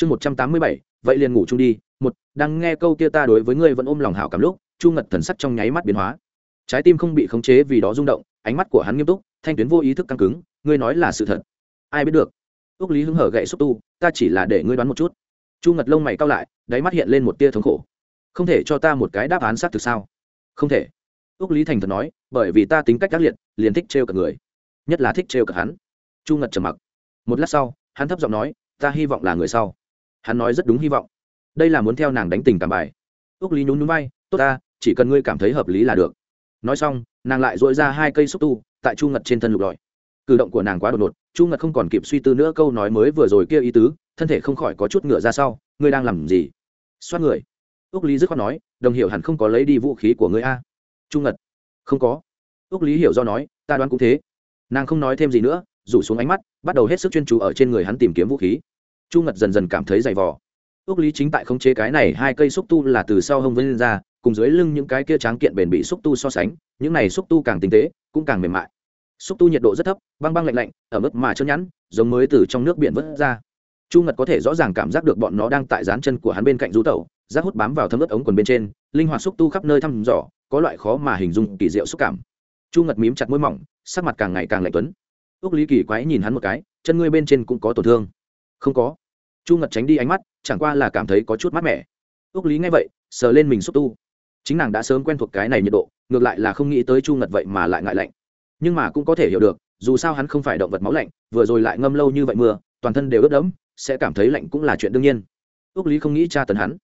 chương một trăm tám mươi bảy, vậy liền ngủ chung đi. Một, đang nghe câu kia ta đối với ngươi vẫn ôm lòng hảo cảm lúc, chu ngật thần sắc trong nháy mắt biến hóa. Trái tim không bị khống chế vì đó rung động, ánh mắt của hắn nghiêm túc, thanh tuyến vô ý thức căng cứng, ngươi nói là sự thật. Ai biết được? Ước lý hứng hở gậy xúc tu, ta chỉ là để ngươi đoán một chút. Chu ngật lông mày cao lại, đáy mắt hiện lên một tia thống khổ. Không thể cho ta một cái đáp án xác thực sao? Không thể. Ước lý thành thật nói, bởi vì ta tính cách ác liệt, liền thích trêu cả người. Nhất là thích trêu cả hắn. Chu ngật trầm mặc. Một lát sau, hắn thấp giọng nói, ta hy vọng là người sau hắn nói rất đúng hy vọng. Đây là muốn theo nàng đánh tình cảm bài. Ước lý nhún nhún bay tốt ta, chỉ cần ngươi cảm thấy hợp lý là được. Nói xong, nàng lại dội ra hai cây xúc tu, tại chu ngật trên thân lục lọi. Cử động của nàng quá đột ngột, chu ngật không còn kịp suy tư nữa câu nói mới vừa rồi kia ý tứ, thân thể không khỏi có chút ngựa ra sau, ngươi đang làm gì? Xoát người. Ước lý dứt khoát nói, đồng hiểu hẳn không có lấy đi vũ khí của ngươi a. Chu ngật. Không có. Ước lý hiểu do nói, ta đoán cũng thế. Nàng không nói thêm gì nữa, rủ xuống ánh mắt, bắt đầu hết sức chuyên chú ở trên người hắn tìm kiếm vũ khí chu ngật dần dần cảm thấy dày vò. Ước lý chính tại khống chế cái này hai cây xúc tu là từ sau hông vân lên ra, cùng dưới lưng những cái kia tráng kiện bền bị xúc tu so sánh, những này xúc tu càng tinh tế, cũng càng mềm mại. Xúc tu nhiệt độ rất thấp, băng băng lạnh lạnh ở mức mà chân nhẵn, giống mới từ trong nước biển vớt ra. Chu ngật có thể rõ ràng cảm giác được bọn nó đang tại dán chân của hắn bên cạnh rú tẩu, rác hút bám vào thấm ướt ống quần bên trên, linh hoạt xúc tu khắp nơi thăm dò, có loại khó mà hình dung kỳ diệu xúc cảm. Chu ngật mím chặt môi mỏng, sắc mặt càng ngày càng lạnh tuấn. Ước lý kỳ quái nhìn hắn một cái, chân ngươi bên trên cũng có tổn thương không có. Chu ngật tránh đi ánh mắt, chẳng qua là cảm thấy có chút mát mẻ. Ước lý nghe vậy, sờ lên mình xúc tu. Chính nàng đã sớm quen thuộc cái này nhiệt độ, ngược lại là không nghĩ tới chu ngật vậy mà lại ngại lạnh. Nhưng mà cũng có thể hiểu được, dù sao hắn không phải động vật máu lạnh, vừa rồi lại ngâm lâu như vậy mưa, toàn thân đều ướt đẫm, sẽ cảm thấy lạnh cũng là chuyện đương nhiên. Ước lý không nghĩ tra tấn hắn.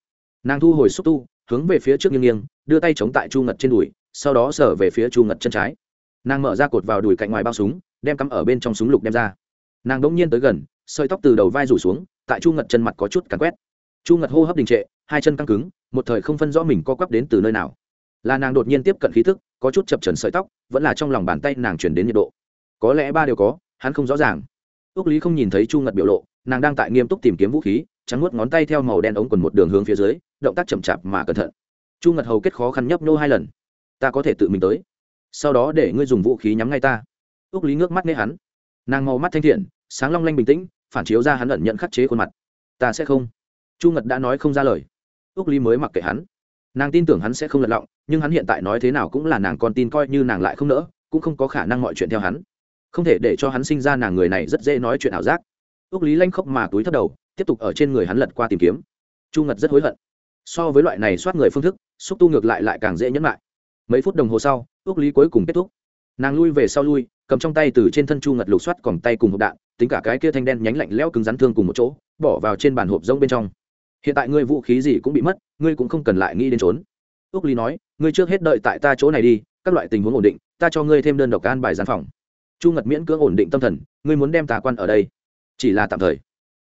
Nàng thu hồi xúc tu, hướng về phía trước nghiêng nghiêng, đưa tay chống tại chu ngật trên đùi, sau đó sở về phía chu ngật chân trái. Nàng mở ra cột vào đùi cạnh ngoài bao súng, đem cắm ở bên trong súng lục đem ra nàng đ ỗ n g nhiên tới gần, sợi tóc từ đầu vai rủ xuống, tại chu ngật chân mặt có chút càn quét. Chu ngật hô hấp đình trệ, hai chân căng cứng, một thời không phân rõ mình co quắp đến từ nơi nào. Là nàng đột nhiên tiếp cận khí thức, có chút chập trần sợi tóc, vẫn là trong lòng bàn tay nàng chuyển đến nhiệt độ. Có lẽ ba đều có, hắn không rõ ràng. Ước lý không nhìn thấy chu ngật biểu lộ, nàng đang tại nghiêm túc tìm kiếm vũ khí, trắng nuốt ngón tay theo màu đen ống quần một đường hướng phía dưới, động tác chậm chạp mà cẩn thận. Chu ngật hầu kết khó khăn nhấp nô hai lần. Ta có thể tự mình tới. Sau đó để ngươi dùng vũ khí nhắm ngay ta. Ước lý ngước mắt nghe hắn nàng màu mắt thanh thiện, sáng long lanh bình tĩnh, phản chiếu ra hắn ẩn nhận khắc chế khuôn mặt. Ta sẽ không. Chu ngật đã nói không ra lời. Ước lý mới mặc kệ hắn. Nàng tin tưởng hắn sẽ không lật lọng, nhưng hắn hiện tại nói thế nào cũng là nàng con tin coi như nàng lại không nỡ, cũng không có khả năng mọi chuyện theo hắn. Không thể để cho hắn sinh ra nàng người này rất dễ nói chuyện ảo giác. Ước lý lanh khóc mà túi thấp đầu, tiếp tục ở trên người hắn lật qua tìm kiếm. Chu ngật rất hối hận. So với loại này soát người phương thức, xúc tu ngược lại lại càng dễ nhẫn lại. Mấy phút đồng hồ sau ước lý cuối cùng kết thúc. Nàng lui về sau lui cầm trong tay từ trên thân chu ngật lục soát còng tay cùng hộp đạn, tính cả cái kia thanh đen nhánh lạnh lẽo cứng rắn thương cùng một chỗ, bỏ vào trên bàn hộp rông bên trong. Hiện tại ngươi vũ khí gì cũng bị mất, ngươi cũng không cần lại nghĩ đến trốn. Ước Ly nói, ngươi trước hết đợi tại ta chỗ này đi, các loại tình huống ổn định, ta cho ngươi thêm đơn độc an bài gian phòng. Chu ngật miễn cưỡng ổn định tâm thần, ngươi muốn đem tà quan ở đây. Chỉ là tạm thời.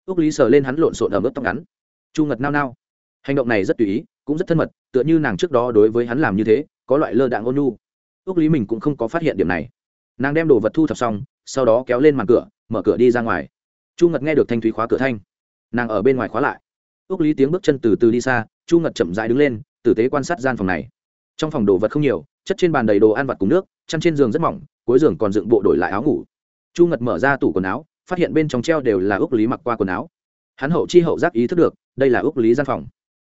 Ước lý sờ lên hắn lộn xộn ở mức tóc ngắn. Chu ngật nao nao. Hành động này rất tùy ý, cũng rất thân mật, tựa như nàng trước đó đối với hắn làm như thế, có loại lơ đạn ôn nhu. Ước lý mình cũng không có phát hiện điểm này nàng đem đồ vật thu thập xong, sau đó kéo lên màn cửa, mở cửa đi ra ngoài. Chu ngật nghe được thanh thúy khóa cửa thanh. Nàng ở bên ngoài khóa lại. Ước lý tiếng bước chân từ từ đi xa, chu ngật chậm dãi đứng lên, tử tế quan sát gian phòng này. Trong phòng đồ vật không nhiều, chất trên bàn đầy đồ ăn vặt cùng nước, chăn trên giường rất mỏng, cuối giường còn dựng bộ đổi lại áo ngủ. Chu ngật mở ra tủ quần áo, phát hiện bên trong treo đều là ước lý mặc qua quần áo. Hắn hậu chi hậu giác ý thức được, đây là ước lý gian phòng.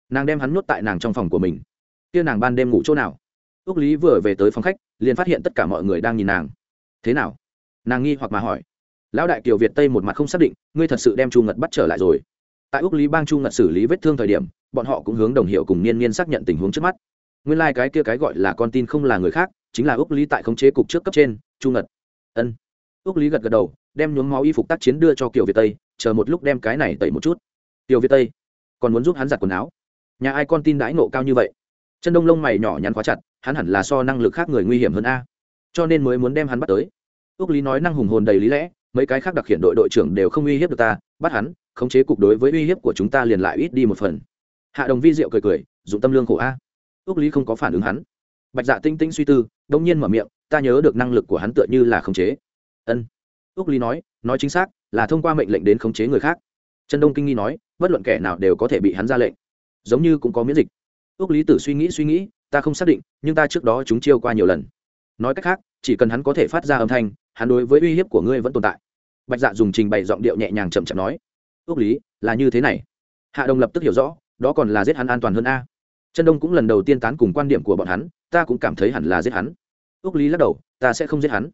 Nàng đem hắn nuốt tại nàng trong phòng của mình. Kia nàng ban đêm ngủ chỗ nào? Ước lý vừa về tới phòng khách, liền phát hiện tất cả mọi người đang nhìn nàng thế nào nàng nghi hoặc mà hỏi lão đại kiều việt tây một mặt không xác định ngươi thật sự đem chu ngật bắt trở lại rồi tại ước lý bang chu ngật xử lý vết thương thời điểm bọn họ cũng hướng đồng hiệu cùng niên niên xác nhận tình huống trước mắt nguyên lai、like、cái kia cái gọi là con tin không là người khác chính là ước lý tại khống chế cục trước cấp trên chu ngật ân ước lý gật gật đầu đem nhuốm máu y phục tác chiến đưa cho kiều việt tây chờ một lúc đem cái này tẩy một chút kiều việt tây còn muốn giúp hắn giặt quần áo nhà ai con tin đãi nộ cao như vậy chân đông lông mày nhỏ nhắn khóa chặt hắn hẳn là so năng lực khác người nguy hiểm hơn a cho nên mới muốn đem hắn bắt tới ước lý nói năng hùng hồn đầy lý lẽ, mấy cái khác đặc hiện đội đội trưởng đều không uy hiếp được ta, bắt hắn, khống chế cục đối với uy hiếp của chúng ta liền lại ít đi một phần. Hạ đồng vi diệu cười cười, dụng tâm lương khổ a. Ước lý không có phản ứng hắn. Bạch dạ tinh tinh suy tư, đông nhiên mở miệng, ta nhớ được năng lực của hắn tựa như là khống chế. Ân. Ước lý nói nói chính xác, là thông qua mệnh lệnh đến khống chế người khác. Trần đông kinh nghi nói, bất luận kẻ nào đều có thể bị hắn ra lệnh. Giống như cũng có miễn dịch. Ước lý tử suy nghĩ suy nghĩ, ta không xác định, nhưng ta trước đó chúng chiêu qua nhiều lần nói cách khác, chỉ cần hắn có thể phát ra âm thanh, hắn đối với uy hiếp của ngươi vẫn tồn tại. Bạch dạ dùng trình bày giọng điệu nhẹ nhàng chậm chậm nói, ước lý, là như thế này. Hạ đồng lập tức hiểu rõ, đó còn là giết hắn an toàn hơn a. Chân đông cũng lần đầu tiên tán cùng quan điểm của bọn hắn, ta cũng cảm thấy hẳn là giết hắn. Ước lý lắc đầu, ta sẽ không giết hắn.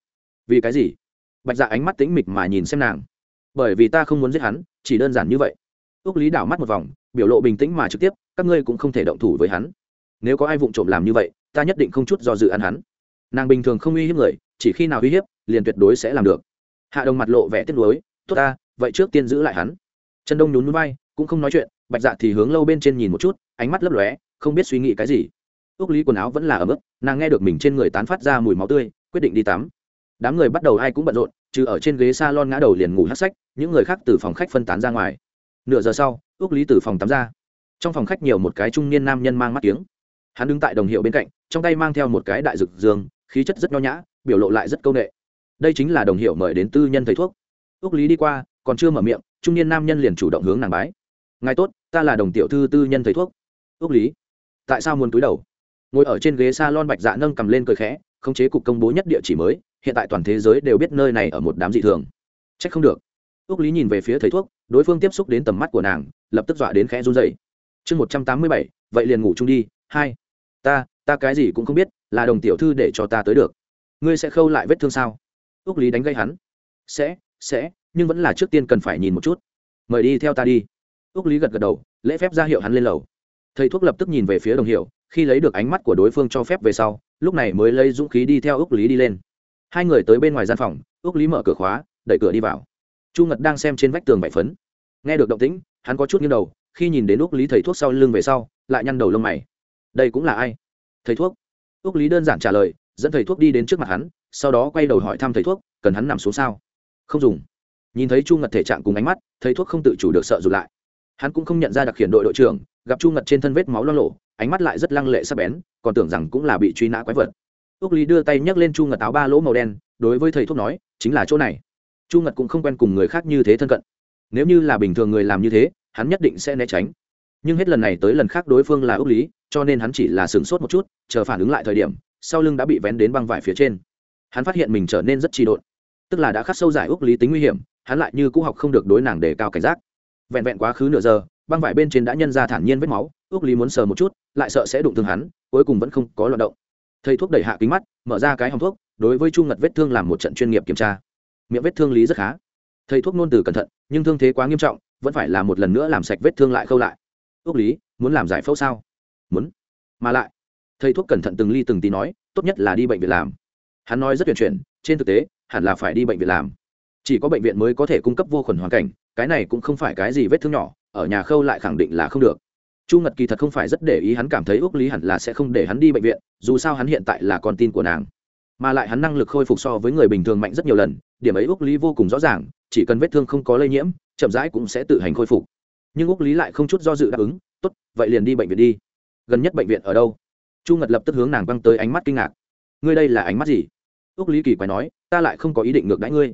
Vì cái gì? Bạch dạ ánh mắt tĩnh mịch mà nhìn xem nàng. Bởi vì ta không muốn giết hắn, chỉ đơn giản như vậy. Ước lý đảo mắt một vòng, biểu lộ bình tĩnh mà trực tiếp, các ngươi cũng không thể động thủ với hắn. Nếu có ai vụng trộm làm như vậy, ta nhất định không chút do dự ăn hắn nàng bình thường không uy hiếp người, chỉ khi nào uy hiếp, liền tuyệt đối sẽ làm được. Hạ đồng mặt lộ vẻ tiếc nuối, tốt ta, vậy trước tiên giữ lại hắn. Trần đông nhún núi bay cũng không nói chuyện, bạch dạ thì hướng lâu bên trên nhìn một chút, ánh mắt lấp lóe, không biết suy nghĩ cái gì. Ước lý quần áo vẫn là ấm ức, nàng nghe được mình trên người tán phát ra mùi máu tươi, quyết định đi tắm. Đám người bắt đầu ai cũng bận rộn, trừ ở trên ghế s a lon ngã đầu liền ngủ hát sách, những người khác từ phòng khách phân tán ra ngoài. Nửa giờ sau ước lý từ phòng tắm ra. Trong phòng khách nhiều một cái trung niên nam nhân mang mắt tiếng hắn đứng tại đồng hiệu bên cạnh, trong tay mang theo một cái đại rực dương khí chất rất nho nhã, biểu lộ lại rất c â u n ệ đây chính là đồng hiệu mời đến tư nhân thầy thuốc. Ước lý đi qua, còn chưa mở miệng, trung niên nam nhân liền chủ động hướng nàng bái. Ngài tốt, ta là đồng tiểu thư tư nhân thầy thuốc. Ước lý, tại sao muốn túi đầu? Ngồi ở trên ghế s a lon bạch dạ nâng cầm lên cười khẽ, khống chế cục công bố nhất địa chỉ mới, hiện tại toàn thế giới đều biết nơi này ở một đám dị thường. C h ắ c không được. Ước lý nhìn về phía thầy thuốc, đối phương tiếp xúc đến tầm mắt của nàng, lập tức dọa đến khẽ run dày chương một trăm tám mươi bảy, vậy liền ngủ chung đi, hai. Ta ta cái gì cũng không biết là đồng tiểu thư để cho ta tới được. Ngươi sẽ khâu lại vết thương sao? Ước lý đánh gây hắn. Sẽ sẽ, nhưng vẫn là trước tiên cần phải nhìn một chút. Mời đi theo ta đi. Ước lý gật gật đầu, lễ phép ra hiệu hắn lên lầu. Thầy thuốc lập tức nhìn về phía đồng hiệu, khi lấy được ánh mắt của đối phương cho phép về sau, lúc này mới lấy dũng khí đi theo ước lý đi lên. Hai người tới bên ngoài gian phòng ước lý mở cửa khóa, đẩy cửa đi vào. Chu ngật đang xem trên vách tường bảy phấn. Nghe được động tĩnh, hắn có chút nghiêng đầu, khi nhìn đến ước lý thầy thuốc sau lưng về sau, lại nhăn đầu lông mày. Đây cũng là ai? Thầy thuốc ước lý đơn giản trả lời, dẫn thầy thuốc đi đến trước mặt hắn, sau đó quay đầu hỏi thăm thầy thuốc, cần hắn nằm xuống sao? Không dùng. Nhìn thấy chu ngật thể trạng cùng ánh mắt, thầy thuốc không tự chủ được sợ rụt lại. Hắn cũng không nhận ra đặc khiển đội đội trưởng, gặp chu ngật trên thân vết máu lo lộ ánh mắt lại rất lăng lệ sắc bén, còn tưởng rằng cũng là bị truy nã quái vật. Ước lý đưa tay nhấc lên chu ngật áo ba lỗ màu đen, đối với thầy thuốc nói, chính là chỗ này. Chu ngật cũng không quen cùng người khác như thế thân cận. Nếu như là bình thường người làm như thế, hắn nhất định sẽ né tránh. Nhưng hết lần này tới lần khác đối phương là ước lý cho nên hắn chỉ là sửng sốt một chút, chờ phản ứng lại thời điểm, sau lưng đã bị vén đến băng vải phía trên. Hắn phát hiện mình trở nên rất trì độn, tức là đã khắc sâu giải ước lý tính nguy hiểm, hắn lại như cũ học không được đối nàng đề cao cảnh giác. Vẹn vẹn quá khứ nửa giờ, băng vải bên trên đã nhân ra thản nhiên vết máu, ước lý muốn sờ một chút, lại sợ sẽ đụng thương hắn, cuối cùng vẫn không có loạt động. Thầy thuốc đẩy hạ kính mắt, mở ra cái hòng thuốc, đối với chu ngật vết thương làm một trận chuyên nghiệp kiểm tra. Miệng vết thương lý rất khá. Thầy thuốc nôn từ cẩn thận, nhưng thương thế quá nghiêm trọng, vẫn phải là một lần nữa làm sạch vết thương lại khâu lại. Ước lý, muốn làm giải phẫu sao? Muốn. Mà lại, thầy thuốc cẩn thận từng ly từng tí nói, tốt nhất là đi bệnh viện làm. Hắn nói rất tuyển chuyển, trên thực tế, hẳn là phải đi bệnh viện làm. Chỉ có bệnh viện mới có thể cung cấp vô khuẩn hoàn cảnh, cái này cũng không phải cái gì vết thương nhỏ, ở nhà khâu lại khẳng định là không được. Chu ngật kỳ thật không phải rất để ý hắn cảm thấy ước lý hẳn là sẽ không để hắn đi bệnh viện, dù sao hắn hiện tại là con tin của nàng. Mà lại hắn năng lực khôi phục so với người bình thường mạnh rất nhiều lần, điểm ấy ước lý vô cùng rõ ràng, chỉ cần vết thương không có lây nhiễm, chậm rãi cũng sẽ tự hành khôi phục. Nhưng ước lý lại không chút do dự đáp ứng, tốt, vậy liền đi bệnh viện đi gần nhất bệnh viện ở đâu? Chu ngật lập tức hướng nàng băng tới ánh mắt kinh ngạc. Ngươi đây là ánh mắt gì? Ước lý kỳ quái nói, ta lại không có ý định ngược đãi ngươi.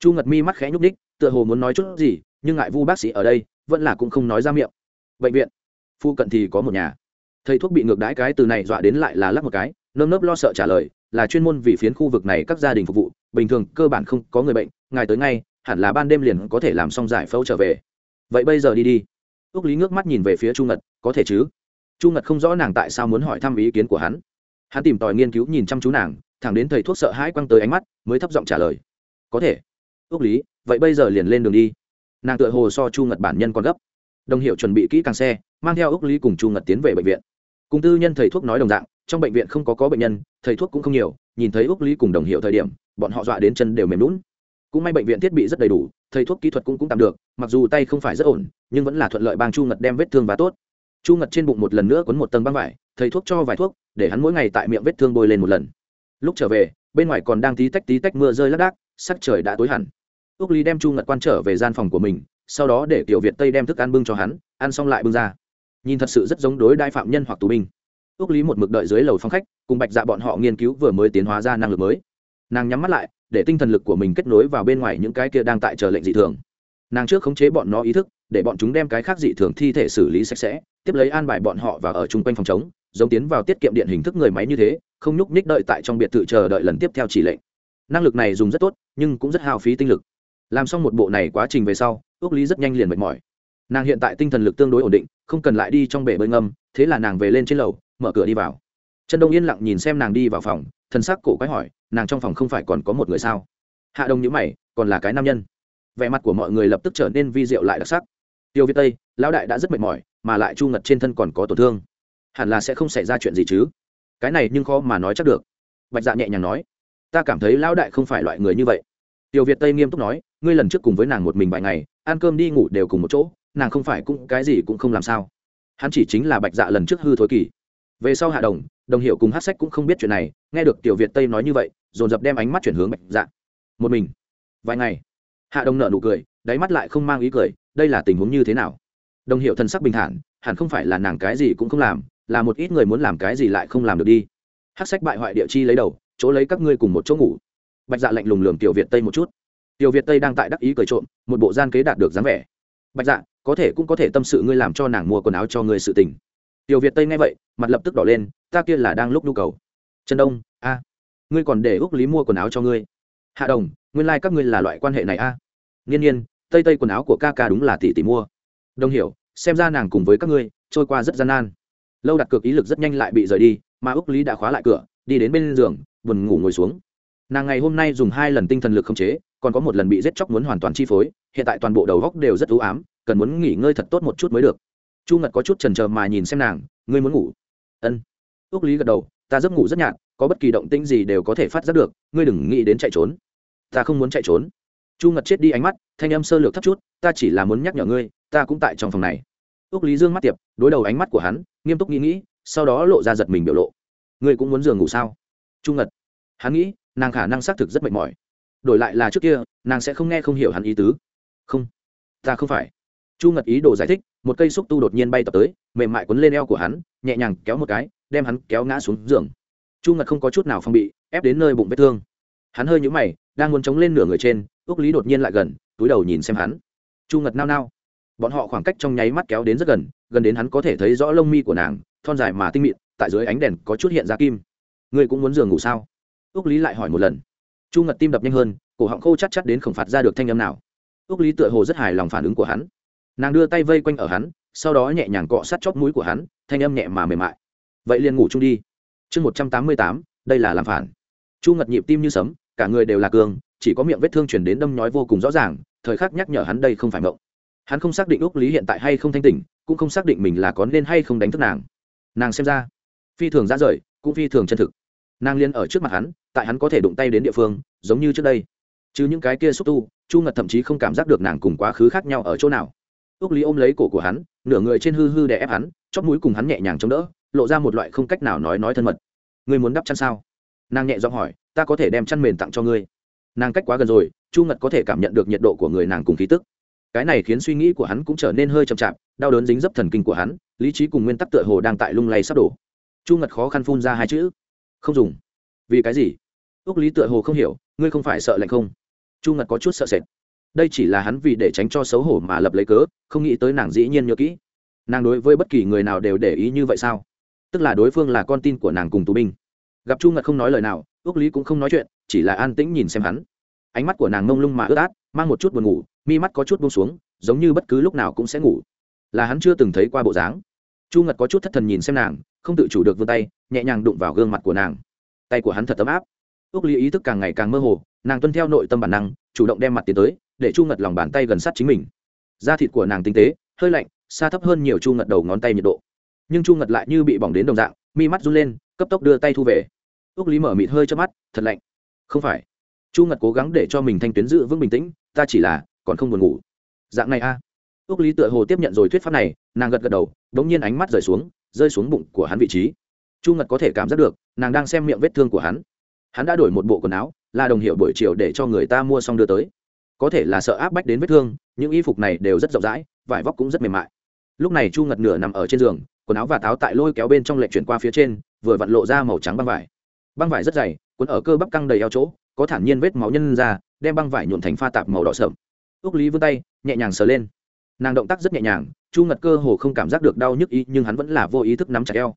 Chu ngật mi mắt khẽ nhúc ních tựa hồ muốn nói chút gì, nhưng ngại vu bác sĩ ở đây, vẫn là cũng không nói ra miệng. Bệnh viện? Phu cận thì có một nhà. Thầy thuốc bị ngược đãi cái từ này dọa đến lại là lắp một cái, nơm nớp lo sợ trả lời, là chuyên môn vì phiến khu vực này các gia đình phục vụ, bình thường cơ bản không có người bệnh, ngài tới ngay, hẳn là ban đêm liền có thể làm xong giải phẫu trở về. Vậy bây giờ đi đi. Ước lý ngước mắt nhìn về phía chu ngật, có thể chứ? Chu ngật không rõ nàng tại sao muốn hỏi thăm ý kiến của hắn. Hắn tìm tòi nghiên cứu nhìn chăm chú nàng, thẳng đến thầy thuốc sợ hãi quăng tới ánh mắt, mới thấp giọng trả lời. Có thể. Ước lý, vậy bây giờ liền lên đường đi. Nàng tựa hồ so chu ngật bản nhân còn gấp. Đồng hiệu chuẩn bị kỹ càng xe, mang theo ước lý cùng chu ngật tiến về bệnh viện. Cùng tư nhân thầy thuốc nói đồng dạng, trong bệnh viện không có có bệnh nhân, thầy thuốc cũng không nhiều, nhìn thấy ước lý cùng đồng hiệu thời điểm, bọn họ dọa đến chân đều mềm lún cũng may bệnh viện thiết bị rất đầy đủ, thầy thuốc kỹ thuật cũng cũng tạm được, mặc dù tay không phải rất ổn, nhưng vẫn là thuận lợi bang chu ngật đem vết thương và tốt chu ngật trên bụng một lần nữa quấn một tầng băng vải, thầy thuốc cho vài thuốc, để hắn mỗi ngày tại miệng vết thương bôi lên một lần. Lúc trở về, bên ngoài còn đang tí tách tí tách mưa rơi lác đác, sắc trời đã tối hẳn. Ước ly đem chu ngật quan trở về gian phòng của mình, sau đó để tiểu việt tây đem thức ăn bưng cho hắn, ăn xong lại bưng ra. Nhìn thật sự rất giống đối đai phạm nhân hoặc tù binh. Ước lý một mực đợi dưới lầu phong khách, cùng bạch dạ bọn họ nghiên cứu vừa mới tiến hóa ra năng lực mới. Nàng nhắm mắt lại, để tinh thần lực của mình kết nối vào bên ngoài những cái kia đang tại chờ lệnh dị thường. Nàng trước khống chế bọn nó ý thức, để bọn chúng đem cái khác dị thường thi thể xử lý sạch sẽ tiếp lấy an bài bọn họ và ở chung quanh phòng chống giống tiến vào tiết kiệm điện hình thức người máy như thế, không nhúc nhích đợi tại trong biệt thự chờ đợi lần tiếp theo chỉ lệnh. Năng lực này dùng rất tốt, nhưng cũng rất hao phí tinh lực. Làm xong một bộ này quá trình về sau ước lý rất nhanh liền mệt mỏi. Nàng hiện tại tinh thần lực tương đối ổn định, không cần lại đi trong bể bơi ngâm, thế là nàng về lên trên lầu, mở cửa đi vào. Trần đông yên lặng nhìn xem nàng đi vào phòng thân sắc cổ quái hỏi, nàng trong phòng không phải còn có một người sao? Hạ đông nhữ mày, còn là cái nam nhân. Vẻ mặt của mọi người lập tức trở nên vi diệu lại đặc sắc tiêu việt tây, lão đại đã rất mệt mỏi, mà lại chu ngật trên thân còn có tổn thương. Hẳn là sẽ không xảy ra chuyện gì chứ? Cái này nhưng khó mà nói chắc được. Bạch dạ nhẹ nhàng nói, ta cảm thấy lão đại không phải loại người như vậy. Tiểu việt tây nghiêm túc nói, ngươi lần trước cùng với nàng một mình vài ngày, ăn cơm đi ngủ đều cùng một chỗ, nàng không phải cũng cái gì cũng không làm sao. Hắn chỉ chính là bạch dạ lần trước hư thối kỳ. Về sau hạ đồng đồng hiệu cùng hát sách cũng không biết chuyện này, nghe được tiểu việt tây nói như vậy, dồn dập đem ánh mắt chuyển hướng bạch dạ. Một mình. Vài ngày hạ đồng nợ nụ cười, đáy mắt lại không mang ý cười, đây là tình huống như thế nào? Đồng hiệu thần sắc bình thản, hẳn không phải là nàng cái gì cũng không làm, là một ít người muốn làm cái gì lại không làm được đi. Hát sách bại hoại địa chi lấy đầu, chỗ lấy các ngươi cùng một chỗ ngủ. Bạch dạ lạnh lùng lường tiểu việt tây một chút. Tiểu việt tây đang tại đắc ý cười trộm, một bộ gian kế đạt được dáng vẻ. Bạch dạ có thể cũng có thể tâm sự ngươi làm cho nàng mua quần áo cho ngươi sự tình. Tiểu việt tây nghe vậy, mặt lập tức đỏ lên, ta kia là đang lúc nhu cầu. Trần đông, a, ngươi còn để úc lý mua quần áo cho ngươi hạ đồng, nguyên lai、like、các ngươi là loại quan hệ này a. À? nghiên nhiên tây tây quần áo của ca ca đúng là tỷ tỷ mua. Đồng hiểu, xem ra nàng cùng với các ngươi, trôi qua rất gian nan. Lâu đặt cược ý lực rất nhanh lại bị rời đi, mà úc lý đã khóa lại cửa, đi đến bên giường, buồn ngủ ngồi xuống. Nàng ngày hôm nay dùng hai lần tinh thần lực khống chế, còn có một lần bị giết chóc muốn hoàn toàn chi phối, hiện tại toàn bộ đầu góc đều rất ưu ám, cần muốn nghỉ ngơi thật tốt một chút mới được. Chu ngật có chút trần trờ mà nhìn xem nàng, ngươi muốn ngủ? Ân. Ước lý gật đầu, ta giấc ngủ rất nhạt có bất kỳ động tĩnh gì đều có thể phát giác được, ngươi đừng nghĩ đến chạy trốn. Ta không muốn chạy trốn. Chu ngật chết đi ánh mắt, thanh âm sơ lược thấp chút, ta chỉ là muốn nhắc nhở ngươi, ta cũng tại trong phòng này. Ước lý dương mắt tiệp, đối đầu ánh mắt của hắn, nghiêm túc nghĩ nghĩ, sau đó lộ ra giật mình biểu lộ. Ngươi cũng muốn giường ngủ sao? Chu ngật, hắn nghĩ, nàng khả năng xác thực rất mệt mỏi. Đổi lại là trước kia, nàng sẽ không nghe không hiểu hắn ý tứ. Không, ta không phải. Chu ngật ý đồ giải thích, một cây xúc tu đột nhiên bay tập tới, mềm mại quấn lên eo của hắn, nhẹ nhàng kéo một cái, đem hắn kéo ngã xuống giường chu ngật không có chút nào phong bị, ép đến nơi bụng vết thương. Hắn hơi nhũ mày, đang muốn chống lên nửa người trên ước lý đột nhiên lại gần, túi đầu nhìn xem hắn. Chu ngật nao nao. Bọn họ khoảng cách trong nháy mắt kéo đến rất gần gần đến hắn có thể thấy rõ lông mi của nàng, thon dài mà tinh mịn, tại dưới ánh đèn có chút hiện ra kim. Ngươi cũng muốn giường ngủ sao? Ước lý lại hỏi một lần. Chu ngật tim đập nhanh hơn, cổ họng khô chắc chắc đến khổng phạt ra được thanh âm nào. Ước lý tựa hồ rất hài lòng phản ứng của hắn. Nàng đưa tay vây quanh ở hắn, sau đó nhẹ nhàng cọ sát chóp mũi của hắn, thanh âm nhẹ mà mềm mại. Vậy liền ngủ chung đi chương một trăm tám mươi tám, đây là làm phản. Chu ngật nhịp tim như sấm, cả người đều là cường, chỉ có miệng vết thương chuyển đến đâm nhói vô cùng rõ ràng, thời khắc nhắc nhở hắn đây không phải mộng. Hắn không xác định úc lý hiện tại hay không thanh tỉnh, cũng không xác định mình là có nên hay không đánh thức nàng. Nàng xem ra, phi thường ra rời, cũng phi thường chân thực. Nàng liên ở trước mặt hắn, tại hắn có thể đụng tay đến địa phương, giống như trước đây. Chứ những cái kia xúc tu, chu ngật thậm chí không cảm giác được nàng cùng quá khứ khác nhau ở chỗ nào. Ước lý ôm lấy cổ của hắn, nửa người trên hư hư đè ép hắn, chóp mũi cùng hắn nhẹ nhàng chống đỡ lộ ra một loại không cách nào nói nói thân mật. Ngươi muốn đắp chăn sao? Nàng nhẹ giọng hỏi, ta có thể đem chăn mền tặng cho ngươi. Nàng cách quá gần rồi, chu ngật có thể cảm nhận được nhiệt độ của người nàng cùng khí tức. Cái này khiến suy nghĩ của hắn cũng trở nên hơi chậm chạp, đau đớn dính dấp thần kinh của hắn, lý trí cùng nguyên tắc tựa hồ đang tại lung lay sắp đổ. Chu ngật khó khăn phun ra hai chữ. Không dùng. Vì cái gì? Ước lý tựa hồ không hiểu, ngươi không phải sợ lạnh không? Chu ngật có chút sợ sệt. Đây chỉ là hắn vì để tránh cho xấu hổ mà lập lấy cớ, không nghĩ tới nàng dĩ nhiên nhớ kỹ. Nàng đối với bất kỳ người nào đều để ý như vậy sao? Tức là đối phương là con tin của nàng cùng tù binh. Gặp chu ngật không nói lời nào ước lý cũng không nói chuyện, chỉ là an tĩnh nhìn xem hắn. Ánh mắt của nàng mông lung mà ướt át, mang một chút buồn ngủ, mi mắt có chút buông xuống, giống như bất cứ lúc nào cũng sẽ ngủ. Là hắn chưa từng thấy qua bộ dáng. Chu ngật có chút thất thần nhìn xem nàng, không tự chủ được vươn tay, nhẹ nhàng đụng vào gương mặt của nàng. Tay của hắn thật ấm áp. Ước lý ý thức càng ngày càng mơ hồ, nàng tuân theo nội tâm bản năng, chủ động đem mặt tiến tới, để chu ngật lòng bàn tay gần sát chính mình. Da thịt của nàng tinh tế, hơi lạnh, xa thấp hơn nhiều chu ngật đầu ngón tay nhiệt độ nhưng chu ngật lại như bị bỏng đến đồng dạng, mi mắt run lên, cấp tốc đưa tay thu về. Ước lý mở mịt hơi cho mắt, thật lạnh. Không phải. Chu ngật cố gắng để cho mình thanh tuyến giữ vững bình tĩnh, ta chỉ là còn không buồn ngủ. Dạng này a. À. ước lý tựa hồ tiếp nhận rồi thuyết pháp này, nàng gật gật đầu đ ỗ n g nhiên ánh mắt rời xuống, rơi xuống bụng của hắn vị trí. Chu ngật có thể cảm giác được, nàng đang xem miệng vết thương của hắn. Hắn đã đổi một bộ quần áo, là đồng hiệu buổi chiều để cho người ta mua xong đưa tới. Có thể là sợ áp bách đến vết thương, những y phục này đều rất rộng rãi, vải vóc cũng rất mềm mại. Lúc này chu ngật nửa nằm ở trên giường quần áo và táo tại lôi kéo bên trong lệnh chuyển qua phía trên, vừa vặn lộ ra màu trắng băng vải. Băng vải rất dày quấn ở cơ bắp căng đầy eo chỗ, có thản nhiên vết máu nhân ra, đem băng vải nhuộn thành pha tạp màu đỏ sậm. Ước lý vươn tay, nhẹ nhàng sờ lên. Nàng động tác rất nhẹ nhàng, chu ngật cơ hồ không cảm giác được đau nhức ý, nhưng hắn vẫn là vô ý thức nắm chặt eo.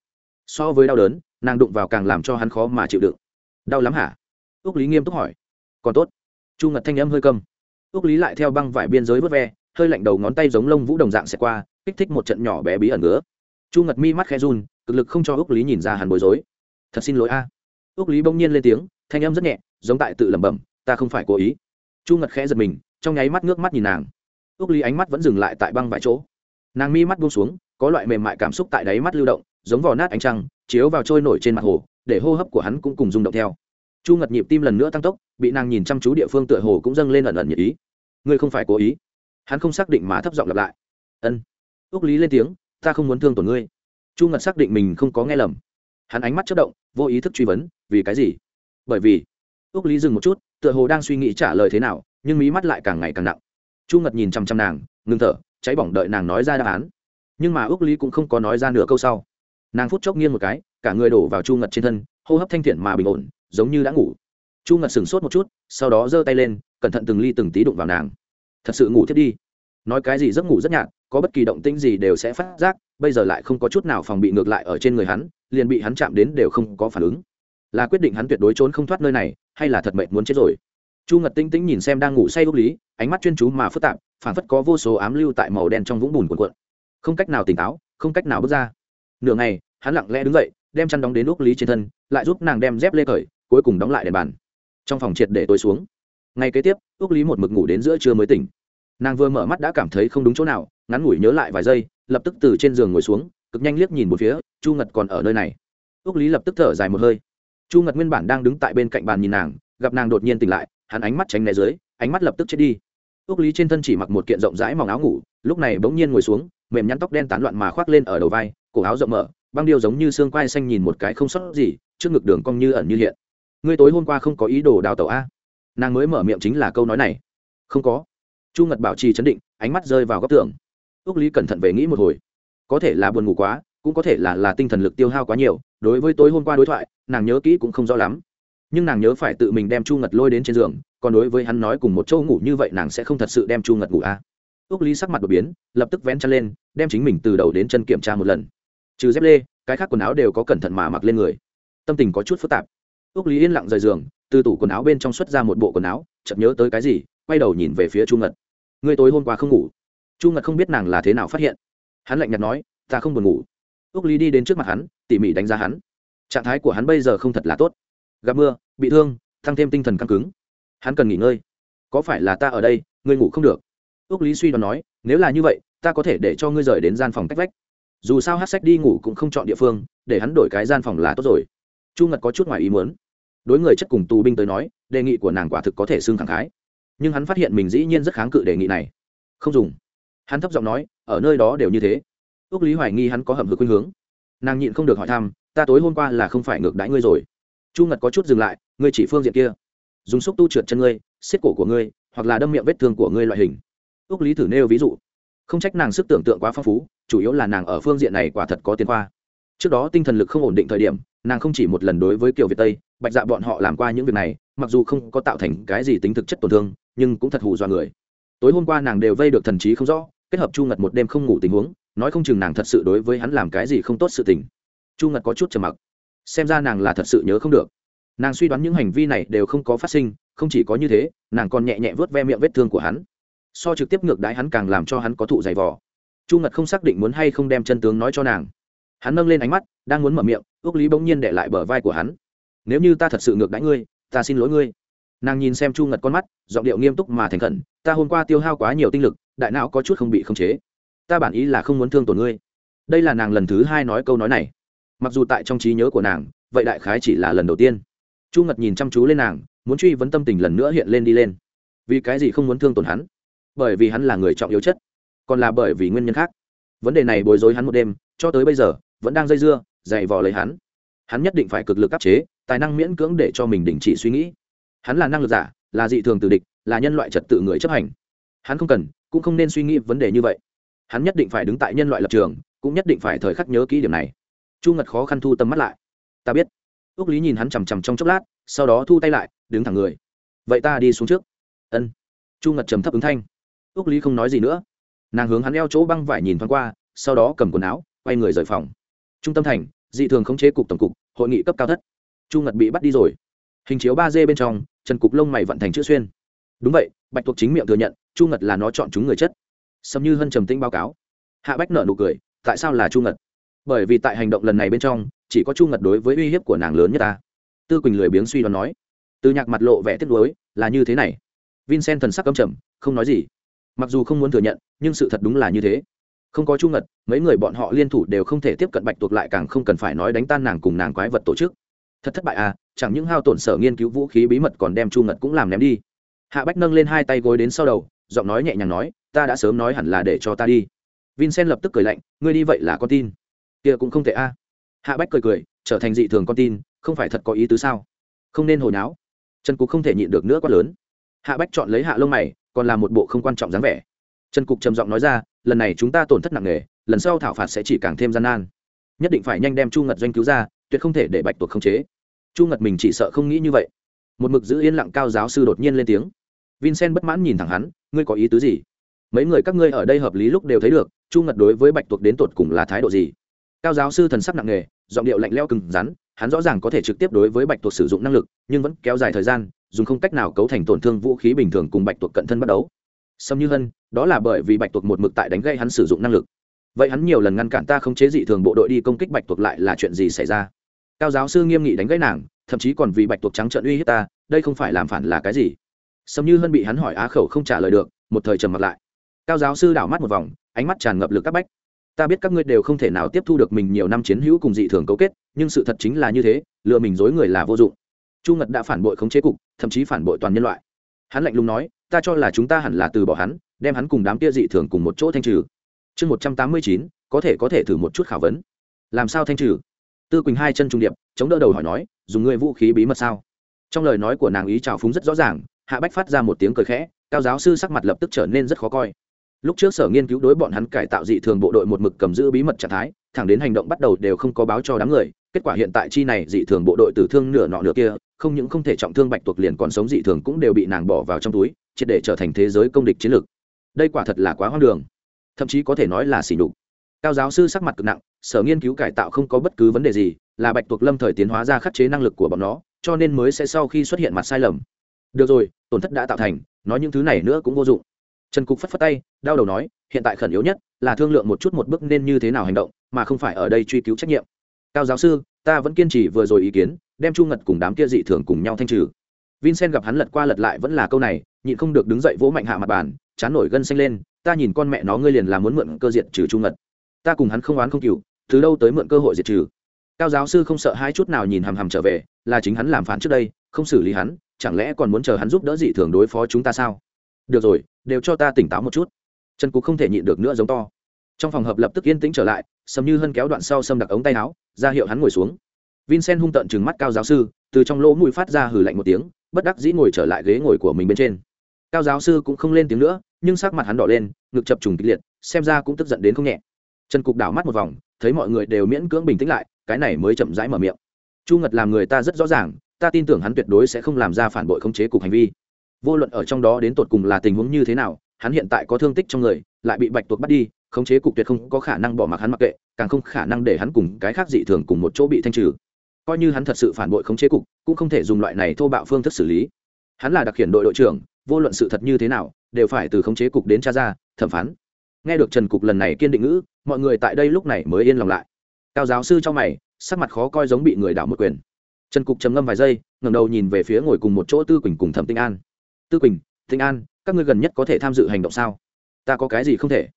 So với đau đớn, nàng đụng vào càng làm cho hắn khó mà chịu đựng. Đau lắm hả? Ước lý nghiêm túc hỏi. Còn tốt. Chu ngật thanh âm hơi câm. Ước lý lại theo băng vải biên giới vớt ve, hơi lạnh đầu ngón tay giống lông vũ đồng dạng xẹt qua, kích thích một trận nhỏ bé bí ẩn ngứa chu ngật mi mắt khe run, cực lực không cho ước lý nhìn ra hẳn bối rối. Thật xin lỗi a. À. ước lý bỗng nhiên lên tiếng, thanh âm rất nhẹ, giống tại tự lẩm bẩm, ta không phải cố ý. Chu ngật khẽ giật mình, trong nháy mắt nước mắt nhìn nàng. Ước lý ánh mắt vẫn dừng lại tại băng vài chỗ. Nàng mi mắt buông xuống, có loại mềm mại cảm xúc tại đáy mắt lưu động, giống vò nát ánh trăng, chiếu vào trôi nổi trên mặt hồ, để hô hấp của hắn cũng cùng rung động theo. Chu ngật nhịp tim lần nữa tăng tốc, bị nàng nhìn chăm chú địa phương tựa hồ cũng dâng lên ẩn ẩn nhiệt ý. Ngươi không phải cố ý. Hắn không xác định mà thấp giọng lặp lại. Ân. Ước lý lên tiếng ta không muốn thương tổn ngươi. Chu ngật xác định mình không có nghe lầm. Hắn ánh mắt chất động, vô ý thức truy vấn, vì cái gì? Bởi vì ước lý dừng một chút, tựa hồ đang suy nghĩ trả lời thế nào, nhưng mí mắt lại càng ngày càng nặng. Chu ngật nhìn chăm chăm nàng, ngừng thở, cháy bỏng đợi nàng nói ra đáp án. Nhưng mà ước lý cũng không có nói ra nửa câu sau. Nàng phút chốc nghiêng một cái, cả người đổ vào chu ngật trên thân, hô hấp thanh thiện mà bình ổn, giống như đã ngủ. Chu ngật sửng sốt một chút, sau đó giơ tay lên, cẩn thận từng ly từng tí đụng vào nàng. Thật sự ngủ thiết đi nói cái gì giấc ngủ rất nhạt, có bất kỳ động tĩnh gì đều sẽ phát giác, bây giờ lại không có chút nào phòng bị ngược lại ở trên người hắn, liền bị hắn chạm đến đều không có phản ứng. Là quyết định hắn tuyệt đối trốn không thoát nơi này, hay là thật mệnh muốn chết rồi? Chu ngật tinh tĩnh nhìn xem đang ngủ say úc lý, ánh mắt chuyên chú mà phức tạp phản phất có vô số ám lưu tại màu đen trong vũng bùn cuộn cuộn. Không cách nào tỉnh táo, không cách nào bước ra. Nửa ngày, hắn lặng lẽ đứng dậy, đem chăn đóng đến úc lý trên thân, lại giúp nàng đem dép lê cởi, cuối cùng đóng lại đèn bàn. Trong phòng triệt để tối xuống. Ngay kế tiếp úc lý một mực ngủ đến giữa trưa mới tỉnh nàng vừa mở mắt đã cảm thấy không đúng chỗ nào, ngắn ngủi nhớ lại vài giây, lập tức từ trên giường ngồi xuống, cực nhanh liếc nhìn một phía, chu ngật còn ở nơi này. Úc lý lập tức thở dài một hơi. Chu ngật nguyên bản đang đứng tại bên cạnh bàn nhìn nàng, gặp nàng đột nhiên tỉnh lại, hắn ánh mắt tránh né dưới, ánh mắt lập tức chết đi. Úc lý trên thân chỉ mặc một kiện rộng rãi mỏng áo ngủ, lúc này bỗng nhiên ngồi xuống, mềm nhăn tóc đen tán loạn mà khoác lên ở đầu vai, cổ áo rộng mở, băng điêu giống như xương quai xanh nhìn một cái không sót gì, trước ngực đường cong như ẩn như hiện. Ngươi tối hôm qua không có ý đồ đào tẩu a? Nàng mới mở miệng chính là câu nói này. Không có chu ngật bảo trì chấn định, ánh mắt rơi vào góc tường. Ước lý cẩn thận về nghĩ một hồi. Có thể là buồn ngủ quá, cũng có thể là là tinh thần lực tiêu hao quá nhiều, đối với tối hôm qua đối thoại, nàng nhớ kỹ cũng không rõ lắm. Nhưng nàng nhớ phải tự mình đem chu ngật lôi đến trên giường, còn đối với hắn nói cùng một châu ngủ như vậy nàng sẽ không thật sự đem chu ngật ngủ à. ước lý sắc mặt đột biến, lập tức vén chân lên, đem chính mình từ đầu đến chân kiểm tra một lần. Trừ dép lê, cái khác quần áo đều có cẩn thận mà mặc lên người. Tâm tình có chút phức tạp. Ước lý yên lặng rời giường, từ tủ quần áo bên trong xuất ra một bộ quần áo, chợt nhớ tới cái gì, quay đầu nhìn về phía chu ngật ngươi tối hôm qua không ngủ. Chu ngật không biết nàng là thế nào phát hiện. Hắn lạnh nhạt nói, ta không buồn ngủ. Ước lý đi đến trước mặt hắn, tỉ mỉ đánh giá hắn. Trạng thái của hắn bây giờ không thật là tốt. Gặp mưa, bị thương, tăng thêm tinh thần căng cứng. Hắn cần nghỉ ngơi. Có phải là ta ở đây, ngươi ngủ không được? Ước lý suy đoán nói, nếu là như vậy, ta có thể để cho ngươi rời đến gian phòng cách vách. Dù sao hát sách đi ngủ cũng không chọn địa phương, để hắn đổi cái gian phòng là tốt rồi. Chu ngật có chút ngoài ý muốn. Đối người chất cùng tù binh tới nói, đề nghị của nàng quả thực có thể xưng thẳng khái nhưng hắn phát hiện mình dĩ nhiên rất kháng cự đề nghị này. Không dùng. Hắn thấp giọng nói, ở nơi đó đều như thế. Ước lý hoài nghi hắn có hầm hực khuynh hướng. Nàng nhịn không được hỏi thăm, ta tối hôm qua là không phải ngược đãi ngươi rồi. Chu ngật có chút dừng lại, ngươi chỉ phương diện kia. Dùng xúc tu trượt chân ngươi, xiết cổ của ngươi, hoặc là đâm miệng vết thương của ngươi loại hình. Ước lý thử nêu ví dụ. Không trách nàng sức tưởng tượng quá phong phú, chủ yếu là nàng ở phương diện này quả thật có tiến khoa. Trước đó tinh thần lực không ổn định thời điểm, nàng không chỉ một lần đối với kiều việt tây, bạch dạ bọn họ làm qua những việc này mặc dù không có tạo thành cái gì tính thực chất tổn thương, nhưng cũng thật hù dọa người. Tối hôm qua nàng đều vây được thần trí không rõ, kết hợp chu ngật một đêm không ngủ tình huống, nói không chừng nàng thật sự đối với hắn làm cái gì không tốt sự tình. Chu ngật có chút trầm mặc. Xem ra nàng là thật sự nhớ không được. Nàng suy đoán những hành vi này đều không có phát sinh, không chỉ có như thế, nàng còn nhẹ nhẹ vớt ve miệng vết thương của hắn. So trực tiếp ngược đái hắn càng làm cho hắn có thụ dày vò. Chu ngật không xác định muốn hay không đem chân tướng nói cho nàng. Hắn nâng lên ánh mắt, đang muốn mở miệng ước lý bỗng nhiên để lại bờ vai của hắn. Nếu như ta thật sự ngược đãi ngươi ta xin lỗi ngươi. Nàng nhìn xem chu ngật con mắt, giọng điệu nghiêm túc mà thành khẩn, ta hôm qua tiêu hao quá nhiều tinh lực, đại não có chút không bị khống chế. Ta bản ý là không muốn thương tổn ngươi. Đây là nàng lần thứ hai nói câu nói này. Mặc dù tại trong trí nhớ của nàng, vậy đại khái chỉ là lần đầu tiên. Chu ngật nhìn chăm chú lên nàng, muốn truy vấn tâm tình lần nữa hiện lên đi lên. Vì cái gì không muốn thương tổn hắn? Bởi vì hắn là người trọng yếu chất, còn là bởi vì nguyên nhân khác. Vấn đề này bối rối hắn một đêm, cho tới bây giờ, vẫn đang dây dưa, dày vò lấy hắn. Hắn nhất định phải cực lực áp chế tài năng miễn cưỡng để cho mình đình chỉ suy nghĩ. Hắn là năng lực giả, là dị thường từ địch, là nhân loại trật tự người chấp hành. Hắn không cần, cũng không nên suy nghĩ vấn đề như vậy. Hắn nhất định phải đứng tại nhân loại lập trường, cũng nhất định phải thời khắc nhớ kỹ điểm này. Chu ngật khó khăn thu tầm mắt lại. Ta biết. Ước lý nhìn hắn chằm chằm trong chốc lát, sau đó thu tay lại, đứng thẳng người. Vậy ta đi xuống trước. Ân. Chu ngật trầm thấp ứng thanh. Ước lý không nói gì nữa. Nàng hướng hắn eo chỗ băng vải nhìn thoáng qua, sau đó cầm quần áo, quay người rời phòng. Trung tâm thành, dị thường khống chế cục tổng cục, hội nghị cấp cao thất chu ngật bị bắt đi rồi. Hình chiếu ba d bên trong, trần cục lông mày vận thành chữ xuyên. Đúng vậy, bạch thuộc chính miệng thừa nhận, chu ngật là nó chọn chúng người chất. Sâm như hân trầm tĩnh báo cáo. Hạ bách nợ nụ cười, tại sao là chu ngật? Bởi vì tại hành động lần này bên trong, chỉ có chu ngật đối với uy hiếp của nàng lớn nhất ta. Tư quỳnh lười biếng suy đoán nói. Từ nhạc mặt lộ vẻ tiếc nuối, là như thế này. Vincent thần sắc căm trầm, không nói gì. Mặc dù không muốn thừa nhận, nhưng sự thật đúng là như thế. Không có chu ngật, mấy người bọn họ liên thủ đều không thể tiếp cận bạch tuộc lại càng không cần phải nói đánh tan nàng cùng nàng quái vật tổ chức thật thất bại à chẳng những hao tổn sở nghiên cứu vũ khí bí mật còn đem chu ngật cũng làm ném đi. Hạ bách nâng lên hai tay gối đến sau đầu, giọng nói nhẹ nhàng nói, ta đã sớm nói hẳn là để cho ta đi. Vincent lập tức cười lạnh, ngươi đi vậy là con tin. Kia cũng không thể a. Hạ bách cười cười, trở thành dị thường con tin, không phải thật có ý tứ sao? Không nên hồi náo. Trần cục không thể nhịn được nữa quá lớn. Hạ bách chọn lấy hạ lông mày, còn là một bộ không quan trọng dáng vẻ. Trần cục trầm giọng nói ra, lần này chúng ta tổn thất nặng nề, lần sau thảo phạt sẽ chỉ càng thêm gian nan. Nhất định phải nhanh đem chu ngật doanh cứu ra, tuyệt không thể để bạch tuộc khống chế chu ngật mình chỉ sợ không nghĩ như vậy. Một mực giữ yên lặng cao giáo sư đột nhiên lên tiếng. Vincent bất mãn nhìn thẳng hắn, ngươi có ý tứ gì? Mấy người các ngươi ở đây hợp lý lúc đều thấy được, chu ngật đối với bạch tuộc đến tột cùng là thái độ gì? Cao giáo sư thần sắc nặng nề, giọng điệu lạnh leo cứng rắn, hắn rõ ràng có thể trực tiếp đối với bạch tuộc sử dụng năng lực, nhưng vẫn kéo dài thời gian, dùng không cách nào cấu thành tổn thương vũ khí bình thường cùng bạch tuộc cận thân bắt đấu sâm như hân, đó là bởi vì bạch tuộc một mực tại đánh gây hắn sử dụng năng lực. Vậy hắn nhiều lần ngăn cản ta không chế dị thường bộ đội đi công kích bạch tuộc lại là chuyện gì xảy ra? Cao giáo sư nghiêm nghị đánh gãy nàng, thậm chí còn vì bạch tuộc trắng trợn uy hiếp ta, đây không phải làm phản là cái gì? Sâm như hân bị hắn hỏi á khẩu không trả lời được, một thời trầm mặt lại. Cao giáo sư đảo mắt một vòng, ánh mắt tràn ngập lực các bách. Ta biết các ngươi đều không thể nào tiếp thu được mình nhiều năm chiến hữu cùng dị thường cấu kết, nhưng sự thật chính là như thế, lừa mình dối người là vô dụng. Chu ngật đã phản bội khống chế cục, thậm chí phản bội toàn nhân loại. Hắn lạnh lùng nói, ta cho là chúng ta hẳn là từ bỏ hắn, đem hắn cùng đám kia dị thường cùng một chỗ thanh trừ. Chương một trăm tám mươi chín, có thể có thể thử một chút khảo vấn. Làm sao thanh trừ? Tư quỳnh hai chân trung điệp, chống đỡ đầu hỏi nói, dùng ngươi vũ khí bí mật sao? Trong lời nói của nàng ý trào phúng rất rõ ràng, hạ bách phát ra một tiếng cười khẽ, cao giáo sư sắc mặt lập tức trở nên rất khó coi. Lúc trước sở nghiên cứu đối bọn hắn cải tạo dị thường bộ đội một mực cầm giữ bí mật trạng thái, thẳng đến hành động bắt đầu đều không có báo cho đám người, kết quả hiện tại chi này dị thường bộ đội tử thương nửa nọ nửa kia, không những không thể trọng thương bạch tuộc liền còn sống dị thường cũng đều bị nàng bỏ vào trong túi, triệt để trở thành thế giới công địch chiến lược. Đây quả thật là quá hoang đường. Thậm chí có thể nói là xỉ nhục cao giáo sư sắc mặt cực nặng, sở nghiên cứu cải tạo không có bất cứ vấn đề gì, là bạch tuộc lâm thời tiến hóa ra khắc chế năng lực của bọn nó, cho nên mới sẽ sau khi xuất hiện mặt sai lầm. Được rồi, tổn thất đã tạo thành, nói những thứ này nữa cũng vô dụng. Trần cục phất phất tay, đau đầu nói, hiện tại khẩn yếu nhất là thương lượng một chút một bước nên như thế nào hành động, mà không phải ở đây truy cứu trách nhiệm. Cao giáo sư, ta vẫn kiên trì vừa rồi ý kiến, đem chu ngật cùng đám kia dị thường cùng nhau thanh trừ. Vincent gặp hắn lật qua lật lại vẫn là câu này, nhịn không được đứng dậy vỗ mạnh hạ mặt bàn, chán nổi gân xanh lên, ta nhìn con mẹ nó ngươi liền là muốn mượn cơ diện trừ chu ngật ta cùng hắn không oán không cừu, từ đâu tới mượn cơ hội diệt trừ. Cao giáo sư không sợ hai chút nào nhìn hằm hằm trở về, là chính hắn làm phản trước đây, không xử lý hắn, chẳng lẽ còn muốn chờ hắn giúp đỡ dị thường đối phó chúng ta sao? Được rồi, đều cho ta tỉnh táo một chút. Trần cục không thể nhịn được nữa giống to. Trong phòng hợp lập tức yên tĩnh trở lại, sầm như hân kéo đoạn sau sâm đặc ống tay áo, ra hiệu hắn ngồi xuống. Vincent hung tợn chừng mắt cao giáo sư, từ trong lỗ mũi phát ra hử lạnh một tiếng, bất đắc dĩ ngồi trở lại ghế ngồi của mình bên trên. Cao giáo sư cũng không lên tiếng nữa, nhưng sắc mặt hắn đỏ lên, ngực chập trùng kịch liệt, xem ra cũng tức giận đến không nhẹ trần cục đảo mắt một vòng, thấy mọi người đều miễn cưỡng bình tĩnh lại, cái này mới chậm rãi mở miệng. Chu ngật làm người ta rất rõ ràng, ta tin tưởng hắn tuyệt đối sẽ không làm ra phản bội khống chế cục hành vi. Vô luận ở trong đó đến tột cùng là tình huống như thế nào, hắn hiện tại có thương tích trong người, lại bị bạch tuộc bắt đi, khống chế cục tuyệt không có khả năng bỏ mặc hắn mặc kệ, càng không khả năng để hắn cùng cái khác dị thường cùng một chỗ bị thanh trừ. Coi như hắn thật sự phản bội khống chế cục, cũng không thể dùng loại này thô bạo phương thức xử lý. Hắn là đặc khiển đội đội trưởng, vô luận sự thật như thế nào, đều phải từ khống chế cục đến tra ra, thẩm phán. Nghe được trần cục lần này kiên định ngữ mọi người tại đây lúc này mới yên lòng lại. Cao giáo sư cho mày, sắc mặt khó coi giống bị người đảo một quyền. Trần cục trầm ngâm vài giây, ngẩng đầu nhìn về phía ngồi cùng một chỗ tư quỳnh cùng thẩm tinh an. Tư quỳnh tinh an, các ngươi gần nhất có thể tham dự hành động sao? Ta có cái gì không thể?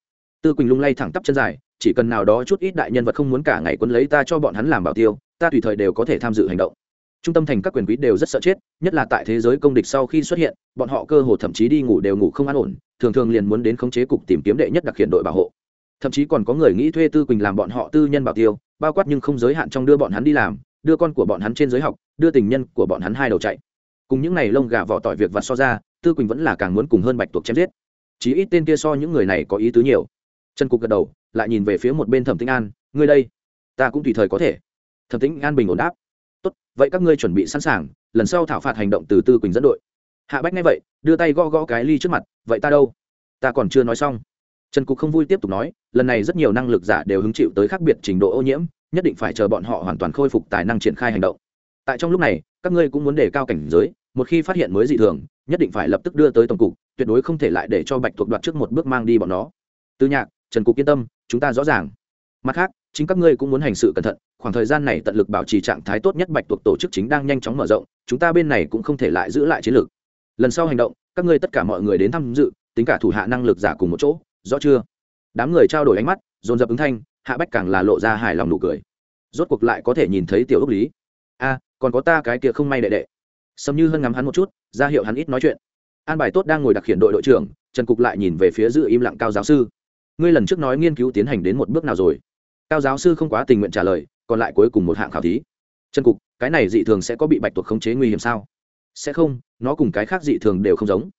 Tư quỳnh lung lay thẳng tắp chân dài, chỉ cần nào đó chút ít đại nhân vật không muốn cả ngày quân lấy ta cho bọn hắn làm bảo tiêu, ta tùy thời đều có thể tham dự hành động. Trung tâm thành các quyền quý đều rất sợ chết, nhất là tại thế giới công địch sau khi xuất hiện, bọn họ cơ hồ thậm chí đi ngủ đều ngủ không an ổn, thường thường liền muốn đến khống chế cục tìm kiếm đệ nhất đặc hiện đội bảo hộ thậm chí còn có người nghĩ thuê tư quỳnh làm bọn họ tư nhân bảo tiêu, bao quát nhưng không giới hạn trong đưa bọn hắn đi làm, đưa con của bọn hắn trên giới học, đưa tình nhân của bọn hắn hai đầu chạy. Cùng những n à y lông gà vỏ tỏi việc vặt so ra, tư quỳnh vẫn là càng muốn cùng hơn bạch tuộc chém giết. Chí ít tên kia so những người này có ý tứ nhiều. Trần cục gật đầu, lại nhìn về phía một bên thẩm tĩnh an, ngươi đây, ta cũng tùy thời có thể. Thẩm tĩnh an bình ổn đáp, tốt, vậy các ngươi chuẩn bị sẵn sàng, lần sau thảo phạt hành động từ tư quỳnh dẫn đội. Hạ bách nghe vậy, đưa tay gõ gõ cái ly trước mặt, vậy ta đâu? Ta còn chưa nói xong trần cục không vui tiếp tục nói, lần này rất nhiều năng lực giả đều hứng chịu tới khác biệt trình độ ô nhiễm, nhất định phải chờ bọn họ hoàn toàn khôi phục tài năng triển khai hành động. Tại trong lúc này, các ngươi cũng muốn đề cao cảnh giới, một khi phát hiện mới dị thường, nhất định phải lập tức đưa tới tổng cục, tuyệt đối không thể lại để cho bạch thuộc đoạt trước một bước mang đi bọn nó. Từ nhạc, trần cục yên tâm, chúng ta rõ ràng. Mặt khác, chính các ngươi cũng muốn hành sự cẩn thận, khoảng thời gian này tận lực bảo trì trạng thái tốt nhất bạch thuộc tổ chức chính đang nhanh chóng mở rộng, chúng ta bên này cũng không thể lại giữ lại chiến lược. Lần sau hành động, các ngươi tất cả mọi người đến tham dự, tính cả thủ hạ năng lực giả cùng một chỗ rõ chưa? Đám người trao đổi ánh mắt, dồn dập ứng thanh, hạ bách càng là lộ ra hài lòng nụ cười. Rốt cuộc lại có thể nhìn thấy tiểu ốc lý. A, còn có ta cái kia không may đệ đệ. Sầm như hơn ngắm hắn một chút, ra hiệu hắn ít nói chuyện. An bài tốt đang ngồi đặc hiện đội đội trưởng, trần cục lại nhìn về phía giữ im lặng cao giáo sư. Ngươi lần trước nói nghiên cứu tiến hành đến một bước nào rồi? Cao giáo sư không quá tình nguyện trả lời, còn lại cuối cùng một hạng khảo thí. Trần cục, cái này dị thường sẽ có bị bạch tuộc khống chế nguy hiểm sao? Sẽ không, nó cùng cái khác dị thường đều không giống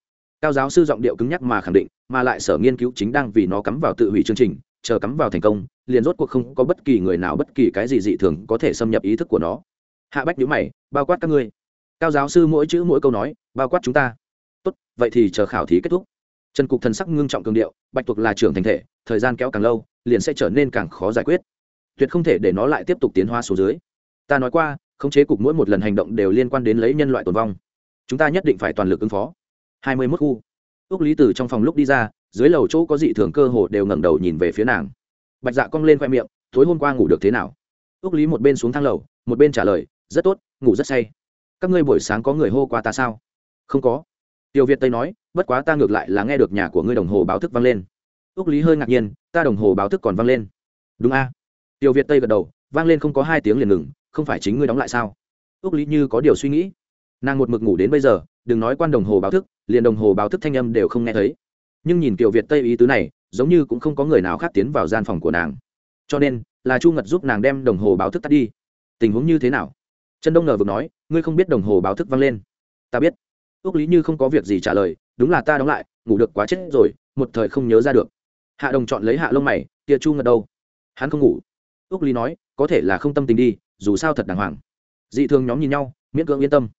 cao giáo sư giọng điệu cứng nhắc mà khẳng định, mà lại sở nghiên cứu chính đang vì nó cắm vào tự hủy chương trình, chờ cắm vào thành công, liền rốt cuộc không có bất kỳ người nào bất kỳ cái gì dị thường có thể xâm nhập ý thức của nó. Hạ bách nhữ mày, bao quát các ngươi. Cao giáo sư mỗi chữ mỗi câu nói, bao quát chúng ta. Tốt, vậy thì chờ khảo thí kết thúc. Trần cục thần sắc ngưng trọng cường điệu, bạch tuộc là trưởng thành thể, thời gian kéo càng lâu, liền sẽ trở nên càng khó giải quyết. Tuyệt không thể để nó lại tiếp tục tiến hóa số dưới. Ta nói qua, khống chế cục mỗi một lần hành động đều liên quan đến lấy nhân loại tồn vong. Chúng ta nhất định phải toàn lực ứng phó hai mươi mốt khu. Ước lý từ trong phòng lúc đi ra, dưới lầu chỗ có dị thường cơ hồ đều ngẩng đầu nhìn về phía nàng. Bạch dạ cong lên khoe miệng, tối hôm qua ngủ được thế nào? Ước lý một bên xuống thang lầu, một bên trả lời, rất tốt, ngủ rất say. Các ngươi buổi sáng có người hô qua ta sao? Không có. Tiểu việt tây nói, bất quá ta ngược lại là nghe được nhà của ngươi đồng hồ báo thức vang lên. Ước lý hơi ngạc nhiên, ta đồng hồ báo thức còn vang lên. Đúng a. Tiểu việt tây gật đầu, vang lên không có hai tiếng liền ngừng, không phải chính ngươi đóng lại sao? Ước lý như có điều suy nghĩ. Nàng một mực ngủ đến bây giờ đừng nói quan đồng hồ báo thức, liền đồng hồ báo thức thanh âm đều không nghe thấy. Nhưng nhìn kiểu việt tây ý tứ này, giống như cũng không có người nào khác tiến vào gian phòng của nàng. Cho nên, là chu ngật giúp nàng đem đồng hồ báo thức tắt đi. Tình huống như thế nào? Trần đông ngờ vực nói, ngươi không biết đồng hồ báo thức vang lên. Ta biết. Ước lý như không có việc gì trả lời, đúng là ta đóng lại, ngủ được quá chết rồi, một thời không nhớ ra được. Hạ đồng chọn lấy hạ lông mày tia chu ngật đâu? Hắn không ngủ. Ước lý nói, có thể là không tâm tình đi, dù sao thật đàng hoàng. Dị thường nhóm nhìn nhau, miễn cưỡng yên tâm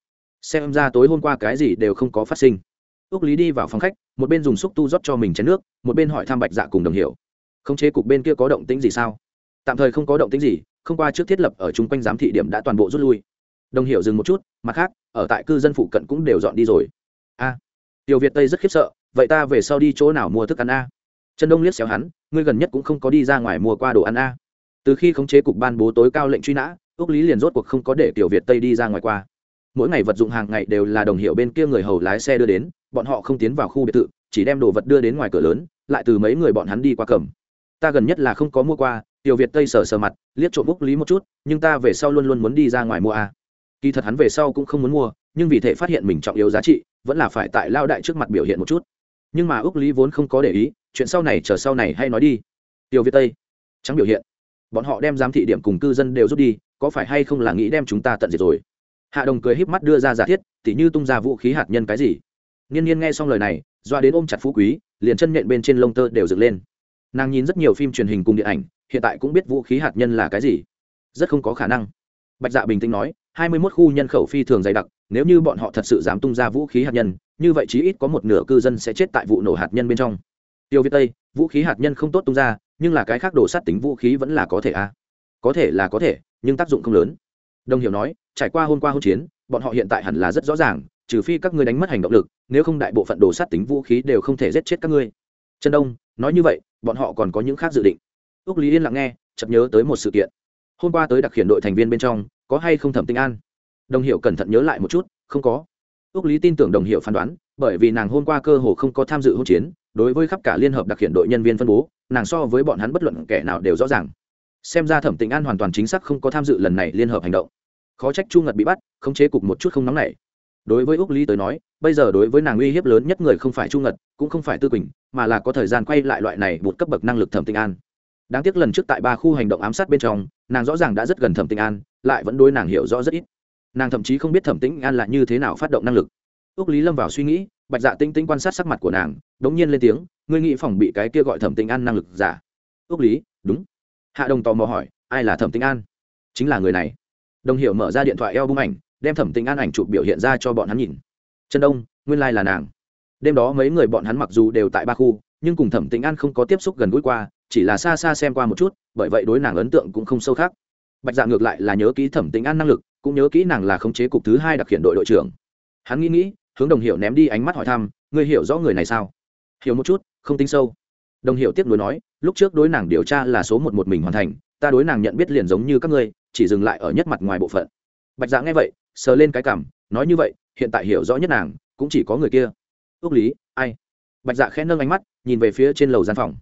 xem ra tối hôm qua cái gì đều không có phát sinh. Ước lý đi vào phòng khách, một bên dùng xúc tu rót cho mình chén nước, một bên hỏi thăm bạch dạ cùng đồng hiểu khống chế cục bên kia có động tĩnh gì sao? Tạm thời không có động tĩnh gì, không qua trước thiết lập ở chung quanh giám thị điểm đã toàn bộ rút lui. Đồng hiểu dừng một chút, mặt khác, ở tại cư dân phụ cận cũng đều dọn đi rồi. A, tiểu việt tây rất khiếp sợ, vậy ta về sau đi chỗ nào mua thức ăn a? Trần đông liếc xéo hắn, ngươi gần nhất cũng không có đi ra ngoài mua qua đồ ăn a. Từ khi khống chế cục ban bố tối cao lệnh truy nã ước lý liền rốt cuộc không có để tiểu việt tây đi ra ngoài qua mỗi ngày vật dụng hàng ngày đều là đồng hiệu bên kia người hầu lái xe đưa đến, bọn họ không tiến vào khu biệt thự, chỉ đem đồ vật đưa đến ngoài cửa lớn, lại từ mấy người bọn hắn đi qua cầm. Ta gần nhất là không có mua qua, tiểu việt tây sờ sờ mặt, liếc trộm úc lý một chút, nhưng ta về sau luôn luôn muốn đi ra ngoài mua a. Kỳ thật hắn về sau cũng không muốn mua, nhưng vì thể phát hiện mình trọng yếu giá trị, vẫn là phải tại lao đại trước mặt biểu hiện một chút. Nhưng mà úc lý vốn không có để ý, chuyện sau này chờ sau này hay nói đi. Tiểu việt tây, trắng biểu hiện. Bọn họ đem giám thị điểm cùng cư dân đều rút đi, có phải hay không là nghĩ đem chúng ta tận diệt rồi? Hạ đồng cười híp mắt đưa ra giả thiết, tỉ như tung ra vũ khí hạt nhân cái gì. Nghiên nhiên nghe xong lời này, doa đến ôm chặt phú quý, liền chân nhện bên trên lông tơ đều dựng lên. Nàng nhìn rất nhiều phim truyền hình cùng điện ảnh, hiện tại cũng biết vũ khí hạt nhân là cái gì. Rất không có khả năng. Bạch dạ bình tĩnh nói, hai mươi 21 khu nhân khẩu phi thường dày đặc, nếu như bọn họ thật sự dám tung ra vũ khí hạt nhân, như vậy chí ít có một nửa cư dân sẽ chết tại vụ nổ hạt nhân bên trong. Tiêu viết tây, vũ khí hạt nhân không tốt tung ra, nhưng là cái khác đổ sát tính vũ khí vẫn là có thể a. À? có thể là có thể, nhưng tác dụng không lớn đồng hiểu nói, trải qua hôm qua hôn chiến, bọn họ hiện tại hẳn là rất rõ ràng, trừ phi các ngươi đánh mất hành động lực, nếu không đại bộ phận đồ sát tính vũ khí đều không thể giết chết các ngươi. Trần đông nói như vậy, bọn họ còn có những khác dự định. Ước lý yên lặng nghe, chợt nhớ tới một sự kiện. Hôm qua tới đặc khiển đội thành viên bên trong, có hay không thẩm tinh an? Đồng hiệu cẩn thận nhớ lại một chút, không có. Ước lý tin tưởng đồng hiệu phán đoán, bởi vì nàng hôm qua cơ hồ không có tham dự hỗn chiến, đối với khắp cả liên hợp đặc hiện đội nhân viên phân bố, nàng so với bọn hắn bất luận kẻ nào đều rõ ràng. Xem ra thẩm Tinh an hoàn toàn chính xác không có tham dự lần này liên hợp hành động khó trách chu ngật bị bắt, khống chế cục một chút không nóng này đối với úc lý tới nói, bây giờ đối với nàng uy hiếp lớn nhất người không phải chu ngật, cũng không phải tư quỳnh, mà là có thời gian quay lại loại này một cấp bậc năng lực thẩm Tinh an. Đáng tiếc lần trước tại ba khu hành động ám sát bên trong, nàng rõ ràng đã rất gần thẩm Tinh an, lại vẫn đối nàng hiểu rõ rất ít. Nàng thậm chí không biết thẩm tĩnh an là như thế nào phát động năng lực. Ước lý lâm vào suy nghĩ, bạch dạ tinh tinh quan sát sắc mặt của nàng, đống nhiên lên tiếng, ngươi nghĩ phòng bị cái kia gọi thẩm tĩnh an năng lực giả? Ước lý, đúng. Hạ đồng tò mò hỏi, ai là thẩm tĩnh an? Chính là người này đồng hiệu mở ra điện thoại eo bung ảnh, đem thẩm tình an ảnh chụp biểu hiện ra cho bọn hắn nhìn. Trần đông, nguyên lai、like、là nàng. Đêm đó mấy người bọn hắn mặc dù đều tại ba khu, nhưng cùng thẩm tình an không có tiếp xúc gần gũi qua, chỉ là xa xa xem qua một chút, bởi vậy đối nàng ấn tượng cũng không sâu khác. Bạch dạ ngược lại là nhớ kỹ thẩm tình an năng lực, cũng nhớ kỹ nàng là khống chế cục thứ hai đặc hiện đội đội trưởng. Hắn nghĩ nghĩ, hướng đồng hiệu ném đi ánh mắt hỏi thăm, ngươi hiểu rõ người này sao? Hiểu một chút, không tính sâu. Đồng hiệu tiếp nối nói, lúc trước đối nàng điều tra là số một một mình hoàn thành, ta đối nàng nhận biết liền giống như các ngươi chỉ dừng lại ở nhất mặt ngoài bộ phận. Bạch dạ nghe vậy, sờ lên cái cảm nói như vậy, hiện tại hiểu rõ nhất nàng, cũng chỉ có người kia. Ước lý, ai? Bạch dạ khẽ nâng ánh mắt, nhìn về phía trên lầu gian phòng.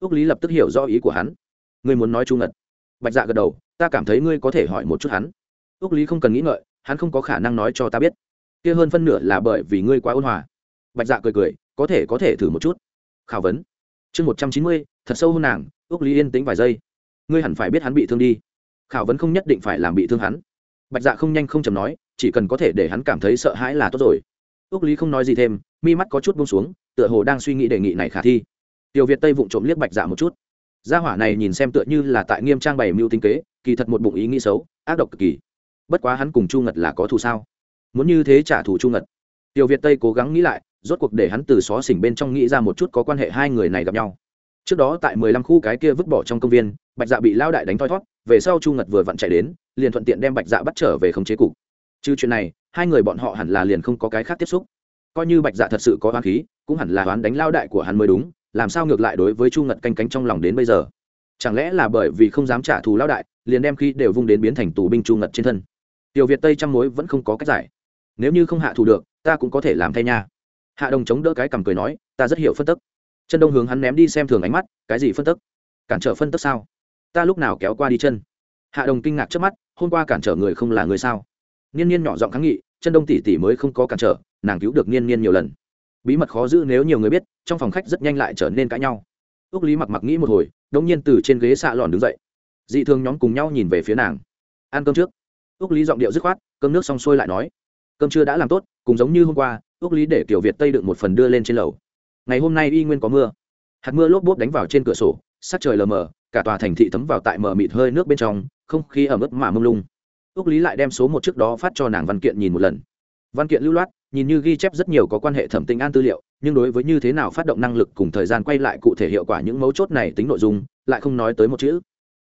Ước lý lập tức hiểu rõ ý của hắn. Ngươi muốn nói chu ngật. Bạch dạ gật đầu, ta cảm thấy ngươi có thể hỏi một chút hắn. Ước lý không cần nghĩ ngợi, hắn không có khả năng nói cho ta biết. Kia hơn phân nửa là bởi vì ngươi quá ôn hòa. Bạch dạ cười cười, có thể có thể thử một chút. Khảo vấn. Chương một trăm chín mươi, thật sâu hơn nàng ước lý yên tĩnh vài giây. Ngươi hẳn phải biết hắn bị thương đi khảo vấn không nhất định phải làm bị thương hắn. Bạch dạ không nhanh không chầm nói, chỉ cần có thể để hắn cảm thấy sợ hãi là tốt rồi. Ước lý không nói gì thêm, mi mắt có chút bông xuống, tựa hồ đang suy nghĩ đề nghị này khả thi. Tiểu việt tây vụng trộm liếc bạch dạ một chút. Gia hỏa này nhìn xem tựa như là tại nghiêm trang bày mưu tinh kế, kỳ thật một bụng ý nghĩ xấu, ác độc cực kỳ. Bất quá hắn cùng chu ngật là có thù sao? Muốn như thế trả thù chu ngật. Tiểu việt tây cố gắng nghĩ lại, rốt cuộc để hắn từ xó xỉnh bên trong nghĩ ra một chút có quan hệ hai người này gặp nhau. Trước đó tại mười lăm khu cái kia vứt bỏ trong công viên, bạch dạ bị lao đại đánh thoi thót về sau chu ngật vừa vặn chạy đến, liền thuận tiện đem bạch dạ bắt trở về khống chế cục. Trừ chuyện này, hai người bọn họ hẳn là liền không có cái khác tiếp xúc. Coi như bạch dạ thật sự có oán khí, cũng hẳn là oán đánh lao đại của hắn mới đúng, làm sao ngược lại đối với chu ngật canh cánh trong lòng đến bây giờ? Chẳng lẽ là bởi vì không dám trả thù lao đại, liền đem khi đều vung đến biến thành tù binh chu ngật trên thân? Tiểu việt tây trăm mối vẫn không có cách giải. Nếu như không hạ thù được, ta cũng có thể làm thay nha. Hạ đồng chống đỡ cái cằm cười nói, ta rất hiểu phân tức. Chân đông hướng hắn ném đi xem thường ánh mắt, cái gì phân tức? Cản trở phân tức sao? Ta lúc nào kéo qua đi chân? Hạ đồng kinh ngạc trước mắt, hôm qua cản trở người không là người sao? Niên niên nhỏ giọng kháng nghị, chân đông tỷ tỷ mới không có cản trở, nàng cứu được niên niên nhiều lần. Bí mật khó giữ nếu nhiều người biết, trong phòng khách rất nhanh lại trở nên cãi nhau. Ước lý mặc mặc nghĩ một hồi đông nhiên từ trên ghế xạ lòn đứng dậy. Dị thường nhóm cùng nhau nhìn về phía nàng. Ăn cơm trước. Ước lý giọng điệu dứt khoát, cơm nước xong xuôi lại nói. Cơm chưa đã làm tốt, cùng giống như hôm qua ước lý để kiểu việt tây đựng một phần đưa lên trên lầu. Ngày hôm nay y nguyên có mưa. Hạt mưa lốp bốp đánh vào trên cửa sổ, sắc trời lờ mờ cả tòa thành thị thấm vào tại mờ mịt hơi nước bên trong, không khí ẩm ướt mà mông lung. Ước lý lại đem số một trước đó phát cho nàng văn kiện nhìn một lần. Văn kiện lưu loát, nhìn như ghi chép rất nhiều có quan hệ thẩm tinh an tư liệu, nhưng đối với như thế nào phát động năng lực cùng thời gian quay lại cụ thể hiệu quả những mấu chốt này tính nội dung, lại không nói tới một chữ.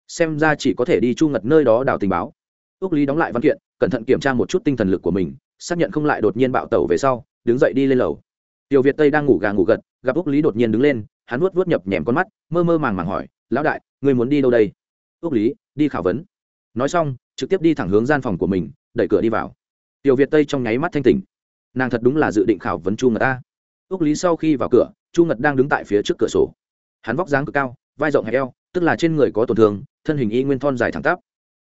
Xem ra chỉ có thể đi chu ngật nơi đó đào tình báo. Ước lý đóng lại văn kiện, cẩn thận kiểm tra một chút tinh thần lực của mình, xác nhận không lại đột nhiên bạo tẩu về sau, đứng dậy đi lên lầu. Tiểu việt tây đang ngủ gà ngủ gật, gặp ước lý đột nhiên đứng lên, hắn vuốt vuốt nhập nhèm con mắt, mơ mơ màng màng hỏi lão đại người muốn đi đâu đây? Ước lý, đi khảo vấn. Nói xong, trực tiếp đi thẳng hướng gian phòng của mình, đẩy cửa đi vào. Tiểu việt tây trong nháy mắt thanh tỉnh. Nàng thật đúng là dự định khảo vấn chu ngật ta ước lý sau khi vào cửa, chu ngật đang đứng tại phía trước cửa sổ. Hắn vóc dáng cực cao, vai rộng hẹp eo, tức là trên người có tổn thương, thân hình y nguyên thon dài thẳng tắp.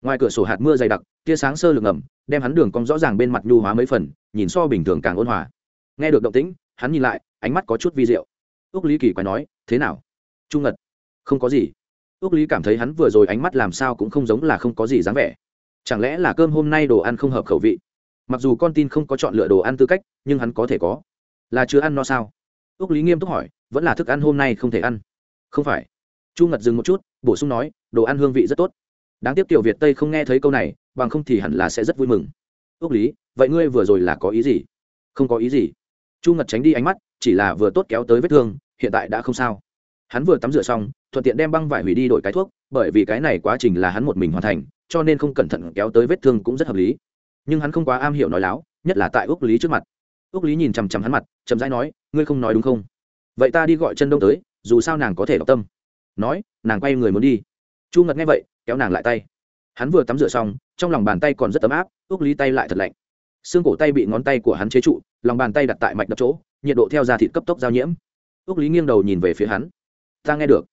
Ngoài cửa sổ hạt mưa dày đặc, tia sáng sơ lược ngầm, đem hắn đường cong rõ ràng bên mặt nhu hóa mấy phần, nhìn so bình thường càng ôn hòa. Nghe được động tĩnh, hắn nhìn lại, ánh mắt có chút vi diệu. Ước lý kỳ quái nói, thế nào? Chu ngật không có gì. Ước lý cảm thấy hắn vừa rồi ánh mắt làm sao cũng không giống là không có gì dáng vẻ. Chẳng lẽ là cơm hôm nay đồ ăn không hợp khẩu vị? Mặc dù con tin không có chọn lựa đồ ăn tư cách, nhưng hắn có thể có. Là chưa ăn no sao? Ước lý nghiêm túc hỏi, vẫn là thức ăn hôm nay không thể ăn? Không phải. Chu ngật dừng một chút, bổ sung nói, đồ ăn hương vị rất tốt. Đáng tiếc tiểu việt tây không nghe thấy câu này, bằng không thì hẳn là sẽ rất vui mừng. Ước lý, vậy ngươi vừa rồi là có ý gì? Không có ý gì. Chu ngật tránh đi ánh mắt, chỉ là vừa tốt kéo tới vết thương, hiện tại đã không sao. Hắn vừa tắm rửa xong thuận tiện đem băng vải hủy đi đổi cái thuốc, bởi vì cái này quá trình là hắn một mình hoàn thành, cho nên không cẩn thận kéo tới vết thương cũng rất hợp lý. Nhưng hắn không quá am hiểu nói láo, nhất là tại úc lý trước mặt. Úc lý nhìn chằm chằm hắn mặt, chậm rãi nói, ngươi không nói đúng không? Vậy ta đi gọi chân đông tới, dù sao nàng có thể đọc tâm. Nói, nàng quay người muốn đi. Chu ngật nghe vậy, kéo nàng lại tay. Hắn vừa tắm rửa xong, trong lòng bàn tay còn rất ấm áp, úc lý tay lại thật lạnh. Xương cổ tay bị ngón tay của hắn chế trụ, lòng bàn tay đặt tại mạch đập chỗ, nhiệt độ theo da thịt cấp tốc giao nhiễm. Úc lý nghiêng đầu nhìn về phía hắn. Ta nghe được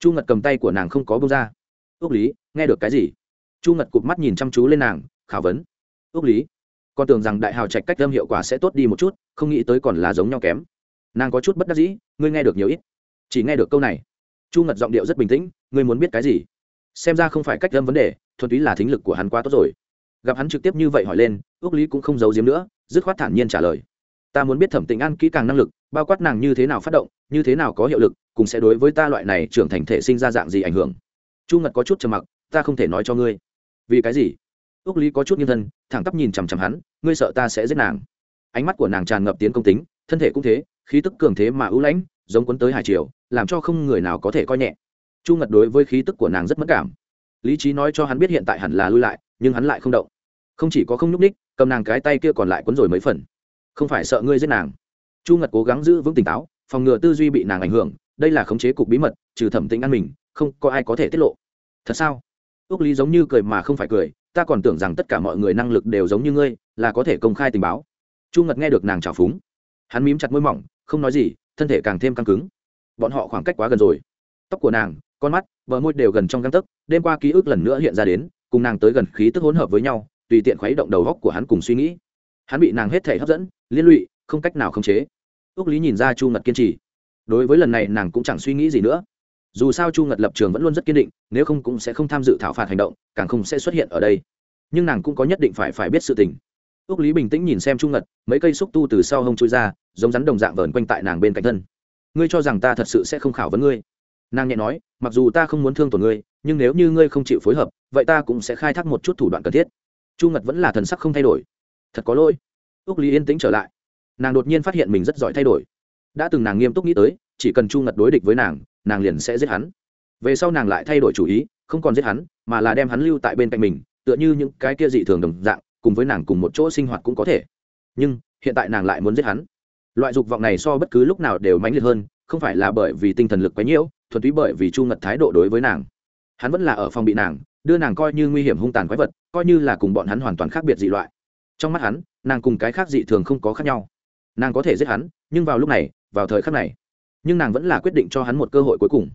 chu ngật cầm tay của nàng không có bông ra. Ước lý, nghe được cái gì? Chu ngật cụp mắt nhìn chăm chú lên nàng, khảo vấn. Ước lý, con tưởng rằng đại hào trạch cách âm hiệu quả sẽ tốt đi một chút, không nghĩ tới còn là giống nhau kém. Nàng có chút bất đắc dĩ, ngươi nghe được nhiều ít. Chỉ nghe được câu này. Chu ngật giọng điệu rất bình tĩnh, ngươi muốn biết cái gì? Xem ra không phải cách âm vấn đề, thuần túy là thính lực của hắn quá tốt rồi. Gặp hắn trực tiếp như vậy hỏi lên ước lý cũng không giấu giếm nữa, dứt khoát thản nhiên trả lời. Ta muốn biết thẩm tình an kỹ càng năng lực, bao quát nàng như thế nào phát động như thế nào có hiệu lực cũng sẽ đối với ta loại này trưởng thành thể sinh ra dạng gì ảnh hưởng. Chu ngật có chút trầm mặc, ta không thể nói cho ngươi. Vì cái gì? Ước lý có chút nghiêng thân, thẳng tắp nhìn chằm chằm hắn, ngươi sợ ta sẽ giết nàng. Ánh mắt của nàng tràn ngập tiến công tính, thân thể cũng thế, khí tức cường thế mà ưu lãnh, giống quấn tới hải triều, làm cho không người nào có thể coi nhẹ. Chu ngật đối với khí tức của nàng rất mất cảm. Lý trí nói cho hắn biết hiện tại hẳn là lui lại, nhưng hắn lại không động. Không chỉ có không nhúc ních cầm nàng cái tay kia còn lại quấn rồi mấy phần. Không phải sợ ngươi giết nàng. Chu ngật cố gắng giữ vững tỉnh táo phòng ngừa tư duy bị nàng ảnh hưởng, đây là khống chế cục bí mật, trừ thẩm tĩnh ăn mình, không có ai có thể tiết lộ. Thật sao? Ước lý giống như cười mà không phải cười, ta còn tưởng rằng tất cả mọi người năng lực đều giống như ngươi, là có thể công khai tình báo. Chu ngật nghe được nàng trào phúng. Hắn mím chặt môi mỏng, không nói gì, thân thể càng thêm căng cứng. Bọn họ khoảng cách quá gần rồi. Tóc của nàng, con mắt, bờ môi đều gần trong găng tấc, đêm qua ký ức lần nữa hiện ra đến, cùng nàng tới gần khí tức hỗn hợp với nhau, tùy tiện khuấy động đầu góc của hắn cùng suy nghĩ. Hắn bị nàng hết thể hấp dẫn, liên lụy, không cách nào khống chế ước lý nhìn ra chu ngật kiên trì. Đối với lần này, nàng cũng chẳng suy nghĩ gì nữa. Dù sao chu ngật lập trường vẫn luôn rất kiên định, nếu không cũng sẽ không tham dự thảo phạt hành động, càng không sẽ xuất hiện ở đây. Nhưng nàng cũng có nhất định phải phải biết sự tình. Ước lý bình tĩnh nhìn xem chu ngật, mấy cây xúc tu từ sau hông chui ra, giống rắn đồng dạng vờn quanh tại nàng bên cạnh thân. Ngươi cho rằng ta thật sự sẽ không khảo vấn ngươi? Nàng nhẹ nói, mặc dù ta không muốn thương tổn ngươi, nhưng nếu như ngươi không chịu phối hợp, vậy ta cũng sẽ khai thác một chút thủ đoạn cần thiết. Chu ngật vẫn là thần sắc không thay đổi. Thật có lỗi. Ước lý yên tĩnh trở lại nàng đột nhiên phát hiện mình rất giỏi thay đổi. Đã từng nàng nghiêm túc nghĩ tới, chỉ cần chu ngật đối địch với nàng nàng liền sẽ giết hắn. Về sau nàng lại thay đổi chủ ý, không còn giết hắn, mà là đem hắn lưu tại bên cạnh mình, tựa như những cái kia dị thường đồng dạng, cùng với nàng cùng một chỗ sinh hoạt cũng có thể. Nhưng, hiện tại nàng lại muốn giết hắn. Loại dục vọng này so bất cứ lúc nào đều mãnh liệt hơn, không phải là bởi vì tinh thần lực quấy nhiễu, thuần túy bởi vì chu ngật thái độ đối với nàng. Hắn vẫn là ở phòng bị nàng, đưa nàng coi như nguy hiểm hung tàn quái vật, coi như là cùng bọn hắn hoàn toàn khác biệt dị loại. Trong mắt hắn, nàng cùng cái khác dị thường không có khác nhau nàng có thể giết hắn, nhưng vào lúc này, vào thời khắc này, nhưng nàng vẫn là quyết định cho hắn một cơ hội cuối cùng.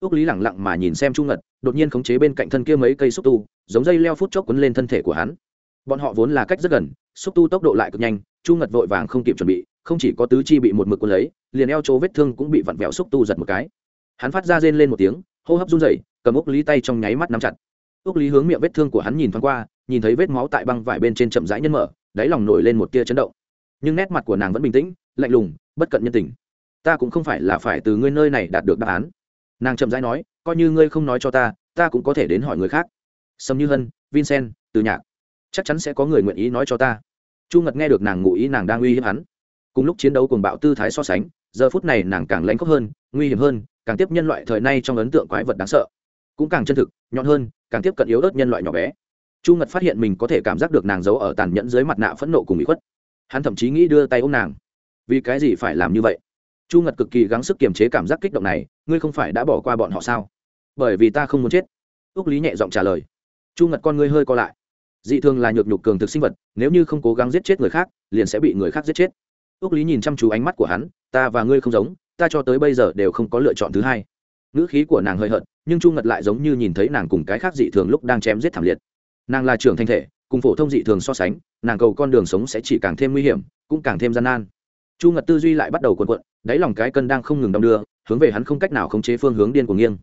Ước lý lẳng lặng mà nhìn xem chu ngật, đột nhiên khống chế bên cạnh thân kia mấy cây xúc tu, giống dây leo phút chốc quấn lên thân thể của hắn. Bọn họ vốn là cách rất gần, xúc tu tốc độ lại cực nhanh, chu ngật vội vàng không kịp chuẩn bị, không chỉ có tứ chi bị một mực quấn lấy, liền eo chỗ vết thương cũng bị vặn vẹo xúc tu giật một cái. Hắn phát ra rên lên một tiếng, hô hấp run rẩy, cầm ước lý tay trong nháy mắt nắm chặt. Ước lý hướng miệng vết thương của hắn nhìn thoáng qua, nhìn thấy vết máu tại băng vải bên trên chậm rãi nhân mở, đáy lòng nổi lên một tia chấn động nhưng nét mặt của nàng vẫn bình tĩnh, lạnh lùng, bất cận nhân tình. Ta cũng không phải là phải từ ngươi nơi này đạt được đáp án. Nàng chậm rãi nói, coi như ngươi không nói cho ta ta cũng có thể đến hỏi người khác. Sầm như hân, vincent, từ nhạc. Chắc chắn sẽ có người nguyện ý nói cho ta. Chu ngật nghe được nàng ngụ ý, nàng đang uy hiếp hắn. Cùng lúc chiến đấu cùng bạo tư thái so sánh, giờ phút này nàng càng lãnh khốc hơn, nguy hiểm hơn, càng tiếp nhân loại thời nay trong ấn tượng quái vật đáng sợ. Cũng càng chân thực, nhọn hơn, càng tiếp cận yếu ớt nhân loại nhỏ bé. Chu ngật phát hiện mình có thể cảm giác được nàng giấu ở tàn nhẫn dưới mặt nạ phẫn nộ cùng bị khuất hắn thậm chí nghĩ đưa tay ôm nàng. Vì cái gì phải làm như vậy? Chu ngật cực kỳ gắng sức kiềm chế cảm giác kích động này, ngươi không phải đã bỏ qua bọn họ sao? Bởi vì ta không muốn chết. Ước lý nhẹ giọng trả lời. Chu ngật con ngươi hơi co lại. Dị thường là nhược nhục cường thực sinh vật, nếu như không cố gắng giết chết người khác, liền sẽ bị người khác giết chết. Ước lý nhìn chăm chú ánh mắt của hắn, ta và ngươi không giống, ta cho tới bây giờ đều không có lựa chọn thứ hai. Ngữ khí của nàng hơi hận nhưng chu ngật lại giống như nhìn thấy nàng cùng cái khác dị thường lúc đang chém giết thảm liệt. Nàng là trưởng thanh thể, cùng phổ thông dị thường so sánh nàng cầu con đường sống sẽ chỉ càng thêm nguy hiểm, cũng càng thêm gian nan. Chu ngật tư duy lại bắt đầu cuộn cuộn, đáy lòng cái cân đang không ngừng đong đưa, hướng về hắn không cách nào khống chế phương hướng điên của nghiêng.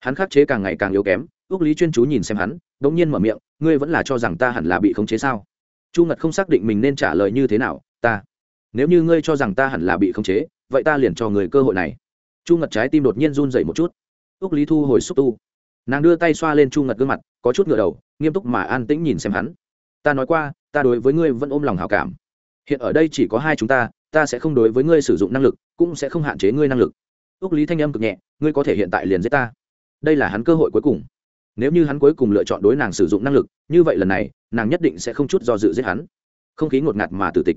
Hắn khắc chế càng ngày càng yếu kém ước lý chuyên chú nhìn xem hắn đ ỗ n g nhiên mở miệng, ngươi vẫn là cho rằng ta hẳn là bị khống chế sao? Chu ngật không xác định mình nên trả lời như thế nào, ta, nếu như ngươi cho rằng ta hẳn là bị khống chế, vậy ta liền cho người cơ hội này. Chu ngật trái tim đột nhiên run dậy một chút. Ước lý thu hồi xúc tu. Nàng đưa tay xoa lên chu ngật gương mặt, có chút ngựa đầu, nghiêm túc mà an tĩnh nhìn xem hắn ta nói qua, ta đối với ngươi vẫn ôm lòng hào cảm. Hiện ở đây chỉ có hai chúng ta ta sẽ không đối với ngươi sử dụng năng lực, cũng sẽ không hạn chế ngươi năng lực. Ước lý thanh âm cực nhẹ, ngươi có thể hiện tại liền giết ta. Đây là hắn cơ hội cuối cùng. Nếu như hắn cuối cùng lựa chọn đối nàng sử dụng năng lực, như vậy lần này, nàng nhất định sẽ không chút do dự giết hắn. Không khí ngột ngạt mà tử tịch.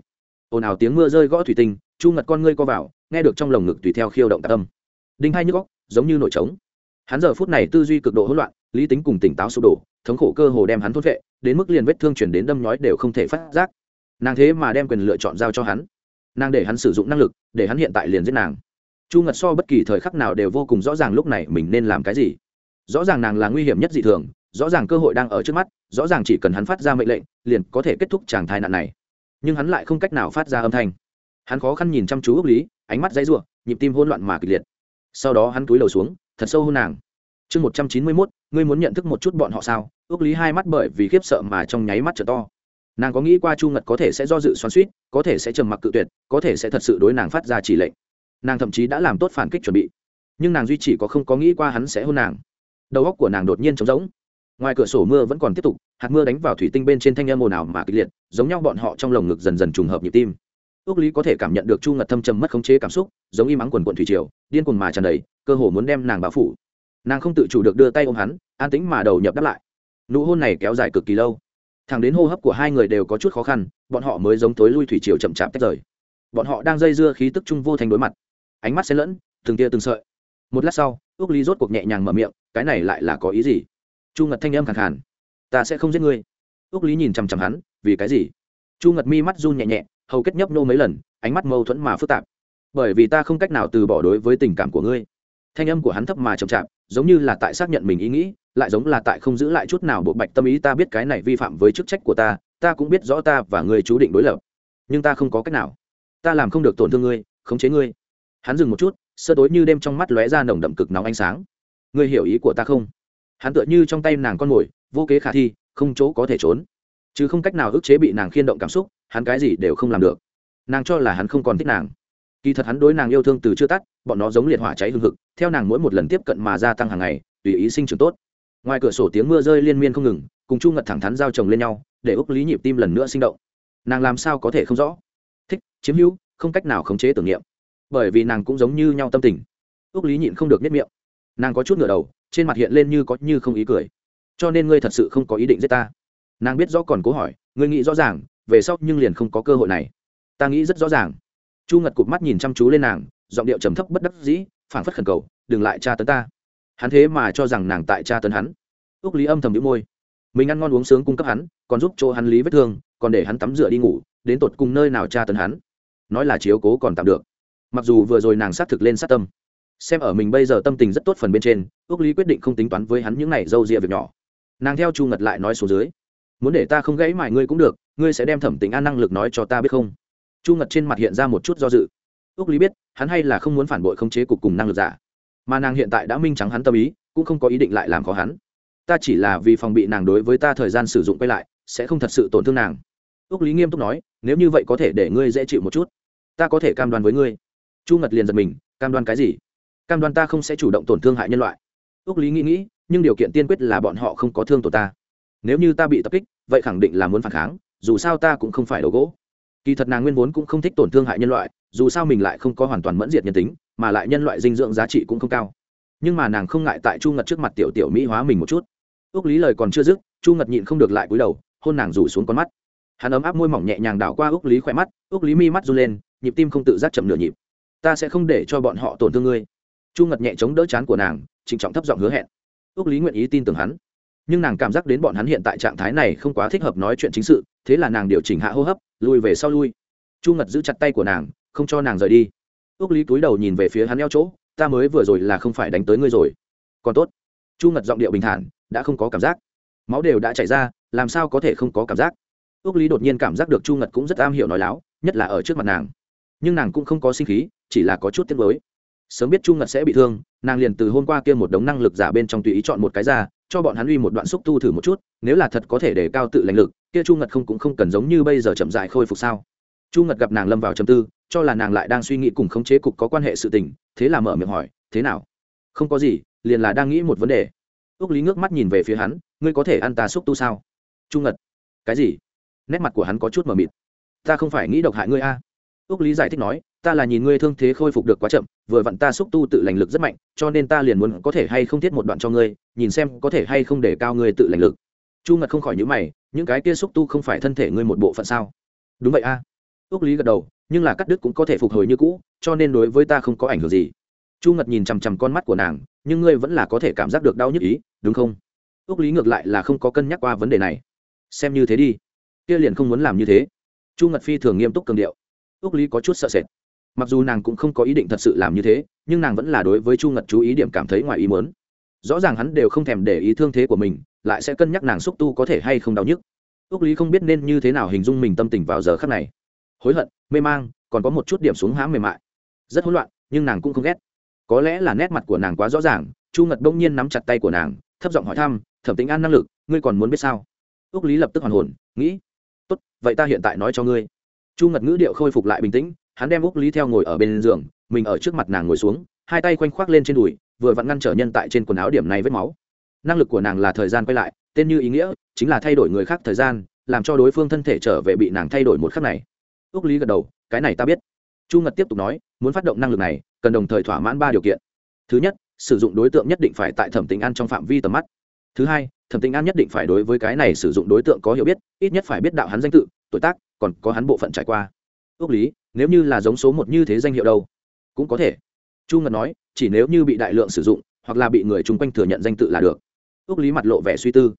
Ồn ào tiếng mưa rơi gõ thủy tinh, chu ngật con ngươi co vào, nghe được trong lồng ngực tùy theo khiêu động tạc tâm đinh hai nhức góc giống như nổi trống. Hắn giờ phút này tư duy cực độ hỗn loạn lý tính cùng tỉnh táo sụp đổ, thống khổ cơ hồ đem hắn thốt vệ đến mức liền vết thương chuyển đến đâm nhói đều không thể phát giác. Nàng thế mà đem quyền lựa chọn giao cho hắn. Nàng để hắn sử dụng năng lực, để hắn hiện tại liền giết nàng. Chu ngật so bất kỳ thời khắc nào đều vô cùng rõ ràng lúc này mình nên làm cái gì. Rõ ràng nàng là nguy hiểm nhất dị thường, rõ ràng cơ hội đang ở trước mắt, rõ ràng chỉ cần hắn phát ra mệnh lệnh, liền có thể kết thúc tràng thai nạn này. Nhưng hắn lại không cách nào phát ra âm thanh. Hắn khó khăn nhìn chăm chú ước lý, ánh mắt dãy r u ộ nhịp tim hỗn loạn mà kịch liệt. Sau đó hắn túi đầu xuống, thật sâu hôn nàng chương một trăm chín mươi mốt, ngươi muốn nhận thức một chút bọn họ sao? Ước lý hai mắt bởi vì khiếp sợ mà trong nháy mắt trở to. Nàng có nghĩ qua chu ngật có thể sẽ do dự xoắn suýt có thể sẽ trầm mặc cự tuyệt, có thể sẽ thật sự đối nàng phát ra chỉ lệnh. Nàng thậm chí đã làm tốt phản kích chuẩn bị. Nhưng nàng duy chỉ có không có nghĩ qua hắn sẽ hôn nàng. Đầu óc của nàng đột nhiên trống rỗng. Ngoài cửa sổ mưa vẫn còn tiếp tục, hạt mưa đánh vào thủy tinh bên trên thanh âm ồn ào mà kịch liệt, giống nhau bọn họ trong lồng ngực dần dần trùng hợp nhịp tim. Ước lý có thể cảm nhận được chu ngật thâm trầm mất khống chế cảm xúc, giống y mắng quần quận thủy triều, điên cuồng mà tràn đầy, cơ hồ muốn đem nàng báo phủ nàng không tự chủ được đưa tay ôm hắn, an tính mà đầu nhập đáp lại. Nụ hôn này kéo dài cực kỳ lâu. Thẳng đến hô hấp của hai người đều có chút khó khăn, bọn họ mới giống tối lui thủy triều chậm chạp tách rời. Bọn họ đang dây dưa khí tức chung vô thành đối mặt. Ánh mắt xen lẫn, từng tia từng sợi. Một lát sau ước Ly rốt cuộc nhẹ nhàng mở miệng, cái này lại là có ý gì? Chu ngật thanh âm khẳng hẳn ta sẽ không giết ngươi. Ước lý nhìn chằm chằm hắn, vì cái gì? Chu ngật mi mắt run nhẹ nhẹ, hầu kết nhấp nô mấy lần, ánh mắt mâu thuẫn mà phức tạp. Bởi vì ta không cách nào từ bỏ đối với tình cảm của ngươi thanh âm của hắn thấp mà chậm chạp, giống như là tại xác nhận mình ý nghĩ, lại giống là tại không giữ lại chút nào bộ bạch tâm ý ta biết cái này vi phạm với chức trách của ta ta cũng biết rõ ta và ngươi chú định đối lập. Nhưng ta không có cách nào. Ta làm không được tổn thương ngươi, khống chế ngươi. Hắn dừng một chút, sơ tối như đêm trong mắt lóe ra nồng đậm cực nóng ánh sáng. Ngươi hiểu ý của ta không? Hắn tựa như trong tay nàng con mồi, vô kế khả thi, không chỗ có thể trốn. Chứ không cách nào ức chế bị nàng khiên động cảm xúc, hắn cái gì đều không làm được. Nàng cho là hắn không còn thích nàng kỳ thật hắn đối nàng yêu thương từ chưa tắt, bọn nó giống liệt hỏa cháy hương hực, theo nàng mỗi một lần tiếp cận mà gia tăng hàng ngày, tùy ý sinh trưởng tốt. Ngoài cửa sổ tiếng mưa rơi liên miên không ngừng, cùng chu ngật thẳng thắn giao chồng lên nhau, để úc lý nhịp tim lần nữa sinh động. Nàng làm sao có thể không rõ? Thích, chiếm hữu, không cách nào khống chế tưởng niệm. Bởi vì nàng cũng giống như nhau tâm tình. Úc lý nhịn không được nếp miệng. Nàng có chút ngửa đầu, trên mặt hiện lên như có như không ý cười. Cho nên ngươi thật sự không có ý định giết ta. Nàng biết rõ còn cố hỏi, ngươi nghĩ rõ ràng, về sau nhưng liền không có cơ hội này. Ta nghĩ rất rõ ràng chu ngật cụp mắt nhìn chăm chú lên nàng, giọng điệu trầm thấp bất đắc dĩ, phảng phất khẩn cầu, đừng lại tra tấn ta. Hắn thế mà cho rằng nàng tại tra tấn hắn. Ước lý âm thầm đĩu môi. Mình ăn ngon uống sướng cung cấp hắn, còn giúp chỗ hắn lý vết thương, còn để hắn tắm rửa đi ngủ, đến tột cùng nơi nào tra tấn hắn? Nói là chiếu cố còn tạm được. Mặc dù vừa rồi nàng xác thực lên sát tâm, xem ở mình bây giờ tâm tình rất tốt phần bên trên ước lý quyết định không tính toán với hắn những n à y d â u rịa việc nhỏ. Nàng theo chu ngật lại nói xuống dưới, muốn để ta không gãy mải ngươi cũng được, ngươi sẽ đem thẩm tính an năng lực nói cho ta biết không? Chu ngật trên mặt hiện ra một chút do dự. Ước lý biết, hắn hay là không muốn phản bội khống chế cục cùng năng lực giả. Mà nàng hiện tại đã minh trắng hắn tâm ý, cũng không có ý định lại làm khó hắn. Ta chỉ là vì phòng bị nàng đối với ta thời gian sử dụng quay lại, sẽ không thật sự tổn thương nàng. Ước lý nghiêm túc nói, nếu như vậy có thể để ngươi dễ chịu một chút. Ta có thể cam đoan với ngươi. Chu ngật liền giật mình, cam đoan cái gì? Cam đoan ta không sẽ chủ động tổn thương hại nhân loại. Ước lý nghĩ nghĩ, nhưng điều kiện tiên quyết là bọn họ không có thương tổn ta. Nếu như ta bị tập kích, vậy khẳng định là muốn phản kháng, dù sao ta cũng không phải đầu gỗ kỳ thật nàng nguyên vốn cũng không thích tổn thương hại nhân loại, dù sao mình lại không có hoàn toàn mẫn diệt nhân tính, mà lại nhân loại dinh dưỡng giá trị cũng không cao. Nhưng mà nàng không ngại tại chu ngật trước mặt tiểu tiểu mỹ hóa mình một chút. Ước lý lời còn chưa dứt, chu ngật nhịn không được lại cúi đầu, hôn nàng rủ xuống con mắt. Hắn ấm áp môi mỏng nhẹ nhàng đảo qua ước lý khỏe mắt, ước lý mi mắt run lên, nhịp tim không tự giác chậm nửa nhịp. Ta sẽ không để cho bọn họ tổn thương ngươi. Chu ngật nhẹ chống đỡ chán của nàng, trịnh trọng thấp giọng hứa hẹn. Ước lý nguyện ý tin tưởng hắn nhưng nàng cảm giác đến bọn hắn hiện tại trạng thái này không quá thích hợp nói chuyện chính sự, thế là nàng điều chỉnh hạ hô hấp, lùi về sau lui. Chu ngật giữ chặt tay của nàng, không cho nàng rời đi. Ước lý túi đầu nhìn về phía hắn eo chỗ, ta mới vừa rồi là không phải đánh tới ngươi rồi. Còn tốt. Chu ngật giọng điệu bình thản, đã không có cảm giác. Máu đều đã chảy ra, làm sao có thể không có cảm giác? Ước lý đột nhiên cảm giác được chu ngật cũng rất am hiểu nói láo, nhất là ở trước mặt nàng. Nhưng nàng cũng không có sinh khí, chỉ là có chút tiếc mới sớm biết chu ngật sẽ bị thương, nàng liền từ hôm qua kia một đống năng lực giả bên trong tùy ý chọn một cái ra cho bọn hắn uy một đoạn xúc tu thử một chút, nếu là thật có thể để cao tự lãnh lực, kia chu ngật không cũng không cần giống như bây giờ chậm dại khôi phục sao? Chu ngật gặp nàng lâm vào chầm tư, cho là nàng lại đang suy nghĩ cùng khống chế cục có quan hệ sự tình, thế là mở miệng hỏi, thế nào? Không có gì, liền là đang nghĩ một vấn đề. Ước lý ngước mắt nhìn về phía hắn, ngươi có thể ăn ta xúc tu sao? Chu ngật. Cái gì? Nét mặt của hắn có chút mờ mịt. Ta không phải nghĩ độc hại ngươi a. À. ước lý giải thích nói ta là nhìn ngươi thương thế khôi phục được quá chậm, vừa vặn ta xúc tu tự lành lực rất mạnh, cho nên ta liền muốn có thể hay không thiết một đoạn cho ngươi, nhìn xem có thể hay không để cao ngươi tự lành lực. Chu ngật không khỏi nhữ mày, những cái kia xúc tu không phải thân thể ngươi một bộ phận sao? Đúng vậy a. À. ước lý gật đầu, nhưng là cắt đứt cũng có thể phục hồi như cũ, cho nên đối với ta không có ảnh hưởng gì. Chu ngật nhìn chằm chằm con mắt của nàng, nhưng ngươi vẫn là có thể cảm giác được đau nhức ý, đúng không? Ước lý ngược lại là không có cân nhắc qua vấn đề này. Xem như thế đi. Kia liền không muốn làm như thế. Chu ngật phi thường nghiêm túc cường điệu. Ước lý có chút sợ sệt mặc dù nàng cũng không có ý định thật sự làm như thế, nhưng nàng vẫn là đối với chu ngật chú ý điểm cảm thấy ngoài ý mớn rõ ràng hắn đều không thèm để ý thương thế của mình, lại sẽ cân nhắc nàng xúc tu có thể hay không đau nhức. Ước lý không biết nên như thế nào hình dung mình tâm tình vào giờ khắc này. Hối hận, mê mang, còn có một chút điểm xuống hãm mềm mại. Rất hỗn loạn, nhưng nàng cũng không ghét. Có lẽ là nét mặt của nàng quá rõ ràng, chu ngật bỗng nhiên nắm chặt tay của nàng, thấp giọng hỏi thăm, thẩm tính an năng lực, ngươi còn muốn biết sao? Ước lý lập tức hoàn hồn, nghĩ. Tốt, vậy ta hiện tại nói cho ngươi. Chu ngật ngữ điệu khôi phục lại bình tĩnh hắn đem úc lý theo ngồi ở bên giường, mình ở trước mặt nàng ngồi xuống, hai tay quanh khoác lên trên đùi, vừa vặn ngăn trở nhân tại trên quần áo điểm này vết máu. Năng lực của nàng là thời gian quay lại, tên như ý nghĩa, chính là thay đổi người khác thời gian, làm cho đối phương thân thể trở về bị nàng thay đổi một khắc này. Úc lý gật đầu, cái này ta biết. Chu ngật tiếp tục nói, muốn phát động năng lực này, cần đồng thời thỏa mãn ba điều kiện. Thứ nhất, sử dụng đối tượng nhất định phải tại thẩm tính an trong phạm vi tầm mắt. Thứ hai, thẩm tính an nhất định phải đối với cái này sử dụng đối tượng có hiểu biết, ít nhất phải biết đạo hắn danh tự, tuổi tác, còn có hắn bộ phận trải qua ước lý, nếu như là giống số một như thế danh hiệu đâu? Cũng có thể. Chu ngật nói, chỉ nếu như bị đại lượng sử dụng, hoặc là bị người chung quanh thừa nhận danh tự là được. Ước lý mặt lộ vẻ suy tư.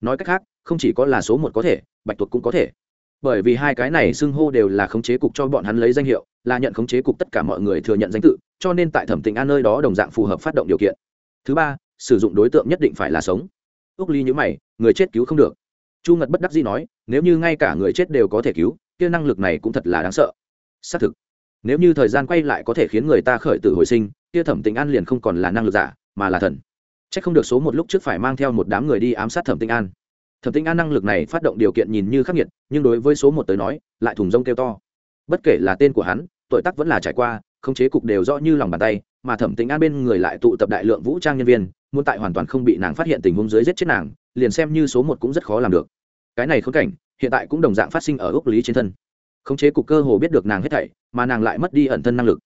Nói cách khác, không chỉ có là số một có thể, bạch tuộc cũng có thể. Bởi vì hai cái này xưng hô đều là khống chế cục cho bọn hắn lấy danh hiệu, là nhận khống chế cục tất cả mọi người thừa nhận danh tự, cho nên tại thẩm tình an nơi đó đồng dạng phù hợp phát động điều kiện. Thứ ba, sử dụng đối tượng nhất định phải là sống. Ước ly nhữ mày, người chết cứu không được. Chu ngật bất đắc dĩ nói, nếu như ngay cả người chết đều có thể cứu kia năng lực này cũng thật là đáng sợ. Xác thực, nếu như thời gian quay lại có thể khiến người ta khởi tử hồi sinh, kia thẩm tịnh an liền không còn là năng lực giả, mà là thần. C h ắ c không được số một lúc trước phải mang theo một đám người đi ám sát thẩm tinh an. Thẩm tinh an năng lực này phát động điều kiện nhìn như khắc nghiệt, nhưng đối với số một tới nói, lại thùng rông kêu to. Bất kể là tên của hắn, tuổi tác vẫn là trải qua, khống chế cục đều rõ như lòng bàn tay, mà thẩm tinh an bên người lại tụ tập đại lượng vũ trang nhân viên, muốn tại hoàn toàn không bị nàng phát hiện tình huống dưới giết chết nàng, liền xem như số một cũng rất khó làm được. Cái này khốn cảnh hiện tại cũng đồng dạng phát sinh ở ước lý trên thân. Khống chế cục cơ hồ biết được nàng hết thảy, mà nàng lại mất đi ẩn thân năng lực.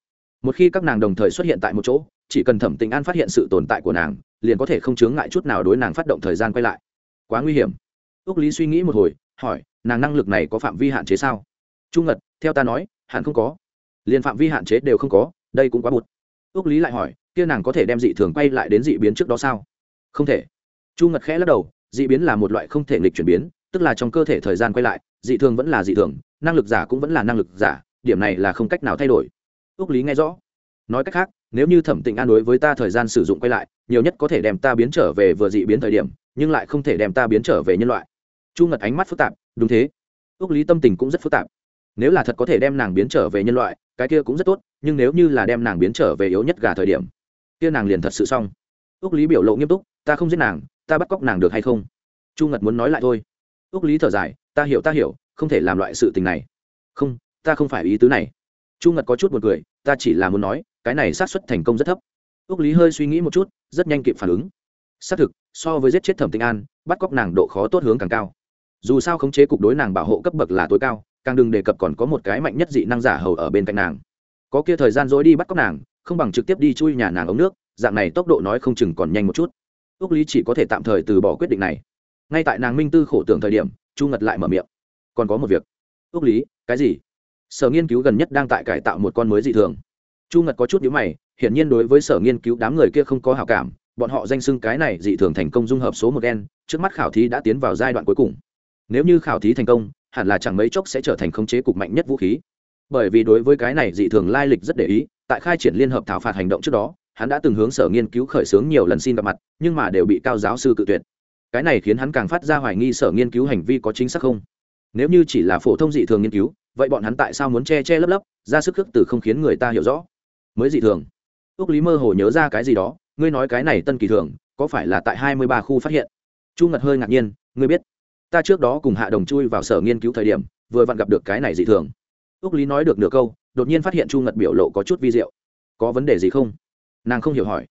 Một khi các nàng đồng thời xuất hiện tại một chỗ, chỉ cần thẩm tình an phát hiện sự tồn tại của nàng, liền có thể không chướng ngại chút nào đối nàng phát động thời gian quay lại. Quá nguy hiểm. Ước lý suy nghĩ một hồi, hỏi, nàng năng lực này có phạm vi hạn chế sao? Trung ngật, theo ta nói, hẳn không có. Liền phạm vi hạn chế đều không có, đây cũng quá bụt. Ước lý lại hỏi, kia nàng có thể đem dị thường quay lại đến dị biến trước đó sao? Không thể. Chu ngật khẽ lắc đầu, dị biến là một loại không thể nghịch chuyển biến tức là trong cơ thể thời gian quay lại, dị thường vẫn là dị thường, năng lực giả cũng vẫn là năng lực giả, điểm này là không cách nào thay đổi. Ước lý nghe rõ. Nói cách khác, nếu như thẩm tịnh an đối với ta thời gian sử dụng quay lại, nhiều nhất có thể đem ta biến trở về vừa dị biến thời điểm, nhưng lại không thể đem ta biến trở về nhân loại. Chu ngật ánh mắt phức tạp, đúng thế. Ước lý tâm tình cũng rất phức tạp. Nếu là thật có thể đem nàng biến trở về nhân loại, cái kia cũng rất tốt, nhưng nếu như là đem nàng biến trở về yếu nhất gà thời điểm, kia nàng liền thật sự xong. Ước lý biểu lộ nghiêm túc, ta không giết nàng, ta bắt cóc nàng được hay không? Chu ngật muốn nói lại thôi ước lý thở dài, ta hiểu ta hiểu, không thể làm loại sự tình này. Không, ta không phải ý tứ này. Chu ngật có chút buồn cười, ta chỉ là muốn nói, cái này xác suất thành công rất thấp. Ước lý hơi suy nghĩ một chút, rất nhanh kịp phản ứng. Xác thực, so với giết chết thẩm tinh an, bắt cóc nàng độ khó tốt hướng càng cao. Dù sao khống chế cục đối nàng bảo hộ cấp bậc là tối cao, càng đừng đề cập còn có một cái mạnh nhất dị năng giả hầu ở bên cạnh nàng. Có kia thời gian dối đi bắt cóc nàng, không bằng trực tiếp đi chui nhà nàng ống nước, dạng này tốc độ nói không chừng còn nhanh một chút. Ước lý chỉ có thể tạm thời từ bỏ quyết định này ngay tại nàng minh tư khổ tưởng thời điểm, chu ngật lại mở miệng. Còn có một việc. Ước lý, cái gì? Sở nghiên cứu gần nhất đang tại cải tạo một con mới dị thường. Chu ngật có chút nhữ mày, hiển nhiên đối với sở nghiên cứu đám người kia không có hào cảm, bọn họ danh xưng cái này dị thường thành công dung hợp số một gen, trước mắt khảo thí đã tiến vào giai đoạn cuối cùng. Nếu như khảo thí thành công, hẳn là chẳng mấy chốc sẽ trở thành khống chế cục mạnh nhất vũ khí. Bởi vì đối với cái này dị thường lai lịch rất để ý, tại khai triển liên hợp thảo phạt hành động trước đó, hắn đã từng hướng sở nghiên cứu khởi xướng nhiều lần xin gặp mặt, nhưng mà đều bị cao giáo sư cự tuyệt cái này khiến hắn càng phát ra hoài nghi sở nghiên cứu hành vi có chính xác không. Nếu như chỉ là phổ thông dị thường nghiên cứu, vậy bọn hắn tại sao muốn che che lấp lấp, ra sức khước từ không khiến người ta hiểu rõ? Mới dị thường. Ước lý mơ hồ nhớ ra cái gì đó, ngươi nói cái này tân kỳ thường, có phải là tại hai mươi ba khu phát hiện? Chu ngật hơi ngạc nhiên, ngươi biết, ta trước đó cùng hạ đồng chui vào sở nghiên cứu thời điểm, vừa vặn gặp được cái này dị thường. Ước lý nói được nửa câu, đột nhiên phát hiện chu ngật biểu lộ có chút vi diệu. Có vấn đề gì không? Nàng không hiểu hỏi.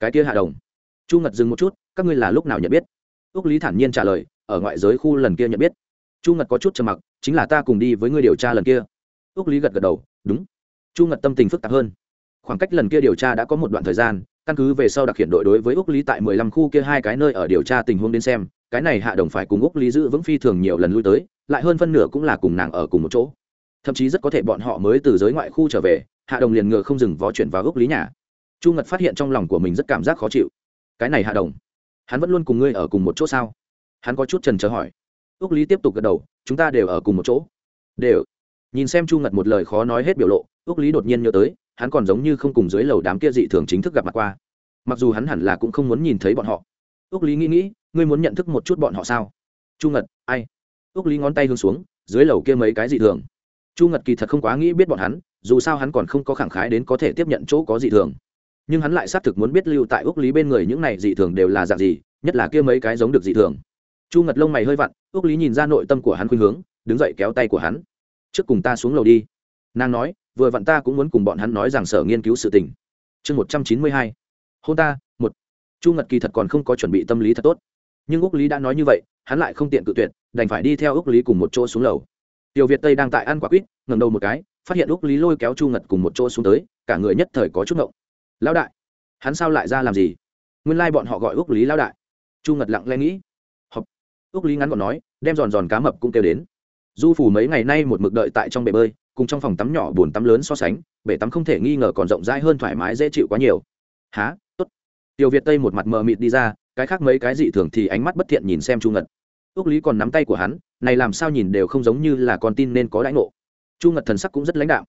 Cái kia hạ đồng. Chu ngật dừng một chút, các ngươi là lúc nào nhận biết? Ước lý thản nhiên trả lời, ở ngoại giới khu lần kia nhận biết, chu ngật có chút trầm mặc, chính là ta cùng đi với ngươi điều tra lần kia. Ước lý gật gật đầu, đúng. Chu ngật tâm tình phức tạp hơn. Khoảng cách lần kia điều tra đã có một đoạn thời gian, căn cứ về sau đặc hiện đội đối với úc lý tại mười lăm khu kia hai cái nơi ở điều tra tình huống đến xem, cái này hạ đồng phải cùng úc lý giữ vững phi thường nhiều lần lui tới, lại hơn phân nửa cũng là cùng nàng ở cùng một chỗ. Thậm chí rất có thể bọn họ mới từ giới ngoại khu trở về, hạ đồng liền ngựa không dừng vó chuyển vào úc lý nhà. Chu ngật phát hiện trong lòng của mình rất cảm giác khó chịu. Cái này hạ đồng hắn vẫn luôn cùng ngươi ở cùng một chỗ sao? Hắn có chút trần trờ hỏi. Úc lý tiếp tục gật đầu, chúng ta đều ở cùng một chỗ. Đều. Nhìn xem chu ngật một lời khó nói hết biểu lộ, úc lý đột nhiên nhớ tới, hắn còn giống như không cùng dưới lầu đám kia dị thường chính thức gặp mặt qua. Mặc dù hắn hẳn là cũng không muốn nhìn thấy bọn họ. Ước lý nghĩ nghĩ, ngươi muốn nhận thức một chút bọn họ sao? Chu ngật, ai? Ước lý ngón tay hướng xuống, dưới lầu kia mấy cái dị thường. Chu ngật kỳ thật không quá nghĩ biết bọn hắn, dù sao hắn còn không có khẳng khái đến có thể tiếp nhận chỗ có dị thường nhưng hắn lại xác thực muốn biết lưu tại úc lý bên người những này dị thường đều là dạng gì, nhất là kia mấy cái giống được dị thường. Chu ngật lông mày hơi vặn, úc lý nhìn ra nội tâm của hắn khuynh hướng, đứng dậy kéo tay của hắn. Trước cùng ta xuống lầu đi. Nàng nói, vừa vặn ta cũng muốn cùng bọn hắn nói rằng sở nghiên cứu sự tình. Chương một trăm chín mươi hai. Hôn ta, một. Chu ngật kỳ thật còn không có chuẩn bị tâm lý thật tốt. Nhưng úc lý đã nói như vậy, hắn lại không tiện cự tuyệt, đành phải đi theo úc lý cùng một chỗ xuống lầu. Tiểu việt tây đang tại ăn quả quýt ngầm đầu một cái, phát hiện úc lý lôi kéo chu ngật cùng một chỗ xuống tới, cả người nhất thời có chút ngộng lão đại, hắn sao lại ra làm gì? Nguyên lai、like、bọn họ gọi úc lý lão đại. Chu ngật lặng lẽ nghĩ. Học úc lý ngắn còn nói, đem giòn giòn cá mập cũng kêu đến. Du phủ mấy ngày nay một mực đợi tại trong bể bơi, cùng trong phòng tắm nhỏ bồn tắm lớn so sánh, bể tắm không thể nghi ngờ còn rộng rãi hơn thoải mái dễ chịu quá nhiều. Há tốt. Tiểu việt tây một mặt mờ mịt đi ra, cái khác mấy cái dị thường thì ánh mắt bất thiện nhìn xem chu ngật. Ước lý còn nắm tay của hắn, này làm sao nhìn đều không giống như là con tin nên có đãi ngộ. Chu ngật thần sắc cũng rất lãnh đạo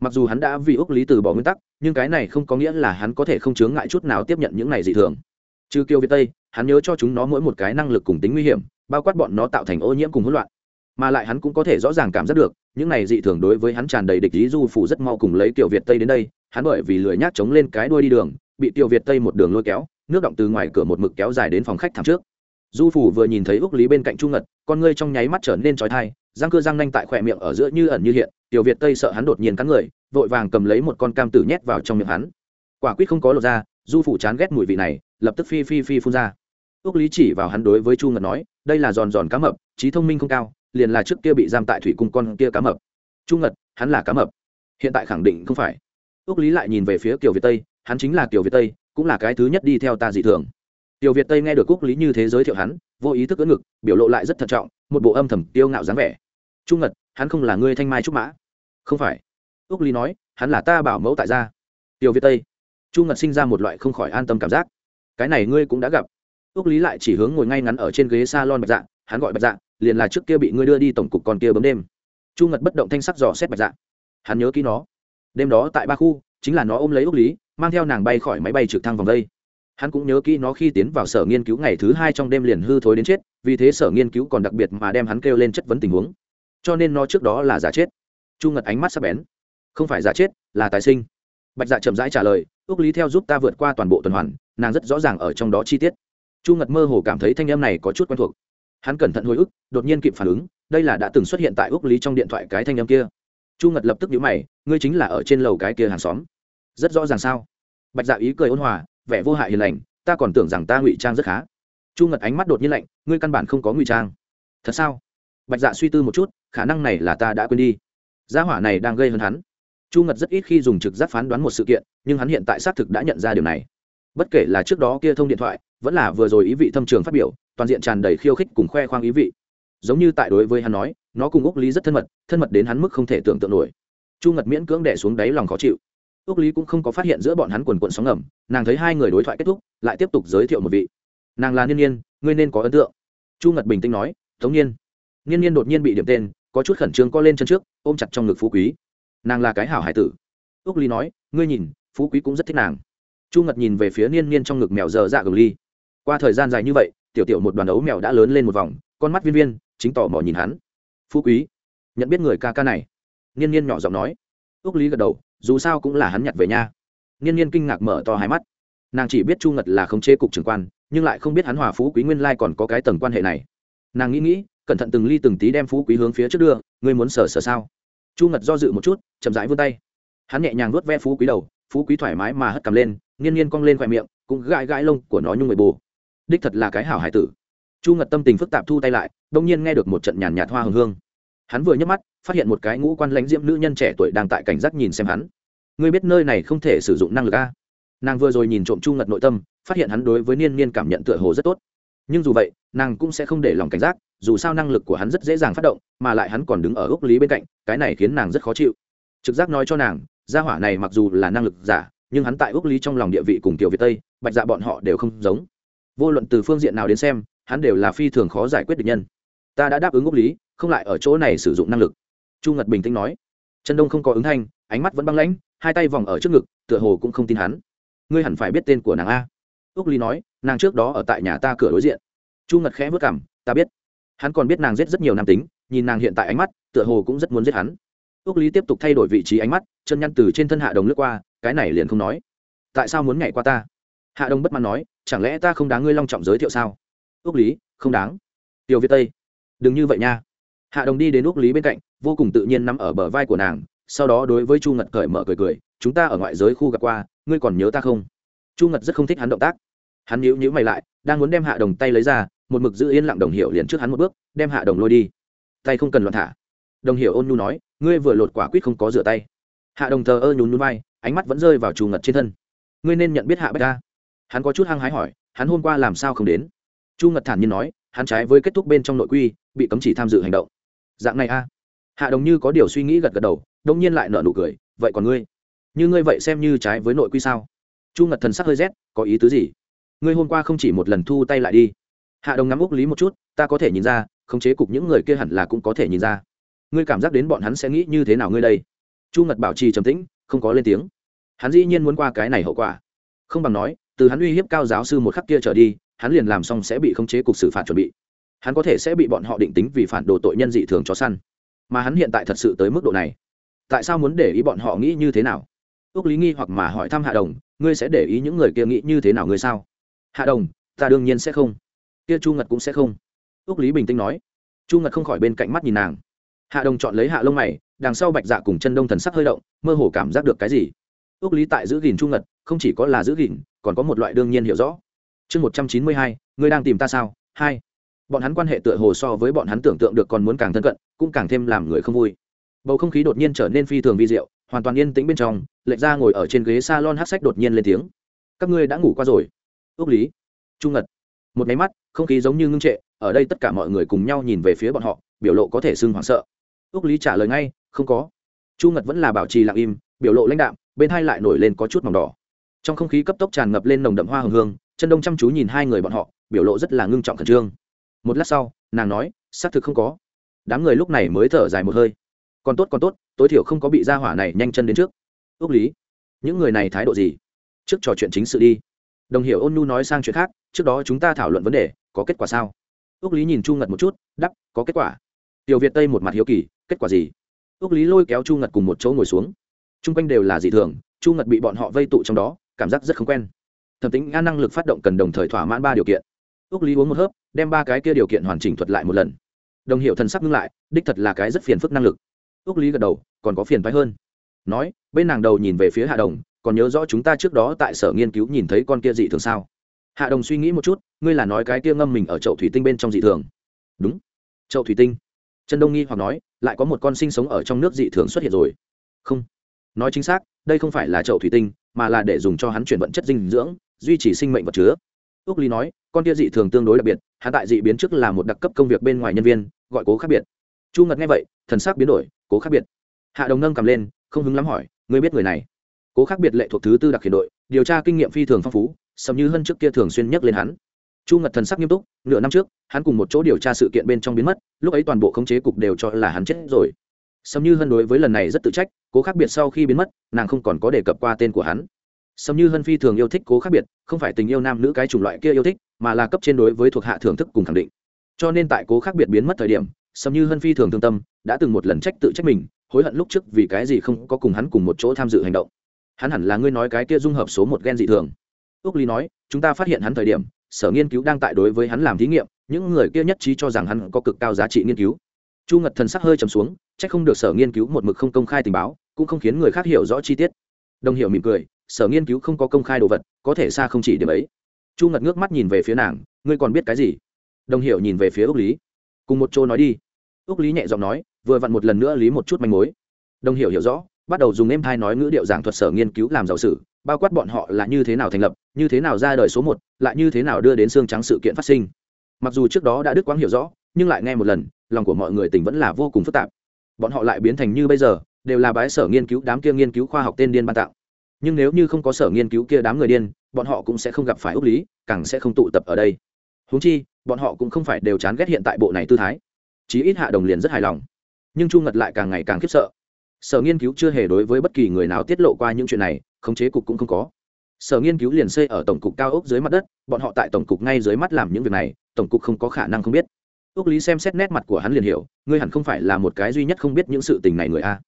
mặc dù hắn đã vì ước lý từ bỏ nguyên tắc, nhưng cái này không có nghĩa là hắn có thể không chướng ngại chút nào tiếp nhận những này dị thường trừ kiêu việt tây, hắn nhớ cho chúng nó mỗi một cái năng lực cùng tính nguy hiểm, bao quát bọn nó tạo thành ô nhiễm cùng hỗn loạn mà lại hắn cũng có thể rõ ràng cảm giác được, những này dị thường đối với hắn tràn đầy địch lý. du phủ rất mau cùng lấy tiểu việt tây đến đây, hắn bởi vì lười nhác chống lên cái đuôi đi đường, bị tiểu việt tây một đường lôi kéo, nước động từ ngoài cửa một mực kéo dài đến phòng khách thảm trước du phủ vừa nhìn thấy úc lý bên cạnh trung ngật, con ngươi trong nháy mắt trở nên trói thai, răng cưa răng nanh tại khỏe miệng ở giữa như ẩn như hiện tiểu việt tây sợ hắn đột nhiên cắn người, vội vàng cầm lấy một con cam tử nhét vào trong miệng hắn. Quả quyết không có lột ra, du phủ chán ghét mùi vị này, lập tức phi phi phi phun ra. Ước lý chỉ vào hắn đối với chu ngật nói, đây là giòn giòn cá mập, trí thông minh không cao, liền là trước kia bị giam tại thủy cung con kia cá mập. Chu ngật hắn là cá mập. Hiện tại khẳng định không phải. Ước lý lại nhìn về phía kiều việt tây, hắn chính là kiều việt tây, cũng là cái thứ nhất đi theo ta dị thường. Kiều việt tây nghe được ước lý như thế giới thiệu hắn, vô ý thức ưỡn ngực, biểu lộ lại rất thận trọng, một bộ âm thầm tiêu ngạo dáng vẻ. Chu ngật hắn không là ngươi thanh mai trúc mã. Không phải. Úc lý nói, hắn là ta bảo mẫu tại gia. Tiểu việt tây. Chu ngật sinh ra một loại không khỏi an tâm cảm giác. Cái này ngươi cũng đã gặp. Úc lý lại chỉ hướng ngồi ngay ngắn ở trên ghế s a lon bạch dạ hắn gọi bạch dạ liền là trước kia bị ngươi đưa đi tổng cục còn kia bấm đêm. Chu ngật bất động thanh sắc dò xét bạch dạ. Hắn nhớ kỹ nó. Đêm đó tại ba khu, chính là nó ôm lấy úc lý, mang theo nàng bay khỏi máy bay trực thăng vòng đây. Hắn cũng nhớ kỹ nó khi tiến vào sở nghiên cứu ngày thứ hai trong đêm liền hư thối đến chết, vì thế sở nghiên cứu còn đặc biệt mà đem hắn kêu lên chất vấn tình huống cho nên nó trước đó là giả chết. Chu ngật ánh mắt sắp bén. Không phải giả chết, là tái sinh. Bạch dạ chậm rãi trả lời ước lý theo giúp ta vượt qua toàn bộ tuần hoàn, nàng rất rõ ràng ở trong đó chi tiết. Chu ngật mơ hồ cảm thấy thanh âm này có chút quen thuộc. Hắn cẩn thận hồi ức, đột nhiên kịp phản ứng, đây là đã từng xuất hiện tại ước lý trong điện thoại cái thanh âm kia. Chu ngật lập tức nhíu mày, ngươi chính là ở trên lầu cái kia hàng xóm. Rất rõ ràng sao? Bạch dạ ý cười ôn hòa, vẻ vô hại hiền lành, ta còn tưởng rằng ta ngụy trang rất khá. Chu ngật ánh mắt đột nhiên lạnh, ngươi căn bản không có ngụy trang. Thật sao? Bạch dạ suy tư một chút, khả năng này là ta đã quên đi. Gia hỏa này đang gây hơn hắn. Chu ngật rất ít khi dùng trực giác phán đoán một sự kiện, nhưng hắn hiện tại xác thực đã nhận ra điều này. Bất kể là trước đó kia thông điện thoại, vẫn là vừa rồi ý vị thâm trường phát biểu, toàn diện tràn đầy khiêu khích cùng khoe khoang ý vị. Giống như tại đối với hắn nói, nó cùng úc lý rất thân mật thân mật đến hắn mức không thể tưởng tượng nổi. Chu ngật miễn cưỡng đẻ xuống đáy lòng khó chịu. Úc lý cũng không có phát hiện giữa bọn hắn quần quận sóng ngầm, nàng thấy hai người đối thoại kết thúc, lại tiếp tục giới thiệu một vị. Nàng là niên niên, ngươi nên có ấn tượng. Chu ngật bình tĩnh nói, tống nhiên niên niên đột nhiên bị điểm tên, có chút khẩn trương co lên chân trước, ôm chặt trong ngực phú quý. Nàng là cái hảo hải tử. Úc Ly nói, ngươi nhìn, phú quý cũng rất thích nàng. Chu ngật nhìn về phía niên niên trong ngực mèo dở dạ gừng ly. Qua thời gian dài như vậy, tiểu tiểu một đoàn ấu mèo đã lớn lên một vòng, con mắt viên viên, chính tỏ mò nhìn hắn. Phú quý, nhận biết người ca ca này? Niên niên nhỏ giọng nói. Ước lý gật đầu, dù sao cũng là hắn nhặt về nha. Niên niên kinh ngạc mở to hai mắt. Nàng chỉ biết chu ngật là không chế cục trưởng quan, nhưng lại không biết hắn hòa phú quý nguyên lai còn có cái tầng quan hệ này. Nàng nghĩ nghĩ cẩn thận từng ly từng tí đem phú quý hướng phía trước đưa, ngươi muốn sờ sờ sao? Chu ngật do dự một chút, chậm rãi vươn tay. Hắn nhẹ nhàng vuốt ve phú quý đầu, phú quý thoải mái mà hất cầm lên nghiên nhiên cong lên khoe miệng, cũng gãi gãi lông của nó nhung người bù. Đích thật là cái hảo hải tử. Chu ngật tâm tình phức tạp thu tay lại, đông nhiên nghe được một trận nhàn nhạt hoa hương hương. Hắn vừa nhấc mắt, phát hiện một cái ngũ quan lãnh diễm nữ nhân trẻ tuổi đang tại cảnh giác nhìn xem hắn. Ngươi biết nơi này không thể sử dụng năng lực a? Nàng vừa rồi nhìn trộm chu ngật nội tâm, phát hiện hắn đối với niên niên cảm nhận tựa hồ rất tốt. Nhưng dù vậy, nàng cũng sẽ không để lòng cảnh giác dù sao năng lực của hắn rất dễ dàng phát động, mà lại hắn còn đứng ở ước lý bên cạnh, cái này khiến nàng rất khó chịu. Trực giác nói cho nàng, gia hỏa này mặc dù là năng lực giả, nhưng hắn tại ước lý trong lòng địa vị cùng tiểu việt tây, bạch dạ bọn họ đều không giống. Vô luận từ phương diện nào đến xem, hắn đều là phi thường khó giải quyết được nhân. Ta đã đáp ứng ước lý, không lại ở chỗ này sử dụng năng lực. Chu ngật bình tĩnh nói. Trần đông không có ứng thanh, ánh mắt vẫn băng lãnh, hai tay vòng ở trước ngực, tựa hồ cũng không tin hắn. Ngươi hẳn phải biết tên của nàng a. Ước lý nói, nàng trước đó ở tại nhà ta cửa đối diện. Chu ngật khẽ vất cảm ta biết hắn còn biết nàng giết rất nhiều nam tính, nhìn nàng hiện tại ánh mắt, tựa hồ cũng rất muốn giết hắn. Ước lý tiếp tục thay đổi vị trí ánh mắt, chân nhăn từ trên thân hạ đồng lướt qua, cái này liền không nói. Tại sao muốn nhảy qua ta? Hạ đồng bất mãn nói, chẳng lẽ ta không đáng ngươi long trọng giới thiệu sao? Ước lý, không đáng. Tiểu việt tây, đừng như vậy nha. Hạ đồng đi đến ước lý bên cạnh, vô cùng tự nhiên nằm ở bờ vai của nàng, sau đó đối với chu ngật cởi mở cười cười, chúng ta ở ngoại giới khu gặp qua, ngươi còn nhớ ta không? Chu ngật rất không thích hắn động tác. Hắn nhíu nhíu mày lại, đang muốn đem hạ đồng tay lấy ra một mực giữ yên lặng đồng hiệu liền trước hắn một bước, đem hạ đồng lôi đi. Tay không cần loạn thả. Đồng hiệu ôn nhu nói, ngươi vừa lột quả quýt không có rửa tay. Hạ đồng thờ ơ nhún nhún vai, ánh mắt vẫn rơi vào trù ngật trên thân. Ngươi nên nhận biết hạ bách ta hắn có chút hăng hái hỏi, hắn hôm qua làm sao không đến? Chu ngật thản nhiên nói, hắn trái với kết thúc bên trong nội quy, bị cấm chỉ tham dự hành động. Dạng này a. Hạ đồng như có điều suy nghĩ gật gật đầu, đông nhiên lại nở nụ cười, vậy còn ngươi? Như ngươi vậy xem như trái với nội quy sao? Chu ngật thần sắc hơi rét, có ý tứ gì? Ngươi hôm qua không chỉ một lần thu tay lại đi hạ đồng ngắm úc lý một chút, ta có thể nhìn ra, khống chế cục những người kia hẳn là cũng có thể nhìn ra. Ngươi cảm giác đến bọn hắn sẽ nghĩ như thế nào ngươi đây? Chu ngật bảo trì trầm tĩnh, không có lên tiếng. Hắn dĩ nhiên muốn qua cái này hậu quả. Không bằng nói, từ hắn uy hiếp cao giáo sư một khắc kia trở đi, hắn liền làm xong sẽ bị khống chế cục xử phạt chuẩn bị. Hắn có thể sẽ bị bọn họ định tính vì phản đồ tội nhân dị thường cho săn. Mà hắn hiện tại thật sự tới mức độ này, tại sao muốn để ý bọn họ nghĩ như thế nào? Ước lý nghi hoặc mà hỏi thăm hạ đồng, ngươi sẽ để ý những người kia nghĩ như thế nào ngươi sao? Hạ đồng, ta đương nhiên sẽ không kia chu ngật cũng sẽ không. Ước lý bình tĩnh nói. Chu ngật không khỏi bên cạnh mắt nhìn nàng. Hạ đồng chọn lấy hạ lông mày, đằng sau bạch dạ cùng chân đông thần sắc hơi động, mơ hồ cảm giác được cái gì. Ước lý tại giữ gìn chu ngật, không chỉ có là giữ gìn, còn có một loại đương nhiên hiểu rõ. Chương một trăm chín mươi hai, ngươi đang tìm ta sao? Hai. Bọn hắn quan hệ tựa hồ so với bọn hắn tưởng tượng được còn muốn càng thân cận, cũng càng thêm làm người không vui. Bầu không khí đột nhiên trở nên phi thường vi diệu, hoàn toàn yên tĩnh bên trong lệch ra ngồi ở trên ghế s a lon hát sách đột nhiên lên tiếng. Các ngươi đã ngủ qua rồi. Ước lý. Trung ngật một máy mắt, không khí giống như ngưng trệ, ở đây tất cả mọi người cùng nhau nhìn về phía bọn họ, biểu lộ có thể xưng hoảng sợ. Ước lý trả lời ngay, không có. Chu ngật vẫn là bảo trì lặng im, biểu lộ lãnh đạm, bên hai lại nổi lên có chút mỏng đỏ. Trong không khí cấp tốc tràn ngập lên nồng đậm hoa hồng hương, chân đông chăm chú nhìn hai người bọn họ, biểu lộ rất là ngưng trọng khẩn trương. Một lát sau, nàng nói, xác thực không có. Đám người lúc này mới thở dài một hơi. Còn tốt còn tốt, tối thiểu không có bị ra hỏa này nhanh chân đến trước. Ước lý, những người này thái độ gì? Trước trò chuyện chính sự đi. Đồng hiểu ôn nhu nói sang chuyện khác trước đó chúng ta thảo luận vấn đề, có kết quả sao? Ước lý nhìn chu ngật một chút đắp có kết quả. Tiểu việt tây một mặt hiếu kỳ, kết quả gì? Ước lý lôi kéo chu ngật cùng một chỗ ngồi xuống. T r u n g quanh đều là dị thường, chu ngật bị bọn họ vây tụ trong đó, cảm giác rất không quen. Thẩm tính an năng lực phát động cần đồng thời thỏa mãn ba điều kiện. Ước lý uống một hớp, đem ba cái kia điều kiện hoàn chỉnh thuật lại một lần. Đồng hiệu thần sắc ngưng lại, đích thật là cái rất phiền phức năng lực. Ước lý gật đầu, còn có phiền phái hơn. Nói, bên nàng đầu nhìn về phía hạ đồng, còn nhớ rõ chúng ta trước đó tại sở nghiên cứu nhìn thấy con kia dị thường sao? Hạ đồng suy nghĩ một chút, ngươi là nói cái kia ngâm mình ở chậu thủy tinh bên trong dị thường. Đúng. Chậu thủy tinh. Trần đông nghi hoặc nói, lại có một con sinh sống ở trong nước dị thường xuất hiện rồi. Không. Nói chính xác, đây không phải là chậu thủy tinh, mà là để dùng cho hắn chuyển vận chất dinh dưỡng, duy trì sinh mệnh vật chứa. Ước lý nói, con kia dị thường tương đối đặc biệt hạ tại dị biến trước là một đặc cấp công việc bên ngoài nhân viên, gọi cố khác biệt. Chu ngật nghe vậy, thần sắc biến đổi, cố khác biệt. Hạ đồng nâng cầm lên, không hứng lắm hỏi, ngươi biết người này? Cố khác biệt lệ thuộc thứ tư đặc hiện đội, điều tra kinh nghiệm phi thường phong phú, sầm như hơn trước kia thường xuyên nhắc lên hắn. Chu ngật thần sắc nghiêm túc, nửa năm trước, hắn cùng một chỗ điều tra sự kiện bên trong biến mất, lúc ấy toàn bộ khống chế cục đều cho là hắn chết rồi. Sầm như hân đối với lần này rất tự trách, cố khác biệt sau khi biến mất, nàng không còn có đề cập qua tên của hắn. Sầm như hân phi thường yêu thích cố khác biệt, không phải tình yêu nam nữ cái chủng loại kia yêu thích, mà là cấp trên đối với thuộc hạ thưởng thức cùng khẳng định. Cho nên tại cố khác biệt biến mất thời điểm, sầm như hân phi thường thương tâm, đã từng một lần trách tự trách mình, hối hận lúc trước vì cái gì không có cùng hắn cùng một chỗ tham dự hành động hắn hẳn là ngươi nói cái kia dung hợp số một gen dị thường. Ước lý nói, chúng ta phát hiện hắn thời điểm, sở nghiên cứu đang tại đối với hắn làm thí nghiệm, những người kia nhất trí cho rằng hắn có cực cao giá trị nghiên cứu. Chu ngật thần sắc hơi trầm xuống c h ắ c không được sở nghiên cứu một mực không công khai tình báo, cũng không khiến người khác hiểu rõ chi tiết. Đồng hiểu mỉm cười, sở nghiên cứu không có công khai đồ vật, có thể xa không chỉ điểm ấy. Chu ngật ngước mắt nhìn về phía nàng, ngươi còn biết cái gì? Đồng hiểu nhìn về phía ước lý. Cùng một chỗ nói đi. Ước lý nhẹ giọng nói, vừa vặn một lần nữa lý một chút manh mối. Đồng hiểu hiểu rõ bắt đầu dùng êm thai nói ngữ điệu giảng thuật sở nghiên cứu làm giàu sử, bao quát bọn họ là như thế nào thành lập, như thế nào ra đời số một, lại như thế nào đưa đến xương trắng sự kiện phát sinh. Mặc dù trước đó đã đức quang hiểu rõ, nhưng lại nghe một lần, lòng của mọi người tình vẫn là vô cùng phức tạp. Bọn họ lại biến thành như bây giờ, đều là bái sở nghiên cứu đám kia nghiên cứu khoa học tên điên ban tạo. Nhưng nếu như không có sở nghiên cứu kia đám người điên, bọn họ cũng sẽ không gặp phải ước lý, càng sẽ không tụ tập ở đây. Húng chi, bọn họ cũng không phải đều chán ghét hiện tại bộ này tư thái. Chí ít hạ đồng liền rất hài lòng. Nhưng chu ngật lại càng ngày càng khiếp sợ sở nghiên cứu chưa hề đối với bất kỳ người nào tiết lộ qua những chuyện này, khống chế cục cũng không có. Sở nghiên cứu liền xây ở tổng cục cao ốc dưới mặt đất, bọn họ tại tổng cục ngay dưới mắt làm những việc này, tổng cục không có khả năng không biết. Ước lý xem xét nét mặt của hắn liền hiểu, ngươi hẳn không phải là một cái duy nhất không biết những sự tình này người a.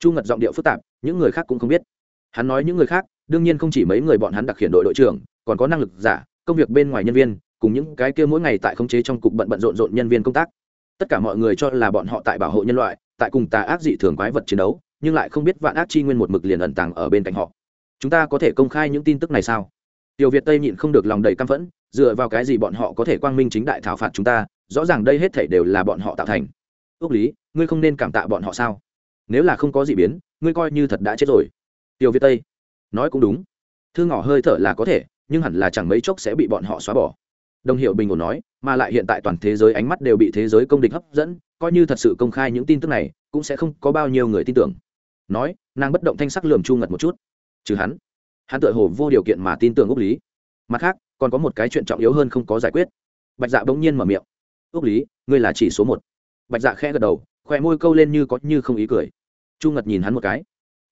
Chu ngật giọng điệu phức tạp, những người khác cũng không biết. Hắn nói những người khác, đương nhiên không chỉ mấy người bọn hắn đặc hiện đội đội trưởng, còn có năng lực giả, công việc bên ngoài nhân viên, cùng những cái kia mỗi ngày tại khống chế trong cục bận bận rộn rộn nhân viên công tác. Tất cả mọi người cho là bọn họ tại bảo hộ nhân loại tại cùng tà ác dị thường quái vật chiến đấu, nhưng lại không biết vạn ác chi nguyên một mực liền ẩn tàng ở bên cạnh họ. Chúng ta có thể công khai những tin tức này sao? Tiểu việt tây nhịn không được lòng đầy căm phẫn, dựa vào cái gì bọn họ có thể quang minh chính đại thảo phạt chúng ta, rõ ràng đây hết thể đều là bọn họ tạo thành. Ước lý, ngươi không nên cảm tạ bọn họ sao? Nếu là không có gì biến, ngươi coi như thật đã chết rồi. Tiểu việt tây, nói cũng đúng. Thư ngỏ hơi thở là có thể, nhưng hẳn là chẳng mấy chốc sẽ bị bọn họ xóa bỏ. Đồng hiệu bình ổn nói, mà lại hiện tại toàn thế giới ánh mắt đều bị thế giới công địch hấp dẫn coi như thật sự công khai những tin tức này, cũng sẽ không có bao nhiêu người tin tưởng. Nói, nàng bất động thanh sắc lườm chu ngật một chút. Trừ hắn hắn tự hồ vô điều kiện mà tin tưởng úc lý. Mặt khác, còn có một cái chuyện trọng yếu hơn không có giải quyết. Bạch dạ bỗng nhiên mở miệng. Úc lý, ngươi là chỉ số một. Bạch dạ khẽ gật đầu khoe môi câu lên như có như không ý cười. Chu ngật nhìn hắn một cái.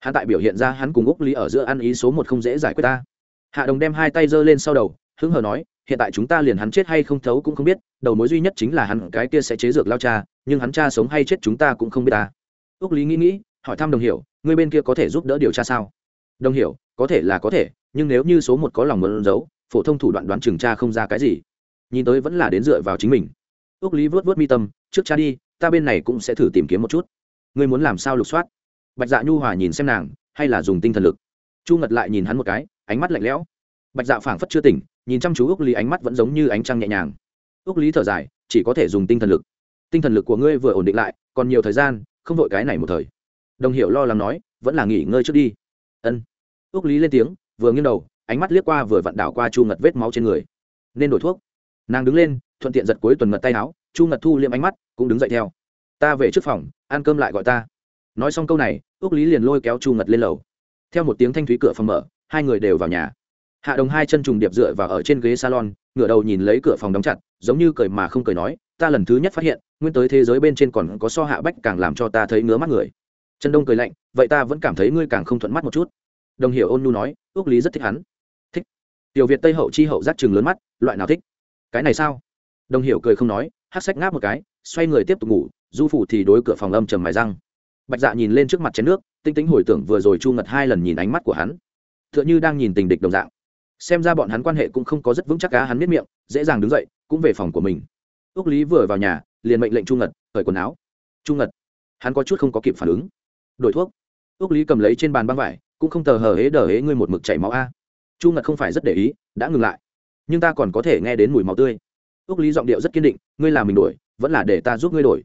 Hắn tại biểu hiện ra hắn cùng úc lý ở giữa ăn ý số một không dễ giải quyết ta. Hạ đồng đem hai tay giơ lên sau đầu, hứng hờ nói hiện tại chúng ta liền hắn chết hay không thấu cũng không biết, đầu mối duy nhất chính là hắn, cái kia sẽ chế dược lao cha, nhưng hắn cha sống hay chết chúng ta cũng không biết ta. Ước lý nghĩ nghĩ, hỏi thăm đồng hiểu, người bên kia có thể giúp đỡ điều tra sao? Đồng hiểu, có thể là có thể, nhưng nếu như số một có lòng muốn giấu, phổ thông thủ đoạn đoán trừng tra không ra cái gì. Nhìn tới vẫn là đến dựa vào chính mình. Ước lý vớt vớt mi tâm, trước cha đi, ta bên này cũng sẽ thử tìm kiếm một chút. Ngươi muốn làm sao lục soát? Bạch dạ nhu hòa nhìn xem nàng, hay là dùng tinh thần lực? Chu ngật lại nhìn hắn một cái, ánh mắt lạnh lẽo. Bạch dạ phảng phất chưa tỉnh nhìn chăm chú ước lý, ánh mắt vẫn giống như ánh trăng nhẹ nhàng. Ước lý thở dài, chỉ có thể dùng tinh thần lực. Tinh thần lực của ngươi vừa ổn định lại, còn nhiều thời gian, không vội cái này một thời. Đồng hiểu lo lắng nói, vẫn là nghỉ ngơi trước đi. Ân. Ước lý lên tiếng, vừa nghiêng đầu, ánh mắt liếc qua vừa vặn đảo qua chu ngật vết máu trên người. Nên đổi thuốc. Nàng đứng lên, thuận tiện giật cuối tuần ngật tay áo, chu ngật thu liệm ánh mắt, cũng đứng dậy theo. Ta về trước phòng, ăn cơm lại gọi ta. Nói xong câu này ước lý liền lôi kéo chu ngật lên lầu. Theo một tiếng thanh thúy cửa phòng mở, hai người đều vào nhà hạ đồng hai chân trùng điệp dựa vào ở trên ghế salon, ngửa đầu nhìn lấy cửa phòng đóng chặt, giống như cười mà không cười nói, ta lần thứ nhất phát hiện, nguyên tới thế giới bên trên còn có so hạ bách càng làm cho ta thấy ngứa mắt người. Trần đông cười lạnh, vậy ta vẫn cảm thấy ngươi càng không thuận mắt một chút. Đồng hiểu ôn nhu nói ước lý rất thích hắn. Thích? Tiểu việt tây hậu chi hậu giác chừng lớn mắt, loại nào thích? Cái này sao? Đồng hiểu cười không nói hát sách ngáp một cái, xoay người tiếp tục ngủ, du phủ thì đối cửa phòng âm trầm mài răng. Bạch dạ nhìn lên trước mặt chén nước, tinh tính hồi tưởng vừa rồi chu ngật hai lần nhìn ánh mắt của hắn. T h ư ợ n h ư đang nhìn tình địch đồng dạng xem ra bọn hắn quan hệ cũng không có rất vững chắc cá hắn biết miệng, dễ dàng đứng dậy, cũng về phòng của mình. Ước lý vừa vào nhà, liền mệnh lệnh chu ngật cởi quần áo. Chu ngật, hắn có chút không có kịp phản ứng. Đổi thuốc. Ước lý cầm lấy trên bàn băng vải, cũng không tờ hờ hế đờ hế ngươi một mực chảy máu a chu ngật không phải rất để ý, đã ngừng lại. Nhưng ta còn có thể nghe đến mùi máu tươi. Ước lý giọng điệu rất kiên định, ngươi làm mình đổi, vẫn là để ta giúp ngươi đổi.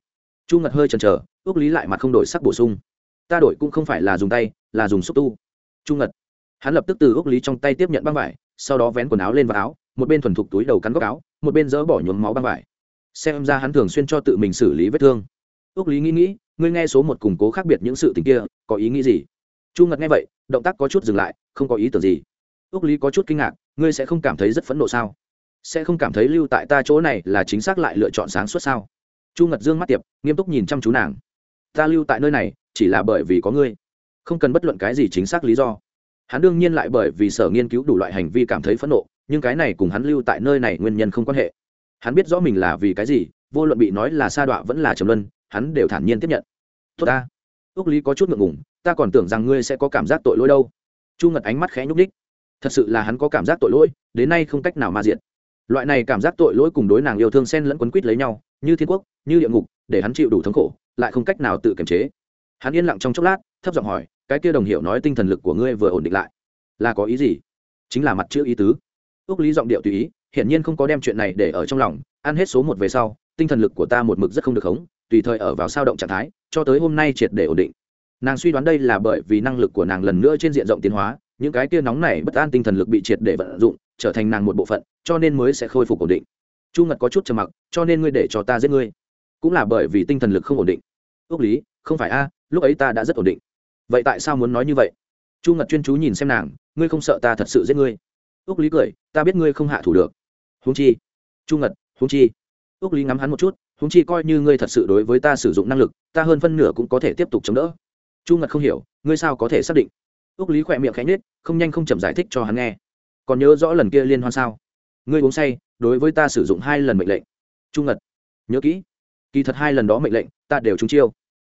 Chu ngật hơi chần chờ ước lý lại mặt không đổi sắc bổ sung. Ta đổi cũng không phải là dùng tay, là dùng xúc tu. Chu ngật, hắn lập tức từ ước lý trong tay tiếp nhận băng vải sau đó vén quần áo lên vào áo, một bên thuần thục túi đầu cắn góc áo, một bên dỡ bỏ nhuốm máu băng vải. Xem ra hắn thường xuyên cho tự mình xử lý vết thương. Ước lý nghĩ nghĩ, ngươi nghe số một củng cố khác biệt những sự tình kia, có ý nghĩ gì? Chu ngật nghe vậy, động tác có chút dừng lại, không có ý tưởng gì. Ước lý có chút kinh ngạc, ngươi sẽ không cảm thấy rất phẫn nộ sao? Sẽ không cảm thấy lưu tại ta chỗ này là chính xác lại lựa chọn sáng suốt sao? Chu ngật dương mắt tiệp, nghiêm túc nhìn chăm chú nàng. Ta lưu tại nơi này, chỉ là bởi vì có ngươi. Không cần bất luận cái gì chính xác lý do hắn đương nhiên lại bởi vì sở nghiên cứu đủ loại hành vi cảm thấy phẫn nộ, nhưng cái này cùng hắn lưu tại nơi này nguyên nhân không quan hệ. Hắn biết rõ mình là vì cái gì, vô luận bị nói là sa đọa vẫn là trầm luân, hắn đều thản nhiên tiếp nhận. Tốt ta. Ước lý có chút ngượng ngùng, ta còn tưởng rằng ngươi sẽ có cảm giác tội lỗi đâu. Chu ngật ánh mắt khẽ nhúc ních thật sự là hắn có cảm giác tội lỗi, đến nay không cách nào ma diện loại này cảm giác tội lỗi cùng đối nàng yêu thương xen lẫn quấn quýt lấy nhau, như thiên quốc, như địa ngục, để hắn chịu đủ thống khổ, lại không cách nào tự kiềm chế. Hắn yên lặng trong chốc lát, thấp giọng hỏi cái kia đồng hiệu nói tinh thần lực của ngươi vừa ổn định lại. Là có ý gì? Chính là mặt chữ ý tứ. Ước lý giọng điệu tùy ý, hiển nhiên không có đem chuyện này để ở trong lòng, ăn hết số một về sau, tinh thần lực của ta một mực rất không được khống tùy thời ở vào sao động trạng thái, cho tới hôm nay triệt để ổn định. Nàng suy đoán đây là bởi vì năng lực của nàng lần nữa trên diện rộng tiến hóa, những cái kia nóng này bất an tinh thần lực bị triệt để vận dụng, trở thành nàng một bộ phận, cho nên mới sẽ khôi phục ổn định. Chu ngật có chút trầm mặc, cho nên ngươi để cho ta giết ngươi. Cũng là bởi vì tinh thần lực không ổn định. Ước lý, không phải a, lúc ấy ta đã rất ổn định vậy tại sao muốn nói như vậy? Chu ngật chuyên chú nhìn xem nàng, ngươi không sợ ta thật sự giết ngươi? Ước lý cười, ta biết ngươi không hạ thủ được. Húng chi, chu ngật húng chi. Ước lý ngắm hắn một chút húng chi coi như ngươi thật sự đối với ta sử dụng năng lực, ta hơn phân nửa cũng có thể tiếp tục chống đỡ. Chu ngật không hiểu, ngươi sao có thể xác định? Ước lý khỏe miệng khẽ nhết không nhanh không chậm giải thích cho hắn nghe. Còn nhớ rõ lần kia liên hoan sao? Ngươi uống say, đối với ta sử dụng hai lần mệnh lệnh. Chu ngật, nhớ kỹ. Kỳ thật hai lần đó mệnh lệnh, ta đều trúng chiêu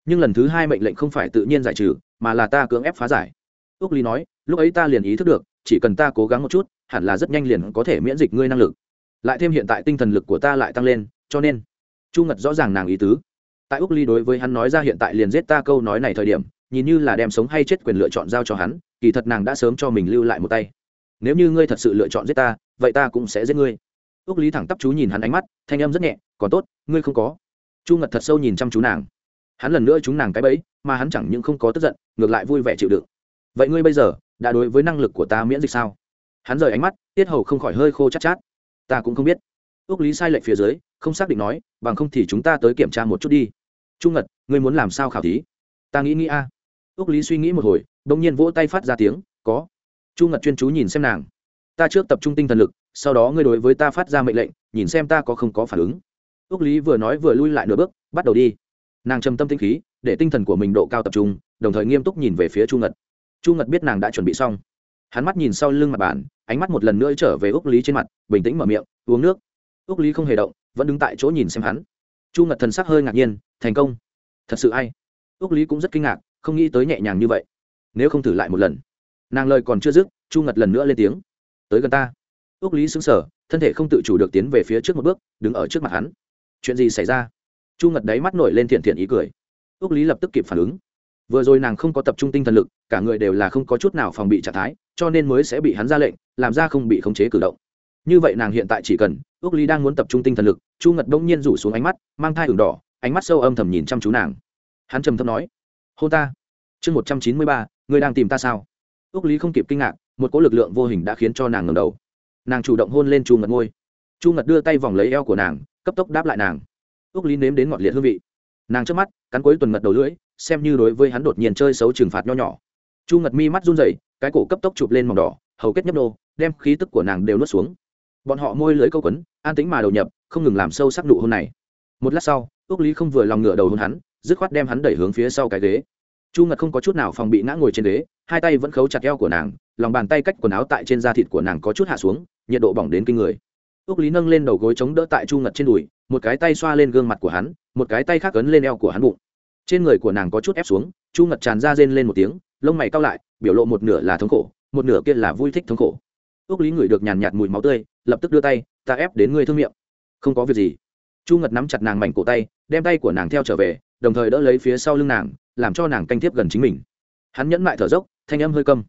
nhưng lần thứ hai mệnh lệnh không phải tự nhiên giải trừ, mà là ta cưỡng ép phá giải. Ước lý nói, lúc ấy ta liền ý thức được, chỉ cần ta cố gắng một chút, hẳn là rất nhanh liền có thể miễn dịch ngươi năng lực. Lại thêm hiện tại tinh thần lực của ta lại tăng lên, cho nên, chu ngật rõ ràng nàng ý tứ. Tại úc ly đối với hắn nói ra hiện tại liền giết ta câu nói này thời điểm, nhìn như là đem sống hay chết quyền lựa chọn giao cho hắn, kỳ thật nàng đã sớm cho mình lưu lại một tay. Nếu như ngươi thật sự lựa chọn giết ta, vậy ta cũng sẽ giết ngươi. Úc lý thẳng tắp chú nhìn hắn ánh mắt, thanh âm rất nhẹ, còn tốt, ngươi không có. Chu ngật thật sâu nhìn chăm chú nàng hắn lần nữa chúng nàng cái bẫy, mà hắn chẳng những không có tức giận, ngược lại vui vẻ chịu đựng. Vậy ngươi bây giờ, đã đối với năng lực của ta miễn dịch sao? Hắn rời ánh mắt, tiết hầu không khỏi hơi khô chát chát. Ta cũng không biết. Ước lý sai lệch phía dưới, không xác định nói, bằng không thì chúng ta tới kiểm tra một chút đi. Trung ngật, ngươi muốn làm sao khảo thí? Ta nghĩ nghĩ a. Ước lý suy nghĩ một hồi đ ỗ n g nhiên vỗ tay phát ra tiếng, có. Chu ngật chuyên chú nhìn xem nàng. Ta trước tập trung tinh thần lực, sau đó ngươi đối với ta phát ra mệnh lệnh, nhìn xem ta có không có phản ứng. Ước lý vừa nói vừa lui lại nửa bước, bắt đầu đi nàng trầm tâm tinh khí, để tinh thần của mình độ cao tập trung, đồng thời nghiêm túc nhìn về phía chu ngật. Chu ngật biết nàng đã chuẩn bị xong. Hắn mắt nhìn sau lưng mặt bàn, ánh mắt một lần nữa trở về ước lý trên mặt, bình tĩnh mở miệng, uống nước. Ước lý không hề động, vẫn đứng tại chỗ nhìn xem hắn. Chu ngật thần sắc hơi ngạc nhiên, thành công. Thật sự ai ước lý cũng rất kinh ngạc, không nghĩ tới nhẹ nhàng như vậy. Nếu không thử lại một lần. Nàng lời còn chưa dứt, chu ngật lần nữa lên tiếng, tới gần ta. Ước lý xứng sở thân thể không tự chủ được tiến về phía trước một bước, đứng ở trước mặt hắn. Chuyện gì xảy ra? Chu ngật đáy mắt nổi lên thiện thiện ý cười. Ước lý lập tức kịp phản ứng. Vừa rồi nàng không có tập trung tinh thần lực, cả người đều là không có chút nào phòng bị trạng thái, cho nên mới sẽ bị hắn ra lệnh, làm ra không bị khống chế cử động. Như vậy nàng hiện tại chỉ cần ước lý đang muốn tập trung tinh thần lực, chu ngật bỗng nhiên rủ xuống ánh mắt, mang thai ửng đỏ, ánh mắt sâu âm thầm nhìn chăm chú nàng. Hắn trầm thấp nói, hôn ta. Chương một trăm chín mươi ba người đang tìm ta sao? Ước lý không kịp kinh ngạc, một cỗ lực lượng vô hình đã khiến cho nàng ngầm đầu. Nàng chủ động hôn lên chu ngật ngôi chu ngật đưa tay vòng lấy eo của nàng, cấp tốc đáp lại nàng ước lý nếm đến ngọt liệt hương vị. Nàng trước mắt, cắn cuối tuần ngật đầu lưỡi, xem như đối với hắn đột nhiên chơi xấu trừng phạt nho nhỏ. Chu ngật mi mắt run rẩy, cái cổ cấp tốc chụp lên màu đỏ, hầu kết nhấp nô, đem khí tức của nàng đều nuốt xuống. Bọn họ môi lưới câu quấn, an tính mà đầu nhập, không ngừng làm sâu sắc nụ hôn này. Một lát sau ước lý không vừa lòng ngửa đầu hôn hắn, dứt khoát đem hắn đẩy hướng phía sau cái ghế. Chu ngật không có chút nào phòng bị ngã ngồi trên ghế, hai tay vẫn khấu chặt eo của nàng, lòng bàn tay cách quần áo tại trên da thịt của nàng có chút hạ xuống, nhiệt độ bỏng đến kinh người. Ước lý nâng lên đầu gối chống đỡ tại chu ngật trên đùi một cái tay xoa lên gương mặt của hắn, một cái tay khác ấn lên eo của hắn bụng. Trên người của nàng có chút ép xuống, chu ngật tràn ra rên lên một tiếng, lông mày cao lại, biểu lộ một nửa là thống khổ, một nửa kia là vui thích thống khổ. Ước lý ngửi được nhàn nhạt mùi máu tươi, lập tức đưa tay, ta ép đến ngươi thương miệng. Không có việc gì. Chu ngật nắm chặt nàng mảnh cổ tay, đem tay của nàng theo trở về, đồng thời đỡ lấy phía sau lưng nàng, làm cho nàng canh tiếp gần chính mình. Hắn nhẫn mại thở dốc, thanh âm hơi câm.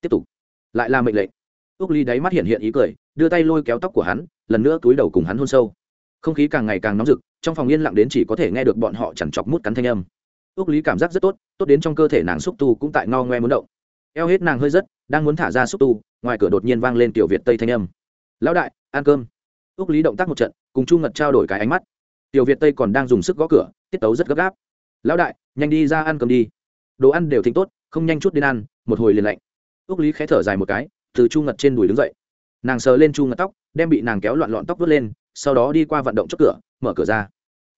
Tiếp tục. Lại là mệnh lệnh. Ước ly đáy mắt hiện hiện ý cười, đưa tay lôi kéo tóc của hắn, lần nữa túi đầu cùng hắn hôn sâu không khí càng ngày càng nóng rực, trong phòng yên lặng đến chỉ có thể nghe được bọn họ chẳng chọc mút cắn thanh âm. Ước lý cảm giác rất tốt tốt đến trong cơ thể nàng xúc tu cũng tại ngao ngoe muốn động. Eo hết nàng hơi rất, đang muốn thả ra xúc tu, ngoài cửa đột nhiên vang lên tiểu việt tây thanh âm. Lão đại, ăn cơm. Ước lý động tác một trận, cùng chu ngật trao đổi cái ánh mắt. Tiểu việt tây còn đang dùng sức gõ cửa, tiết tấu rất gấp gáp. Lão đại, nhanh đi ra ăn cơm đi. Đồ ăn đều thính tốt, không nhanh chút đến ăn, một hồi liền lạnh. Ước lý khẽ thở dài một cái, từ chu ngật trên đùi đứng dậy. Nàng sờ lên chu ngật tóc, đem bị nàng kéo loạn loạn tóc vớt lên sau đó đi qua vận động trước cửa, mở cửa ra.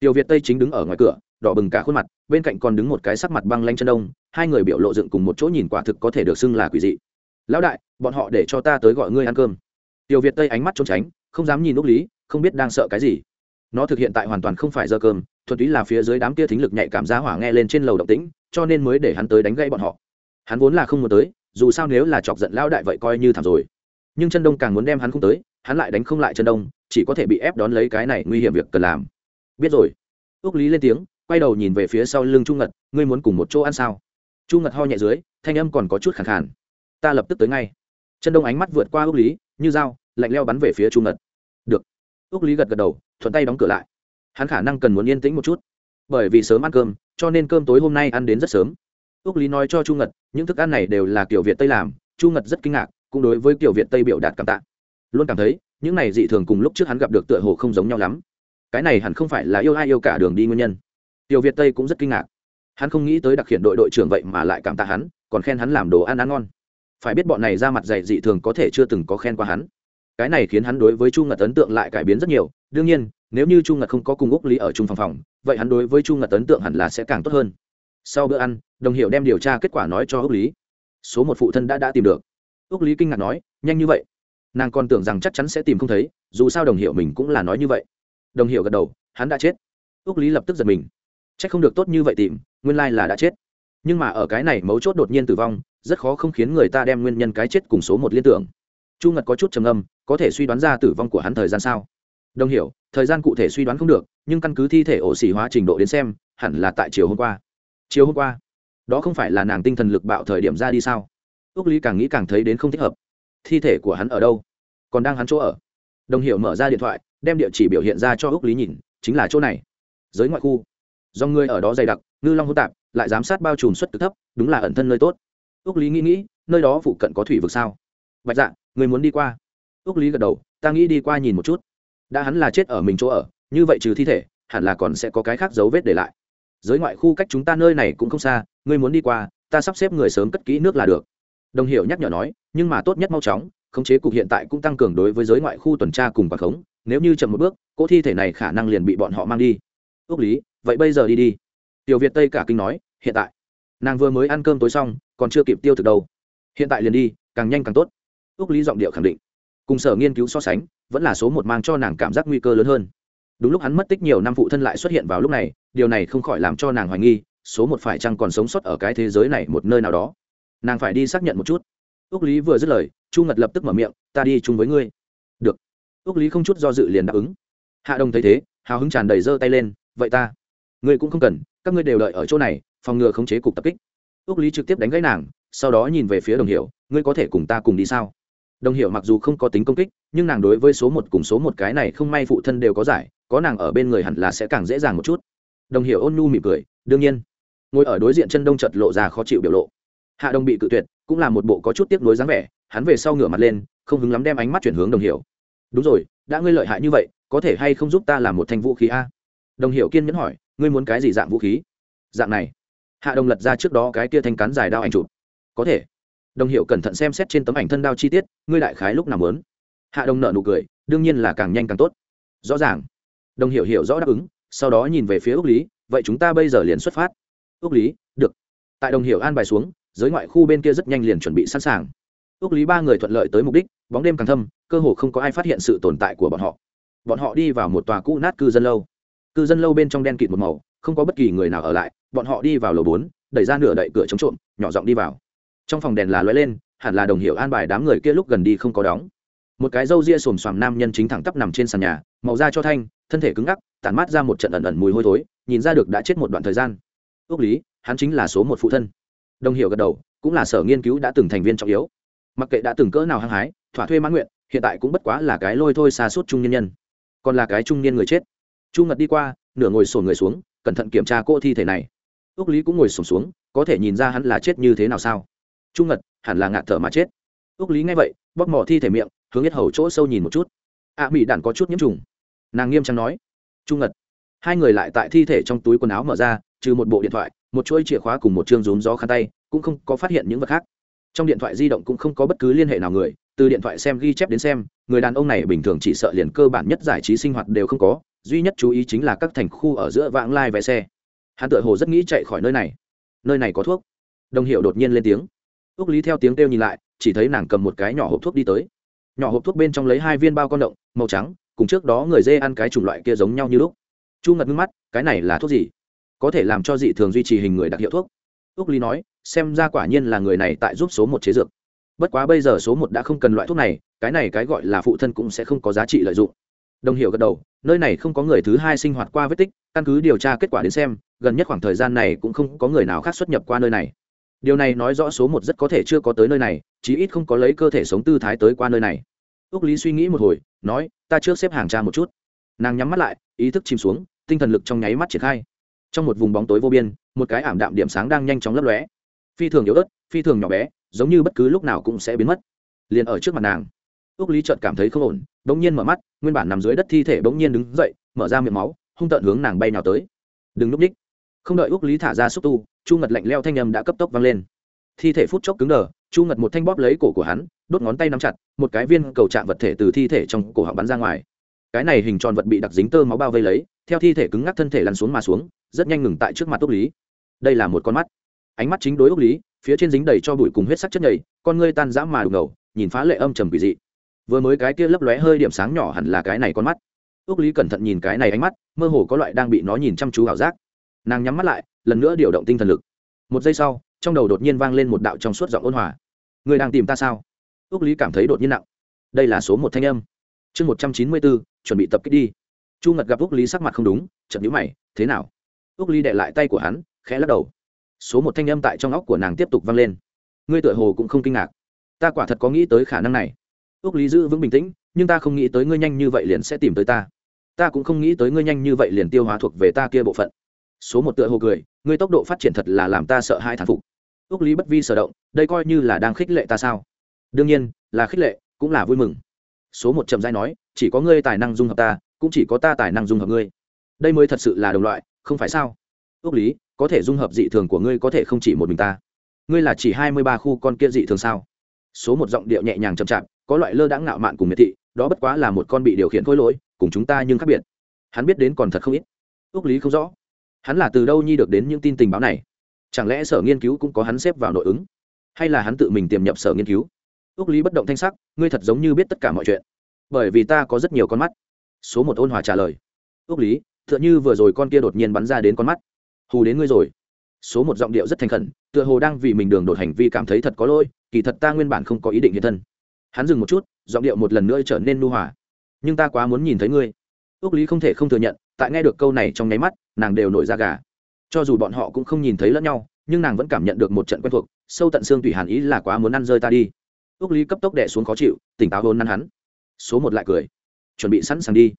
Tiểu việt tây chính đứng ở ngoài cửa, đỏ bừng cả khuôn mặt, bên cạnh còn đứng một cái sắc mặt băng lanh chân đông hai người biểu lộ dựng cùng một chỗ nhìn quả thực có thể được xưng là quỷ dị. Lão đại, bọn họ để cho ta tới gọi ngươi ăn cơm. Tiểu việt tây ánh mắt trốn tránh, không dám nhìn lúc lý, không biết đang sợ cái gì. Nó thực hiện tại hoàn toàn không phải giờ cơm, thuần túy là phía dưới đám kia thính lực nhạy cảm giá hỏa nghe lên trên lầu động tĩnh, cho nên mới để hắn tới đánh gãy bọn họ. Hắn vốn là không muốn tới, dù sao nếu là chọc giận lão đại vậy coi như thảm rồi. Nhưng chân đông càng muốn đem hắn không tới, hắn lại đánh không lại chân đông chỉ có thể bị ép đón lấy cái này nguy hiểm việc cần làm. Biết rồi. Ước lý lên tiếng, quay đầu nhìn về phía sau lưng chu ngật, ngươi muốn cùng một chỗ ăn sao? Chu ngật ho nhẹ dưới, thanh âm còn có chút khẳng khàn. Ta lập tức tới ngay. Chân đông ánh mắt vượt qua ước lý, như dao, lạnh leo bắn về phía chu ngật. Được. Ước lý gật gật đầu, thuận tay đóng cửa lại. Hắn khả năng cần muốn yên tĩnh một chút. Bởi vì sớm ăn cơm, cho nên cơm tối hôm nay ăn đến rất sớm. Ước lý nói cho chu ngật, những thức ăn này đều là kiểu việt tây làm. Chu ngật rất kinh ngạc, cũng đối với kiểu việt tây biểu đạt cảm tạ. Luôn cảm thấy những này dị thường cùng lúc trước hắn gặp được tựa hồ không giống nhau lắm. Cái này hẳn không phải là yêu ai yêu cả đường đi nguyên nhân. Tiểu việt tây cũng rất kinh ngạc. Hắn không nghĩ tới đặc hiện đội đội trưởng vậy mà lại cảm tạ hắn, còn khen hắn làm đồ ăn ăn ngon. Phải biết bọn này ra mặt dày dị thường có thể chưa từng có khen qua hắn. Cái này khiến hắn đối với chu ngật ấn tượng lại cải biến rất nhiều. Đương nhiên, nếu như chu ngật không có cùng úc lý ở chung phòng phòng, vậy hắn đối với chu ngật ấn tượng hẳn là sẽ càng tốt hơn. Sau bữa ăn, đồng hiệu đem điều tra kết quả nói cho úc lý. Số một phụ thân đã đã tìm được. Úc lý kinh ngạc nói, nhanh như vậy nàng còn tưởng rằng chắc chắn sẽ tìm không thấy, dù sao đồng hiệu mình cũng là nói như vậy. Đồng hiệu gật đầu, hắn đã chết. Úc lý lập tức giật mình. C h ắ c không được tốt như vậy tìm, nguyên lai là đã chết. Nhưng mà ở cái này mấu chốt đột nhiên tử vong, rất khó không khiến người ta đem nguyên nhân cái chết cùng số một liên tưởng. Chu ngật có chút trầm âm có thể suy đoán ra tử vong của hắn thời gian sao? Đồng hiểu, thời gian cụ thể suy đoán không được, nhưng căn cứ thi thể ổ xỉ hóa trình độ đến xem, hẳn là tại chiều hôm qua. Chiều hôm qua? Đó không phải là nàng tinh thần lực bạo thời điểm ra đi sao? Ước lý càng nghĩ càng thấy đến không thích hợp thi thể của hắn ở đâu? Còn đang hắn chỗ ở? Đồng hiệu mở ra điện thoại, đem địa chỉ biểu hiện ra cho ước lý nhìn, chính là chỗ này. Giới ngoại khu. Do người ở đó dày đặc, ngư long hô tạp, lại giám sát bao trùm suất cực thấp, đúng là ẩn thân nơi tốt. Ước lý nghĩ nghĩ, nơi đó phụ cận có thủy vực sao? Bạch dạ người muốn đi qua. Ước lý gật đầu, ta nghĩ đi qua nhìn một chút. Đã hắn là chết ở mình chỗ ở, như vậy trừ thi thể, hẳn là còn sẽ có cái khác dấu vết để lại. Giới ngoại khu cách chúng ta nơi này cũng không xa, ngươi muốn đi qua, ta sắp xếp người sớm cất kỹ nước là được đồng hiểu nhắc nhở nói, nhưng mà tốt nhất mau chóng, khống chế cục hiện tại cũng tăng cường đối với giới ngoại khu tuần tra cùng quản khống, nếu như chậm một bước, cỗ thi thể này khả năng liền bị bọn họ mang đi. Ước lý, vậy bây giờ đi đi. Tiểu việt tây cả kinh nói, hiện tại. Nàng vừa mới ăn cơm tối xong, còn chưa kịp tiêu thực đâu. Hiện tại liền đi, càng nhanh càng tốt. Ước lý giọng điệu khẳng định. Cùng sở nghiên cứu so sánh, vẫn là số một mang cho nàng cảm giác nguy cơ lớn hơn. Đúng lúc hắn mất tích nhiều năm phụ thân lại xuất hiện vào lúc này, điều này không khỏi làm cho nàng hoài nghi, số một phải chăng còn sống sót ở cái thế giới này một nơi nào đó nàng phải đi xác nhận một chút. Ước lý vừa dứt lời, chu ngật lập tức mở miệng, ta đi chung với ngươi. Được. Ước lý không chút do dự liền đáp ứng. Hạ đồng thấy thế, hào hứng tràn đầy giơ tay lên, vậy ta, ngươi cũng không cần, các ngươi đều đợi ở chỗ này, phòng ngừa khống chế cục tập kích. Ước lý trực tiếp đánh gãy nàng, sau đó nhìn về phía đồng hiểu, ngươi có thể cùng ta cùng đi sao? Đồng hiểu mặc dù không có tính công kích, nhưng nàng đối với số một cùng số một cái này không may phụ thân đều có giải, có nàng ở bên người hẳn là sẽ càng dễ dàng một chút. Đồng hiểu ôn nhu mỉm cười, đương nhiên. Ngồi ở đối diện chân đông chật lộ ra khó chịu biểu lộ hạ đồng bị cự tuyệt, cũng là một bộ có chút tiếc nuối dáng vẻ, hắn về sau ngửa mặt lên, không hứng lắm đem ánh mắt chuyển hướng đồng hiểu. Đúng rồi, đã ngươi lợi hại như vậy, có thể hay không giúp ta làm một thanh vũ khí a? Đồng hiểu kiên nhẫn hỏi, ngươi muốn cái gì dạng vũ khí? Dạng này. Hạ đồng lật ra trước đó cái kia thanh cán dài đao ảnh chụp. Có thể. Đồng hiểu cẩn thận xem xét trên tấm ảnh thân đao chi tiết, ngươi đại khái lúc nào muốn? Hạ đồng nợ nụ cười, đương nhiên là càng nhanh càng tốt. Rõ ràng. Đồng hiểu hiểu rõ đáp ứng, sau đó nhìn về phía ước lý, vậy chúng ta bây giờ liền xuất phát. Ước lý, được. Tại đồng hiểu an bài xuống giới ngoại khu bên kia rất nhanh liền chuẩn bị sẵn sàng. Ước lý ba người thuận lợi tới mục đích, bóng đêm càng thâm, cơ hồ không có ai phát hiện sự tồn tại của bọn họ. Bọn họ đi vào một tòa cũ nát cư dân lâu. Cư dân lâu bên trong đen kịt một màu, không có bất kỳ người nào ở lại, bọn họ đi vào lầu bốn, đẩy ra nửa đậy cửa chống trộm, nhỏ giọng đi vào. Trong phòng đèn là lóe lên, hẳn là đồng hiệu an bài đám người kia lúc gần đi không có đóng. Một cái râu ria xồm xoàm nam nhân chính thẳng tắp nằm trên sàn nhà, màu da cho thanh, thân thể cứng ngắc, tản mát ra một trận ẩn ẩn mùi hôi thối, nhìn ra được đã chết một đoạn thời gian. Ước lý, hắn chính là số một phụ thân đồng hiểu gật đầu cũng là sở nghiên cứu đã từng thành viên trọng yếu. Mặc kệ đã từng cỡ nào hăng hái thỏa thuê mãn nguyện hiện tại cũng bất quá là cái lôi thôi xa suốt trung nhân nhân. Còn là cái trung niên người chết. Chu ngật đi qua nửa ngồi sổn người xuống cẩn thận kiểm tra cỗ thi thể này. Ước lý cũng ngồi sổn xuống có thể nhìn ra hắn là chết như thế nào sao? Chu ngật hẳn là ngạt thở mà chết. Ước lý nghe vậy bóp mỏ thi thể miệng hướng nhất hầu chỗ sâu nhìn một chút. Ạ à, mỹ đạn có chút nhiễm trùng. Nàng nghiêm trang nói. Chu ngật hai người lại tại thi thể trong túi quần áo mở ra trừ một bộ điện thoại một chuỗi chìa khóa cùng một chương rúm gió khăn tay, cũng không có phát hiện những vật khác. Trong điện thoại di động cũng không có bất cứ liên hệ nào người, từ điện thoại xem ghi chép đến xem, người đàn ông này bình thường chỉ sợ liền cơ bản nhất giải trí sinh hoạt đều không có, duy nhất chú ý chính là các thành khu ở giữa vãng lai vé xe. Hắn tự hồ rất nghĩ chạy khỏi nơi này. Nơi này có thuốc. Đồng hiệu đột nhiên lên tiếng. Ước lý theo tiếng kêu nhìn lại, chỉ thấy nàng cầm một cái nhỏ hộp thuốc đi tới. Nhỏ hộp thuốc bên trong lấy hai viên bao con động, màu trắng, cùng trước đó người dê ăn cái chủng loại kia giống nhau như lúc. Chu ngật ngưng mắt, cái này là thuốc gì? Có thể làm cho dị thường duy trì hình người đặc hiệu thuốc. Úc lý nói, xem ra quả nhiên là người này tại giúp số một chế dược. Bất quá bây giờ số một đã không cần loại thuốc này, cái này cái gọi là phụ thân cũng sẽ không có giá trị lợi dụng. Đồng hiểu gật đầu, nơi này không có người thứ hai sinh hoạt qua vết tích, căn cứ điều tra kết quả đến xem, gần nhất khoảng thời gian này cũng không có người nào khác xuất nhập qua nơi này. Điều này nói rõ số một rất có thể chưa có tới nơi này, chí ít không có lấy cơ thể sống tư thái tới qua nơi này. Ước lý suy nghĩ một hồi, nói, ta trước xếp hàng tra một chút. Nàng nhắm mắt lại, ý thức chìm xuống, tinh thần lực trong nháy mắt triển khai trong một vùng bóng tối vô biên, một cái ảm đạm điểm sáng đang nhanh chóng lấp lóe. Phi thường yếu ớt, phi thường nhỏ bé, giống như bất cứ lúc nào cũng sẽ biến mất. Liền ở trước mặt nàng ước lý trợt cảm thấy không ổn đ ỗ n g nhiên mở mắt, nguyên bản nằm dưới đất thi thể bỗng nhiên đứng dậy, mở ra miệng máu, hung tợn hướng nàng bay nào tới. Đừng núp ních không đợi ước lý thả ra xúc tu, chu ngật lạnh leo thanh âm đã cấp tốc vang lên. Thi thể phút chốc cứng đờ, chu ngật một thanh bóp lấy cổ của hắn, đốt ngón tay nắm chặt, một cái viên cầu chạm vật thể từ thi thể trong cổ họng bắn ra ngoài. Cái này hình tròn vật bị đặc dính tơ máu bao vây lấy theo thi thể cứng ngắc thân thể lăn xuống mà xuống, rất nhanh ngừng tại trước mặt ước lý. Đây là một con mắt. Ánh mắt chính đối ước lý, phía trên dính đầy cho bụi cùng huyết sắc chất nhầy, con ngươi tan dã mà đục ngầu, nhìn phá lệ âm trầm quỷ dị. Vừa mới cái kia lấp lóe hơi điểm sáng nhỏ hẳn là cái này con mắt. Ước lý cẩn thận nhìn cái này ánh mắt, mơ hồ có loại đang bị nó nhìn chăm chú ảo giác. Nàng nhắm mắt lại, lần nữa điều động tinh thần lực. Một giây sau, trong đầu đột nhiên vang lên một đạo trong suốt giọng ôn hòa. Người đang tìm ta sao? Ước lý cảm thấy đột nhiên nặng. Đây là số một thanh âm. Chương một trăm chín mươi bốn chuẩn bị tập kích đi chu ngật gặp úc lý sắc mặt không đúng chậm nhữ mày, thế nào? Úc lý đệ lại tay của hắn, khẽ lắc đầu. Số một thanh âm tại trong óc của nàng tiếp tục vang lên. Ngươi tựa hồ cũng không kinh ngạc. Ta quả thật có nghĩ tới khả năng này. Úc lý giữ vững bình tĩnh, nhưng ta không nghĩ tới ngươi nhanh như vậy liền sẽ tìm tới ta. Ta cũng không nghĩ tới ngươi nhanh như vậy liền tiêu hóa thuộc về ta kia bộ phận. Số một tựa hồ cười, ngươi tốc độ phát triển thật là làm ta sợ hai thán phục. Ước lý bất vi sở động, đây coi như là đang khích lệ ta sao? Đương nhiên, là khích lệ, cũng là vui mừng. Số một chậm dai nói, chỉ có ngươi tài năng dung hợp ta cũng chỉ có ta tài năng dung hợp ngươi. Đây mới thật sự là đồng loại, không phải sao? Ước lý, có thể dung hợp dị thường của ngươi có thể không chỉ một mình ta. Ngươi là chỉ hai mươi ba khu con kia dị thường sao? Số một giọng điệu nhẹ nhàng chậm chạp, có loại lơ đãng ngạo mạn cùng miệt thị, đó bất quá là một con bị điều khiển khối lỗi, cùng chúng ta nhưng khác biệt. Hắn biết đến còn thật không ít. Ước lý không rõ. Hắn là từ đâu nhi được đến những tin tình báo này? Chẳng lẽ sở nghiên cứu cũng có hắn xếp vào nội ứng? Hay là hắn tự mình tiềm nhập sở nghiên cứu? Ước lý bất động thanh sắc, ngươi thật giống như biết tất cả mọi chuyện. Bởi vì ta có rất nhiều con mắt số một ôn hòa trả lời. Ước lý t h ư ợ n h ư vừa rồi con kia đột nhiên bắn ra đến con mắt. Hù đến ngươi rồi. Số một giọng điệu rất thành khẩn, tựa hồ đang vì mình đường đột hành vi cảm thấy thật có lỗi, kỳ thật ta nguyên bản không có ý định hiện thân. Hắn dừng một chút, giọng điệu một lần nữa trở nên nu hòa. Nhưng ta quá muốn nhìn thấy ngươi. Ước lý không thể không thừa nhận, tại nghe được câu này trong nháy mắt, nàng đều nổi ra gà. Cho dù bọn họ cũng không nhìn thấy lẫn nhau, nhưng nàng vẫn cảm nhận được một trận quen thuộc, sâu tận xương tùy hàn ý là quá muốn ăn rơi ta đi. Ước lý cấp tốc đẻ xuống khó chịu, tỉnh táo hôn năn hắn. Số một lại cười chuẩn bị sẵn sàng đi.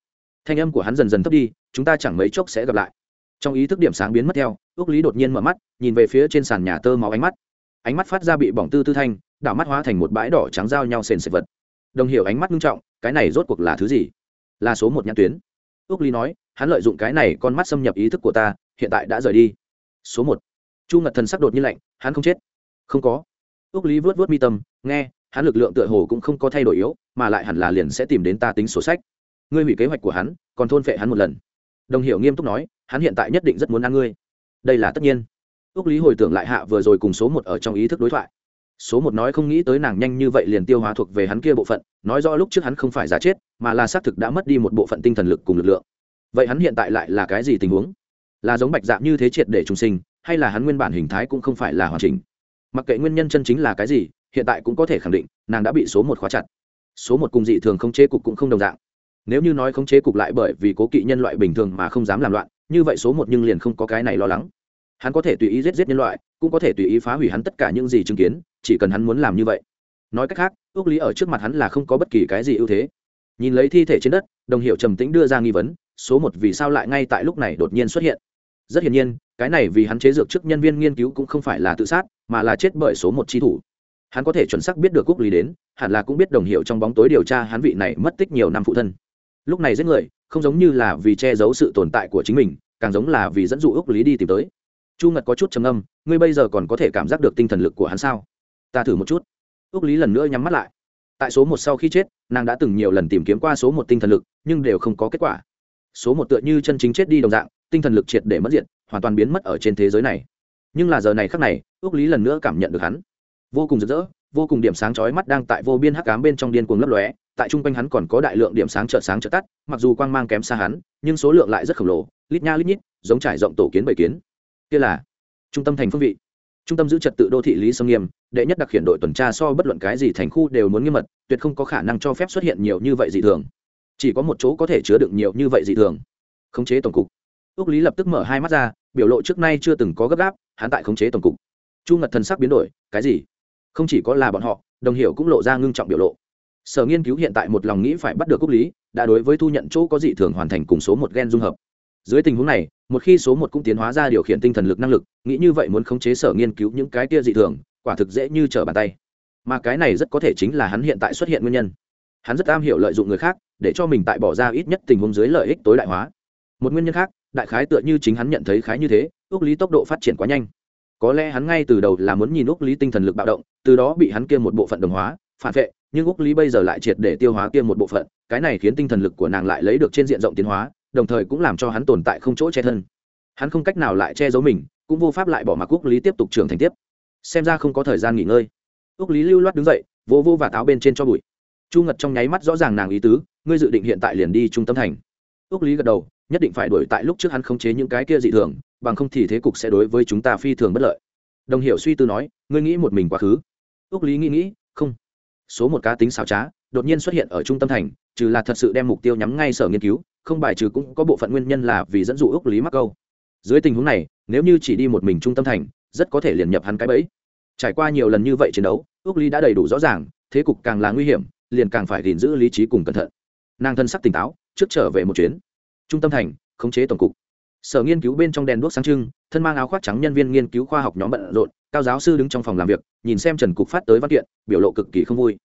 Thanh âm của hắn dần dần thấp đi, chúng ta chẳng mấy chốc sẽ gặp lại. Trong ý thức điểm sáng biến mất theo ước lý đột nhiên mở mắt, nhìn về phía trên sàn nhà tơ máu ánh mắt. Ánh mắt phát ra bị bỏng tư tư thanh, đảo mắt hóa thành một bãi đỏ trắng giao nhau sền sệt vật. Đồng hiểu ánh mắt nghiêm trọng, cái này rốt cuộc là thứ gì? Là số một nhãn tuyến. Ước lý nói, hắn lợi dụng cái này con mắt xâm nhập ý thức của ta, hiện tại đã rời đi. Số một. Chu ngật thần sắc đột nhiên lạnh, hắn không chết. Không có. Ước lý vớt vớt mi tâm, nghe, hắn lực lượng tựa hồ cũng không có thay đổi yếu mà lại hẳn là liền sẽ tìm đến ta tính sổ sách. Ngươi hủy kế hoạch của hắn, còn thôn phệ hắn một lần. Đồng hiểu nghiêm túc nói, hắn hiện tại nhất định rất muốn ăn ngươi. Đây là tất nhiên. Ước lý hồi tưởng lại hạ vừa rồi cùng số một ở trong ý thức đối thoại. Số một nói không nghĩ tới nàng nhanh như vậy liền tiêu hóa thuộc về hắn kia bộ phận, nói rõ lúc trước hắn không phải giả chết, mà là xác thực đã mất đi một bộ phận tinh thần lực cùng lực lượng. Vậy hắn hiện tại lại là cái gì tình huống? Là giống bạch dạng như thế triệt để trung sinh, hay là hắn nguyên bản hình thái cũng không phải là hoàn chỉnh? Mặc kệ nguyên nhân chân chính là cái gì, hiện tại cũng có thể khẳng định, nàng đã bị số một khóa chặt số một cùng dị thường không chế cục cũng không đồng dạng. Nếu như nói khống chế cục lại bởi vì cố kỵ nhân loại bình thường mà không dám làm loạn, như vậy số một nhưng liền không có cái này lo lắng. Hắn có thể tùy ý giết giết nhân loại, cũng có thể tùy ý phá hủy hắn tất cả những gì chứng kiến, chỉ cần hắn muốn làm như vậy. Nói cách khác ước lý ở trước mặt hắn là không có bất kỳ cái gì ưu thế. Nhìn lấy thi thể trên đất, đồng hiệu trầm tĩnh đưa ra nghi vấn, số một vì sao lại ngay tại lúc này đột nhiên xuất hiện? Rất hiển nhiên, cái này vì hắn chế dược trước nhân viên nghiên cứu cũng không phải là tự sát, mà là chết bởi số một chi thủ hắn có thể chuẩn xác biết được quốc lý đến, hẳn là cũng biết đồng hiệu trong bóng tối điều tra hắn vị này mất tích nhiều năm phụ thân. Lúc này giết người, không giống như là vì che giấu sự tồn tại của chính mình, càng giống là vì dẫn dụ úc lý đi tìm tới. Chu ngật có chút trầm âm ngươi bây giờ còn có thể cảm giác được tinh thần lực của hắn sao? Ta thử một chút. Úc lý lần nữa nhắm mắt lại. Tại số một sau khi chết, nàng đã từng nhiều lần tìm kiếm qua số một tinh thần lực, nhưng đều không có kết quả. Số một tựa như chân chính chết đi đồng dạng, tinh thần lực triệt để mất diện, hoàn toàn biến mất ở trên thế giới này. Nhưng là giờ này khác này ước lý lần nữa cảm nhận được hắn vô cùng rực rỡ, vô cùng điểm sáng chói mắt đang tại vô biên hắc ám bên trong điên cuồng lấp lóe, tại trung quanh hắn còn có đại lượng điểm sáng chợt sáng chợt tắt, mặc dù quang mang kém xa hắn, nhưng số lượng lại rất khổng lồ, lít nha lít nhít, giống trải rộng tổ kiến bảy kiến. Kia là trung tâm thành phương vị. Trung tâm giữ trật tự đô thị lý sâm nghiêm, đệ nhất đặc hiện đội tuần tra so bất luận cái gì thành khu đều muốn nghiêm mật, tuyệt không có khả năng cho phép xuất hiện nhiều như vậy dị thường. Chỉ có một chỗ có thể chứa đựng nhiều như vậy dị thường. Khống chế tổng cục. Ước lý lập tức mở hai mắt ra, biểu lộ trước nay chưa từng có gấp gáp, hắn tại khống chế tổng cục. Chu ngật thần sắc biến đổi, cái gì? Không chỉ có là bọn họ, đồng hiểu cũng lộ ra ngưng trọng biểu lộ. Sở nghiên cứu hiện tại một lòng nghĩ phải bắt được Cúc lý, đã đối với thu nhận chỗ có dị thường hoàn thành cùng số một gen dung hợp. Dưới tình huống này, một khi số một cũng tiến hóa ra điều khiển tinh thần lực năng lực, nghĩ như vậy muốn khống chế sở nghiên cứu những cái kia dị thường, quả thực dễ như trở bàn tay. Mà cái này rất có thể chính là hắn hiện tại xuất hiện nguyên nhân. Hắn rất am hiểu lợi dụng người khác, để cho mình tại bỏ ra ít nhất tình huống dưới lợi ích tối đại hóa. Một nguyên nhân khác, đại khái tựa như chính hắn nhận thấy khái như thế ước lý tốc độ phát triển quá nhanh có lẽ hắn ngay từ đầu là muốn nhìn úc lý tinh thần lực bạo động, từ đó bị hắn kia một bộ phận đồng hóa, phản vệ, nhưng úc lý bây giờ lại triệt để tiêu hóa kia một bộ phận, cái này khiến tinh thần lực của nàng lại lấy được trên diện rộng tiến hóa, đồng thời cũng làm cho hắn tồn tại không chỗ che thân. Hắn không cách nào lại che giấu mình, cũng vô pháp lại bỏ mặc úc lý tiếp tục trưởng thành tiếp. Xem ra không có thời gian nghỉ ngơi. Úc lý lưu loát đứng dậy vô vô và táo bên trên cho bụi. Chu ngật trong nháy mắt rõ ràng nàng ý tứ, ngươi dự định hiện tại liền đi trung tâm thành. Úc lý gật đầu, nhất định phải đuổi tại lúc trước hắn khống chế những cái kia dị thường bằng không thì thế cục sẽ đối với chúng ta phi thường bất lợi. Đồng hiểu suy tư nói, ngươi nghĩ một mình quá khứ. Ước lý nghĩ nghĩ, không. Số một cá tính xảo trá, đột nhiên xuất hiện ở trung tâm thành, trừ là thật sự đem mục tiêu nhắm ngay sở nghiên cứu, không bài trừ cũng có bộ phận nguyên nhân là vì dẫn dụ ước lý mắc câu. Dưới tình huống này, nếu như chỉ đi một mình trung tâm thành, rất có thể liền nhập hắn cái bẫy. Trải qua nhiều lần như vậy chiến đấu ước lý đã đầy đủ rõ ràng, thế cục càng là nguy hiểm, liền càng phải gìn giữ lý trí cùng cẩn thận. Nàng thân sắc tỉnh táo, trước trở về một chuyến. Trung tâm thành, khống chế tổng cục sở nghiên cứu bên trong đèn đuốc sáng trưng, thân mang áo khoác trắng nhân viên nghiên cứu khoa học nhóm bận rộn, cao giáo sư đứng trong phòng làm việc, nhìn xem trần cục phát tới văn kiện, biểu lộ cực kỳ không vui.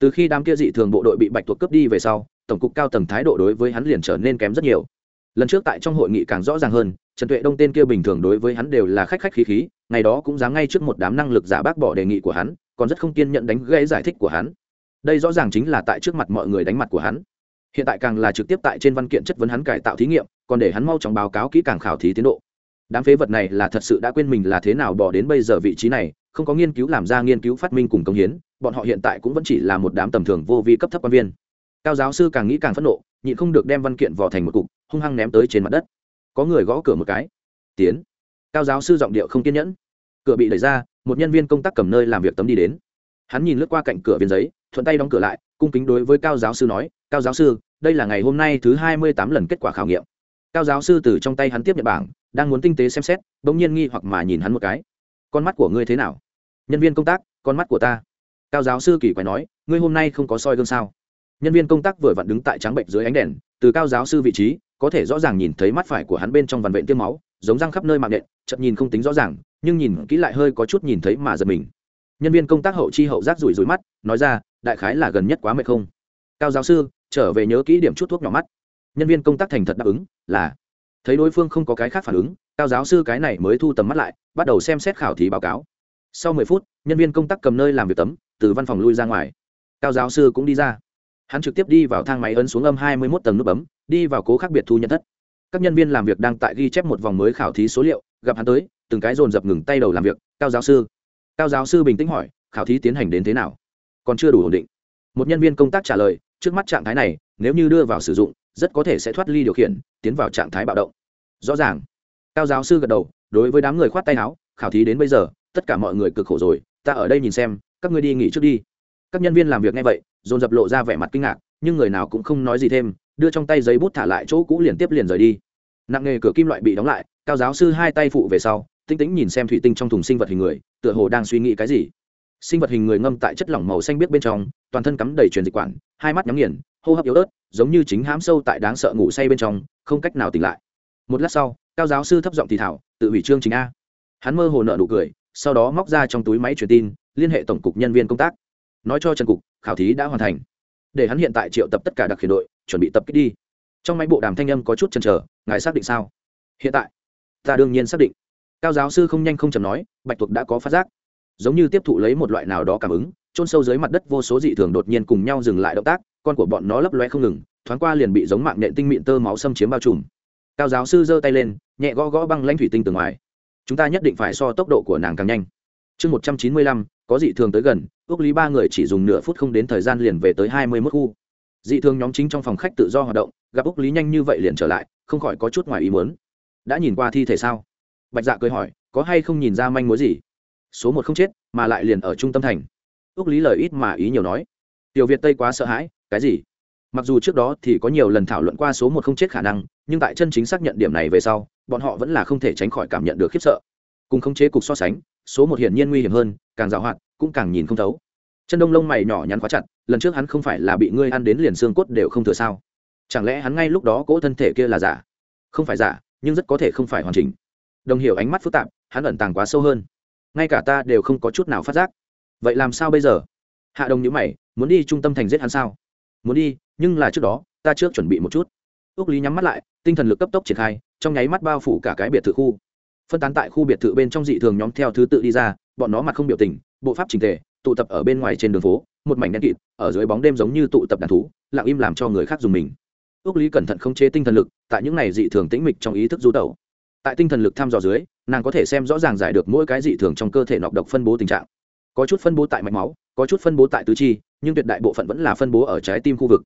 Từ khi đám kia dị thường bộ đội bị bạch tuộc cướp đi về sau, tổng cục cao tầng thái độ đối với hắn liền trở nên kém rất nhiều. Lần trước tại trong hội nghị càng rõ ràng hơn, trần tuệ đông tên kia bình thường đối với hắn đều là khách khách khí khí, ngày đó cũng dám ngay trước một đám năng lực giả bác bỏ đề nghị của hắn, còn rất không kiên nhận đánh gãy giải thích của hắn. Đây rõ ràng chính là tại trước mặt mọi người đánh mặt của hắn hiện tại càng là trực tiếp tại trên văn kiện chất vấn hắn cải tạo thí nghiệm, còn để hắn mau chóng báo cáo kỹ càng khảo thí tiến độ. Đám phế vật này là thật sự đã quên mình là thế nào bỏ đến bây giờ vị trí này, không có nghiên cứu làm ra nghiên cứu phát minh cùng công hiến, bọn họ hiện tại cũng vẫn chỉ là một đám tầm thường vô vi cấp thấp quan viên. Cao giáo sư càng nghĩ càng phẫn nộ, nhịn không được đem văn kiện vò thành một cục, hung hăng ném tới trên mặt đất. Có người gõ cửa một cái. Tiến. Cao giáo sư giọng điệu không kiên nhẫn. Cửa bị đẩy ra, một nhân viên công tác cầm nơi làm việc tấm đi đến. Hắn nhìn lướt qua cạnh cửa viên giấy, thuận tay đóng cửa lại cung kính đối với cao giáo sư nói, cao giáo sư, đây là ngày hôm nay thứ hai mươi tám lần kết quả khảo nghiệm. Cao giáo sư từ trong tay hắn tiếp nhận bảng, đang muốn tinh tế xem xét, bỗng nhiên nghi hoặc mà nhìn hắn một cái. Con mắt của ngươi thế nào? Nhân viên công tác, con mắt của ta. Cao giáo sư kỳ quái nói, ngươi hôm nay không có soi gương sao? Nhân viên công tác vừa vặn đứng tại trắng bệnh dưới ánh đèn, từ cao giáo sư vị trí, có thể rõ ràng nhìn thấy mắt phải của hắn bên trong vằn vện tiêm máu, giống răng khắp nơi mạng nện chậm nhìn không tính rõ ràng, nhưng nhìn kỹ lại hơi có chút nhìn thấy mà giật mình nhân viên công tác hậu chi hậu giác rủi rủi mắt, nói ra, đại khái là gần nhất quá mệt không? Cao giáo sư, trở về nhớ kỹ điểm chút thuốc nhỏ mắt. Nhân viên công tác thành thật đáp ứng, là. Thấy đối phương không có cái khác phản ứng, cao giáo sư cái này mới thu tầm mắt lại, bắt đầu xem xét khảo thí báo cáo. Sau mười phút, nhân viên công tác cầm nơi làm việc tấm, từ văn phòng lui ra ngoài. Cao giáo sư cũng đi ra. Hắn trực tiếp đi vào thang máy ấn xuống âm hai mươi mốt tầng nút bấm, đi vào cố khác biệt thu nhận thất. Các nhân viên làm việc đang tại ghi chép một vòng mới khảo thí số liệu, gặp hắn tới, từng cái dồn dập ngừng tay đầu làm việc. Cao giáo sư cao giáo sư bình tĩnh hỏi, khảo thí tiến hành đến thế nào? Còn chưa đủ ổn định. Một nhân viên công tác trả lời, trước mắt trạng thái này, nếu như đưa vào sử dụng, rất có thể sẽ thoát ly điều khiển, tiến vào trạng thái bạo động. Rõ ràng. Cao giáo sư gật đầu, đối với đám người khoát tay áo, khảo thí đến bây giờ, tất cả mọi người cực khổ rồi, ta ở đây nhìn xem, các ngươi đi nghỉ trước đi. Các nhân viên làm việc nghe vậy, dồn dập lộ ra vẻ mặt kinh ngạc, nhưng người nào cũng không nói gì thêm, đưa trong tay giấy bút thả lại chỗ cũ liền tiếp liền rời đi. Nặng nghề cửa kim loại bị đóng lại, cao giáo sư hai tay phụ về sau tinh tĩnh nhìn xem thủy tinh trong thùng sinh vật hình người, tựa hồ đang suy nghĩ cái gì. Sinh vật hình người ngâm tại chất lỏng màu xanh biếc bên trong, toàn thân cắm đầy truyền dịch quản, hai mắt nhắm nghiền, hô hấp yếu ớt, giống như chính hãm sâu tại đáng sợ ngủ say bên trong, không cách nào tỉnh lại. Một lát sau, cao giáo sư thấp giọng thì thảo, tự hủy chương chính a. Hắn mơ hồ nợ nụ cười, sau đó móc ra trong túi máy truyền tin, liên hệ tổng cục nhân viên công tác. Nói cho trần cục, khảo thí đã hoàn thành. Để hắn hiện tại triệu tập tất cả đặc khiển đội, chuẩn bị tập kích đi. Trong máy bộ đàm thanh âm có chút chần chờ, ngài xác định sao? Hiện tại. Ta đương nhiên xác định cao giáo sư không nhanh không chầm nói, bạch tuộc đã có phát giác. Giống như tiếp thụ lấy một loại nào đó cảm ứng trôn sâu dưới mặt đất vô số dị thường đột nhiên cùng nhau dừng lại động tác, con của bọn nó lấp loe không ngừng, thoáng qua liền bị giống mạng nhện tinh mịn tơ máu xâm chiếm bao trùm. Cao giáo sư giơ tay lên, nhẹ gõ gõ băng lãnh thủy tinh từ ngoài. Chúng ta nhất định phải so tốc độ của nàng càng nhanh. Chương một trăm chín mươi lăm, có dị thường tới gần, ước lý ba người chỉ dùng nửa phút không đến thời gian liền về tới hai mươi mốt khu. Dị thường nhóm chính trong phòng khách tự do hoạt động, gặp ước lý nhanh như vậy liền trở lại, không khỏi có chút ngoài ý muốn. Đã nhìn qua thi thể sao? Bạch dạ cười hỏi, có hay không nhìn ra manh mối gì? Số một không chết, mà lại liền ở trung tâm thành. Ước lý lời ít mà ý nhiều nói. Tiểu việt tây quá sợ hãi, cái gì? Mặc dù trước đó thì có nhiều lần thảo luận qua số một không chết khả năng, nhưng tại chân chính xác nhận điểm này về sau, bọn họ vẫn là không thể tránh khỏi cảm nhận được khiếp sợ. Cùng khống chế cục so sánh, số một hiển nhiên nguy hiểm hơn, càng dạo hoạt, cũng càng nhìn không thấu. Chân đông lông mày nhỏ nhắn khóa chặt, lần trước hắn không phải là bị ngươi ăn đến liền xương cốt đều không thừa sao? Chẳng lẽ hắn ngay lúc đó cỗ thân thể kia là giả? Không phải giả, nhưng rất có thể không phải hoàn chỉnh đồng hiểu ánh mắt phức tạp, hắn ẩn tàng quá sâu hơn. Ngay cả ta đều không có chút nào phát giác. Vậy làm sao bây giờ? Hạ đồng nhữ mày, muốn đi trung tâm thành giết hắn sao? Muốn đi, nhưng là trước đó, ta trước chuẩn bị một chút. Ước lý nhắm mắt lại, tinh thần lực cấp tốc triển khai, trong nháy mắt bao phủ cả cái biệt thự khu. Phân tán tại khu biệt thự bên trong dị thường nhóm theo thứ tự đi ra, bọn nó mặt không biểu tình, bộ pháp trình tề, tụ tập ở bên ngoài trên đường phố, một mảnh đen kịt, ở dưới bóng đêm giống như tụ tập đàn thú, lặng im làm cho người khác dùng mình. Ước lý cẩn thận không chế tinh thần lực, tại những này dị thường tĩnh mịch trong ý thức du tẩu tại tinh thần lực thăm dò dưới, nàng có thể xem rõ ràng giải được mỗi cái dị thường trong cơ thể nọc độc phân bố tình trạng. Có chút phân bố tại mạch máu, có chút phân bố tại tứ chi, nhưng tuyệt đại bộ phận vẫn là phân bố ở trái tim khu vực.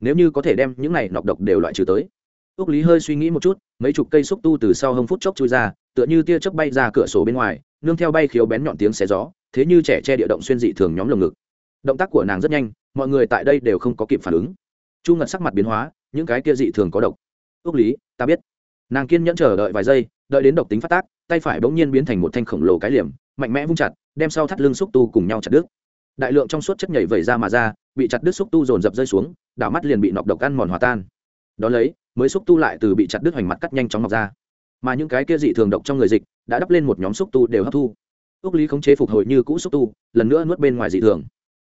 Nếu như có thể đem những này nọc độc đều loại trừ tới. Ước lý hơi suy nghĩ một chút, mấy chục cây xúc tu từ sau hông phút chốc chui ra, tựa như tia chớp bay ra cửa sổ bên ngoài, nương theo bay khiếu bén nhọn tiếng xé gió, thế như trẻ che địa động xuyên dị thường nhóm lồng ngực. Động tác của nàng rất nhanh, mọi người tại đây đều không có kịp phản ứng. Chu ngật sắc mặt biến hóa, những cái kia dị thường có độc. Ước lý, ta biết nàng kiên nhẫn chờ đợi vài giây, đợi đến độc tính phát tác, tay phải bỗng nhiên biến thành một thanh khổng lồ cái liềm, mạnh mẽ vung chặt, đem sau thắt lưng xúc tu cùng nhau chặt đứt. Đại lượng trong suốt chất nhảy vẩy ra mà ra, bị chặt đứt xúc tu dồn dập rơi xuống, đảo mắt liền bị nọc độc ăn mòn hòa tan. Đón lấy, mới xúc tu lại từ bị chặt đứt hoành mặt cắt nhanh chóng mọc ra. Mà những cái kia dị thường độc trong người dịch, đã đắp lên một nhóm xúc tu đều hấp thu. Ước lý khống chế phục hồi như cũ xúc tu, lần nữa nuốt bên ngoài dị thường.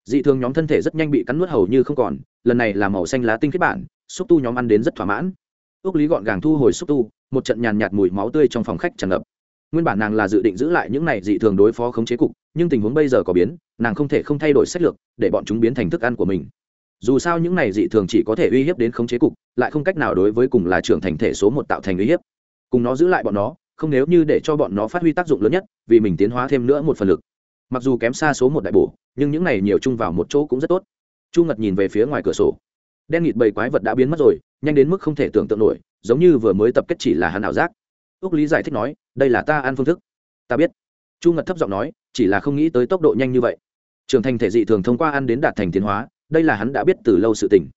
Dị thường nhóm thân thể rất nhanh bị cắn nuốt hầu như không còn, lần này là màu xanh lá tinh kết bản, xúc tu nhóm ăn đến rất thỏa mãn ước lý gọn gàng thu hồi xúc tu, một trận nhàn nhạt mùi máu tươi trong phòng khách tràn ngập. Nguyên bản nàng là dự định giữ lại những này dị thường đối phó khống chế cục, nhưng tình huống bây giờ có biến, nàng không thể không thay đổi sách lược, để bọn chúng biến thành thức ăn của mình. Dù sao những này dị thường chỉ có thể uy hiếp đến khống chế cục, lại không cách nào đối với cùng là trưởng thành thể số một tạo thành uy hiếp. Cùng nó giữ lại bọn nó, không nếu như để cho bọn nó phát huy tác dụng lớn nhất, vì mình tiến hóa thêm nữa một phần lực. Mặc dù kém xa số một đại bổ, nhưng những này nhiều chung vào một chỗ cũng rất tốt. Chu ngật nhìn về phía ngoài cửa sổ. Đen nghịt bầy quái vật đã biến mất rồi nhanh đến mức không thể tưởng tượng nổi, giống như vừa mới tập kết chỉ là hắn ảo giác. Ước lý giải thích nói, đây là ta ăn phương thức. Ta biết. Chu ngật thấp giọng nói, chỉ là không nghĩ tới tốc độ nhanh như vậy. Trưởng thành thể dị thường thông qua ăn đến đạt thành tiến hóa, đây là hắn đã biết từ lâu sự tình.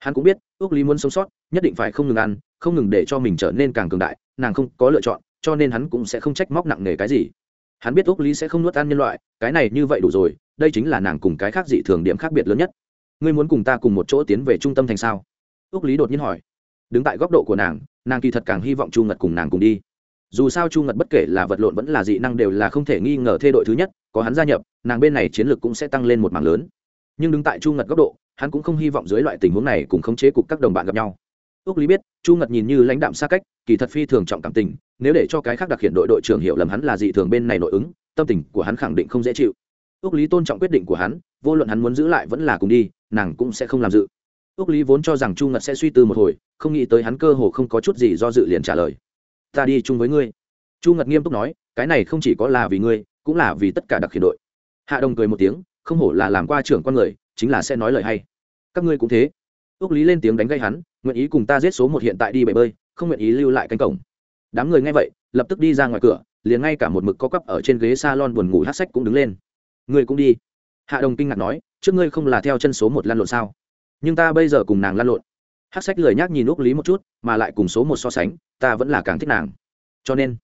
Hắn cũng biết ước lý muốn sống sót, nhất định phải không ngừng ăn, không ngừng để cho mình trở nên càng cường đại, nàng không có lựa chọn, cho nên hắn cũng sẽ không trách móc nặng nề cái gì. Hắn biết ước lý sẽ không nuốt ăn nhân loại, cái này như vậy đủ rồi, đây chính là nàng cùng cái khác dị thường điểm khác biệt lớn nhất. Ngươi muốn cùng ta cùng một chỗ tiến về trung tâm thành sao? Ước lý đột nhiên hỏi. Đứng tại góc độ của nàng nàng kỳ thật càng hy vọng chu ngật cùng nàng cùng đi. Dù sao chu ngật bất kể là vật lộn vẫn là dị năng đều là không thể nghi ngờ thê đội thứ nhất, có hắn gia nhập, nàng bên này chiến lược cũng sẽ tăng lên một mảng lớn. Nhưng đứng tại chu ngật góc độ, hắn cũng không hy vọng dưới loại tình huống này cùng khống chế cục các đồng bạn gặp nhau. Ước lý biết, chu ngật nhìn như lãnh đạm xa cách, kỳ thật phi thường trọng cảm tình, nếu để cho cái khác đặc hiện đội đội trưởng hiểu lầm hắn là dị thường bên này nội ứng, tâm tình của hắn khẳng định không dễ chịu. Ước lý tôn trọng quyết định của hắn, vô luận hắn muốn giữ lại vẫn là cùng đi, nàng cũng sẽ không làm dự ước lý vốn cho rằng chu ngật sẽ suy tư một hồi, không nghĩ tới hắn cơ hồ không có chút gì do dự liền trả lời. Ta đi chung với ngươi. Chu ngật nghiêm túc nói, cái này không chỉ có là vì ngươi, cũng là vì tất cả đặc khiển đội. Hạ đồng cười một tiếng, không hổ là làm qua trưởng con người, chính là sẽ nói lời hay. Các ngươi cũng thế. Ước lý lên tiếng đánh gây hắn, nguyện ý cùng ta giết số một hiện tại đi bể bơi, không nguyện ý lưu lại cánh cổng. Đám người nghe vậy, lập tức đi ra ngoài cửa, liền ngay cả một mực có cắp ở trên ghế salon buồn ngủ hát sách cũng đứng lên. Ngươi cũng đi. Hạ đồng kinh ngạc nói, trước ngươi không là theo chân số một lăn lộn sao? Nhưng ta bây giờ cùng nàng lăn lộn. Hát sách lời nhắc nhìn úc lý một chút, mà lại cùng số một so sánh, ta vẫn là càng thích nàng. Cho nên,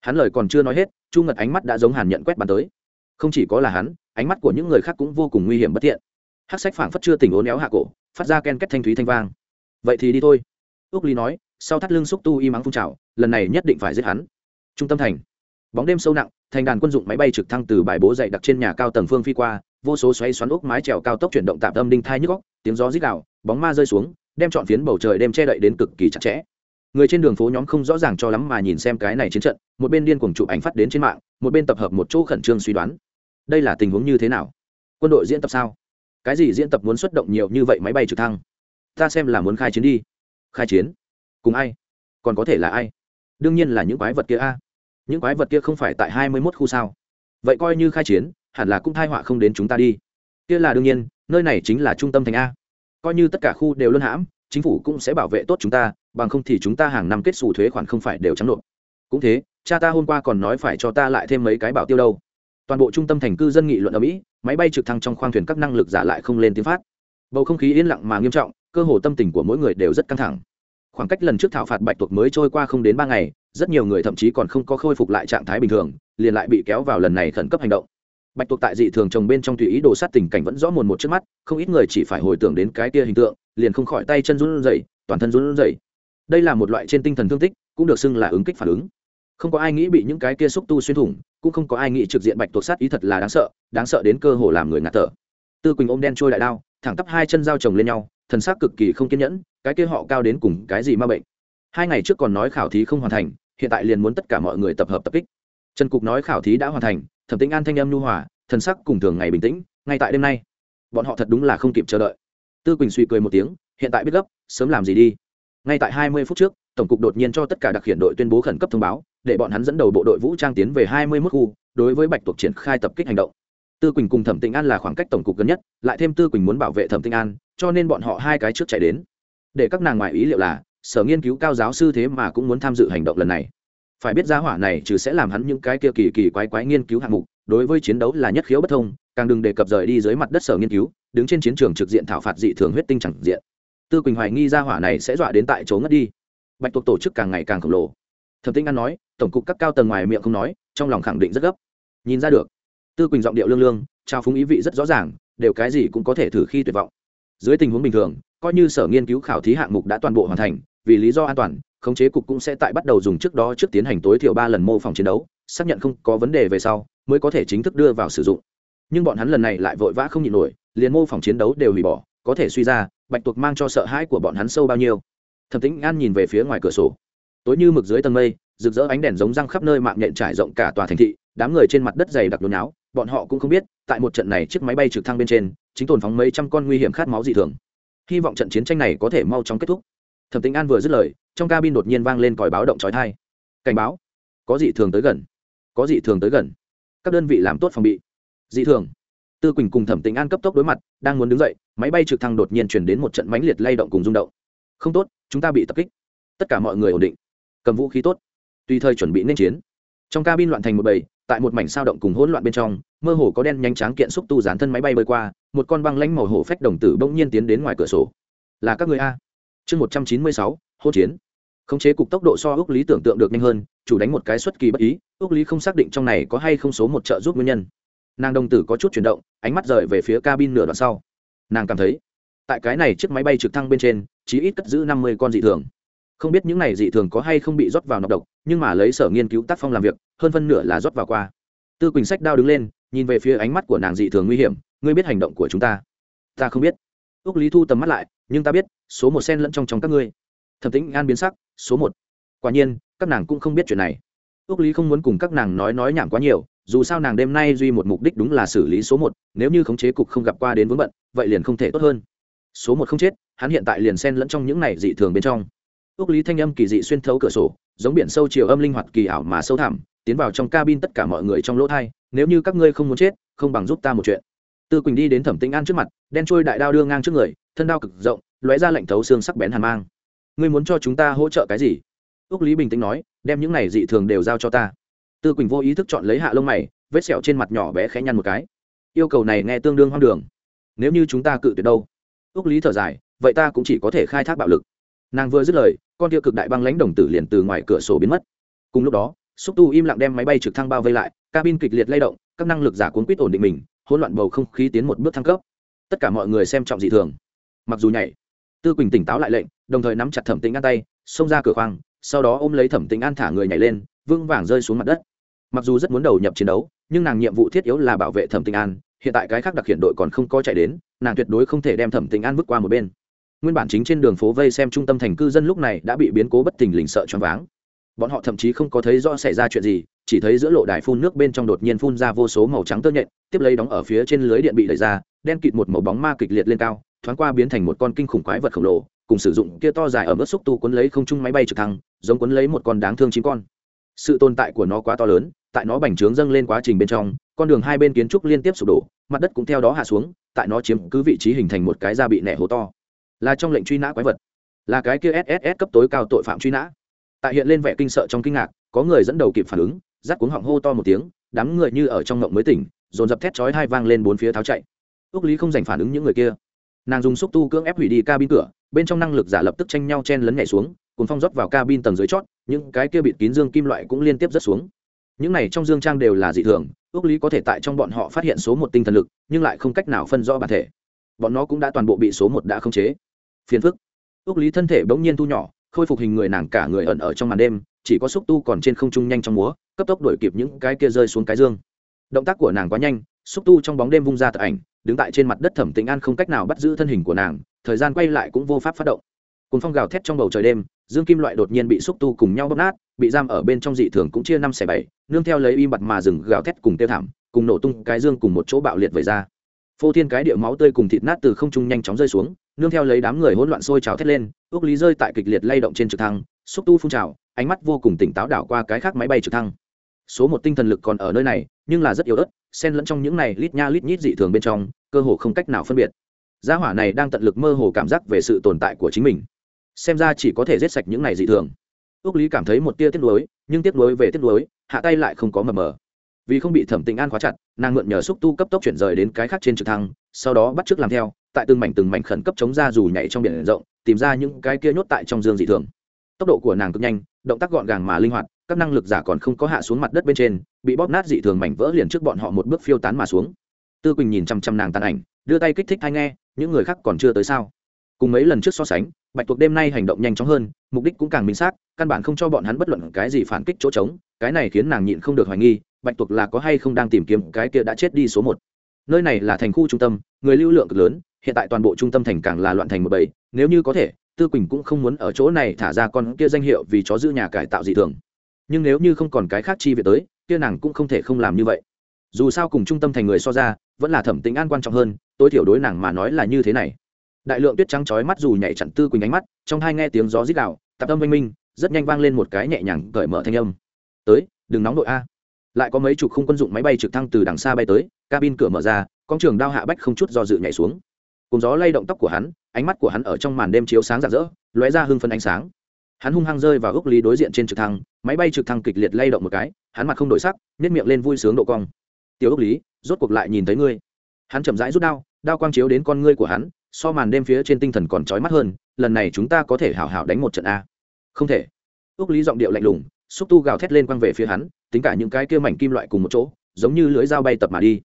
hắn lời còn chưa nói hết, chu ngật ánh mắt đã giống hàn nhận quét bàn tới. Không chỉ có là hắn, ánh mắt của những người khác cũng vô cùng nguy hiểm bất thiện. Hát sách phảng phất chưa tỉnh ố néo hạ cổ, phát ra ken kết thanh thúy thanh vang. Vậy thì đi thôi. Úc lý nói, sau thắt lưng xúc tu y mắng phun trào, lần này nhất định phải giết hắn. Trung tâm thành. Bóng đêm sâu nặng, thành đàn quân dụng máy bay trực thăng từ bài bố dậy đặc trên nhà cao tầng phương phi qua vô số xoáy xoắn ốc mái trèo cao tốc chuyển động tạm âm đinh thai nhức góc, tiếng gió rít đạo bóng ma rơi xuống, đem trọn phiến bầu trời đem che đậy đến cực kỳ chặt chẽ. Người trên đường phố nhóm không rõ ràng cho lắm mà nhìn xem cái này chiến trận, một bên điên cuồng chụp ảnh phát đến trên mạng, một bên tập hợp một chỗ khẩn trương suy đoán. Đây là tình huống như thế nào? Quân đội diễn tập sao? Cái gì diễn tập muốn xuất động nhiều như vậy máy bay trực thăng? Ta xem là muốn khai chiến đi. Khai chiến? Cùng ai? Còn có thể là ai? Đương nhiên là những quái vật kia a. Những quái vật kia không phải tại hai mươi mốt khu sao? Vậy coi như khai chiến hẳn là cũng thai họa không đến chúng ta đi. Kia là đương nhiên, nơi này chính là trung tâm thành a. Coi như tất cả khu đều luân hãm, chính phủ cũng sẽ bảo vệ tốt chúng ta, bằng không thì chúng ta hàng năm kết xù thuế khoản không phải đều trắng nộp. Cũng thế, cha ta hôm qua còn nói phải cho ta lại thêm mấy cái bảo tiêu đâu. Toàn bộ trung tâm thành cư dân nghị luận ở mỹ, máy bay trực thăng trong khoang thuyền các năng lực giả lại không lên tiếng phát. Bầu không khí yên lặng mà nghiêm trọng, cơ hồ tâm tình của mỗi người đều rất căng thẳng. Khoảng cách lần trước thảo phạt bạch tuộc mới trôi qua không đến ba ngày, rất nhiều người thậm chí còn không có khôi phục lại trạng thái bình thường, liền lại bị kéo vào lần này khẩn cấp hành động bạch tuộc tại dị thường trồng bên trong tùy ý đồ sát tình cảnh vẫn rõ mồn một trước mắt, không ít người chỉ phải hồi tưởng đến cái kia hình tượng, liền không khỏi tay chân run rẩy, toàn thân run rẩy. Đây là một loại trên tinh thần thương tích, cũng được xưng là ứng kích phản ứng. Không có ai nghĩ bị những cái kia xúc tu xuyên thủng, cũng không có ai nghĩ trực diện bạch tuộc sát ý thật là đáng sợ đáng sợ đến cơ hồ làm người ngạt thở. Tư quỳnh ôm đen trôi đại đao, thẳng tắp hai chân dao chồng lên nhau, thần sắc cực kỳ không kiên nhẫn, cái kia họ cao đến cùng cái gì ma bệnh. Hai ngày trước còn nói khảo thí không hoàn thành, hiện tại liền muốn tất cả mọi người tập hợp tập kích. Trần cục nói khảo thí đã hoàn thành thẩm tĩnh an thanh âm nhu hòa, thần sắc cùng thường ngày bình tĩnh, ngay tại đêm nay. Bọn họ thật đúng là không kịp chờ đợi. Tư quỳnh suy cười một tiếng, hiện tại biết gấp, sớm làm gì đi. Ngay tại hai mươi phút trước, tổng cục đột nhiên cho tất cả đặc hiện đội tuyên bố khẩn cấp thông báo, để bọn hắn dẫn đầu bộ đội vũ trang tiến về hai mươi mức khu, đối với bạch tuộc triển khai tập kích hành động. Tư quỳnh cùng thẩm tĩnh an là khoảng cách tổng cục gần nhất, lại thêm tư quỳnh muốn bảo vệ thẩm tĩnh an, cho nên bọn họ hai cái trước chạy đến. Để các nàng ngoài ý liệu là, sở nghiên cứu cao giáo sư thế mà cũng muốn tham dự hành động lần này phải biết giá hỏa này trừ sẽ làm hắn những cái kia kỳ kỳ quái quái nghiên cứu hạng mục, đối với chiến đấu là nhất khiếu bất thông, càng đừng đề cập rời đi dưới mặt đất sở nghiên cứu, đứng trên chiến trường trực diện thảo phạt dị thường huyết tinh chẳng diện. Tư quỳnh hoài nghi ra hỏa này sẽ dọa đến tại chỗ ngất đi. Bạch tuộc tổ chức càng ngày càng khổng lồ. Thẩm tinh an nói, tổng cục các cao tầng ngoài miệng không nói, trong lòng khẳng định rất gấp. Nhìn ra được, tư quỳnh giọng điệu lương lương, trao phúng ý vị rất rõ ràng, đều cái gì cũng có thể thử khi tuyệt vọng. Dưới tình huống bình thường, coi như sở nghiên cứu khảo thí hạng mục đã toàn bộ hoàn thành vì lý do an toàn, khống chế cục cũng sẽ tại bắt đầu dùng trước đó trước tiến hành tối thiểu ba lần mô phỏng chiến đấu, xác nhận không có vấn đề về sau, mới có thể chính thức đưa vào sử dụng. Nhưng bọn hắn lần này lại vội vã không nhịn nổi, liền mô phỏng chiến đấu đều hủy bỏ, có thể suy ra, bạch tuộc mang cho sợ hãi của bọn hắn sâu bao nhiêu. Thẩm tĩnh an nhìn về phía ngoài cửa sổ. Tối như mực dưới tầng mây, rực rỡ ánh đèn giống răng khắp nơi mạng nhện trải rộng cả tòa thành thị, đám người trên mặt đất dày đặc nhốn náo, bọn họ cũng không biết, tại một trận này chiếc máy bay trực thăng bên trên, chính tồn phóng mấy trăm con nguy hiểm khát máu dị thường. Hy vọng trận chiến tranh này có thể mau chóng kết thúc thẩm tĩnh an vừa dứt lời, trong cabin đột nhiên vang lên còi báo động trói thai cảnh báo, có dị thường tới gần, có dị thường tới gần. Các đơn vị làm tốt phòng bị. Dị thường. Tư quỳnh cùng thẩm tĩnh an cấp tốc đối mặt, đang muốn đứng dậy, máy bay trực thăng đột nhiên chuyển đến một trận mãnh liệt lay động cùng rung động. Không tốt, chúng ta bị tập kích. Tất cả mọi người ổn định. Cầm vũ khí tốt. Tùy thời chuẩn bị nên chiến. Trong cabin loạn thành một bầy, tại một mảnh sao động cùng hỗn loạn bên trong, mơ hồ có đen nhanh tráng kiện xúc tu dán thân máy bay bơi qua, một con băng lãnh màu hổ phách đồng tử bỗng nhiên tiến đến ngoài cửa sổ. Là các người a chương một trăm chín mươi sáu chiến. Khống chế cục tốc độ so ước lý tưởng tượng được nhanh hơn, chủ đánh một cái xuất kỳ bất ý ước lý không xác định trong này có hay không số một trợ giúp nguyên nhân. Nàng đồng tử có chút chuyển động, ánh mắt rời về phía cabin nửa đoạn sau. Nàng cảm thấy, tại cái này chiếc máy bay trực thăng bên trên chỉ ít cất giữ năm mươi con dị thường. Không biết những này dị thường có hay không bị rót vào nọc độc, nhưng mà lấy sở nghiên cứu tác phong làm việc, hơn phân nửa là rót vào qua. Tư quỳnh sách đao đứng lên, nhìn về phía ánh mắt của nàng dị thường nguy hiểm, ngươi biết hành động của chúng ta? Ta không biết ước lý thu tầm mắt lại, nhưng ta biết, số một sen lẫn trong trong các ngươi. Thẩm tĩnh an biến sắc, số một? Quả nhiên, các nàng cũng không biết chuyện này. Ước lý không muốn cùng các nàng nói nói nhảm quá nhiều, dù sao nàng đêm nay duy một mục đích đúng là xử lý số một, nếu như khống chế cục không gặp qua đến vướng bận, vậy liền không thể tốt hơn. Số một không chết, hắn hiện tại liền xen lẫn trong những này dị thường bên trong. Ước lý thanh âm kỳ dị xuyên thấu cửa sổ, giống biển sâu chiều âm linh hoạt kỳ ảo mà sâu thẳm, tiến vào trong cabin tất cả mọi người trong lỗ thai, nếu như các ngươi không muốn chết, không bằng giúp ta một chuyện tư quỳnh đi đến thẩm tĩnh an trước mặt, đen trôi đại đao đưa ngang trước người, thân đao cực rộng, lóe ra lạnh thấu xương sắc bén hàn mang. Ngươi muốn cho chúng ta hỗ trợ cái gì? Ước lý bình tĩnh nói, đem những này dị thường đều giao cho ta. Tư quỳnh vô ý thức chọn lấy hạ lông mày, vết sẹo trên mặt nhỏ bé khẽ nhăn một cái. Yêu cầu này nghe tương đương hoang đường. Nếu như chúng ta cự tuyệt đâu? Ước lý thở dài, vậy ta cũng chỉ có thể khai thác bạo lực. Nàng vừa dứt lời, con kia cực đại băng lãnh đồng tử liền từ ngoài cửa sổ biến mất. Cùng lúc đó, xúc tu im lặng đem máy bay trực thăng bao vây lại, cabin kịch liệt lay động, các năng lực giả cuốn quýt ổn định mình hỗn loạn bầu không khí tiến một bước thăng cấp. Tất cả mọi người xem trọng dị thường. Mặc dù nhảy, tư quỳnh tỉnh táo lại lệnh, đồng thời nắm chặt thẩm tĩnh an tay, xông ra cửa khoang, sau đó ôm lấy thẩm tĩnh an thả người nhảy lên, vững vàng rơi xuống mặt đất. Mặc dù rất muốn đầu nhập chiến đấu, nhưng nàng nhiệm vụ thiết yếu là bảo vệ thẩm tĩnh an, hiện tại cái khác đặc hiện đội còn không có chạy đến, nàng tuyệt đối không thể đem thẩm tĩnh an vứt qua một bên. Nguyên bản chính trên đường phố vây xem trung tâm thành cư dân lúc này đã bị biến cố bất thình lình sợ choáng váng. Bọn họ thậm chí không có thấy rõ xảy ra chuyện gì chỉ thấy giữa lộ đài phun nước bên trong đột nhiên phun ra vô số màu trắng tơ nhện, tiếp lấy đóng ở phía trên lưới điện bị đẩy ra, đen kịt một màu bóng ma kịch liệt lên cao, thoáng qua biến thành một con kinh khủng quái vật khổng lồ, cùng sử dụng kia to dài ở mức xúc tu quấn lấy không trung máy bay trực thăng, giống quấn lấy một con đáng thương chín con. Sự tồn tại của nó quá to lớn, tại nó bành trướng dâng lên quá trình bên trong, con đường hai bên kiến trúc liên tiếp sụp đổ, mặt đất cũng theo đó hạ xuống, tại nó chiếm cứ vị trí hình thành một cái da bị nẻ hố to. Là trong lệnh truy nã quái vật. Là cái kia sss cấp tối cao tội phạm truy nã. Tại hiện lên vẻ kinh sợ trong kinh ngạc, có người dẫn đầu kịp phản ứng rát cuống họng hô to một tiếng, đám người như ở trong ngộng mới tỉnh, dồn dập thét chói hai vang lên bốn phía tháo chạy. Ước lý không dành phản ứng những người kia. Nàng dùng xúc tu cưỡng ép hủy đi cabin cửa, bên trong năng lực giả lập tức tranh nhau chen lấn nhảy xuống cùng phong rót vào cabin tầng dưới chót, những cái kia bịt kín dương kim loại cũng liên tiếp rớt xuống. Những này trong dương trang đều là dị thường ước lý có thể tại trong bọn họ phát hiện số một tinh thần lực, nhưng lại không cách nào phân rõ bản thể. Bọn nó cũng đã toàn bộ bị số một đã khống chế. Phiền phức. Ước lý thân thể bỗng nhiên thu nhỏ, khôi phục hình người nàng cả người ẩn ở trong màn đêm chỉ có xúc tu còn trên không trung nhanh trong múa, cấp tốc đuổi kịp những cái kia rơi xuống cái dương. Động tác của nàng quá nhanh, xúc tu trong bóng đêm vung ra tờ ảnh, đứng tại trên mặt đất thẩm tĩnh an không cách nào bắt giữ thân hình của nàng, thời gian quay lại cũng vô pháp phát động. Cùng phong gào thét trong bầu trời đêm, dương kim loại đột nhiên bị xúc tu cùng nhau bóp nát, bị giam ở bên trong dị thường cũng chia năm xẻ bảy, nương theo lấy im bặt mà rừng gào thét cùng tiêu thảm, cùng nổ tung cái dương cùng một chỗ bạo liệt về ra. Phô thiên cái địa máu tươi cùng thịt nát từ không trung nhanh chóng rơi xuống, nương theo lấy đám người hỗn loạn sôi trào thét lên, ước lý rơi tại kịch liệt lay động trên trực thăng, xúc tu phun trào ánh mắt vô cùng tỉnh táo đảo qua cái khác máy bay trực thăng. Số một tinh thần lực còn ở nơi này, nhưng là rất yếu ớt, xen lẫn trong những này lít nha lít nhít dị thường bên trong, cơ hồ không cách nào phân biệt. Gia hỏa này đang tận lực mơ hồ cảm giác về sự tồn tại của chính mình. Xem ra chỉ có thể giết sạch những này dị thường. Ước lý cảm thấy một tia tiếc nuối, nhưng tiếc nuối về tiếc nuối, hạ tay lại không có mờ mờ. Vì không bị thẩm tình an khóa chặt, nàng mượn nhờ xúc tu cấp tốc chuyển rời đến cái khác trên trực thăng, sau đó bắt t làm theo, tại từng mảnh từng mảnh khẩn cấp chống ra dù nhảy trong biển rộng, tìm ra những cái kia nhốt tại trong dương dị thường. Tốc độ của nàng cực nhanh động tác gọn gàng mà linh hoạt, các năng lực giả còn không có hạ xuống mặt đất bên trên, bị bóp nát dị thường mảnh vỡ liền trước bọn họ một bước phiêu tán mà xuống. Tư quỳnh nhìn chăm chăm nàng tàn ảnh, đưa tay kích thích hay nghe, những người khác còn chưa tới sao? Cùng mấy lần trước so sánh, bạch tuộc đêm nay hành động nhanh chóng hơn, mục đích cũng càng minh xác, căn bản không cho bọn hắn bất luận cái gì phản kích chỗ trống, cái này khiến nàng nhịn không được hoài nghi, bạch tuộc là có hay không đang tìm kiếm cái kia đã chết đi số một. Nơi này là thành khu trung tâm, người lưu lượng cực lớn, hiện tại toàn bộ trung tâm thành càng là loạn thành một bầy, nếu như có thể tư quỳnh cũng không muốn ở chỗ này thả ra con kia danh hiệu vì chó giữ nhà cải tạo dị thường. Nhưng nếu như không còn cái khác chi việc tới, kia nàng cũng không thể không làm như vậy. Dù sao cùng trung tâm thành người so ra, vẫn là thẩm tính an quan trọng hơn, tối thiểu đối nàng mà nói là như thế này. Đại lượng tuyết trắng chói mắt dù nhảy chặn tư quỳnh ánh mắt, trong hai nghe tiếng gió rít đạo tạp âm oanh minh, rất nhanh vang lên một cái nhẹ nhàng cởi mở thanh âm. Tới, đừng nóng đội a. Lại có mấy chục không quân dụng máy bay trực thăng từ đằng xa bay tới, cabin cửa mở ra, con trường đao hạ bách không chút do dự nhảy xuống. Cùng gió lay động tóc của hắn ánh mắt của hắn ở trong màn đêm chiếu sáng rạng rỡ, lóe ra hưng phân ánh sáng. Hắn hung hăng rơi vào ước lý đối diện trên trực thăng, máy bay trực thăng kịch liệt lay động một cái, hắn mặt không đổi sắc nếp miệng lên vui sướng độ cong. Tiểu ước lý, rốt cuộc lại nhìn thấy ngươi. Hắn chậm rãi rút đao đao quang chiếu đến con ngươi của hắn, so màn đêm phía trên tinh thần còn trói mắt hơn, lần này chúng ta có thể hảo hảo đánh một trận a. Không thể. Ước lý giọng điệu lạnh lùng, xúc tu gào thét lên quăng về phía hắn, tính cả những cái kia mảnh kim loại cùng một chỗ, giống như lưới dao bay tập mà đi.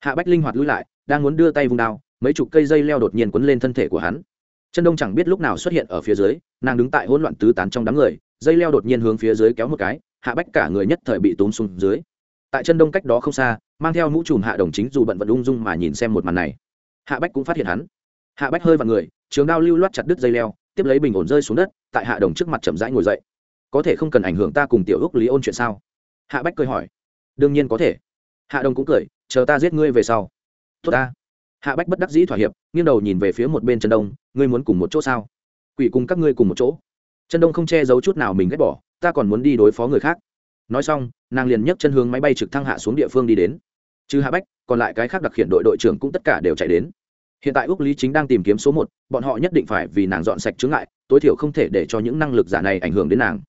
Hạ bách linh hoạt lui lại, đang muốn đưa tay vung đao mấy chục cây dây leo đột nhiên quấn lên thân thể của hắn. Chân đông chẳng biết lúc nào xuất hiện ở phía dưới, nàng đứng tại hỗn loạn tứ tán trong đám người, dây leo đột nhiên hướng phía dưới kéo một cái, hạ bách cả người nhất thời bị tốn xuống dưới. Tại chân đông cách đó không xa, mang theo mũ trùm hạ đồng chính dù bận vận ung dung mà nhìn xem một màn này. Hạ bách cũng phát hiện hắn. Hạ bách hơi vào người, trường đao lưu loát chặt đứt dây leo, tiếp lấy bình ổn rơi xuống đất, tại hạ đồng trước mặt chậm rãi ngồi dậy. Có thể không cần ảnh hưởng ta cùng tiểu úc lý ôn chuyện sao? Hạ bách cười hỏi. Đương nhiên có thể. Hạ đồng cũng cười, chờ ta giết ngươi về sau. Tốt ta hạ bách bất đắc dĩ thỏa hiệp, nghiêng đầu nhìn về phía một bên chân đông, ngươi muốn cùng một chỗ sao? Quỷ cùng các ngươi cùng một chỗ. Chân đông không che giấu chút nào mình ghét bỏ, ta còn muốn đi đối phó người khác. Nói xong, nàng liền nhấc chân hướng máy bay trực thăng hạ xuống địa phương đi đến. Chứ hạ bách, còn lại cái khác đặc hiện đội đội trưởng cũng tất cả đều chạy đến. Hiện tại úc lý chính đang tìm kiếm số một, bọn họ nhất định phải vì nàng dọn sạch chướng ngại, tối thiểu không thể để cho những năng lực giả này ảnh hưởng đến nàng.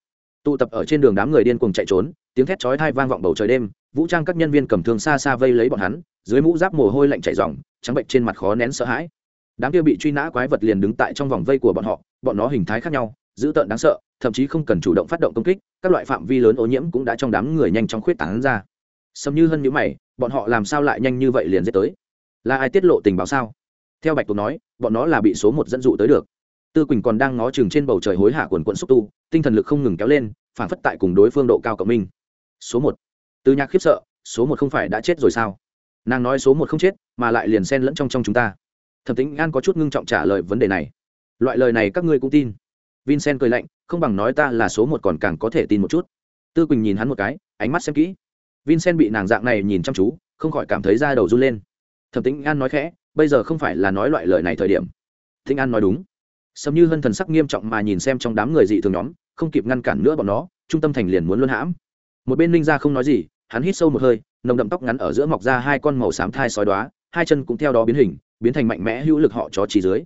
Tụ tập ở trên đường đám người điên cuồng chạy trốn, tiếng thét chói thai vang vọng bầu trời đêm, vũ trang các nhân viên cầm thương xa xa vây lấy bọn hắn, dưới mũ giáp mồ hôi lạnh chạy ròng trắng bệnh trên mặt khó nén sợ hãi. Đám kia bị truy nã quái vật liền đứng tại trong vòng vây của bọn họ, bọn nó hình thái khác nhau, dữ tợn đáng sợ, thậm chí không cần chủ động phát động công kích, các loại phạm vi lớn ô nhiễm cũng đã trong đám người nhanh chóng khuyết tán ra. Sầm như hơn nhữ mày, bọn họ làm sao lại nhanh như vậy liền dễ tới? Là ai tiết lộ tình báo sao? Theo bạch tú nói, bọn nó là bị số một dẫn dụ tới được. Tư quỳnh còn đang ngó chừng trên bầu trời hối hả quần quận xúc tu, tinh thần lực không ngừng kéo lên, phản phất tại cùng đối phương độ cao cộng minh. Số một. Từ nhạc khiếp sợ, số một không phải đã chết rồi sao? Nàng nói số một không chết, mà lại liền xen lẫn trong trong chúng ta. Thẩm tính an có chút ngưng trọng trả lời vấn đề này. Loại lời này các ngươi cũng tin. Vincent cười lạnh, không bằng nói ta là số một còn càng có thể tin một chút. Tư quỳnh nhìn hắn một cái, ánh mắt xem kỹ. Vincent bị nàng dạng này nhìn chăm chú, không khỏi cảm thấy da đầu run lên. Thẩm tính an nói khẽ, bây giờ không phải là nói loại lời này thời điểm. Thinh an nói đúng. Sầm như hân thần sắc nghiêm trọng mà nhìn xem trong đám người dị thường nhóm, không kịp ngăn cản nữa bọn nó, trung tâm thành liền muốn luân hãm. Một bên ninh ra không nói gì, hắn hít sâu một hơi nồng đậm tóc ngắn ở giữa mọc ra hai con màu xám thai sói đoá, hai chân cũng theo đó biến hình, biến thành mạnh mẽ hữu lực họ chó chỉ dưới.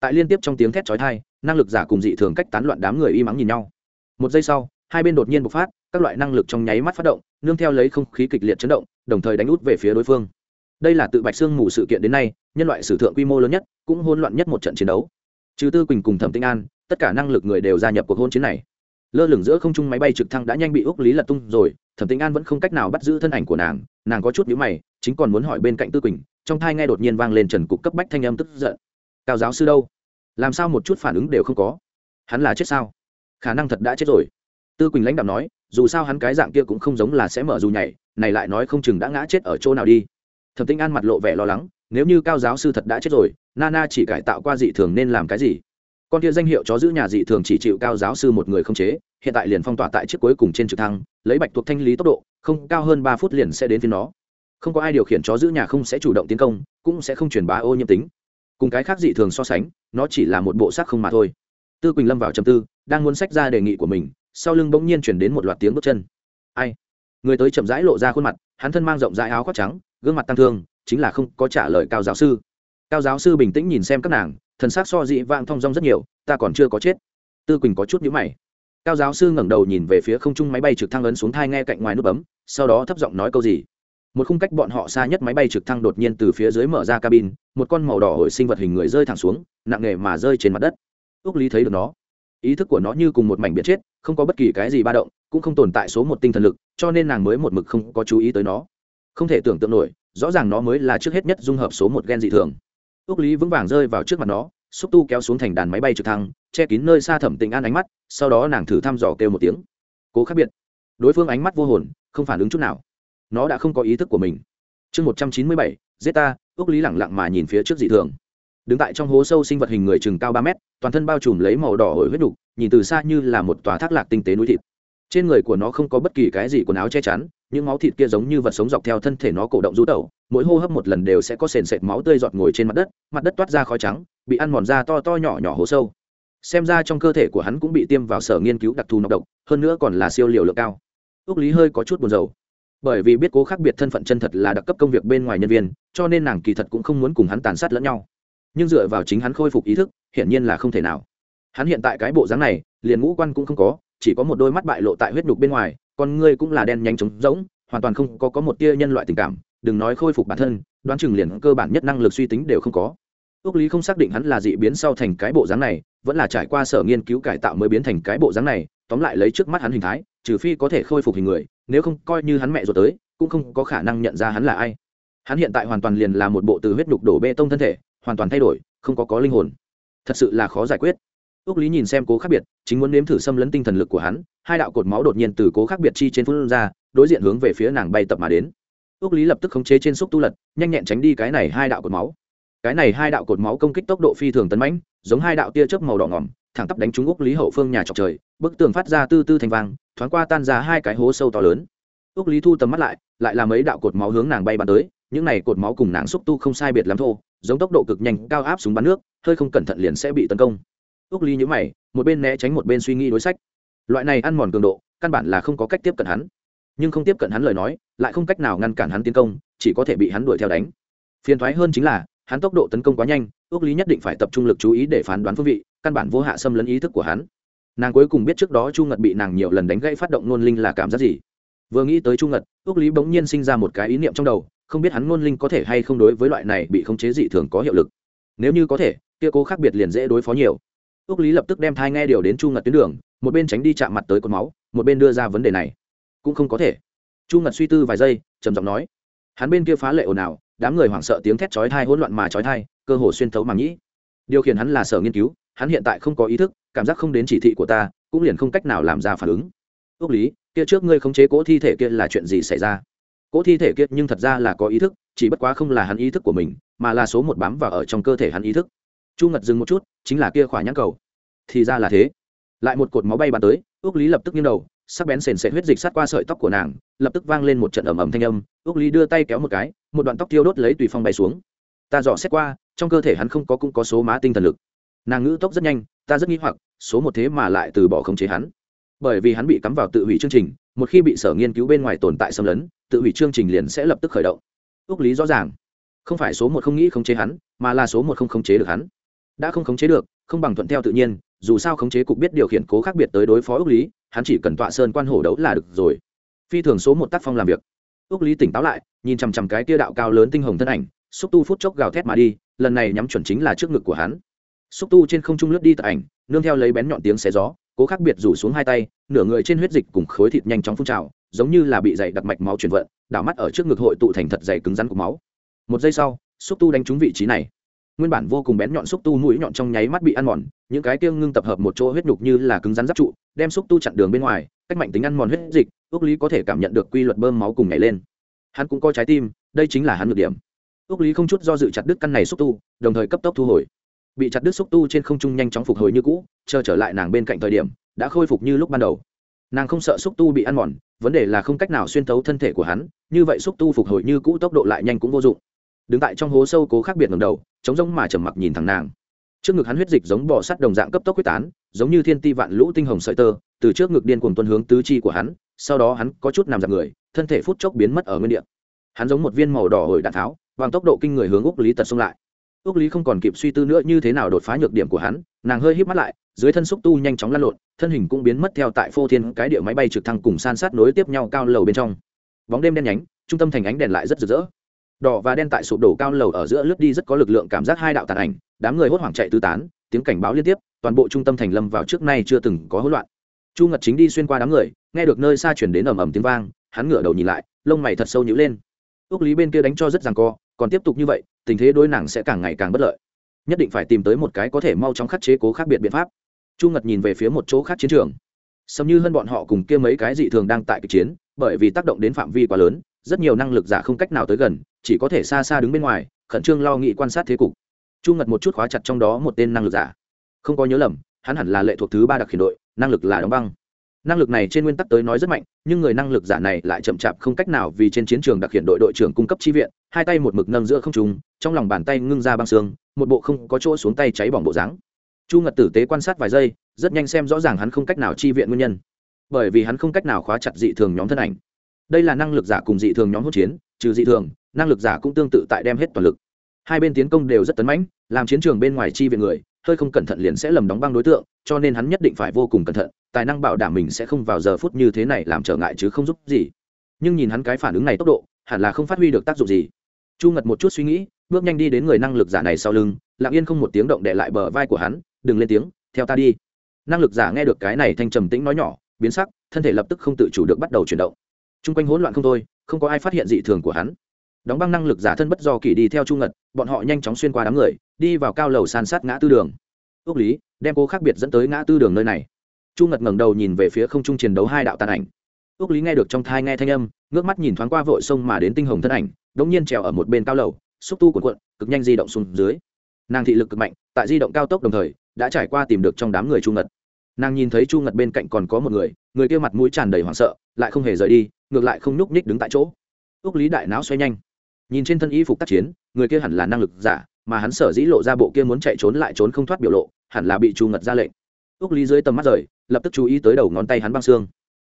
Tại liên tiếp trong tiếng thét chói thai năng lực giả cùng dị thường cách tán loạn đám người y mắng nhìn nhau. Một giây sau, hai bên đột nhiên bộc phát, các loại năng lực trong nháy mắt phát động, nương theo lấy không khí kịch liệt chấn động, đồng thời đánh út về phía đối phương. Đây là tự bạch xương mù sự kiện đến nay, nhân loại sử thượng quy mô lớn nhất, cũng hỗn loạn nhất một trận chiến đấu. Trừ tư quỳnh cùng thẩm tinh an, tất cả năng lực người đều gia nhập cuộc hôn chiến này. Lơ lửng giữa không trung máy bay trực thăng đã nhanh bị úc lý lật tung rồi thẩm tinh an vẫn không cách nào bắt giữ thân ảnh của nàng nàng có chút nhữ mày chính còn muốn hỏi bên cạnh tư quỳnh trong thai nghe đột nhiên vang lên trần cục cấp bách thanh âm tức giận cao giáo sư đâu làm sao một chút phản ứng đều không có hắn là chết sao khả năng thật đã chết rồi tư quỳnh lãnh đạo nói dù sao hắn cái dạng kia cũng không giống là sẽ mở dù nhảy này lại nói không chừng đã ngã chết ở chỗ nào đi thẩm tinh an mặt lộ vẻ lo lắng nếu như cao giáo sư thật đã chết rồi nana chỉ cải tạo qua dị thường nên làm cái gì con kia danh hiệu chó giữ nhà dị thường chỉ chịu cao giáo sư một người không chế, hiện tại liền phong tỏa tại chiếc cuối cùng trên trực thăng, lấy bạch thuộc thanh lý tốc độ, không, cao hơn ba phút liền sẽ đến phía nó. Không có ai điều khiển chó giữ nhà không sẽ chủ động tiến công, cũng sẽ không truyền bá ô nhiễm tính. Cùng cái khác dị thường so sánh, nó chỉ là một bộ xác không mà thôi. Tư quỳnh lâm vào trầm tư, đang muốn sách ra đề nghị của mình, sau lưng bỗng nhiên chuyển đến một loạt tiếng bước chân. Ai? Người tới chậm rãi lộ ra khuôn mặt, hắn thân mang rộng rãi áo khoác trắng, gương mặt tăng thương, chính là không có trả lời cao giáo sư. Cao giáo sư bình tĩnh nhìn xem các nàng thần s c so dị vang thong dong rất nhiều, ta còn chưa có chết. Tư quỳnh có chút nhữ mày. Cao giáo sư ngẩng đầu nhìn về phía không trung máy bay trực thăng ấn xuống thai nghe cạnh ngoài nút bấm, sau đó thấp giọng nói câu gì. Một khung cách bọn họ xa nhất máy bay trực thăng đột nhiên từ phía dưới mở ra cabin, một con màu đỏ hội sinh vật hình người rơi thẳng xuống, nặng nề mà rơi trên mặt đất. Ước lý thấy được nó. Ý thức của nó như cùng một mảnh biển chết, không có bất kỳ cái gì ba động, cũng không tồn tại số một tinh thần lực, cho nên nàng mới một mực không có chú ý tới nó. Không thể tưởng tượng nổi, rõ ràng nó mới là trước hết nhất dung hợp số một gen dị thường ước lý vững vàng rơi vào trước mặt nó, xúc tu kéo xuống thành đàn máy bay trực thăng, che kín nơi xa thẩm tình an ánh mắt, sau đó nàng thử thăm dò kêu một tiếng. Cố khác biệt. Đối phương ánh mắt vô hồn, không phản ứng chút nào. Nó đã không có ý thức của mình. Chương một trăm chín mươi bảy zeta ước lý lẳng lặng mà nhìn phía trước dị thường. Đứng tại trong hố sâu sinh vật hình người chừng cao ba mét, toàn thân bao trùm lấy màu đỏ hồi huyết đục, nhìn từ xa như là một tòa thác lạc tinh tế núi thịt. Trên người của nó không có bất kỳ cái gì quần áo che chắn những máu thịt kia giống như vật sống dọc theo thân thể nó cổ động rú tẩu, mỗi hô hấp một lần đều sẽ có sền sệt máu tươi giọt ngồi trên mặt đất mặt đất toát ra khói trắng, bị ăn mòn ra to to nhỏ nhỏ hố sâu. Xem ra trong cơ thể của hắn cũng bị tiêm vào sở nghiên cứu đặc thù nọc độc, hơn nữa còn là siêu liều lượng cao. Ước lý hơi có chút buồn rầu. Bởi vì biết cố khác biệt thân phận chân thật là đặc cấp công việc bên ngoài nhân viên, cho nên nàng kỳ thật cũng không muốn cùng hắn tàn sát lẫn nhau. Nhưng dựa vào chính hắn khôi phục ý thức, hiển nhiên là không thể nào. Hắn hiện tại cái bộ dáng này, liền ngũ quan cũng không có, chỉ có một đôi mắt bại lộ tại huyết nhục bên ngoài con ngươi cũng là đen nhanh trống rỗng, hoàn toàn không có có một tia nhân loại tình cảm. Đừng nói khôi phục bản thân, đoán chừng liền cơ bản nhất năng lực suy tính đều không có. Ước lý không xác định hắn là dị biến sau thành cái bộ dáng này, vẫn là trải qua sở nghiên cứu cải tạo mới biến thành cái bộ dáng này, tóm lại lấy trước mắt hắn hình thái, trừ phi có thể khôi phục hình người, nếu không coi như hắn mẹ ruột tới, cũng không có khả năng nhận ra hắn là ai. Hắn hiện tại hoàn toàn liền là một bộ từ huyết đục đổ bê tông thân thể, hoàn toàn thay đổi, không có có linh hồn. Thật sự là khó giải quyết. Ước lý nhìn xem cố khác biệt, chính muốn nếm thử xâm lấn tinh thần lực của hắn hai đạo cột máu đột nhiên từ cố khác biệt chi trên phương ra, đối diện hướng về phía nàng bay tập mà đến. Ước lý lập tức khống chế trên xúc tu lật, nhanh nhẹn tránh đi cái này hai đạo cột máu. Cái này hai đạo cột máu công kích tốc độ phi thường tấn mãnh, giống hai đạo tia chớp màu đỏ ngỏm, thẳng tắp đánh trúng ước lý hậu phương nhà trọc trời, bức tường phát ra tư tư thành vang, thoáng qua tan ra hai cái hố sâu to lớn. Ước lý thu tầm mắt lại lại là mấy đạo cột máu hướng nàng bay bắn tới, những này cột máu cùng nàng xúc tu không sai biệt lắm thô giống tốc độ cực nhanh, cao áp súng bắn nước, hơi không cẩn thận liền sẽ bị tấn công. Ước lý nhữ mày, một bên né tránh một bên suy nghĩ đối sách loại này ăn mòn cường độ, căn bản là không có cách tiếp cận hắn. Nhưng không tiếp cận hắn lời nói, lại không cách nào ngăn cản hắn tiến công, chỉ có thể bị hắn đuổi theo đánh. Phiền thoái hơn chính là, hắn tốc độ tấn công quá nhanh, ước lý nhất định phải tập trung lực chú ý để phán đoán phương vị, căn bản vô hạ xâm lấn ý thức của hắn. Nàng cuối cùng biết trước đó chu ngật bị nàng nhiều lần đánh gãy phát động nôn linh là cảm giác gì. Vừa nghĩ tới chu ngật, ước lý bỗng nhiên sinh ra một cái ý niệm trong đầu, không biết hắn nôn linh có thể hay không đối với loại này bị khống chế dị thường có hiệu lực. Nếu như có thể, kia cố khác biệt liền dễ đối phó nhiều. Ước lý lập tức đem thai nghe điều đến chu ngật tuyến đường một bên tránh đi chạm mặt tới cột máu, một bên đưa ra vấn đề này. Cũng không có thể. Chu ngật suy tư vài giây, trầm giọng nói. Hắn bên kia phá lệ ồn ào, đám người hoảng sợ tiếng thét chói thai hỗn loạn mà chói thai cơ hồ xuyên thấu màng nhĩ. Điều khiển hắn là sở nghiên cứu, hắn hiện tại không có ý thức, cảm giác không đến chỉ thị của ta, cũng liền không cách nào làm ra phản ứng. Ước lý, kia trước ngươi khống chế cỗ thi thể kia là chuyện gì xảy ra? Cỗ thi thể kia nhưng thật ra là có ý thức, chỉ bất quá không là hắn ý thức của mình, mà là số một bám vào ở trong cơ thể hắn ý thức. Chu ngật dừng một chút, chính là kia khỏa nhãn cầu. Thì ra là thế lại một cột máu bay bắn tới ước lý lập tức nghiêng đầu, sắc bén sền sệt huyết dịch sát qua sợi tóc của nàng, lập tức vang lên một trận ầm ầm thanh âm ước lý đưa tay kéo một cái, một đoạn tóc tiêu đốt lấy tùy phong bay xuống. Ta dò xét qua, trong cơ thể hắn không có cũng có số má tinh thần lực. Nàng ngữ tốc rất nhanh, ta rất nghi hoặc, số một thế mà lại từ bỏ khống chế hắn. Bởi vì hắn bị cắm vào tự hủy chương trình, một khi bị sở nghiên cứu bên ngoài tồn tại xâm lấn, tự hủy chương trình liền sẽ lập tức khởi động. Ước lý rõ ràng, không phải số một không nghĩ khống chế hắn, mà là số một không khống chế được hắn. Đã không khống chế được không bằng thuận theo tự nhiên, dù sao khống chế cục biết điều khiển cố khác biệt tới đối phó ước lý, hắn chỉ cần tọa sơn quan hổ đấu là được rồi. Phi thường số một tác phong làm việc. Ước lý tỉnh táo lại, nhìn chằm chằm cái tia đạo cao lớn tinh hồng thân ảnh xúc tu phút chốc gào thét mà đi, lần này nhắm chuẩn chính là trước ngực của hắn. Xúc tu trên không trung lướt đi tại ảnh, nương theo lấy bén nhọn tiếng xé gió, cố khác biệt rủ xuống hai tay, nửa người trên huyết dịch cùng khối thịt nhanh chóng phun trào, giống như là bị dày đặc mạch máu chuyển vận, đảo mắt ở trước ngực hội tụ thành thật dày cứng rắn của máu. Một giây sau xúc tu đánh trúng vị trí này nguyên bản vô cùng bén nhọn xúc tu mũi nhọn trong nháy mắt bị ăn mòn, những cái tiêu ngưng tập hợp một chỗ huyết nhục như là cứng rắn giáp trụ, đem xúc tu chặn đường bên ngoài, cách mạnh tính ăn mòn huyết dịch ước lý có thể cảm nhận được quy luật bơm máu cùng nhảy lên. Hắn cũng coi trái tim, đây chính là hắn ngược điểm. Ước lý không chút do dự chặt đứt căn này xúc tu, đồng thời cấp tốc thu hồi. Bị chặt đứt xúc tu trên không trung nhanh chóng phục hồi như cũ, chờ trở lại nàng bên cạnh thời điểm, đã khôi phục như lúc ban đầu. Nàng không sợ xúc tu bị ăn mòn, vấn đề là không cách nào xuyên thấu thân thể của hắn, như vậy xúc tu phục hồi như cũ tốc độ lại nhanh cũng vô dụng đứng tại trong hố sâu cố khác biệt ngầm đầu chống rỗng mà trầm mặc nhìn thẳng nàng. Trước ngực hắn huyết dịch giống bò sắt đồng dạng cấp tốc quyết tán, giống như thiên ti vạn lũ tinh hồng sợi tơ, từ trước ngực điên cuồng tuân hướng tứ chi của hắn, sau đó hắn có chút nằm dạng người, thân thể phút chốc biến mất ở nguyên địa. Hắn giống một viên màu đỏ hồi đạn tháo, bằng tốc độ kinh người hướng úc lý tật xông lại. Úc lý không còn kịp suy tư nữa như thế nào đột phá nhược điểm của hắn, nàng hơi híp mắt lại, dưới thân xúc tu nhanh chóng lăn lộn, thân hình cũng biến mất theo tại phô thiên cái địa máy bay trực thăng cùng san sát nối tiếp nhau cao lầu bên trong. Bóng đêm đen nhánh, trung tâm thành ánh đèn lại rất rực rỡ đỏ và đen tại sụp đổ cao lầu ở giữa lướt đi rất có lực lượng cảm giác hai đạo tàn ảnh, đám người hốt hoảng chạy tứ tán, tiếng cảnh báo liên tiếp, toàn bộ trung tâm thành lâm vào trước nay chưa từng có hỗn loạn. Chu ngật chính đi xuyên qua đám người, nghe được nơi xa chuyển đến ầm ầm tiếng vang, hắn ngửa đầu nhìn lại, lông mày thật sâu nhữ lên. Ước lý bên kia đánh cho rất rằng co, còn tiếp tục như vậy, tình thế đối nàng sẽ càng ngày càng bất lợi. Nhất định phải tìm tới một cái có thể mau chóng khắc chế cố khác biệt biện pháp. Chu ngật nhìn về phía một chỗ khác chiến trường. Sầm như hơn bọn họ cùng kia mấy cái dị thường đang tại kịch chiến, bởi vì tác động đến phạm vi quá lớn rất nhiều năng lực giả không cách nào tới gần, chỉ có thể xa xa đứng bên ngoài, khẩn trương lo nghĩ quan sát thế cục. Chu ngật một chút khóa chặt trong đó một tên năng lực giả. Không có nhớ lầm, hắn hẳn là lệ thuộc thứ ba đặc khiển đội, năng lực là đóng băng. Năng lực này trên nguyên tắc tới nói rất mạnh, nhưng người năng lực giả này lại chậm chạp không cách nào vì trên chiến trường đặc hiện đội đội trưởng cung cấp chi viện, hai tay một mực nâng giữa không trùng trong lòng bàn tay ngưng ra băng xương, một bộ không có chỗ xuống tay cháy bỏng bộ dáng. Chu ngật tử tế quan sát vài giây, rất nhanh xem rõ ràng hắn không cách nào chi viện nguyên nhân. Bởi vì hắn không cách nào khóa chặt dị thường nhóm thân ảnh đây là năng lực giả cùng dị thường nhóm hỗn chiến, trừ dị thường, năng lực giả cũng tương tự tại đem hết toàn lực. Hai bên tiến công đều rất tấn mãnh, làm chiến trường bên ngoài chi viện người, hơi không cẩn thận liền sẽ lầm đóng băng đối tượng, cho nên hắn nhất định phải vô cùng cẩn thận, tài năng bảo đảm mình sẽ không vào giờ phút như thế này làm trở ngại chứ không giúp gì. Nhưng nhìn hắn cái phản ứng này tốc độ, hẳn là không phát huy được tác dụng gì. Chu ngật một chút suy nghĩ, bước nhanh đi đến người năng lực giả này sau lưng, lặng yên không một tiếng động để lại bờ vai của hắn, đừng lên tiếng, theo ta đi. Năng lực giả nghe được cái này thanh trầm tĩnh nói nhỏ, biến sắc, thân thể lập tức không tự chủ được bắt đầu chuyển động chung quanh hỗn loạn không thôi, không có ai phát hiện dị thường của hắn. Đóng băng năng lực giả thân bất do kỳ đi theo chu ngật, bọn họ nhanh chóng xuyên qua đám người, đi vào cao lầu san sát ngã tư đường. Ước lý, đem cô khác biệt dẫn tới ngã tư đường nơi này. Chu ngật ngẩng đầu nhìn về phía không trung chiến đấu hai đạo tàn ảnh. Ước lý nghe được trong thai nghe thanh âm, ngước mắt nhìn thoáng qua vội sông mà đến tinh hồng thân ảnh, đống nhiên trèo ở một bên cao lầu, xúc tu cuộn cuộn, cực nhanh di động xuống dưới. Nàng thị lực cực mạnh, tại di động cao tốc đồng thời, đã trải qua tìm được trong đám người chu ngật. Nàng nhìn thấy chu ngật bên cạnh còn có một người người kia mặt mũi tràn đầy hoảng sợ lại không hề rời đi, ngược lại không nhúc nhích đứng tại chỗ. Ước lý đại não xoay nhanh. Nhìn trên thân y phục tác chiến, người kia hẳn là năng lực giả, mà hắn sở dĩ lộ ra bộ kia muốn chạy trốn lại trốn không thoát biểu lộ, hẳn là bị chu ngật ra lệnh. Ước lý dưới tầm mắt rời, lập tức chú ý tới đầu ngón tay hắn băng xương.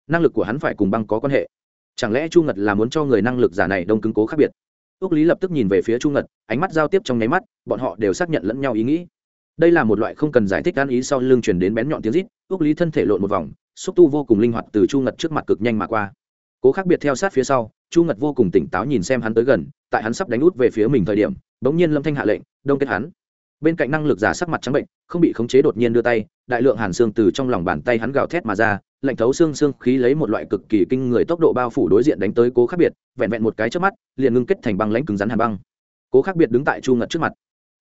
Năng lực của hắn phải cùng băng có quan hệ. Chẳng lẽ chu ngật là muốn cho người năng lực giả này đông cứng cố khác biệt? Ước lý lập tức nhìn về phía chu ngật, ánh mắt giao tiếp trong nháy mắt, bọn họ đều xác nhận lẫn nhau ý nghĩ. Đây là một loại không cần giải thích gan ý sau lưng chuyển đến bén nhọn tiếng rít ước lý thân thể lộn một vòng xúc tu vô cùng linh hoạt từ chu ngật trước mặt cực nhanh mà qua. Cố khác biệt theo sát phía sau, chu ngật vô cùng tỉnh táo nhìn xem hắn tới gần, tại hắn sắp đánh út về phía mình thời điểm, bỗng nhiên lâm thanh hạ lệnh, đông kết hắn. Bên cạnh năng lực giả sắc mặt trắng bệnh, không bị khống chế đột nhiên đưa tay, đại lượng hàn xương từ trong lòng bàn tay hắn gào thét mà ra, lạnh thấu xương xương khí lấy một loại cực kỳ kinh người tốc độ bao phủ đối diện đánh tới cố khác biệt, vẹn vẹn một cái trước mắt, liền ngưng kết thành băng lãnh cứng rắn hàn băng. Cố khác biệt đứng tại chu ngật trước mặt.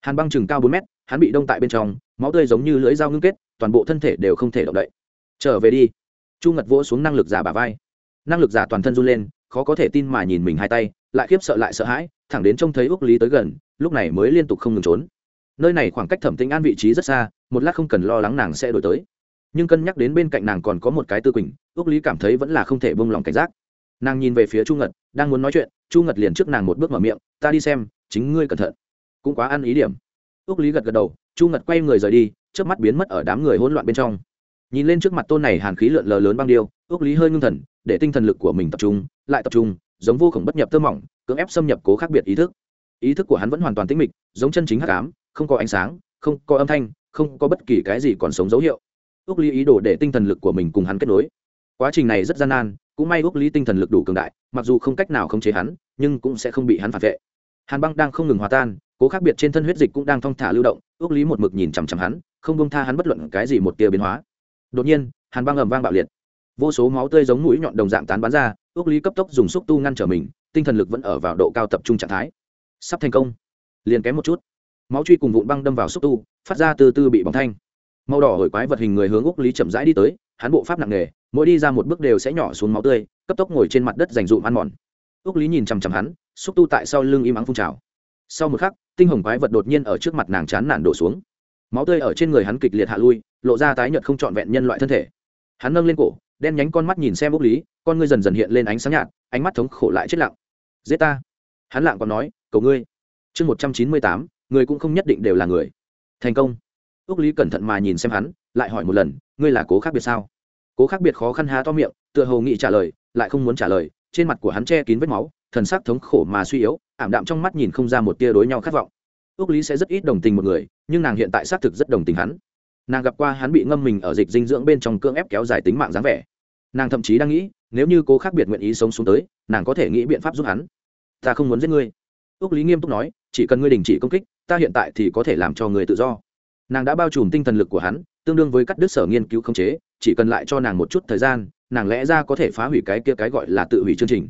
Hàn băng chừng cao bốn mét, hắn bị đông tại bên trong, máu tươi giống như lưỡi dao ngưng kết, toàn bộ thân thể đều không thể động đậy trở về đi. Chu ngật vỗ xuống năng lực giả bà vai. Năng lực giả toàn thân run lên, khó có thể tin mà nhìn mình hai tay, lại khiếp sợ lại sợ hãi, thẳng đến trông thấy úc lý tới gần, lúc này mới liên tục không ngừng trốn. Nơi này khoảng cách thẩm tĩnh an vị trí rất xa, một lát không cần lo lắng nàng sẽ đổi tới. Nhưng cân nhắc đến bên cạnh nàng còn có một cái tư quỳnh, úc lý cảm thấy vẫn là không thể bông lòng cảnh giác. Nàng nhìn về phía chu ngật, đang muốn nói chuyện, chu ngật liền trước nàng một bước mở miệng, ta đi xem, chính ngươi cẩn thận. Cũng quá ăn ý điểm. Úc lý gật gật đầu, chu ngật quay người rời đi trước mắt biến mất ở đám người hỗn loạn bên trong nhìn lên trước mặt tôn này hàn khí lượn lờ lớn băng điêu ước lý hơi ngưng thần, để tinh thần lực của mình tập trung, lại tập trung, giống vô khổng bất nhập tơ mỏng, cưỡng ép xâm nhập cố khác biệt ý thức. Ý thức của hắn vẫn hoàn toàn tĩnh mịch, giống chân chính hắc ám, không có ánh sáng, không có âm thanh, không có bất kỳ cái gì còn sống dấu hiệu. Ước lý ý đồ để tinh thần lực của mình cùng hắn kết nối. Quá trình này rất gian nan, cũng may ước lý tinh thần lực đủ cường đại, mặc dù không cách nào khống chế hắn, nhưng cũng sẽ không bị hắn phản vệ. Hàn băng đang không ngừng hòa tan, cố khác biệt trên thân huyết dịch cũng đang thong thả lưu động ước lý một mực nhìn chằm chằm hắn, không bông tha hắn bất luận cái gì một tia biến hóa đột nhiên, hàn băng ầm vang bạo liệt. Vô số máu tươi giống mũi nhọn đồng dạng tán bắn ra, ước lý cấp tốc dùng xúc tu ngăn trở mình, tinh thần lực vẫn ở vào độ cao tập trung trạng thái. Sắp thành công. Liền kém một chút. Máu truy cùng vụn băng đâm vào xúc tu, phát ra từ từ bị bóng thanh. Màu đỏ hổi quái vật hình người hướng úc lý chậm rãi đi tới, hắn bộ pháp nặng nề, mỗi đi ra một bước đều sẽ nhỏ xuống máu tươi, cấp tốc ngồi trên mặt đất dành dụm ăn mòn. Úc lý nhìn chằm chằm hắn, xúc tu tại sau lưng im ắng phun trào. Sau một khắc, tinh hồng quái vật đột nhiên ở trước mặt nàng chán nản đổ xuống máu tươi ở trên người hắn kịch liệt hạ lui, lộ ra tái nhợt không trọn vẹn nhân loại thân thể. Hắn nâng lên cổ, đen nhánh con mắt nhìn xem bốc lý, con ngươi dần dần hiện lên ánh sáng nhạt, ánh mắt thống khổ lại chết lặng. Giết ta! Hắn lặng còn nói, cầu ngươi. Chương một trăm chín mươi tám, người cũng không nhất định đều là người. Thành công! Ước lý cẩn thận mà nhìn xem hắn, lại hỏi một lần, ngươi là cố khác biệt sao? Cố khác biệt khó khăn há to miệng, tựa hồ nghị trả lời, lại không muốn trả lời, trên mặt của hắn che kín vết máu, thần sắc thống khổ mà suy yếu, ảm đạm trong mắt nhìn không ra một tia đối nhau khát vọng ước lý sẽ rất ít đồng tình một người, nhưng nàng hiện tại xác thực rất đồng tình hắn. Nàng gặp qua hắn bị ngâm mình ở dịch dinh dưỡng bên trong cưỡng ép kéo dài tính mạng dáng vẻ. Nàng thậm chí đang nghĩ, nếu như cô khác biệt nguyện ý sống xuống tới, nàng có thể nghĩ biện pháp giúp hắn. Ta không muốn giết ngươi. Ước lý nghiêm túc nói, chỉ cần ngươi đình chỉ công kích, ta hiện tại thì có thể làm cho người tự do. Nàng đã bao trùm tinh thần lực của hắn, tương đương với cắt đứt sở nghiên cứu khống chế, chỉ cần lại cho nàng một chút thời gian, nàng lẽ ra có thể phá hủy cái kia cái gọi là tự hủy chương trình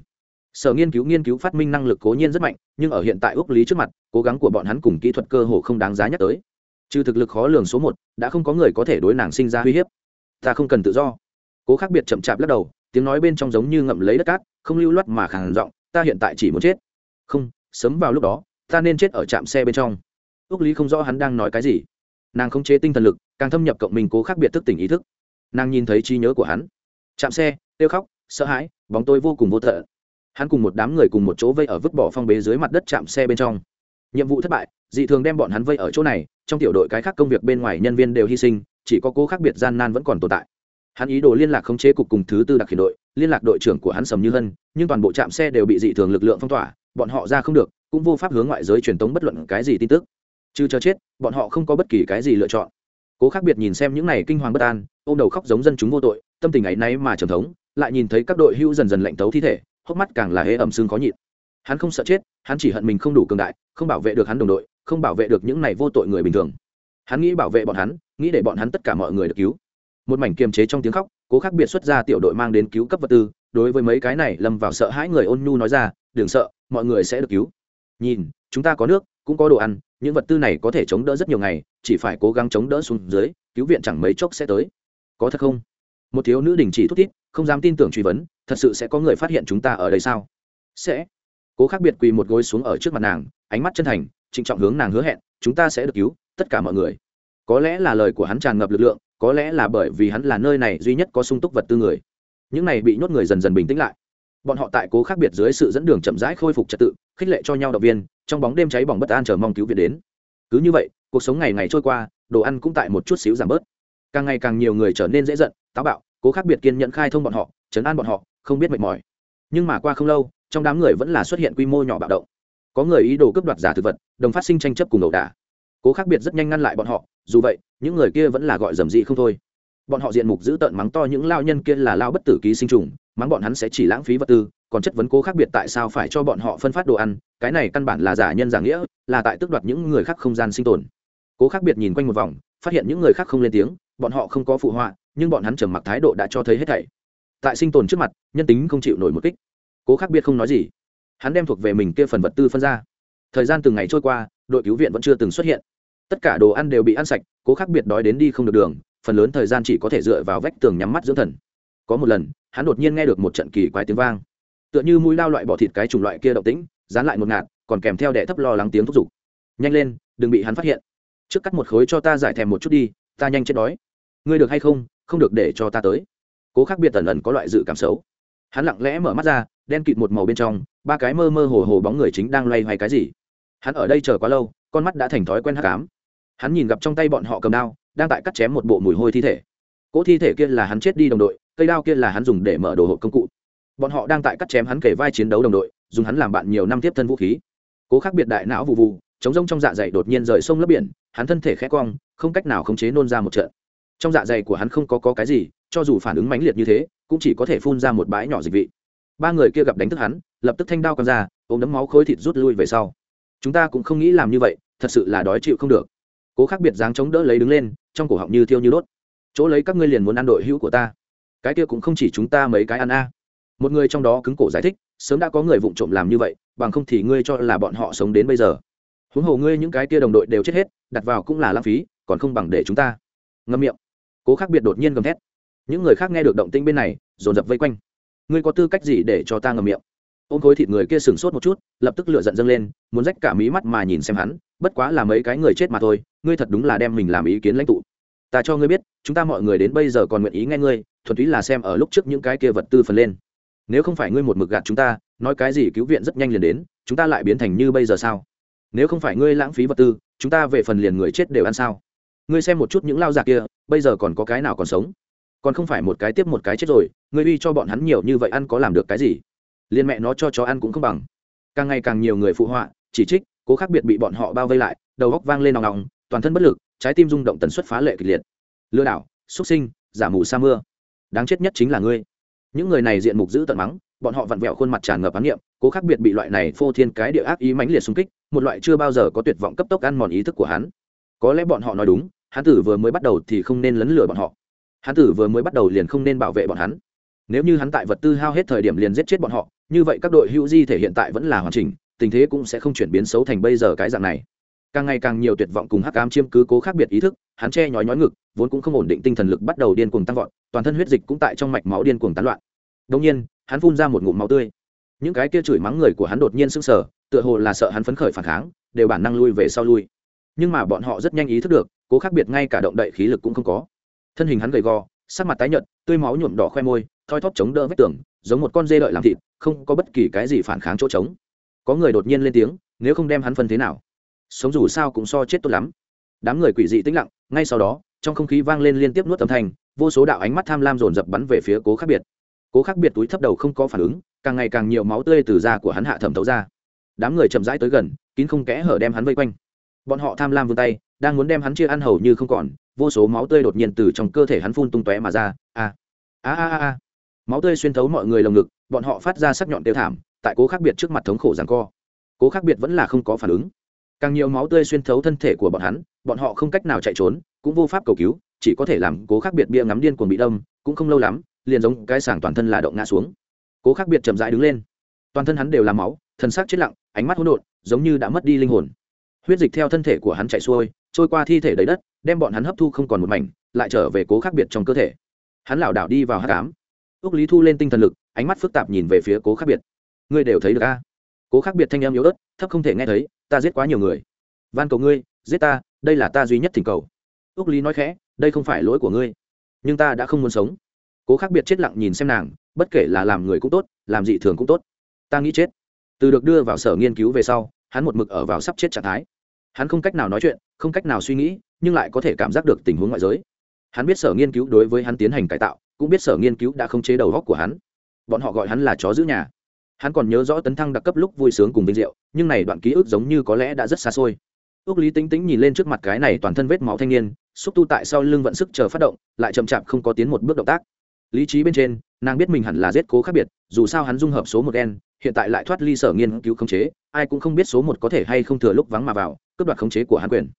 sở nghiên cứu nghiên cứu phát minh năng lực cố nhiên rất mạnh, nhưng ở hiện tại ước lý trước mặt, cố gắng của bọn hắn cùng kỹ thuật cơ hồ không đáng giá nhắc tới. Trừ thực lực khó lường số một, đã không có người có thể đối nàng sinh ra uy hiếp. Ta không cần tự do. Cố khác biệt chậm chạp lắc đầu, tiếng nói bên trong giống như ngậm lấy đất cát, không lưu loát mà khàn giọng, ta hiện tại chỉ muốn chết. Không, sớm vào lúc đó, ta nên chết ở trạm xe bên trong. Ước lý không rõ hắn đang nói cái gì. Nàng không chế tinh thần lực, càng thâm nhập cộng mình cố khác biệt thức tỉnh ý thức. Nàng nhìn thấy trí nhớ của hắn. Chạm xe tiêu khóc, sợ hãi, bóng tôi vô cùng vô thợ hắn cùng một đám người cùng một chỗ vây ở vứt bỏ phong bế dưới mặt đất chạm xe bên trong. Nhiệm vụ thất bại, dị thường đem bọn hắn vây ở chỗ này, trong tiểu đội cái khác công việc bên ngoài nhân viên đều hy sinh, chỉ có cố khác biệt gian nan vẫn còn tồn tại. Hắn ý đồ liên lạc khống chế cục cùng thứ tư đặc khiển đội, liên lạc đội trưởng của hắn sầm như hân, nhưng toàn bộ trạm xe đều bị dị thường lực lượng phong tỏa, bọn họ ra không được, cũng vô pháp hướng ngoại giới truyền tống bất luận cái gì tin tức. Chứ chờ chết, bọn họ không có bất kỳ cái gì lựa chọn. Cố khác biệt nhìn xem những này kinh hoàng bất an, ôm đầu khóc giống dân chúng vô tội, tâm tình ấy náy mà trầm thống, lại nhìn thấy các đội hưu dần dần lạnh tấu thi thể hốc mắt càng là hễ ẩm xương khó nhịn. Hắn không sợ chết, hắn chỉ hận mình không đủ cường đại, không bảo vệ được hắn đồng đội, không bảo vệ được những này vô tội người bình thường. Hắn nghĩ bảo vệ bọn hắn, nghĩ để bọn hắn tất cả mọi người được cứu. Một mảnh kiềm chế trong tiếng khóc, cố khác biệt xuất ra tiểu đội mang đến cứu cấp vật tư, đối với mấy cái này lâm vào sợ hãi người ôn nhu nói ra, đừng sợ, mọi người sẽ được cứu. Nhìn, chúng ta có nước, cũng có đồ ăn, những vật tư này có thể chống đỡ rất nhiều ngày, chỉ phải cố gắng chống đỡ xuống dưới, cứu viện chẳng mấy chốc sẽ tới. Có thật không? Một thiếu nữ đình chỉ thúc thiết không dám tin tưởng truy vấn, thật sự sẽ có người phát hiện chúng ta ở đây sao? Sẽ. Cố khác biệt quỳ một gối xuống ở trước mặt nàng, ánh mắt chân thành, trịnh trọng hướng nàng hứa hẹn, chúng ta sẽ được cứu, tất cả mọi người. Có lẽ là lời của hắn tràn ngập lực lượng, có lẽ là bởi vì hắn là nơi này duy nhất có sung túc vật tư người. Những này bị nhốt người dần dần bình tĩnh lại. Bọn họ tại cố khác biệt dưới sự dẫn đường chậm rãi khôi phục trật tự, khích lệ cho nhau động viên, trong bóng đêm cháy bỏng bất an chờ mong cứu viện đến. Cứ như vậy, cuộc sống ngày ngày trôi qua, đồ ăn cũng tại một chút xíu giảm bớt. Càng ngày càng nhiều người trở nên dễ giận, táo bạo cố khác biệt kiên nhận khai thông bọn họ chấn an bọn họ, không biết mệt mỏi. Nhưng mà qua không lâu, trong đám người vẫn là xuất hiện quy mô nhỏ bạo động. Có người ý đồ cướp đoạt giả thực vật, đồng phát sinh tranh chấp cùng ẩu đả. Cố khác biệt rất nhanh ngăn lại bọn họ, dù vậy, những người kia vẫn là gọi dầm dị không thôi. Bọn họ diện mục giữ tợn mắng to những lao nhân kia là lao bất tử ký sinh trùng, mắng bọn hắn sẽ chỉ lãng phí vật tư, còn chất vấn cố khác biệt tại sao phải cho bọn họ phân phát đồ ăn, cái này căn bản là giả nhân giả nghĩa, là tại tước đoạt những người khác không gian sinh tồn. Cố khác biệt nhìn quanh một vòng, phát hiện những người khác không lên tiếng, bọn họ không có phụ họa nhưng bọn hắn trầm mặc thái độ đã cho thấy hết thảy. Tại sinh tồn trước mặt, nhân tính không chịu nổi một kích. Cố khác biệt không nói gì. Hắn đem thuộc về mình kia phần vật tư phân ra. Thời gian từng ngày trôi qua, đội cứu viện vẫn chưa từng xuất hiện. Tất cả đồ ăn đều bị ăn sạch, cố khác biệt đói đến đi không được đường, phần lớn thời gian chỉ có thể dựa vào vách tường nhắm mắt dưỡng thần. Có một lần, hắn đột nhiên nghe được một trận kỳ quái tiếng vang. Tựa như mũi lao loại bỏ thịt cái chủng loại kia động tĩnh, dán lại một ngạt, còn kèm theo đẻ thấp lo lắng tiếng thúc giục. Nhanh lên, đừng bị hắn phát hiện. Trước cắt một khối cho ta giải thèm một chút đi, ta nhanh chết đói. Ngươi được hay không? Không được để cho ta tới. Cố khác biệt tần ẩn có loại dự cảm xấu. Hắn lặng lẽ mở mắt ra, đen kịt một màu bên trong, ba cái mơ mơ hồ hồ bóng người chính đang loay hoay cái gì. Hắn ở đây chờ quá lâu, con mắt đã thành thói quen hắc ám. Hắn nhìn gặp trong tay bọn họ cầm đao, đang tại cắt chém một bộ mùi hôi thi thể. Cỗ thi thể kia là hắn chết đi đồng đội, cây đao kia là hắn dùng để mở đồ hộp công cụ. Bọn họ đang tại cắt chém hắn kể vai chiến đấu đồng đội, dùng hắn làm bạn nhiều năm tiếp thân vũ khí. Cố khác biệt đại não vụ vụ chống rông trong dạ dày đột nhiên rời sông lấp biển, hắn thân thể khẽ cong, không cách nào khống chế nôn ra một trận trong dạ dày của hắn không có, có cái gì cho dù phản ứng mãnh liệt như thế cũng chỉ có thể phun ra một bãi nhỏ dịch vị. Ba người kia gặp đánh thức hắn lập tức thanh đao cầm ra ôm đấm máu khối thịt rút lui về sau. Chúng ta cũng không nghĩ làm như vậy thật sự là đói chịu không được. Cố khác biệt dáng chống đỡ lấy đứng lên trong cổ họng như thiêu như đốt. Chỗ lấy các ngươi liền muốn ăn đội hữu của ta. Cái kia cũng không chỉ chúng ta mấy cái ăn a. Một người trong đó cứng cổ giải thích sớm đã có người vụng trộm làm như vậy bằng không thì ngươi cho là bọn họ sống đến bây giờ. Huống hồ ngươi những cái kia đồng đội đều chết hết đặt vào cũng là lãng phí còn không bằng để chúng ta. Ngâm miệng cố khác biệt đột nhiên gầm thét. Những người khác nghe được động tĩnh bên này, dồn dập vây quanh. Ngươi có tư cách gì để cho ta ngầm miệng? Ôm khối thịt người kia sừng sốt một chút, lập tức lửa giận dâng lên, muốn rách cả mí mắt mà nhìn xem hắn, bất quá là mấy cái người chết mà thôi, ngươi thật đúng là đem mình làm ý kiến lãnh tụ. Ta cho ngươi biết, chúng ta mọi người đến bây giờ còn nguyện ý nghe ngươi, thuần túy là xem ở lúc trước những cái kia vật tư phần lên. Nếu không phải ngươi một mực gạt chúng ta, nói cái gì cứu viện rất nhanh liền đến, chúng ta lại biến thành như bây giờ sao? Nếu không phải ngươi lãng phí vật tư, chúng ta về phần liền người chết đều ăn sao? Ngươi xem một chút những lao già kia, bây giờ còn có cái nào còn sống? Còn không phải một cái tiếp một cái chết rồi, ngươi uy cho bọn hắn nhiều như vậy ăn có làm được cái gì? Liên mẹ nó cho chó ăn cũng không bằng. Càng ngày càng nhiều người phụ họa, chỉ trích, cố khác biệt bị bọn họ bao vây lại, đầu góc vang lên nòng nòng, toàn thân bất lực, trái tim rung động tần suất phá lệ kịch liệt. Lừa đảo xuất sinh, giả mù sa mưa. Đáng chết nhất chính là ngươi. Những người này diện mục giữ tận mắng, bọn họ vặn vẹo khuôn mặt tràn ngập ám nghiệm cố khác biệt bị loại này phô thiên cái địa ác ý mãnh liệt xung kích, một loại chưa bao giờ có tuyệt vọng cấp tốc ăn mòn ý thức của hắn có lẽ bọn họ nói đúng hắn tử vừa mới bắt đầu thì không nên lấn lừa bọn họ. Hắn tử vừa mới bắt đầu liền không nên bảo vệ bọn hắn. Nếu như hắn tại vật tư hao hết thời điểm liền giết chết bọn họ, như vậy các đội hữu di thể hiện tại vẫn là hoàn chỉnh, tình thế cũng sẽ không chuyển biến xấu thành bây giờ cái dạng này. Càng ngày càng nhiều tuyệt vọng cùng hắc ám chiêm cứ cố khác biệt ý thức, hắn che nhói nhói ngực, vốn cũng không ổn định tinh thần lực bắt đầu điên cuồng tăng vọt, toàn thân huyết dịch cũng tại trong mạch máu điên cuồng tán loạn. Đông nhiên, hắn phun ra một ngụm máu tươi. Những cái kia chửi mắng người của hắn đột nhiên sững sờ, tựa hồ là sợ hắn phấn khởi phản kháng, đều bản năng lui về sau lui nhưng mà bọn họ rất nhanh ý thức được, cố khác biệt ngay cả động đậy khí lực cũng không có. Thân hình hắn gầy gò, sắc mặt tái nhợt, tươi máu nhuộm đỏ khoe môi, thoi thóp chống đỡ vách tường, giống một con dê đợi làm thịt, không có bất kỳ cái gì phản kháng chỗ trống. Có người đột nhiên lên tiếng, nếu không đem hắn phân thế nào? Sống dù sao cũng so chết tốt lắm. Đám người quỷ dị tĩnh lặng, ngay sau đó, trong không khí vang lên liên tiếp nuốt âm thanh, vô số đạo ánh mắt tham lam dồn dập bắn về phía cố khác biệt. Cố khác biệt túi thấp đầu không có phản ứng, càng ngày càng nhiều máu tươi từ da của hắn hạ thẩm thấu ra. Đám người chậm rãi tới gần, kín không kẽ hở đem hắn vây quanh bọn họ tham lam vươn tay, đang muốn đem hắn chia ăn hầu như không còn, vô số máu tươi đột nhiên từ trong cơ thể hắn phun tung tóe mà ra, a a a a máu tươi xuyên thấu mọi người lồng ngực, bọn họ phát ra sắc nhọn tiêu thảm, tại cố khác biệt trước mặt thống khổ rằng co. Cố khác biệt vẫn là không có phản ứng. Càng nhiều máu tươi xuyên thấu thân thể của bọn hắn, bọn họ không cách nào chạy trốn, cũng vô pháp cầu cứu, chỉ có thể làm cố khác biệt bia ngắm điên cuồng bị đâm, cũng không lâu lắm, liền giống cái sảng toàn thân là động ngã xuống. Cố khác biệt chậm rãi đứng lên. Toàn thân hắn đều là máu, thân xác chết lặng, ánh mắt hỗn độn, giống như đã mất đi linh hồn huyết dịch theo thân thể của hắn chạy xuôi, trôi qua thi thể đầy đất, đem bọn hắn hấp thu không còn một mảnh, lại trở về cố khác biệt trong cơ thể. Hắn lảo đảo đi vào hát cám ước lý thu lên tinh thần lực, ánh mắt phức tạp nhìn về phía cố khác biệt. Ngươi đều thấy được a? Cố khác biệt thanh em yếu ớt, thấp không thể nghe thấy, ta giết quá nhiều người. Van cầu ngươi, giết ta, đây là ta duy nhất thỉnh cầu. Ước lý nói khẽ, đây không phải lỗi của ngươi. Nhưng ta đã không muốn sống. Cố khác biệt chết lặng nhìn xem nàng, bất kể là làm người cũng tốt, làm dị thường cũng tốt. Ta nghĩ chết. Từ được đưa vào sở nghiên cứu về sau, hắn một mực ở vào sắp chết trạng thái hắn không cách nào nói chuyện, không cách nào suy nghĩ, nhưng lại có thể cảm giác được tình huống ngoại giới. Hắn biết sở nghiên cứu đối với hắn tiến hành cải tạo, cũng biết sở nghiên cứu đã không chế đầu góc của hắn. Bọn họ gọi hắn là chó giữ nhà. Hắn còn nhớ rõ tấn thăng đặc cấp lúc vui sướng cùng vinh diệu, nhưng này đoạn ký ức giống như có lẽ đã rất xa xôi. Ước lý tính tính nhìn lên trước mặt cái này toàn thân vết máu thanh niên, xúc tu tại sau lưng vận sức chờ phát động, lại chậm chạp không có tiến một bước động tác. Lý trí bên trên, nàng biết mình hẳn là giết cố khác biệt, dù sao hắn dung hợp số một đen hiện tại lại thoát ly sở nghiên cứu khống chế, ai cũng không biết số một có thể hay không thừa lúc vắng mà vào cướp đoạt khống chế của hắn quyền.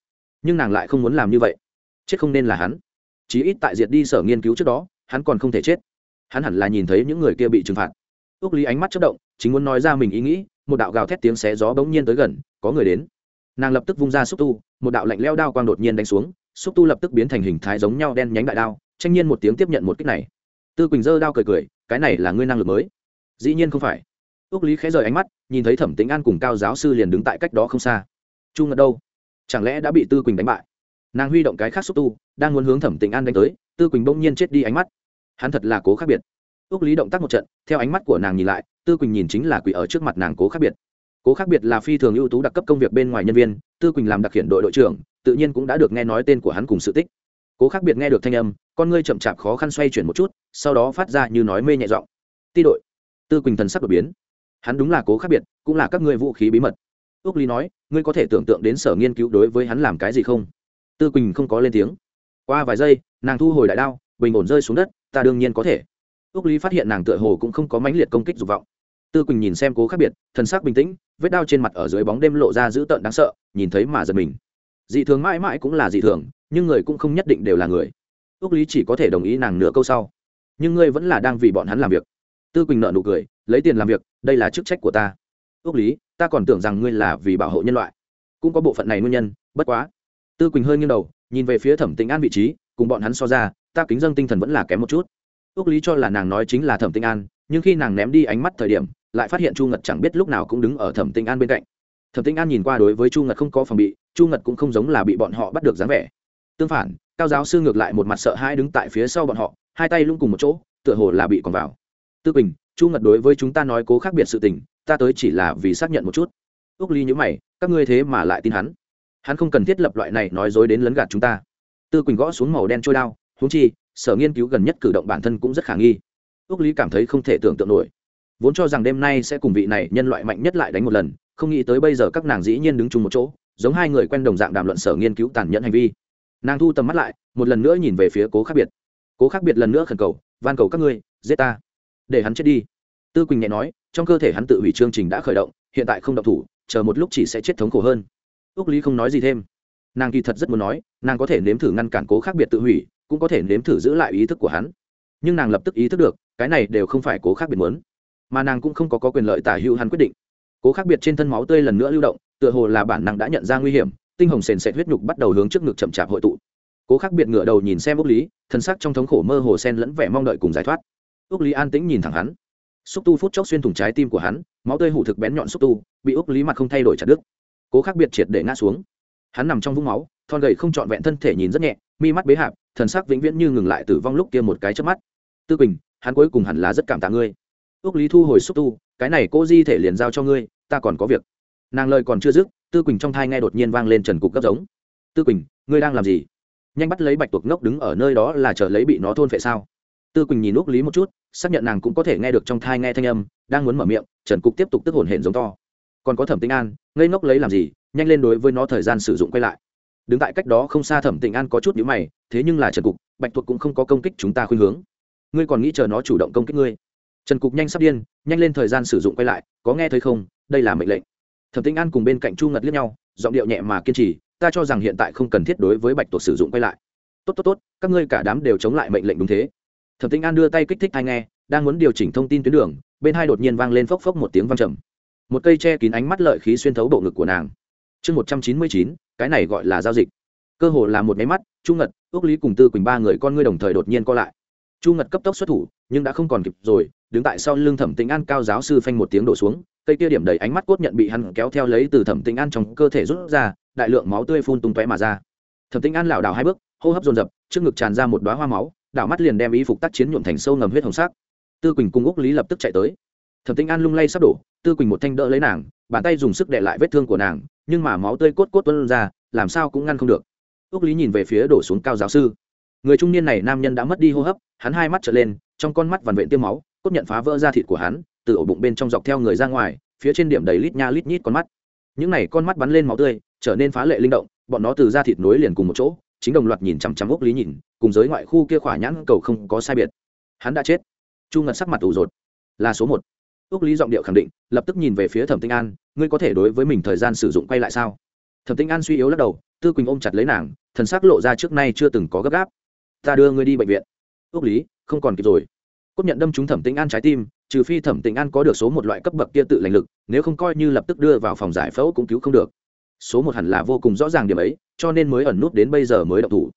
Nhưng nàng lại không muốn làm như vậy. Chết không nên là hắn. Chí ít tại diệt đi sở nghiên cứu trước đó, hắn còn không thể chết. Hắn hẳn là nhìn thấy những người kia bị trừng phạt. Ước lý ánh mắt chất động, chính muốn nói ra mình ý nghĩ, một đạo gào thét tiếng xé gió bỗng nhiên tới gần, có người đến. Nàng lập tức vung ra xúc tu, một đạo lạnh leo đao quang đột nhiên đánh xuống, xúc tu lập tức biến thành hình thái giống nhau đen nhánh đại đao, tranh nhiên một tiếng tiếp nhận một kích này. Tư quỳnh dơ đao cười cười, cái này là ngươi năng lực mới. Dĩ nhiên không phải. Ước lý khẽ rời ánh mắt, nhìn thấy thẩm tính an cùng cao giáo sư liền đứng tại cách đó không xa chu ngật đâu? Chẳng lẽ đã bị tư quỳnh đánh bại? Nàng huy động cái khác xúc tu, đang muốn hướng thẩm tình an đánh tới, tư quỳnh bỗng nhiên chết đi ánh mắt. Hắn thật là cố khác biệt. Ước lý động tác một trận, theo ánh mắt của nàng nhìn lại, tư quỳnh nhìn chính là quỷ ở trước mặt nàng cố khác biệt. Cố khác biệt là phi thường ưu tú đặc cấp công việc bên ngoài nhân viên, tư quỳnh làm đặc hiện đội đội trưởng, tự nhiên cũng đã được nghe nói tên của hắn cùng sự tích. Cố khác biệt nghe được thanh âm, con ngươi chậm chạp khó khăn xoay chuyển một chút, sau đó phát ra như nói mê nhẹ giọng. Ti đội. Tư quỳnh thần sắc đột biến. Hắn đúng là cố khác biệt, cũng là các ngươi vũ khí bí mật ước ly nói, ngươi có thể tưởng tượng đến sở nghiên cứu đối với hắn làm cái gì không? Tư quỳnh không có lên tiếng. Qua vài giây, nàng thu hồi đại đao, bình ổn rơi xuống đất, ta đương nhiên có thể. Ước ly phát hiện nàng tựa hồ cũng không có mãnh liệt công kích dục vọng. Tư quỳnh nhìn xem cố khác biệt, thần sắc bình tĩnh, vết đao trên mặt ở dưới bóng đêm lộ ra dữ tợn đáng sợ, nhìn thấy mà giật mình. Dị thường mãi mãi cũng là dị thường, nhưng người cũng không nhất định đều là người. Ước lý chỉ có thể đồng ý nàng nửa câu sau. Nhưng ngươi vẫn là đang vì bọn hắn làm việc. Tư quỳnh nợ nụ cười, lấy tiền làm việc, đây là chức trách của ta. Ước lý ta còn tưởng rằng ngươi là vì bảo hộ nhân loại. Cũng có bộ phận này nguyên nhân, bất quá. Tư quỳnh hơi nghiêng đầu, nhìn về phía thẩm tĩnh an vị trí, cùng bọn hắn so ra, ta kính dân tinh thần vẫn là kém một chút. Ước lý cho là nàng nói chính là thẩm tĩnh an, nhưng khi nàng ném đi ánh mắt thời điểm, lại phát hiện chu ngật chẳng biết lúc nào cũng đứng ở thẩm tĩnh an bên cạnh. Thẩm tĩnh an nhìn qua đối với chu ngật không có phòng bị, chu ngật cũng không giống là bị bọn họ bắt được dáng vẻ. Tương phản, cao giáo sư ngược lại một mặt sợ hãi đứng tại phía sau bọn họ, hai tay lung cùng một chỗ, tựa hồ là bị còn vào. Tư bình chu ngật đối với chúng ta nói cố khác biệt sự tình ta tới chỉ là vì xác nhận một chút. Ước ly nhữ mày, các ngươi thế mà lại tin hắn. Hắn không cần thiết lập loại này nói dối đến lấn gạt chúng ta. Tư quỳnh gõ xuống màu đen trôi đao húng chi, sở nghiên cứu gần nhất cử động bản thân cũng rất khả nghi. Ước lý cảm thấy không thể tưởng tượng nổi. Vốn cho rằng đêm nay sẽ cùng vị này nhân loại mạnh nhất lại đánh một lần, không nghĩ tới bây giờ các nàng dĩ nhiên đứng chung một chỗ, giống hai người quen đồng dạng đàm luận sở nghiên cứu tàn nhẫn hành vi. Nàng thu tầm mắt lại, một lần nữa nhìn về phía cố khác biệt. Cố khác biệt lần nữa khẩn cầu, van cầu các ngươi, giết ta. Để hắn chết đi tư quỳnh nhẹ nói trong cơ thể hắn tự hủy chương trình đã khởi động hiện tại không độc thủ chờ một lúc chỉ sẽ chết thống khổ hơn. Ước lý không nói gì thêm. Nàng kỳ thật rất muốn nói nàng có thể nếm thử ngăn cản cố khác biệt tự hủy cũng có thể nếm thử giữ lại ý thức của hắn. Nhưng nàng lập tức ý thức được cái này đều không phải cố khác biệt muốn. Mà nàng cũng không có, có quyền lợi tả hữu hắn quyết định. Cố khác biệt trên thân máu tươi lần nữa lưu động tựa hồ là bản năng đã nhận ra nguy hiểm tinh hồng sền sệt huyết nhục bắt đầu hướng trước ngực chậm chạp hội tụ. Cố khác biệt ngựa đầu nhìn xem úc lý thân xác trong thống khổ mơ hồ sen lẫn vẻ mong đợi cùng giải thoát. Úc lý an tĩnh nhìn thẳng hắn xúc tu phút chốc xuyên thủng trái tim của hắn, máu tươi hủ thực bén nhọn xúc tu, bị úc lý mặt không thay đổi chặt đứt. Cố khác biệt triệt để ngã xuống. Hắn nằm trong vũng máu, thon gầy không trọn vẹn thân thể nhìn rất nhẹ, mi mắt bế hạp, thần sắc vĩnh viễn như ngừng lại tử vong lúc kia một cái chớp mắt. Tư quỳnh, hắn cuối cùng hẳn là rất cảm tạ ngươi. Úc lý thu hồi xúc tu, cái này cô di thể liền giao cho ngươi, ta còn có việc. Nàng lời còn chưa dứt, tư quỳnh trong thai nghe đột nhiên vang lên trần cục gấp giống. Tư quỳnh, ngươi đang làm gì? Nhanh bắt lấy bạch tuộc ngốc đứng ở nơi đó là chờ lấy bị nó thôn phệ sao? Tư quỳnh nhìn úc lý một chút xác nhận nàng cũng có thể nghe được trong thai nghe thanh âm, đang muốn mở miệng, trần cục tiếp tục tức hồn hển giống to. Còn có thẩm tinh an, ngây ngốc lấy làm gì, nhanh lên đối với nó thời gian sử dụng quay lại. Đứng tại cách đó không xa thẩm tinh an có chút nhữ mày, thế nhưng là trần cục, bạch thuộc cũng không có công kích chúng ta khuyên hướng. Ngươi còn nghĩ chờ nó chủ động công kích ngươi? Trần cục nhanh sắp điên, nhanh lên thời gian sử dụng quay lại, có nghe thấy không? Đây là mệnh lệnh. Thẩm tinh an cùng bên cạnh chu ngật liếc nhau, giọng điệu nhẹ mà kiên trì, ta cho rằng hiện tại không cần thiết đối với bạch tuộc sử dụng quay lại. Tốt tốt tốt, các ngươi cả đám đều chống lại mệnh lệnh đúng thế thẩm tinh an đưa tay kích thích hai nghe, đang muốn điều chỉnh thông tin tuyến đường, bên hai đột nhiên vang lên phốc phốc một tiếng vang trầm. Một cây che kín ánh mắt lợi khí xuyên thấu bộ ngực của nàng. Chương một trăm chín mươi chín, cái này gọi là giao dịch. Cơ hồ là một máy mắt, chu ngật ước lý cùng tư quỳnh ba người con ngươi đồng thời đột nhiên co lại. Chu ngật cấp tốc xuất thủ, nhưng đã không còn kịp rồi, đứng tại sau lưng thẩm tĩnh an cao giáo sư phanh một tiếng đổ xuống, cây kia điểm đầy ánh mắt cốt nhận bị hắn kéo theo lấy từ thẩm tĩnh an trong cơ thể rút ra, đại lượng máu tươi phun tung tóe mà ra. Thẩm tĩnh an lảo đảo hai bước, hô hấp dồn dập, trước ngực tràn ra một đoá hoa máu đảo mắt liền đem y phục tác chiến nhuộm thành sâu ngầm huyết hồng sắc. Tư quỳnh cùng úc lý lập tức chạy tới. Thẩm tĩnh an lung lay sắp đổ, tư quỳnh một thanh đỡ lấy nàng, bàn tay dùng sức đệ lại vết thương của nàng, nhưng mà máu tươi cốt cốt tuân ra, làm sao cũng ngăn không được. Úc lý nhìn về phía đổ xuống cao giáo sư. Người trung niên này nam nhân đã mất đi hô hấp, hắn hai mắt trở lên, trong con mắt vằn vện tiêm máu, cốt nhận phá vỡ ra thịt của hắn, từ ổ bụng bên trong dọc theo người ra ngoài, phía trên điểm đầy lít nha lít nhít con mắt. Những này con mắt bắn lên máu tươi, trở nên phá lệ linh động, bọn nó từ da thịt nối liền cùng một chỗ chính đồng loạt nhìn chằm chằm ốc lý nhìn, cùng giới ngoại khu kia khỏa nhãn cầu không có sai biệt. Hắn đã chết. Chu ngật sắc mặt ủ rột. Là số một. Ốc lý giọng điệu khẳng định, lập tức nhìn về phía thẩm tinh an, ngươi có thể đối với mình thời gian sử dụng quay lại sao? Thẩm tinh an suy yếu lắc đầu, tư quỳnh ôm chặt lấy nàng, thần sắc lộ ra trước nay chưa từng có gấp gáp. Ta đưa ngươi đi bệnh viện. Ốc lý, không còn kịp rồi. Cốt nhận đâm trúng thẩm tinh an trái tim, trừ phi thẩm tinh an có được số một loại cấp bậc kia tự lành lực, nếu không coi như lập tức đưa vào phòng giải phẫu cũng cứu không được số một hẳn là vô cùng rõ ràng điểm ấy, cho nên mới ẩn nút đến bây giờ mới động thủ.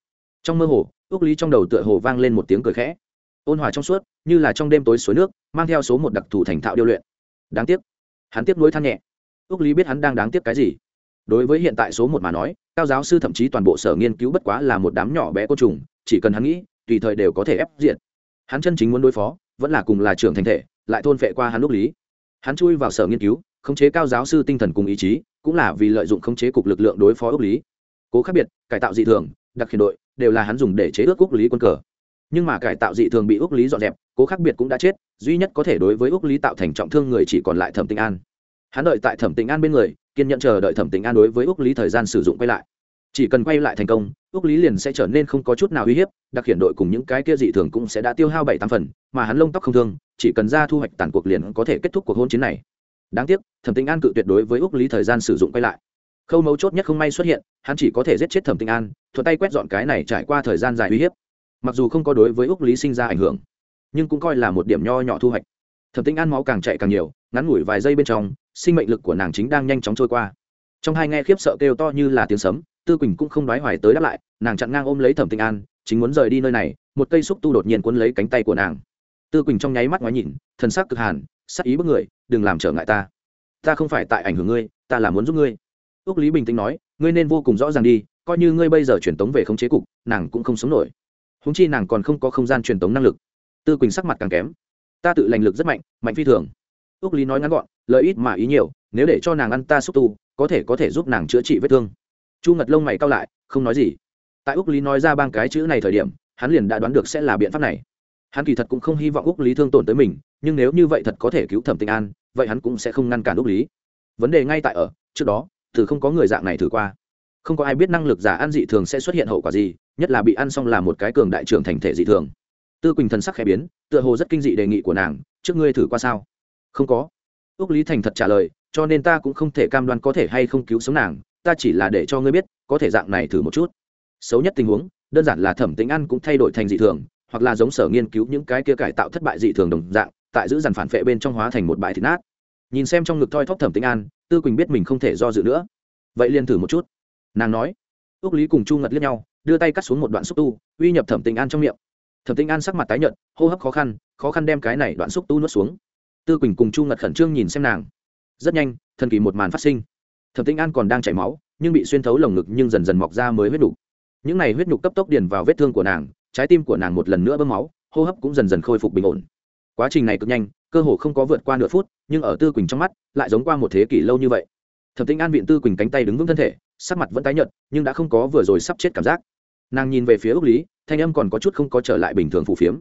Trong mơ hồ, ước lý trong đầu tựa hồ vang lên một tiếng cười khẽ. Ôn hòa trong suốt, như là trong đêm tối suối nước, mang theo số một đặc thù thành thạo điêu luyện. Đáng tiếc, hắn tiếp nối than nhẹ. Ước lý biết hắn đang đáng tiếc cái gì. Đối với hiện tại số một mà nói, cao giáo sư thậm chí toàn bộ sở nghiên cứu bất quá là một đám nhỏ bé côn trùng, chỉ cần hắn nghĩ, tùy thời đều có thể ép diện. Hắn chân chính muốn đối phó, vẫn là cùng là trưởng thành thể, lại thôn phệ qua hắn ước lý. Hắn chui vào sở nghiên cứu khống chế cao giáo sư tinh thần cùng ý chí, cũng là vì lợi dụng khống chế cục lực lượng đối phó ước lý. Cố khác biệt, cải tạo dị thường, đặc khiển đội, đều là hắn dùng để chế ước ước lý quân cờ. Nhưng mà cải tạo dị thường bị ước lý dọn dẹp, cố khác biệt cũng đã chết, duy nhất có thể đối với ước lý tạo thành trọng thương người chỉ còn lại thẩm tinh an. Hắn đợi tại thẩm tinh an bên người, kiên nhận chờ đợi thẩm tinh an đối với ước lý thời gian sử dụng quay lại. Chỉ cần quay lại thành công, ước lý liền sẽ trở nên không có chút nào uy hiếp, đặc khiển đội cùng những cái kia dị thường cũng sẽ đã tiêu hao bảy tám phần, mà hắn lông tóc không thương, chỉ cần ra thu hoạch tàn cuộc liền có thể kết thúc cuộc hôn chiến này đáng tiếc, thẩm tinh an cự tuyệt đối với ước lý thời gian sử dụng quay lại. Khâu mấu chốt nhất không may xuất hiện, hắn chỉ có thể giết chết thẩm tinh an, thuận tay quét dọn cái này trải qua thời gian dài uy hiếp. Mặc dù không có đối với ước lý sinh ra ảnh hưởng, nhưng cũng coi là một điểm nho nhỏ thu hoạch. Thẩm tinh an máu càng chạy càng nhiều, ngắn ngủi vài giây bên trong, sinh mệnh lực của nàng chính đang nhanh chóng trôi qua. Trong hai nghe khiếp sợ kêu to như là tiếng sấm, tư quỳnh cũng không nói hoài tới đáp lại, nàng chặn ngang ôm lấy thẩm tinh an, chính muốn rời đi nơi này, một cây xúc tu đột nhiên cuốn lấy cánh tay của nàng. Tư quỳnh trong nháy mắt ngoái nhìn, thần sắc cực hàn, sắc ý bức người đừng làm trở ngại ta. Ta không phải tại ảnh hưởng ngươi, ta là muốn giúp ngươi. Ước lý bình tĩnh nói, ngươi nên vô cùng rõ ràng đi, coi như ngươi bây giờ truyền tống về khống chế cục, nàng cũng không sống nổi. Húng chi nàng còn không có không gian truyền tống năng lực. Tư quỳnh sắc mặt càng kém. Ta tự lành lực rất mạnh mạnh phi thường. Ước lý nói ngắn gọn, lợi ít mà ý nhiều, nếu để cho nàng ăn ta xúc tu, có thể có thể giúp nàng chữa trị vết thương. Chu ngật lông mày cao lại, không nói gì. Tại ước lý nói ra bang cái chữ này thời điểm, hắn liền đã đoán được sẽ là biện pháp này. Hắn kỳ thật cũng không hy vọng ước lý thương tổn tới mình nhưng nếu như vậy thật có thể cứu thẩm tinh an, vậy hắn cũng sẽ không ngăn cản úc lý. Vấn đề ngay tại ở, trước đó, từ không có người dạng này thử qua. Không có ai biết năng lực giả ăn dị thường sẽ xuất hiện hậu quả gì, nhất là bị ăn xong là một cái cường đại trưởng thành thể dị thường. Tư quỳnh thần sắc khẽ biến, tựa hồ rất kinh dị đề nghị của nàng, trước ngươi thử qua sao? Không có. Ước lý thành thật trả lời, cho nên ta cũng không thể cam đoan có thể hay không cứu sống nàng, ta chỉ là để cho ngươi biết, có thể dạng này thử một chút. Xấu nhất tình huống, đơn giản là thẩm tính ăn cũng thay đổi thành dị thường, hoặc là giống sở nghiên cứu những cái kia cải tạo thất bại dị thường đồng dạng tại giữ dằn phản vệ bên trong hóa thành một bãi thịt nát. Nhìn xem trong ngực thoi thóp thẩm tinh an, tư quỳnh biết mình không thể do dự nữa. Vậy liền thử một chút. Nàng nói. Ước lý cùng chu ngật liếc nhau, đưa tay cắt xuống một đoạn xúc tu, uy nhập thẩm tinh an trong miệng. Thẩm tinh an sắc mặt tái nhợt, hô hấp khó khăn khó khăn đem cái này đoạn xúc tu nuốt xuống. Tư quỳnh cùng chu ngật khẩn trương nhìn xem nàng. Rất nhanh, thần kỳ một màn phát sinh. Thẩm tinh an còn đang chảy máu, nhưng bị xuyên thấu lồng ngực nhưng dần dần mọc ra mới huyết đủ những này huyết nhục cấp tốc điền vào vết thương của nàng, trái tim của nàng một lần nữa bơm máu, hô hấp cũng dần dần khôi phục bình ổn quá trình này cực nhanh, cơ hồ không có vượt qua nửa phút, nhưng ở tư quỳnh trong mắt, lại giống qua một thế kỷ lâu như vậy. Thẩm tĩnh an viện tư quỳnh cánh tay đứng vững thân thể, sắc mặt vẫn tái nhợt, nhưng đã không có vừa rồi sắp chết cảm giác. Nàng nhìn về phía úc lý, thanh âm còn có chút không có trở lại bình thường phù phiếm.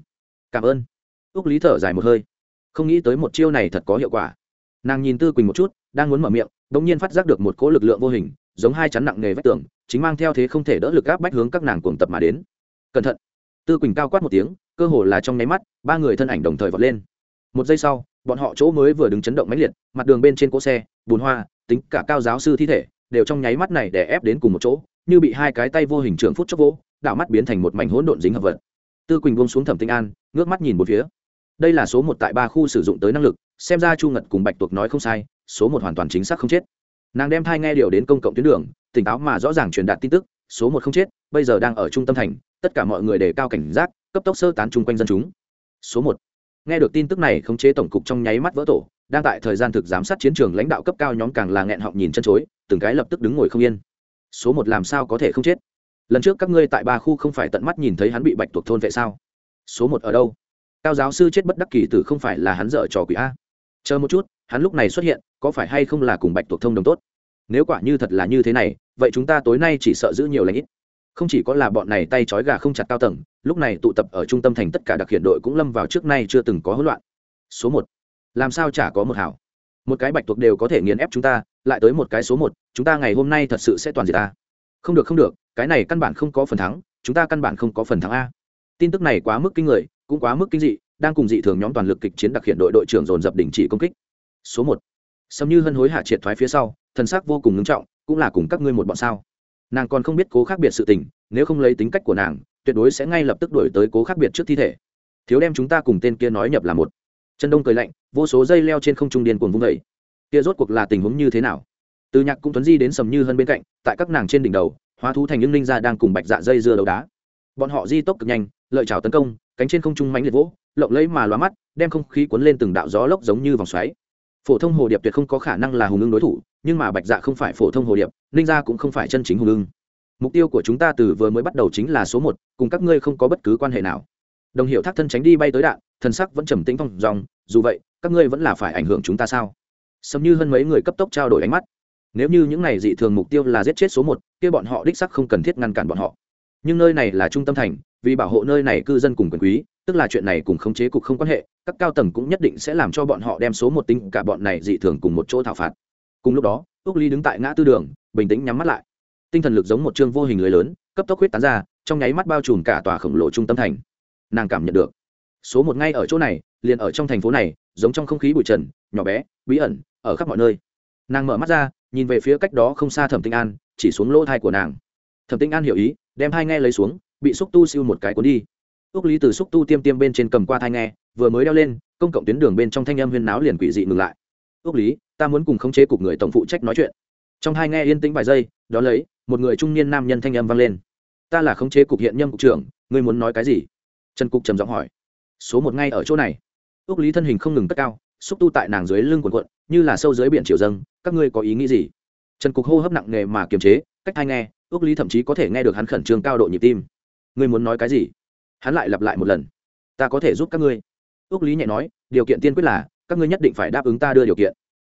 Cảm ơn. Úc lý thở dài một hơi. Không nghĩ tới một chiêu này thật có hiệu quả. Nàng nhìn tư quỳnh một chút, đang muốn mở miệng đ ỗ n g nhiên phát giác được một cỗ lực lượng vô hình, giống hai chắn nặng nề vách tường, chính mang theo thế không thể đỡ lực áp bách hướng các nàng cuồng tập mà đến. Cẩn thận. Tư quỳnh cao quát một tiếng cơ hồ là trong nháy mắt, ba người thân ảnh đồng thời vọt lên. Một giây sau, bọn họ chỗ mới vừa đứng chấn động mãnh liệt, mặt đường bên trên cỗ xe, bùn hoa, tính cả cao giáo sư thi thể, đều trong nháy mắt này để ép đến cùng một chỗ, như bị hai cái tay vô hình trưởng phút chốc vỗ, đảo mắt biến thành một mảnh hỗn độn dính hợp vật. Tư quỳnh buông xuống thẩm tinh an, ngước mắt nhìn một phía. Đây là số một tại ba khu sử dụng tới năng lực, xem ra chu ngật cùng bạch tuộc nói không sai, số một hoàn toàn chính xác không chết. Nàng đem thai nghe điều đến công cộng tuyến đường, tỉnh táo mà rõ ràng truyền đạt tin tức, số một không chết, bây giờ đang ở trung tâm thành, tất cả mọi người đề cao cảnh giác cấp tốc sơ tán chung quanh dân chúng. Số một. Nghe được tin tức này, khống chế tổng cục trong nháy mắt vỡ tổ, đang tại thời gian thực giám sát chiến trường lãnh đạo cấp cao nhóm càng là nghẹn họng nhìn chân chối, từng cái lập tức đứng ngồi không yên. Số một làm sao có thể không chết? Lần trước các ngươi tại ba khu không phải tận mắt nhìn thấy hắn bị bạch tuộc thôn vệ sao? Số một ở đâu? Cao giáo sư chết bất đắc kỳ tử không phải là hắn dở trò quỷ a. Chờ một chút, hắn lúc này xuất hiện, có phải hay không là cùng bạch tuộc thông đồng tốt? Nếu quả như thật là như thế này, vậy chúng ta tối nay chỉ sợ giữ nhiều lãnh ít không chỉ có là bọn này tay trói gà không chặt cao tầng, lúc này tụ tập ở trung tâm thành tất cả đặc hiện đội cũng lâm vào trước nay chưa từng có hỗn loạn. Số một. Làm sao chả có một hảo? Một cái bạch tuộc đều có thể nghiền ép chúng ta, lại tới một cái số một, chúng ta ngày hôm nay thật sự sẽ toàn diệt ta. Không được không được, cái này căn bản không có phần thắng, chúng ta căn bản không có phần thắng a. Tin tức này quá mức kinh người, cũng quá mức kinh dị, đang cùng dị thường nhóm toàn lực kịch chiến đặc hiện đội đội trưởng dồn dập đình chỉ công kích. Số một. Sâm như hân hối hạ triệt thoái phía sau thân xác vô cùng ngưng trọng, cũng là cùng các ngươi một bọn sao? Nàng còn không biết cố khác biệt sự tình, nếu không lấy tính cách của nàng, tuyệt đối sẽ ngay lập tức đổi tới cố khác biệt trước thi thể. Thiếu đem chúng ta cùng tên kia nói nhập là một. Chân đông cười lạnh, vô số dây leo trên không trung điên cuồng vung vẩy kia rốt cuộc là tình huống như thế nào? Từ nhạc cũng tuấn di đến sầm như hơn bên cạnh, tại các nàng trên đỉnh đầu, hóa thú thành những linh gia đang cùng bạch dạ dây dưa đầu đá. Bọn họ di tốc cực nhanh, lợi trào tấn công, cánh trên không trung mánh liệt vỗ, lộng lấy mà loa mắt, đem không khí cuốn lên từng đạo gió lốc giống như vòng xoáy phổ thông hồ điệp tuyệt không có khả năng là hùng ưng đối thủ, nhưng mà bạch dạ không phải phổ thông hồ điệp, Ninh gia cũng không phải chân chính hùng ưng. Mục tiêu của chúng ta từ vừa mới bắt đầu chính là số một, cùng các ngươi không có bất cứ quan hệ nào. Đồng hiệu thác thân tránh đi bay tới đạn, thần sắc vẫn trầm tĩnh phong dòng, dù vậy, các ngươi vẫn là phải ảnh hưởng chúng ta sao? Sầm như hơn mấy người cấp tốc trao đổi ánh mắt. Nếu như những này dị thường mục tiêu là giết chết số một, kia bọn họ đích sắc không cần thiết ngăn cản bọn họ. Nhưng nơi này là trung tâm thành vì bảo hộ nơi này cư dân cùng quyền quý, tức là chuyện này cùng khống chế cục không quan hệ, các cao tầng cũng nhất định sẽ làm cho bọn họ đem số một tính cả bọn này dị thường cùng một chỗ thảo phạt. Cùng lúc đó, úc ly đứng tại ngã tư đường, bình tĩnh nhắm mắt lại. Tinh thần lực giống một chương vô hình lưới lớn, cấp tốc huyết tán ra, trong nháy mắt bao trùm cả tòa khổng lồ trung tâm thành. Nàng cảm nhận được, số một ngay ở chỗ này, liền ở trong thành phố này, giống trong không khí bụi trần, nhỏ bé, bí ẩn, ở khắp mọi nơi. Nàng mở mắt ra, nhìn về phía cách đó không xa thẩm tinh an, chỉ xuống lỗ thai của nàng. Thẩm tinh an hiểu ý, đem hai nghe lấy xuống bị xúc tu siêu một cái cuốn đi. Ước lý từ xúc tu tiêm tiêm bên trên cầm qua thai nghe, vừa mới đeo lên, công cộng tuyến đường bên trong thanh âm huyên náo liền quỷ dị ngừng lại. Ước lý, ta muốn cùng khống chế cục người tổng phụ trách nói chuyện. Trong hai nghe yên tĩnh vài giây, đó lấy, một người trung niên nam nhân thanh âm vang lên. Ta là khống chế cục hiện nhâm cục trưởng, ngươi muốn nói cái gì? Trần cục trầm giọng hỏi. Số một ngay ở chỗ này. Ước lý thân hình không ngừng cất cao, xúc tu tại nàng dưới lưng quần quận như là sâu dưới biển triều dâng, các ngươi có ý nghĩ gì? Trần cục hô hấp nặng nề mà kiềm chế, cách hai nghe ước lý thậm chí có thể nghe được hắn khẩn trương cao độ nhịp tim ngươi muốn nói cái gì? Hắn lại lặp lại một lần. Ta có thể giúp các ngươi. Ước lý nhẹ nói, điều kiện tiên quyết là, các ngươi nhất định phải đáp ứng ta đưa điều kiện.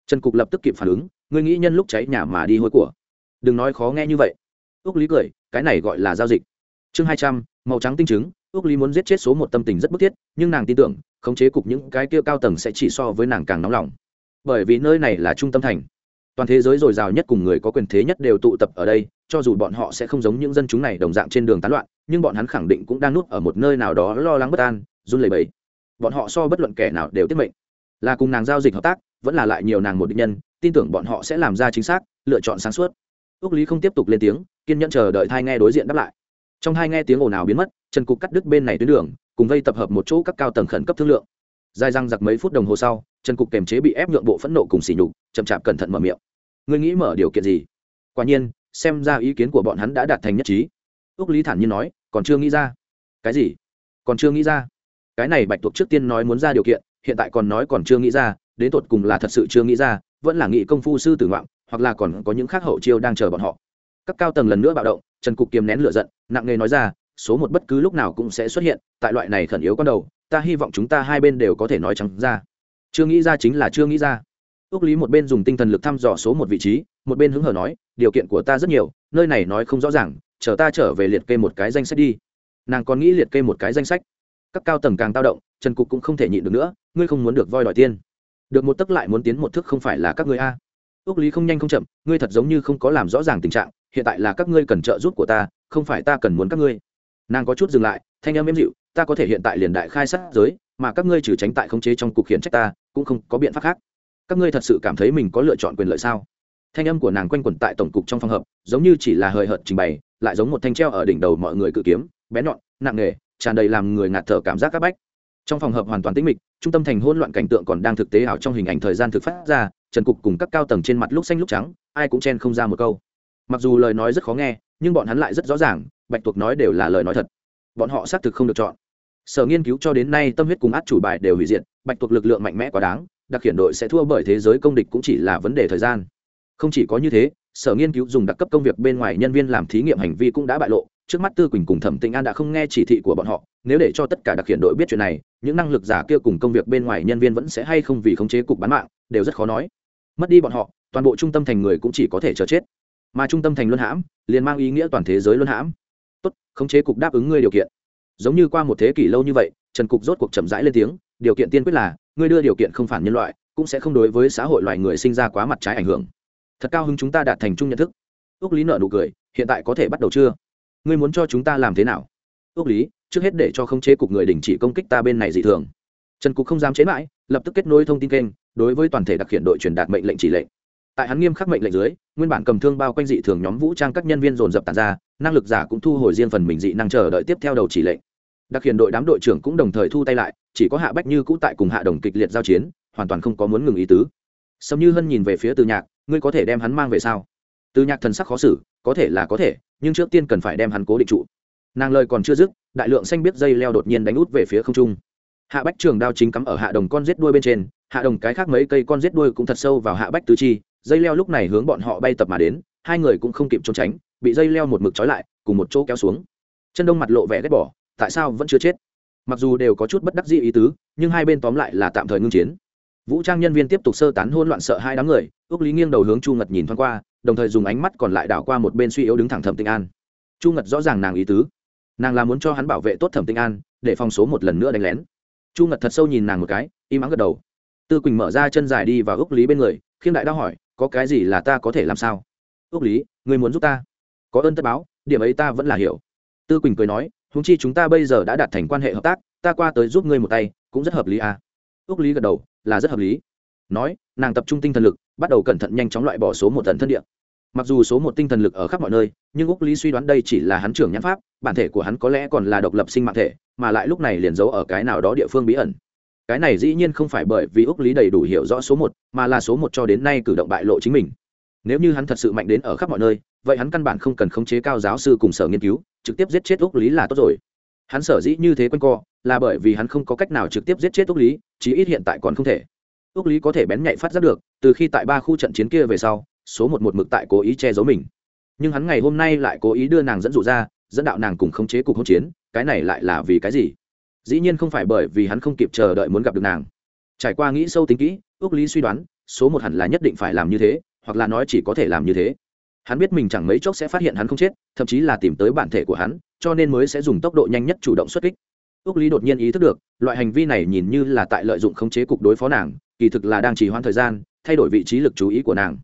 Trần cục lập tức kịp phản ứng, ngươi nghĩ nhân lúc cháy nhà mà đi hôi của. Đừng nói khó nghe như vậy. Ước lý cười, cái này gọi là giao dịch. Chương hai trăm, màu trắng tinh chứng. ước lý muốn giết chết số một tâm tình rất bức thiết, nhưng nàng tin tưởng, khống chế cục những cái kia cao tầng sẽ chỉ so với nàng càng nóng lòng. Bởi vì nơi này là trung tâm thành toàn thế giới dồi dào nhất cùng người có quyền thế nhất đều tụ tập ở đây, cho dù bọn họ sẽ không giống những dân chúng này đồng dạng trên đường tán loạn, nhưng bọn hắn khẳng định cũng đang nuốt ở một nơi nào đó lo lắng bất an, run lẩy bẩy. Bọn họ so bất luận kẻ nào đều tiết mệnh. Là cùng nàng giao dịch hợp tác, vẫn là lại nhiều nàng một định nhân, tin tưởng bọn họ sẽ làm ra chính xác, lựa chọn sáng suốt. Ước lý không tiếp tục lên tiếng, kiên nhẫn chờ đợi thai nghe đối diện đáp lại. Trong hai nghe tiếng ồn ào biến mất, trần cục cắt đứt bên này tuyến đường, cùng vây tập hợp một chỗ các cao tầng khẩn cấp thương lượng dài răng giặc mấy phút đồng hồ sau trần cục kềm chế bị ép nhượng bộ phẫn nộ cùng xỉ nhục, chậm chạp cẩn thận mở miệng. Ngươi nghĩ mở điều kiện gì? Quả nhiên, xem ra ý kiến của bọn hắn đã đạt thành nhất trí. Ước lý thản nhiên nói, còn chưa nghĩ ra. Cái gì? Còn chưa nghĩ ra? Cái này bạch tuộc trước tiên nói muốn ra điều kiện, hiện tại còn nói còn chưa nghĩ ra, đến tột cùng là thật sự chưa nghĩ ra, vẫn là nghị công phu sư tử ngoạm hoặc là còn có những khác hậu chiêu đang chờ bọn họ. Các cao tầng lần nữa bạo động, trần cục kiềm nén lửa giận, nặng nề nói ra, số một bất cứ lúc nào cũng sẽ xuất hiện, tại loại này khẩn yếu con đầu ta hy vọng chúng ta hai bên đều có thể nói trắng ra. Chưa nghĩ ra chính là chưa nghĩ ra. Ước lý một bên dùng tinh thần lực thăm dò số một vị trí, một bên hứng hở nói, điều kiện của ta rất nhiều, nơi này nói không rõ ràng, chờ ta trở về liệt kê một cái danh sách đi. Nàng còn nghĩ liệt kê một cái danh sách. Các cao tầng càng tao động, trần cục cũng không thể nhịn được nữa, ngươi không muốn được voi đòi tiên được một tấc lại muốn tiến một thức không phải là các ngươi a. Ước lý không nhanh không chậm, ngươi thật giống như không có làm rõ ràng tình trạng, hiện tại là các ngươi cần trợ giúp của ta, không phải ta cần muốn các ngươi. Nàng có chút dừng lại thanh âm êm dịu, ta có thể hiện tại liền đại khai sát giới, mà các ngươi trừ tránh tại khống chế trong cục khiển trách ta, cũng không có biện pháp khác. Các ngươi thật sự cảm thấy mình có lựa chọn quyền lợi sao? Thanh âm của nàng quanh quẩn tại tổng cục trong phòng hợp giống như chỉ là hời hợt trình bày, lại giống một thanh treo ở đỉnh đầu mọi người cự kiếm, bé nhọn, nặng nề, tràn đầy làm người ngạt thở cảm giác áp bách. Trong phòng hợp hoàn toàn tĩnh mịch, trung tâm thành hỗn loạn cảnh tượng còn đang thực tế ảo trong hình ảnh thời gian thực phát ra, trần cục cùng các cao tầng trên mặt lúc xanh lúc trắng, ai cũng chen không ra một câu. Mặc dù lời nói rất khó nghe, nhưng bọn hắn lại rất rõ ràng, bạch tuộc nói đều là lời nói thật bọn họ xác thực không được chọn. Sở nghiên cứu cho đến nay tâm huyết cùng át chủ bài đều hủy diệt, bạch thuộc lực lượng mạnh mẽ quá đáng, đặc hiện đội sẽ thua bởi thế giới công địch cũng chỉ là vấn đề thời gian. Không chỉ có như thế, sở nghiên cứu dùng đặc cấp công việc bên ngoài nhân viên làm thí nghiệm hành vi cũng đã bại lộ, trước mắt tư quỳnh cùng thẩm tĩnh an đã không nghe chỉ thị của bọn họ, nếu để cho tất cả đặc hiện đội biết chuyện này, những năng lực giả kia cùng công việc bên ngoài nhân viên vẫn sẽ hay không vì khống chế cục bán mạng, đều rất khó nói. Mất đi bọn họ, toàn bộ trung tâm thành người cũng chỉ có thể chờ chết. Mà trung tâm thành luân hãm, liền mang ý nghĩa toàn thế giới luân hãm khống chế cục đáp ứng ngươi điều kiện. Giống như qua một thế kỷ lâu như vậy, trần cục rốt cuộc chậm rãi lên tiếng, điều kiện tiên quyết là, ngươi đưa điều kiện không phản nhân loại, cũng sẽ không đối với xã hội loài người sinh ra quá mặt trái ảnh hưởng. Thật cao hứng chúng ta đạt thành chung nhận thức. Ước lý nợ nụ cười, hiện tại có thể bắt đầu chưa? Ngươi muốn cho chúng ta làm thế nào? Ước lý, trước hết để cho khống chế cục người đình chỉ công kích ta bên này dị thường. Trần cục không dám chế mãi, lập tức kết nối thông tin kênh, đối với toàn thể đặc hiện đội truyền đạt mệnh lệnh chỉ lệnh tại hắn nghiêm khắc mệnh lệnh dưới, nguyên bản cầm thương bao quanh dị thường nhóm vũ trang các nhân viên dồn dập tàn ra, năng lực giả cũng thu hồi riêng phần mình dị năng chờ đợi tiếp theo đầu chỉ lệnh. Đặc hiện đội đám đội trưởng cũng đồng thời thu tay lại, chỉ có hạ bách như cũ tại cùng hạ đồng kịch liệt giao chiến, hoàn toàn không có muốn ngừng ý tứ. Sầm như hân nhìn về phía từ nhạc, ngươi có thể đem hắn mang về sao? Từ nhạc thần sắc khó xử, có thể là có thể, nhưng trước tiên cần phải đem hắn cố định trụ. Nàng lời còn chưa dứt, đại lượng xanh biết dây leo đột nhiên đánh út về phía không trung. Hạ bách trường đao chính cắm ở hạ đồng con rết đuôi bên trên, hạ đồng cái khác mấy cây con rết đuôi cũng thật sâu vào hạ bách tứ chi dây leo lúc này hướng bọn họ bay tập mà đến, hai người cũng không kịp trốn tránh, bị dây leo một mực trói lại, cùng một chỗ kéo xuống. Chân đông mặt lộ vẻ ghét bỏ, tại sao vẫn chưa chết? Mặc dù đều có chút bất đắc dĩ ý tứ, nhưng hai bên tóm lại là tạm thời ngưng chiến. Vũ trang nhân viên tiếp tục sơ tán hôn loạn sợ hai đám người ước lý nghiêng đầu hướng chu ngật nhìn thoáng qua, đồng thời dùng ánh mắt còn lại đảo qua một bên suy yếu đứng thẳng thẩm tinh an. Chu ngật rõ ràng nàng ý tứ. Nàng là muốn cho hắn bảo vệ tốt thẩm tinh an, để phòng số một lần nữa đánh lén. Chu ngật thật sâu nhìn nàng một cái, im ắng gật đầu. Tư quỳnh mở ra chân dài đi và ước lý bên người, khiêm đại đau hỏi có cái gì là ta có thể làm sao? Ước lý người muốn giúp ta? Có ơn tất báo, điểm ấy ta vẫn là hiểu. Tư quỳnh cười nói húng chi chúng ta bây giờ đã đạt thành quan hệ hợp tác, ta qua tới giúp ngươi một tay, cũng rất hợp lý à. ước lý gật đầu, là rất hợp lý. Nói, nàng tập trung tinh thần lực, bắt đầu cẩn thận nhanh chóng loại bỏ số một tần thân địa. Mặc dù số một tinh thần lực ở khắp mọi nơi, nhưng úc lý suy đoán đây chỉ là hắn trưởng nhãn pháp, bản thể của hắn có lẽ còn là độc lập sinh mạng thể, mà lại lúc này liền giấu ở cái nào đó địa phương bí ẩn cái này dĩ nhiên không phải bởi vì úc lý đầy đủ hiểu rõ số một, mà là số một cho đến nay cử động bại lộ chính mình. Nếu như hắn thật sự mạnh đến ở khắp mọi nơi, vậy hắn căn bản không cần khống chế cao giáo sư cùng sở nghiên cứu, trực tiếp giết chết úc lý là tốt rồi. Hắn sở dĩ như thế quanh co, là bởi vì hắn không có cách nào trực tiếp giết chết úc lý, chí ít hiện tại còn không thể. Úc lý có thể bén nhạy phát giác được, từ khi tại ba khu trận chiến kia về sau, số một một mực tại cố ý che giấu mình. Nhưng hắn ngày hôm nay lại cố ý đưa nàng dẫn dụ ra, dẫn đạo nàng cùng khống chế cục hỗn chiến, cái này lại là vì cái gì? Dĩ nhiên không phải bởi vì hắn không kịp chờ đợi muốn gặp được nàng. Trải qua nghĩ sâu tính kỹ ước lý suy đoán, số một hẳn là nhất định phải làm như thế, hoặc là nói chỉ có thể làm như thế. Hắn biết mình chẳng mấy chốc sẽ phát hiện hắn không chết, thậm chí là tìm tới bản thể của hắn, cho nên mới sẽ dùng tốc độ nhanh nhất chủ động xuất kích. Ước lý đột nhiên ý thức được, loại hành vi này nhìn như là tại lợi dụng khống chế cục đối phó nàng, kỳ thực là đang trì hoãn thời gian, thay đổi vị trí lực chú ý của nàng.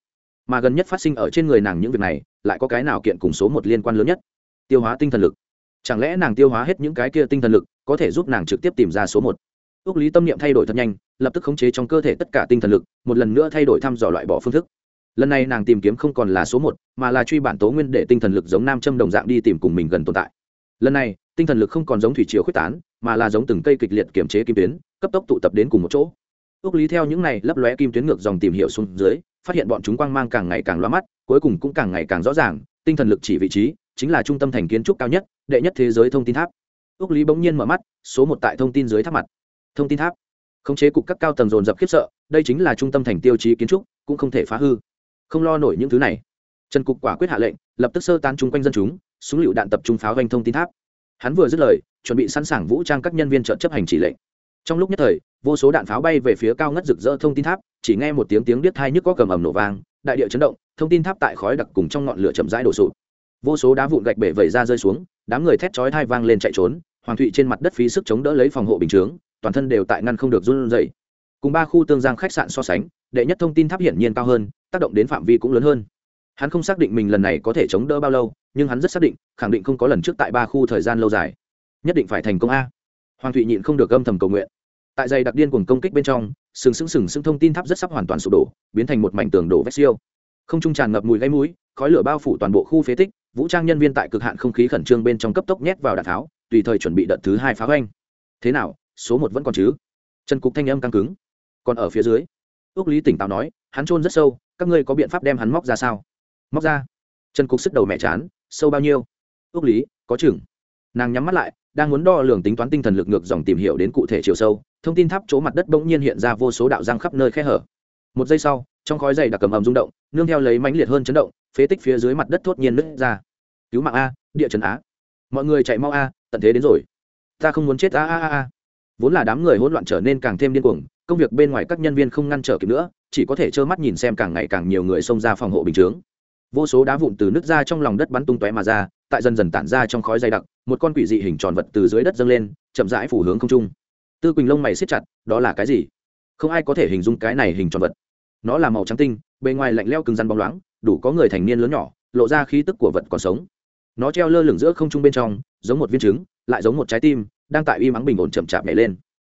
Mà gần nhất phát sinh ở trên người nàng những việc này, lại có cái nào kiện cùng số một liên quan lớn nhất? Tiêu hóa tinh thần lực. Chẳng lẽ nàng tiêu hóa hết những cái kia tinh thần lực có thể giúp nàng trực tiếp tìm ra số một. Ước lý tâm niệm thay đổi thật nhanh, lập tức khống chế trong cơ thể tất cả tinh thần lực, một lần nữa thay đổi thăm dò loại bỏ phương thức. Lần này nàng tìm kiếm không còn là số một, mà là truy bản tố nguyên để tinh thần lực giống nam châm đồng dạng đi tìm cùng mình gần tồn tại. Lần này, tinh thần lực không còn giống thủy chiều k h u ế c tán, mà là giống từng cây kịch liệt kiểm chế kim tuyến, cấp tốc tụ tập đến cùng một chỗ. Ước lý theo những này lấp lóe kim tuyến ngược dòng tìm hiểu xuống dưới, phát hiện bọn chúng quang mang càng ngày càng loa mắt, cuối cùng cũng càng ngày càng rõ ràng, tinh thần lực chỉ vị trí chính là trung tâm thành kiến trúc cao nhất, đệ nhất thế giới thông tin tháp ước lý bỗng nhiên mở mắt, số một tại thông tin dưới tháp mặt. Thông tin tháp. Khống chế cục các cao tầng dồn dập khiếp sợ, đây chính là trung tâm thành tiêu chí kiến trúc, cũng không thể phá hư. Không lo nổi những thứ này. Trần cục quả quyết hạ lệnh, lập tức sơ tan chung quanh dân chúng, súng lựu đạn tập trung pháo doanh thông tin tháp. Hắn vừa dứt lời, chuẩn bị sẵn sàng vũ trang các nhân viên trợ chấp hành chỉ lệnh. Trong lúc nhất thời, vô số đạn pháo bay về phía cao ngất rực rỡ thông tin tháp, chỉ nghe một tiếng tiếng điếc thai nhức có cầm ầm nổ vang, đại địa chấn động, thông tin tháp tại khói đặc cùng trong ngọn lửa chậm rãi đổ sụp. Vô số đá vụn gạch bể vẩy ra rơi xuống, đám người thét chói thai vang lên chạy trốn hoàng thụy trên mặt đất phí sức chống đỡ lấy phòng hộ bình chướng, toàn thân đều tại ngăn không được run rẩy. Cùng ba khu tương giang khách sạn so sánh, đệ nhất thông tin tháp hiển nhiên cao hơn, tác động đến phạm vi cũng lớn hơn. Hắn không xác định mình lần này có thể chống đỡ bao lâu, nhưng hắn rất xác định, khẳng định không có lần trước tại ba khu thời gian lâu dài. Nhất định phải thành công a. Hoàng thụy nhịn không được âm thầm cầu nguyện. Tại dày đặc điên cuồng công kích bên trong, sừng sững sừng sững thông tin tháp rất sắp hoàn toàn sụp đổ, biến thành một mảnh tường đổ vách siêu. Không trung tràn ngập mùi gáy mũi, khói lửa bao phủ toàn bộ khu phế tích, vũ trang nhân viên tại cực hạn không khí khẩn trương bên trong cấp tốc nhét vào đạn tháo tùy thời chuẩn bị đợt thứ hai phá hoành. Thế nào, số một vẫn còn chứ? Trần cục thanh âm căng cứng. Còn ở phía dưới ước lý tỉnh táo nói, hắn trôn rất sâu, các ngươi có biện pháp đem hắn móc ra sao? Móc ra? Trần cục sức đầu mẹ chán, sâu bao nhiêu? Ước lý, có chừng. Nàng nhắm mắt lại, đang muốn đo lường tính toán tinh thần lực ngược dòng tìm hiểu đến cụ thể chiều sâu, thông tin tháp chỗ mặt đất bỗng nhiên hiện ra vô số đạo răng khắp nơi khe hở. Một giây sau, trong khói dày đặc cầm ầm rung động, nương theo lấy mãnh liệt hơn chấn động, phế tích phía dưới mặt đất thốt nhiên nứt ra. Cứu mạng a, địa chấn á mọi người chạy mau a tận thế đến rồi. Ta không muốn chết, a a a vốn là đám người hỗn loạn trở nên càng thêm điên cuồng, công việc bên ngoài các nhân viên không ngăn trở kịp nữa, chỉ có thể trơ mắt nhìn xem càng ngày càng nhiều người xông ra phòng hộ bình chướng. Vô số đá vụn từ nước ra trong lòng đất bắn tung tóe mà ra, tại dần dần tản ra trong khói dày đặc, một con quỷ dị hình tròn vật từ dưới đất dâng lên, chậm rãi phủ hướng không trung. Tư quỳnh lông mày siết chặt, đó là cái gì? Không ai có thể hình dung cái này hình tròn vật. Nó là màu trắng tinh, bề ngoài lạnh leo cứng rắn bóng loáng, đủ có người thành niên lớn nhỏ, lộ ra khí tức của vật còn sống. Nó treo lơ lửng giữa không trung bên trong giống một viên trứng, lại giống một trái tim, đang tại y mắng bình ổn chậm chạp nhảy lên.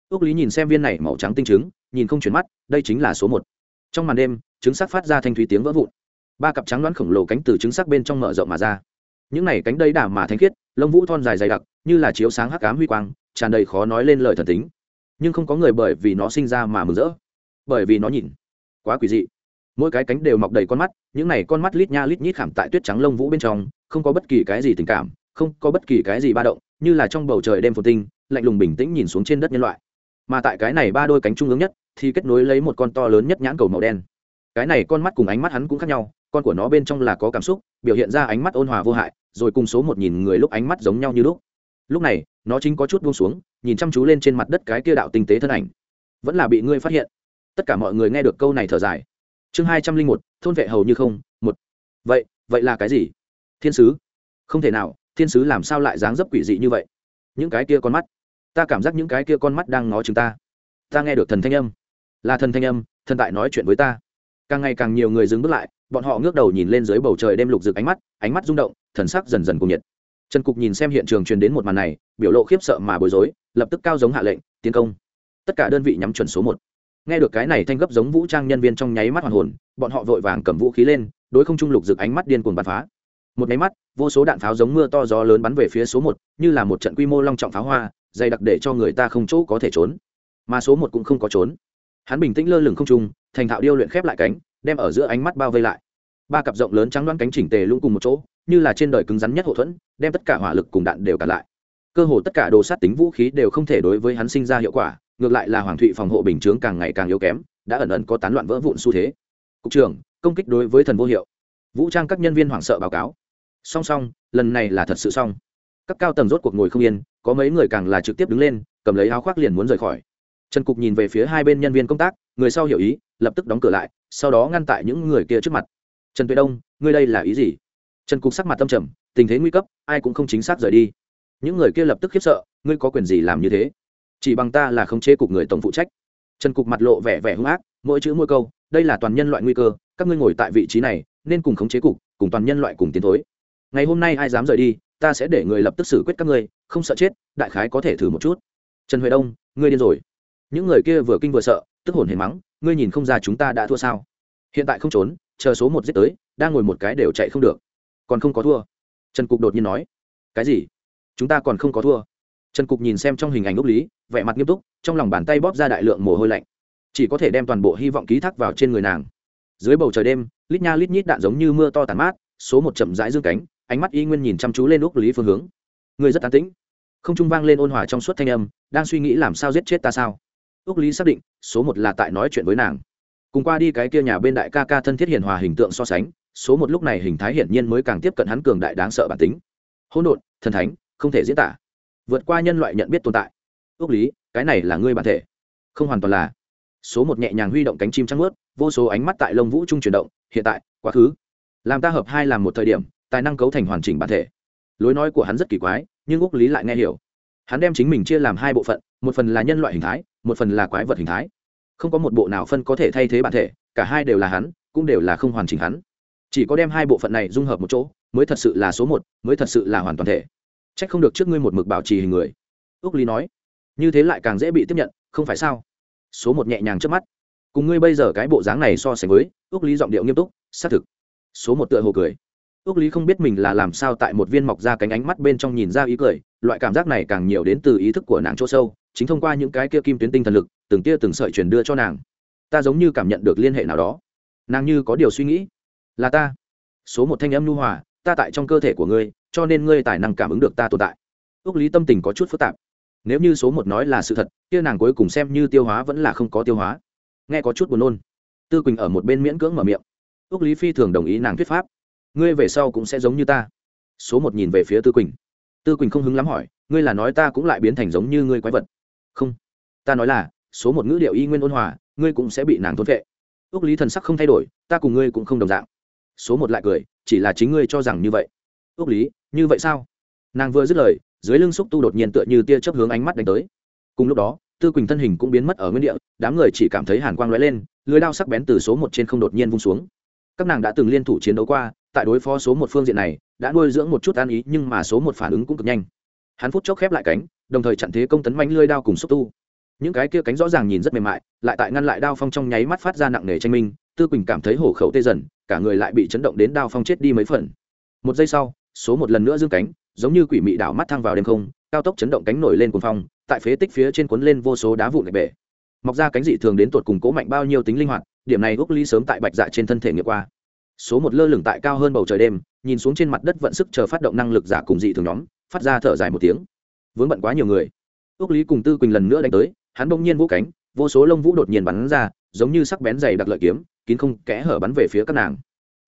Ước lý nhìn xem viên này màu trắng tinh trứng, nhìn không chuyển mắt, đây chính là số một. Trong màn đêm, trứng sắc phát ra thanh thúy tiếng vỡ vụn. Ba cặp trắng đoán khổng lồ cánh từ trứng sắc bên trong mở rộng mà ra. Những này cánh đầy đà mà thanh khiết, lông vũ thon dài dày đặc, như là chiếu sáng hắc ám huy quang, tràn đầy khó nói lên lời thần tính. Nhưng không có người bởi vì nó sinh ra mà mừng rỡ, bởi vì nó nhìn quá quỷ dị. Mỗi cái cánh đều mọc đầy con mắt, những này con mắt lít nha lít nhít khảm tại tuyết trắng lông vũ bên trong, không có bất kỳ cái gì tình cảm không có bất kỳ cái gì ba động, như là trong bầu trời đêm phồn tinh, lạnh lùng bình tĩnh nhìn xuống trên đất nhân loại. Mà tại cái này ba đôi cánh trung ương nhất, thì kết nối lấy một con to lớn nhất nhãn cầu màu đen. Cái này con mắt cùng ánh mắt hắn cũng khác nhau, con của nó bên trong là có cảm xúc, biểu hiện ra ánh mắt ôn hòa vô hại, rồi cùng số một nhìn người lúc ánh mắt giống nhau như lúc. Lúc này, nó chính có chút buông xuống, nhìn chăm chú lên trên mặt đất cái kia đạo tinh tế thân ảnh. Vẫn là bị ngươi phát hiện. Tất cả mọi người nghe được câu này thở dài. Chương hai trăm linh một, thôn vệ hầu như không, một. Vậy vậy là cái gì? Thiên sứ? Không thể nào thiên sứ làm sao lại dáng dấp quỷ dị như vậy? Những cái kia con mắt. Ta cảm giác những cái kia con mắt đang ngó chúng ta. Ta nghe được thần thanh âm. Là thần thanh âm, thần tại nói chuyện với ta. Càng ngày càng nhiều người dừng bước lại, bọn họ ngước đầu nhìn lên dưới bầu trời đêm lục rực ánh mắt ánh mắt rung động, thần sắc dần dần cùng nhiệt. Trần cục nhìn xem hiện trường truyền đến một màn này, biểu lộ khiếp sợ mà bối rối, lập tức cao giống hạ lệnh, tiến công. Tất cả đơn vị nhắm chuẩn số một. Nghe được cái này thanh gấp giống vũ trang nhân viên trong nháy mắt hoàn hồn, bọn họ vội vàng cầm vũ khí lên, đối không trung lục rực ánh mắt điên cuồng bắn phá một máy mắt, vô số đạn pháo giống mưa to gió lớn bắn về phía số một, như là một trận quy mô long trọng pháo hoa, dày đặc để cho người ta không chỗ có thể trốn. Mà số một cũng không có trốn. Hắn bình tĩnh lơ lửng không trung, thành thạo điêu luyện khép lại cánh, đem ở giữa ánh mắt bao vây lại. Ba cặp rộng lớn trắng đoán cánh chỉnh tề lũng cùng một chỗ, như là trên đời cứng rắn nhất hậu thuẫn, đem tất cả hỏa lực cùng đạn đều cả lại. Cơ hồ tất cả đồ sát tính vũ khí đều không thể đối với hắn sinh ra hiệu quả, ngược lại là hoàng thụy phòng hộ bình chướng càng ngày càng yếu kém, đã ẩn ẩn có tán loạn vỡ vụn xu thế. Cục trưởng, công kích đối với thần vô hiệu. Vũ trang các nhân viên hoảng sợ báo cáo song song, lần này là thật sự xong. Các cao tầng rốt cuộc ngồi không yên, có mấy người càng là trực tiếp đứng lên, cầm lấy áo khoác liền muốn rời khỏi. Trần cục nhìn về phía hai bên nhân viên công tác, người sau hiểu ý, lập tức đóng cửa lại, sau đó ngăn tại những người kia trước mặt. Trần tuệ đông, ngươi đây là ý gì? Trần cục sắc mặt tâm trầm, tình thế nguy cấp, ai cũng không chính xác rời đi. Những người kia lập tức khiếp sợ, ngươi có quyền gì làm như thế? Chỉ bằng ta là khống chế cục người tổng phụ trách. Trần cục mặt lộ vẻ vẻ hung ác, mỗi chữ mỗi câu, đây là toàn nhân loại nguy cơ, các ngươi ngồi tại vị trí này, nên cùng khống chế cục, cùng toàn nhân loại cùng tiến thối ngày hôm nay ai dám rời đi, ta sẽ để người lập tức xử quyết các ngươi, không sợ chết, đại khái có thể thử một chút. Trần huệ đông, ngươi điên rồi. Những người kia vừa kinh vừa sợ, tức hồn hển mắng, ngươi nhìn không ra chúng ta đã thua sao? Hiện tại không trốn, chờ số một giết tới, đang ngồi một cái đều chạy không được. Còn không có thua. Trần cục đột nhiên nói. Cái gì? Chúng ta còn không có thua. Trần cục nhìn xem trong hình ảnh ốc lý, vẻ mặt nghiêm túc, trong lòng bàn tay bóp ra đại lượng mồ hôi lạnh. Chỉ có thể đem toàn bộ hy vọng ký thác vào trên người nàng. Dưới bầu trời đêm, lít nha lít nhít đạn giống như mưa to tàn mát, số một chậm rãi dương cánh ánh mắt y nguyên nhìn chăm chú lên úc lý phương hướng. Người rất an tĩnh. Không trung vang lên ôn hòa trong suốt thanh âm, đang suy nghĩ làm sao giết chết ta sao. Úc lý xác định, số một là tại nói chuyện với nàng. Cùng qua đi cái kia nhà bên đại ca ca thân thiết hiền hòa hình tượng so sánh, số một lúc này hình thái hiển nhiên mới càng tiếp cận hắn cường đại đáng sợ bản tính. Hỗn độn, thần thánh, không thể diễn tả. Vượt qua nhân loại nhận biết tồn tại. Ước lý, cái này là ngươi bản thể. Không hoàn toàn là. Số một nhẹ nhàng huy động cánh chim trắng ướt vô số ánh mắt tại lông vũ trung chuyển động, hiện tại, quá khứ. Làm ta hợp hai làm một thời điểm tài năng cấu thành hoàn chỉnh bản thể. Lối nói của hắn rất kỳ quái, nhưng úc lý lại nghe hiểu. Hắn đem chính mình chia làm hai bộ phận, một phần là nhân loại hình thái, một phần là quái vật hình thái. Không có một bộ nào phân có thể thay thế bản thể, cả hai đều là hắn, cũng đều là không hoàn chỉnh hắn. Chỉ có đem hai bộ phận này dung hợp một chỗ, mới thật sự là số một, mới thật sự là hoàn toàn thể. C h ắ c không được trước ngươi một mực bảo trì hình người. Ước lý nói. Như thế lại càng dễ bị tiếp nhận, không phải sao? Số một nhẹ nhàng trước mắt. Cùng ngươi bây giờ cái bộ dáng này so sánh với ước lý giọng điệu nghiêm túc, xác thực. Số một tựa hồ cười ước lý không biết mình là làm sao tại một viên mọc ra cánh ánh mắt bên trong nhìn ra ý cười, loại cảm giác này càng nhiều đến từ ý thức của nàng chỗ sâu, chính thông qua những cái kia kim tuyến tinh thần lực, từng tia từng sợi truyền đưa cho nàng. Ta giống như cảm nhận được liên hệ nào đó. Nàng như có điều suy nghĩ. Là ta. Số một thanh âm nhu hòa, ta tại trong cơ thể của ngươi, cho nên ngươi tài năng cảm ứng được ta tồn tại. Ước lý tâm tình có chút phức tạp. Nếu như số một nói là sự thật, kia nàng cuối cùng xem như tiêu hóa vẫn là không có tiêu hóa. Nghe có chút buồn nôn. Tư quỳnh ở một bên miễn cưỡng mở miệng. Ước lý phi thường đồng ý nàng thuyết pháp ngươi về sau cũng sẽ giống như ta. Số một nhìn về phía tư quỳnh. Tư quỳnh không hứng lắm hỏi, ngươi là nói ta cũng lại biến thành giống như ngươi quái vật. Không. Ta nói là, số một ngữ điệu y nguyên ôn hòa, ngươi cũng sẽ bị nàng thôn vệ ước lý thần sắc không thay đổi, ta cùng ngươi cũng không đồng dạng. Số một lại cười, chỉ là chính ngươi cho rằng như vậy. Ước lý, như vậy sao? Nàng vừa dứt lời, dưới lưng xúc tu đột nhiên tựa như tia chớp hướng ánh mắt đánh tới. Cùng lúc đó, tư quỳnh thân hình cũng biến mất ở nguyên địa, đám người chỉ cảm thấy hàn quang lóe lên, lưới đao sắc bén từ số một trên không đột nhiên vung xuống. Các nàng đã từng liên thủ chiến đấu qua tại đối phó số một phương diện này, đã nuôi dưỡng một chút an ý, nhưng mà số một phản ứng cũng cực nhanh. Hắn phút chốc khép lại cánh, đồng thời chặn thế công tấn manh lưới đao cùng xúc tu. Những cái kia cánh rõ ràng nhìn rất mềm mại, lại tại ngăn lại đao phong trong nháy mắt phát ra nặng nề tranh minh, tư quỳnh cảm thấy hổ khẩu tê dần, cả người lại bị chấn động đến đao phong chết đi mấy phần. Một giây sau, số một lần nữa dương cánh, giống như quỷ mị đảo mắt thang vào đêm không, cao tốc chấn động cánh nổi lên cuồng phong, tại phế tích phía trên cuốn lên vô số đá vụn gạch bể. Mọc ra cánh dị thường đến tột cùng cố mạnh bao nhiêu tính linh hoạt, điểm này úc ly sớm tại bạch dạ trên thân thể nghiệp qua số một lơ lửng tại cao hơn bầu trời đêm, nhìn xuống trên mặt đất vận sức chờ phát động năng lực giả cùng dị thường nhóm, phát ra thở dài một tiếng. Vướng bận quá nhiều người. Ước lý cùng tư quỳnh lần nữa đánh tới, hắn bỗng nhiên vũ cánh, vô số lông vũ đột nhiên bắn ra, giống như sắc bén dày đặc lợi kiếm, kín không kẽ hở bắn về phía các nàng.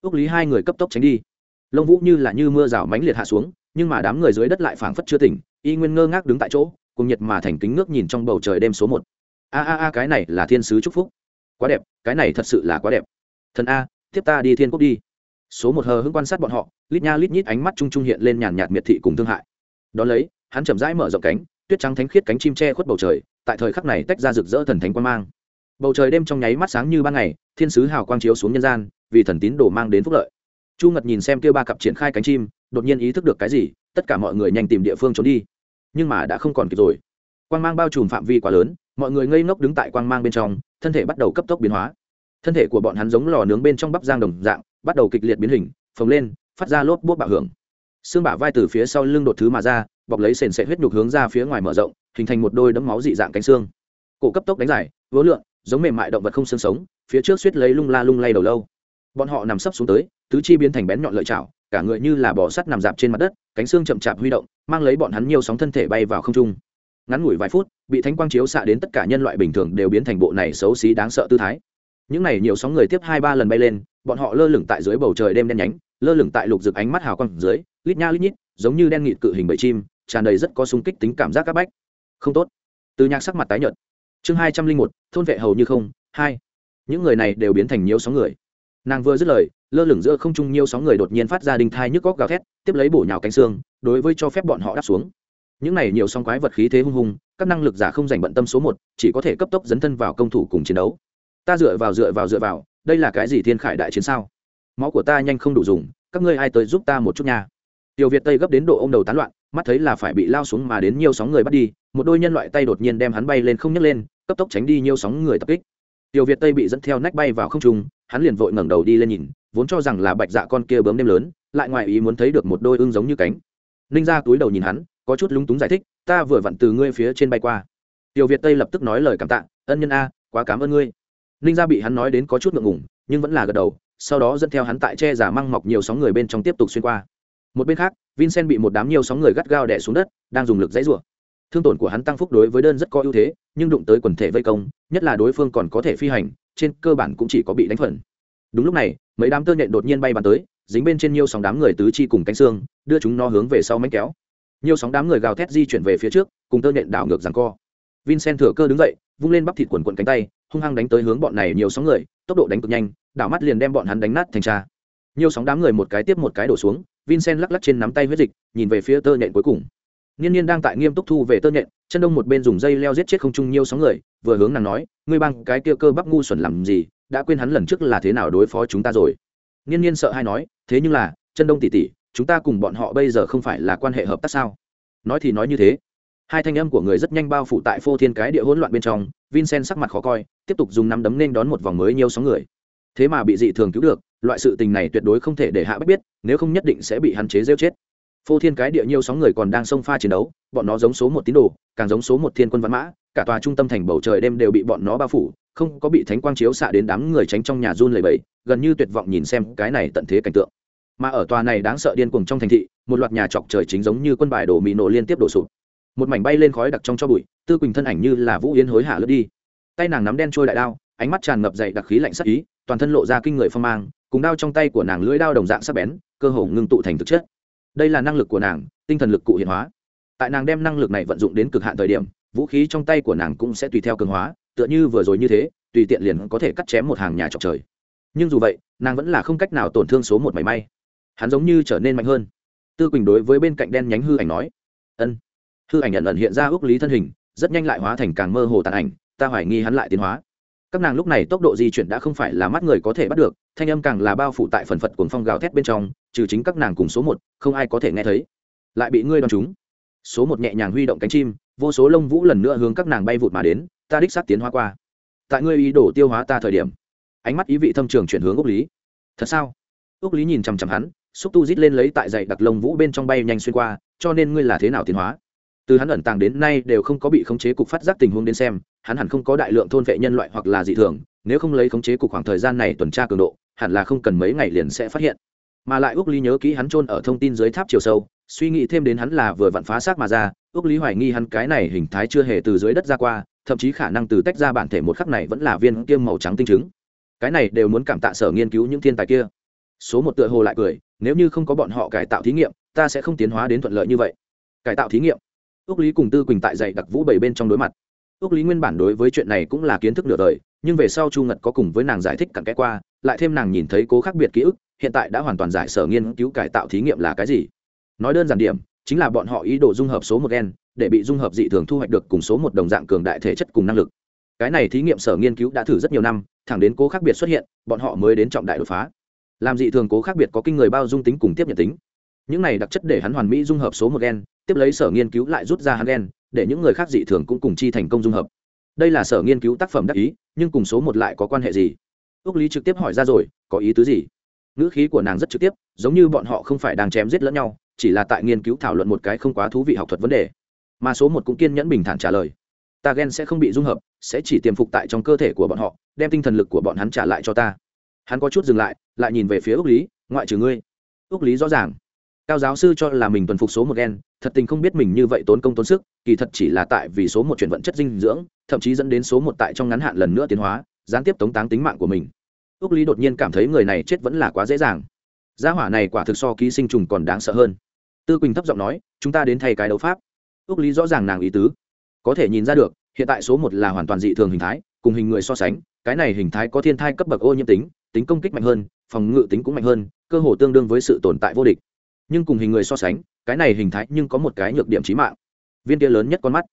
Ước lý hai người cấp tốc tránh đi. Lông vũ như là như mưa rào mánh liệt hạ xuống, nhưng mà đám người dưới đất lại phảng phất chưa tỉnh, y nguyên ngơ ngác đứng tại chỗ, cùng nhiệt mà thành kính ngước nhìn trong bầu trời đêm số một. A a a, cái này là thiên sứ chúc phúc. Quá đẹp, cái này thật sự là quá đẹp. Thần a tiếp ta đi thiên quốc đi. Số một hờ hững quan sát bọn họ, lít nha lít nhít ánh mắt trung trung hiện lên nhàn nhạt miệt thị cùng thương hại. Đón lấy, hắn chậm rãi mở rộng cánh, tuyết trắng thánh khiết cánh chim che khuất bầu trời, tại thời khắc này tách ra rực rỡ thần thánh quan mang. Bầu trời đêm trong nháy mắt sáng như ban ngày, thiên sứ hào quang chiếu xuống nhân gian, vì thần tín đồ mang đến phúc lợi. Chu ngật nhìn xem kia ba cặp triển khai cánh chim, đột nhiên ý thức được cái gì, tất cả mọi người nhanh tìm địa phương trốn đi. Nhưng mà đã không còn kịp rồi. Quang mang bao trùm phạm vi quá lớn, mọi người ngây ngốc đứng tại quang mang bên trong, thân thể bắt đầu cấp tốc biến hóa thân thể của bọn hắn giống lò nướng bên trong bắp giang đồng dạng, bắt đầu kịch liệt biến hình, phồng lên, phát ra lốp bốt bạo hưởng. Xương bả vai từ phía sau lưng đột thứ mà ra, bọc lấy sền sệ huyết nhục hướng ra phía ngoài mở rộng, hình thành một đôi đấm máu dị dạng cánh xương. Cổ cấp tốc đánh giải, vỡ lượn, giống mềm mại động vật không xương sống, phía trước suýt lấy lung la lung lay đầu lâu. Bọn họ nằm sấp xuống tới, tứ chi biến thành bén nhọn lợi chảo, cả người như là bò sắt nằm dạp trên mặt đất, cánh xương chậm chạp huy động, mang lấy bọn hắn nhiều sóng thân thể bay vào không trung. Ngắn ngủi vài phút, bị thánh quang chiếu xạ đến tất cả nhân loại bình thường đều biến thành bộ này xấu xí đáng sợ tư thái những này nhiều sóng người tiếp hai ba lần bay lên, bọn họ lơ lửng tại dưới bầu trời đêm đen nhánh, lơ lửng tại lục rực ánh mắt hào quang dưới, lít nha lít nhít, giống như đen nghịt cự hình bầy chim, tràn đầy rất có sung kích tính cảm giác các bách. Không tốt. Từ nhạc sắc mặt tái nhợt. Chương hai trăm linh một, thôn vệ hầu như không, hai. Những người này đều biến thành nhiều sóng người. Nàng vừa dứt lời, lơ lửng giữa không trung nhiều sóng người đột nhiên phát ra đinh thai nhức góc gào thét, tiếp lấy bổ nhào cánh xương, đối với cho phép bọn họ đáp xuống. Những này nhiều sóng quái vật khí thế hung hùng, các năng lực giả không dành bận tâm số một, chỉ có thể cấp tốc dấn thân vào công thủ cùng chiến đấu ta dựa vào dựa vào dựa vào, đây là cái gì thiên khải đại chiến sao? Máu của ta nhanh không đủ dùng, các ngươi ai tới giúp ta một chút nha. Tiểu việt tây gấp đến độ ô m đầu tán loạn, mắt thấy là phải bị lao xuống mà đến nhiều sóng người bắt đi, một đôi nhân loại tay đột nhiên đem hắn bay lên không nhấc lên, cấp tốc tránh đi nhiều sóng người tập kích. Tiểu việt tây bị dẫn theo nách bay vào không trung, hắn liền vội ngẩng đầu đi lên nhìn, vốn cho rằng là bạch dạ con kia bướm đêm lớn, lại ngoài ý muốn thấy được một đôi ưng giống như cánh. Ninh ra túi đầu nhìn hắn, có chút lúng túng giải thích, ta vừa vặn từ ngươi phía trên bay qua. Tiểu việt tây lập tức nói lời cảm tạ, ân nhân a, quá cảm ơn ngươi ninh gia bị hắn nói đến có chút ngượng ngủng nhưng vẫn là gật đầu, sau đó dẫn theo hắn tại che giả măng mọc nhiều sóng người bên trong tiếp tục xuyên qua. Một bên khác, vincent bị một đám nhiều sóng người gắt gao đẻ xuống đất, đang dùng lực dãy rủa. Thương tổn của hắn tăng phúc đối với đơn rất có ưu thế, nhưng đụng tới quần thể vây công, nhất là đối phương còn có thể phi hành, trên cơ bản cũng chỉ có bị đánh phần đúng lúc này, mấy đám tơ nhện đột nhiên bay bàn tới, dính bên trên nhiều sóng đám người tứ chi cùng cánh xương, đưa chúng nó hướng về sau mánh kéo. Nhiều sóng đám người gào thét di chuyển về phía trước, cùng tơ nhện đảo ngược rằng co vincent thừa cơ đứng dậy vung lên bắp thịt quần quần cánh tay hung hăng đánh tới hướng bọn này nhiều sóng người tốc độ đánh cực nhanh đảo mắt liền đem bọn hắn đánh nát thành cha nhiều sóng đám người một cái tiếp một cái đổ xuống vincent lắc lắc trên nắm tay huyết dịch nhìn về phía tơ nhện cuối cùng Niên Niên đang tại nghiêm túc thu về tơ nhện, chân đông một bên dùng dây leo giết chết không trung nhiều sóng người, vừa hướng nàng nói, ngươi băng cái kia cơ bắp ngu xuẩn làm gì, đã quên hắn lần trước là thế nào đối phó chúng ta rồi. Niên Niên sợ hai nói, thế nhưng là, chân đông tỷ tỷ, chúng ta cùng bọn họ bây giờ không phải là quan hệ hợp tác sao? Nói thì nói như thế. Hai thanh âm của người rất nhanh bao phủ tại phô thiên cái địa hỗn loạn bên trong, Vincent sắc mặt khó coi, tiếp tục dùng nắm đấm nên đón một vòng mới nhiều sóng người. Thế mà bị dị thường cứu được, loại sự tình này tuyệt đối không thể để hạ bất biết, nếu không nhất định sẽ bị hạn chế rêu chết. Phô thiên cái địa nhiều sóng người còn đang xông pha chiến đấu bọn nó giống số một tín đồ càng giống số một thiên quân văn mã cả tòa trung tâm thành bầu trời đêm đều bị bọn nó bao phủ không có bị thánh quang chiếu xạ đến đám người tránh trong nhà run lầy bẫy gần như tuyệt vọng nhìn xem cái này tận thế cảnh tượng. Mà ở tòa này đáng sợ điên cuồng trong thành thị một loạt nhà chọc trời chính giống như quân bài đổ mì nổ liên tiếp đổ sụp một mảnh bay lên khói đặc trong cho bụi, tư quỳnh thân ảnh như là vũ yến hối hạ lướt đi. Tay nàng nắm đen trôi đại đao, ánh mắt tràn ngập dậy đặc khí lạnh sắc ý, toàn thân lộ ra kinh người phong mang, cùng đao trong tay của nàng lưỡi đao đồng dạng sắc bén, cơ hồ ngưng tụ thành thực chất. Đây là năng lực của nàng, tinh thần lực cụ hiện hóa. Tại nàng đem năng lực này vận dụng đến cực hạn thời điểm, vũ khí trong tay của nàng cũng sẽ tùy theo cường hóa, tựa như vừa rồi như thế, tùy tiện liền có thể cắt chém một hàng nhà trọc trời. Nhưng dù vậy, nàng vẫn là không cách nào tổn thương số một mảy may. Hắn giống như trở nên mạnh hơn. Tư quỳnh đối với bên cạnh đen nhánh hư ảnh nói, ân hư ảnh nhận ẩn hiện ra ước lý thân hình, rất nhanh lại hóa thành càng mơ hồ tàn ảnh, ta hoài nghi hắn lại tiến hóa. Các nàng lúc này tốc độ di chuyển đã không phải là mắt người có thể bắt được, thanh âm càng là bao phủ tại phần phật cuồng phong gào thét bên trong, trừ chính các nàng cùng số một, không ai có thể nghe thấy. Lại bị ngươi đón chúng. Số một nhẹ nhàng huy động cánh chim, vô số lông vũ lần nữa hướng các nàng bay vụt mà đến, ta đích sát tiến hóa qua. Tại ngươi ý đồ tiêu hóa ta thời điểm, ánh mắt ý vị thâm trường chuyển hướng ước lý. Thật sao? Ước lý nhìn chằm chằm hắn, xúc tu rít lên lấy tại dậy đặc lông vũ bên trong bay nhanh xuyên qua, cho nên ngươi là thế nào tiến hóa? Từ hắn ẩn tàng đến nay đều không có bị khống chế cục phát giác tình huống đến xem, hắn hẳn không có đại lượng thôn vệ nhân loại hoặc là dị thường, nếu không lấy khống chế cục khoảng thời gian này tuần tra cường độ, hẳn là không cần mấy ngày liền sẽ phát hiện. Mà lại ước lý nhớ kỹ hắn trôn ở thông tin dưới tháp chiều sâu, suy nghĩ thêm đến hắn là vừa vặn phá xác mà ra ước lý hoài nghi hắn cái này hình thái chưa hề từ dưới đất ra qua, thậm chí khả năng từ tách ra bản thể một khắc này vẫn là viên kiêm màu trắng tinh chứng. cái này đều muốn cảm tạ sở nghiên cứu những thiên tài kia. Số một tựa hồ lại cười, nếu như không có bọn họ cải tạo thí nghiệm, ta sẽ không tiến hóa đến thuận lợi như vậy. Cải tạo thí nghiệm? Ước lý cùng tư quỳnh tại dạy đặc vũ bảy bên trong đối mặt. Ước lý nguyên bản đối với chuyện này cũng là kiến thức nửa đời, nhưng về sau chu ngật có cùng với nàng giải thích cặn kẽ qua, lại thêm nàng nhìn thấy cố khác biệt ký ức, hiện tại đã hoàn toàn giải sở nghiên cứu cải tạo thí nghiệm là cái gì. Nói đơn giản điểm, chính là bọn họ ý đồ dung hợp số một gen, để bị dung hợp dị thường thu hoạch được cùng số một đồng dạng cường đại thể chất cùng năng lực. Cái này thí nghiệm sở nghiên cứu đã thử rất nhiều năm, thẳng đến cố khác biệt xuất hiện, bọn họ mới đến trọng đại đột phá. Làm dị thường cố khác biệt có kinh người bao dung tính cùng tiếp nhận tính những này đặc chất để hắn hoàn mỹ dung hợp số một gen, tiếp lấy sở nghiên cứu lại rút ra hắn gen, để những người khác dị thường cũng cùng chi thành công dung hợp. Đây là sở nghiên cứu tác phẩm đắc ý, nhưng cùng số một lại có quan hệ gì? Ước lý trực tiếp hỏi ra rồi, có ý tứ gì? Ngữ khí của nàng rất trực tiếp, giống như bọn họ không phải đang chém giết lẫn nhau, chỉ là tại nghiên cứu thảo luận một cái không quá thú vị học thuật vấn đề. Mà số một cũng kiên nhẫn bình thản trả lời. Ta ghen sẽ không bị dung hợp, sẽ chỉ tiềm phục tại trong cơ thể của bọn họ, đem tinh thần lực của bọn hắn trả lại cho ta. Hắn có chút dừng lại lại nhìn về phía ước lý, ngoại trừ ngươi. Ước lý rõ ràng cao giáo sư cho là mình tuần phục số một gen, thật tình không biết mình như vậy tốn công tốn sức, kỳ thật chỉ là tại vì số một chuyển vận chất dinh dưỡng, thậm chí dẫn đến số một tại trong ngắn hạn lần nữa tiến hóa, gián tiếp tống táng tính mạng của mình. Ước lý đột nhiên cảm thấy người này chết vẫn là quá dễ dàng. Gia hỏa này quả thực so ký sinh trùng còn đáng sợ hơn. Tư quỳnh thấp giọng nói, chúng ta đến thay cái đấu pháp. Ước lý rõ ràng nàng ý tứ. Có thể nhìn ra được, hiện tại số một là hoàn toàn dị thường hình thái, cùng hình người so sánh, cái này hình thái có thiên thai cấp bậc ô nhiễm tính tính công kích mạnh hơn, phòng ngự tính cũng mạnh hơn, cơ hồ tương đương với sự tồn tại vô địch nhưng cùng hình người so sánh, cái này hình thái nhưng có một cái nhược điểm trí mạng. Viên tia lớn nhất con mắt,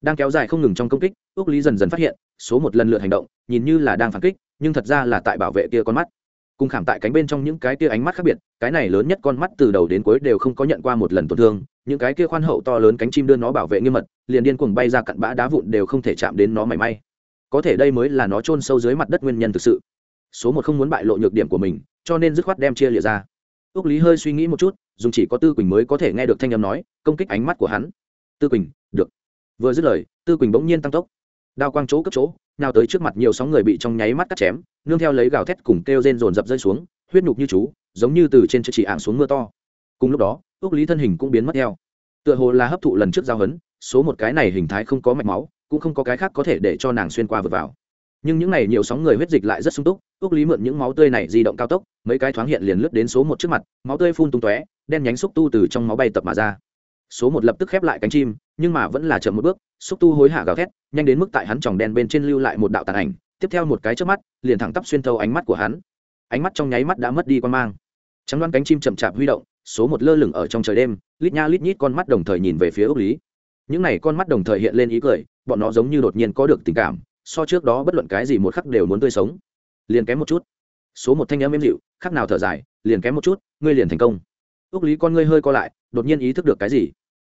đang kéo dài không ngừng trong công kích ước lý dần dần phát hiện, số một lần lượt hành động, nhìn như là đang phản kích, nhưng thật ra là tại bảo vệ kia con mắt. Cùng khảm tại cánh bên trong những cái kia ánh mắt khác biệt, cái này lớn nhất con mắt từ đầu đến cuối đều không có nhận qua một lần tổn thương, những cái kia khoan hậu to lớn cánh chim đưa nó bảo vệ nghiêm mật, liền điên cuồng bay ra cặn bã đá vụn đều không thể chạm đến nó mảy may. Có thể đây mới là nó chôn sâu dưới mặt đất nguyên nhân thực sự. Số một không muốn bại lộ nhược điểm của mình, cho nên dứt khoát đem chia lịa ra. Ước lý hơi suy nghĩ một chút dùng chỉ có tư quỳnh mới có thể nghe được thanh âm nói, công kích ánh mắt của hắn. Tư quỳnh, được. Vừa dứt lời, tư quỳnh bỗng nhiên tăng tốc. Đao quang chỗ cấp chỗ nào tới trước mặt nhiều sóng người bị trong nháy mắt cắt chém, nương theo lấy gào thét cùng kêu rên rồn rập rơi xuống, huyết nhục như chú, giống như từ trên chữ chỉ ảng xuống mưa to. Cùng lúc đó, ước lý thân hình cũng biến mất theo. Tựa hồ là hấp thụ lần trước giao hấn, số một cái này hình thái không có mạch máu, cũng không có cái khác có thể để cho nàng xuyên qua vượt vào. Nhưng những này nhiều sóng người huyết dịch lại rất sung túc, ước lý mượn những máu tươi này di động cao tốc, mấy cái thoáng hiện liền lướt đến số một trước mặt, máu tươi phun tung tóe đen nhánh xúc tu từ trong máu bay tập mà ra. Số một lập tức khép lại cánh chim, nhưng mà vẫn là chậm một bước, xúc tu hối hả gào thét, nhanh đến mức tại hắn tròng đen bên trên lưu lại một đạo tàn ảnh. Tiếp theo một cái trước mắt, liền thẳng tắp xuyên thâu ánh mắt của hắn. Ánh mắt trong nháy mắt đã mất đi quan mang. Trắng đoan cánh chim chậm chạp huy động, số một lơ lửng ở trong trời đêm, lít nha lít nhít con mắt đồng thời nhìn về phía ước lý. Những n à y con mắt đồng thời hiện lên ý cười, bọn nó giống như đột nhiên có được tình cảm, so trước đó bất luận cái gì một khắc đều muốn tươi sống. Liền kém một chút. Số một thanh âm êm dịu, khắc nào thở dài, liền kém một chút, ngươi liền thành công ước lý con ngươi hơi co lại, đột nhiên ý thức được cái gì?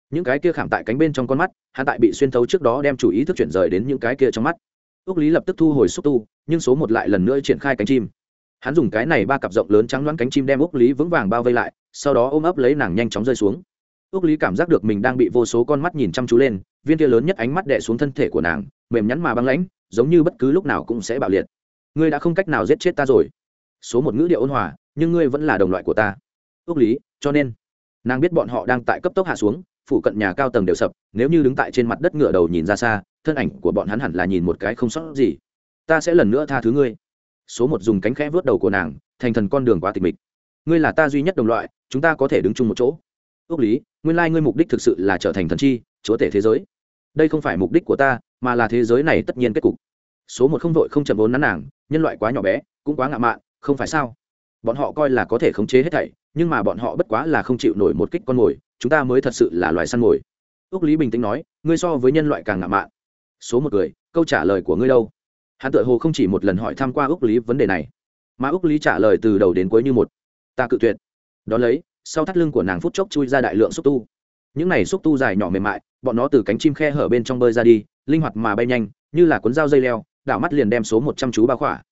Những cái kia khảm tại cánh bên trong con mắt, hắn tại bị xuyên thấu trước đó đem chủ ý thức chuyển rời đến những cái kia trong mắt. Ước lý lập tức thu hồi xúc tu, nhưng số một lại lần nữa triển khai cánh chim. Hắn dùng cái này ba cặp rộng lớn trắng loáng cánh chim đem ước lý vững vàng bao vây lại, sau đó ôm ấp lấy nàng nhanh chóng rơi xuống. Ước lý cảm giác được mình đang bị vô số con mắt nhìn chăm chú lên, viên kia lớn nhất ánh mắt đè xuống thân thể của nàng, mềm nhắn mà băng lãnh, giống như bất cứ lúc nào cũng sẽ bạo liệt. Ngươi đã không cách nào giết chết ta rồi. Số một ngữ điệu ôn hòa, nhưng ngươi vẫn là đồng loại của ta. Ước lý cho nên, nàng biết bọn họ đang tại cấp tốc hạ xuống, phụ cận nhà cao tầng đều sập, nếu như đứng tại trên mặt đất ngựa đầu nhìn ra xa, thân ảnh của bọn hắn hẳn là nhìn một cái không sót gì. Ta sẽ lần nữa tha thứ ngươi. Số một dùng cánh khẽ vớt đầu của nàng, thành thần con đường quá tịch mịch. Ngươi là ta duy nhất đồng loại, chúng ta có thể đứng chung một chỗ. Ước lý, nguyên lai ngươi mục đích thực sự là trở thành thần chi, chúa tể thế giới. Đây không phải mục đích của ta, mà là thế giới này tất nhiên kết cục. Số một không vội không chậm vốn nắn nàng, nhân loại quá nhỏ bé, cũng quá ngạo mạn, không phải sao? Bọn họ coi là có thể khống chế hết thảy, nhưng mà bọn họ bất quá là không chịu nổi một kích con mồi, chúng ta mới thật sự là loài săn mồi. Ước lý bình tĩnh nói, ngươi so với nhân loại càng ngạo mạn. Số một người, câu trả lời của ngươi đâu? Hắn tự hồ không chỉ một lần hỏi tham q u a ước lý vấn đề này, mà ước lý trả lời từ đầu đến cuối như một. Ta cự tuyệt. Đón lấy, sau thắt lưng của nàng phút chốc chui ra đại lượng xúc tu. Những này xúc tu dài nhỏ mềm mại, bọn nó từ cánh chim khe hở bên trong bơi ra đi, linh hoạt mà bay nhanh, như là cuốn dao dây leo, đảo mắt liền đem số một trăm chú ba khỏa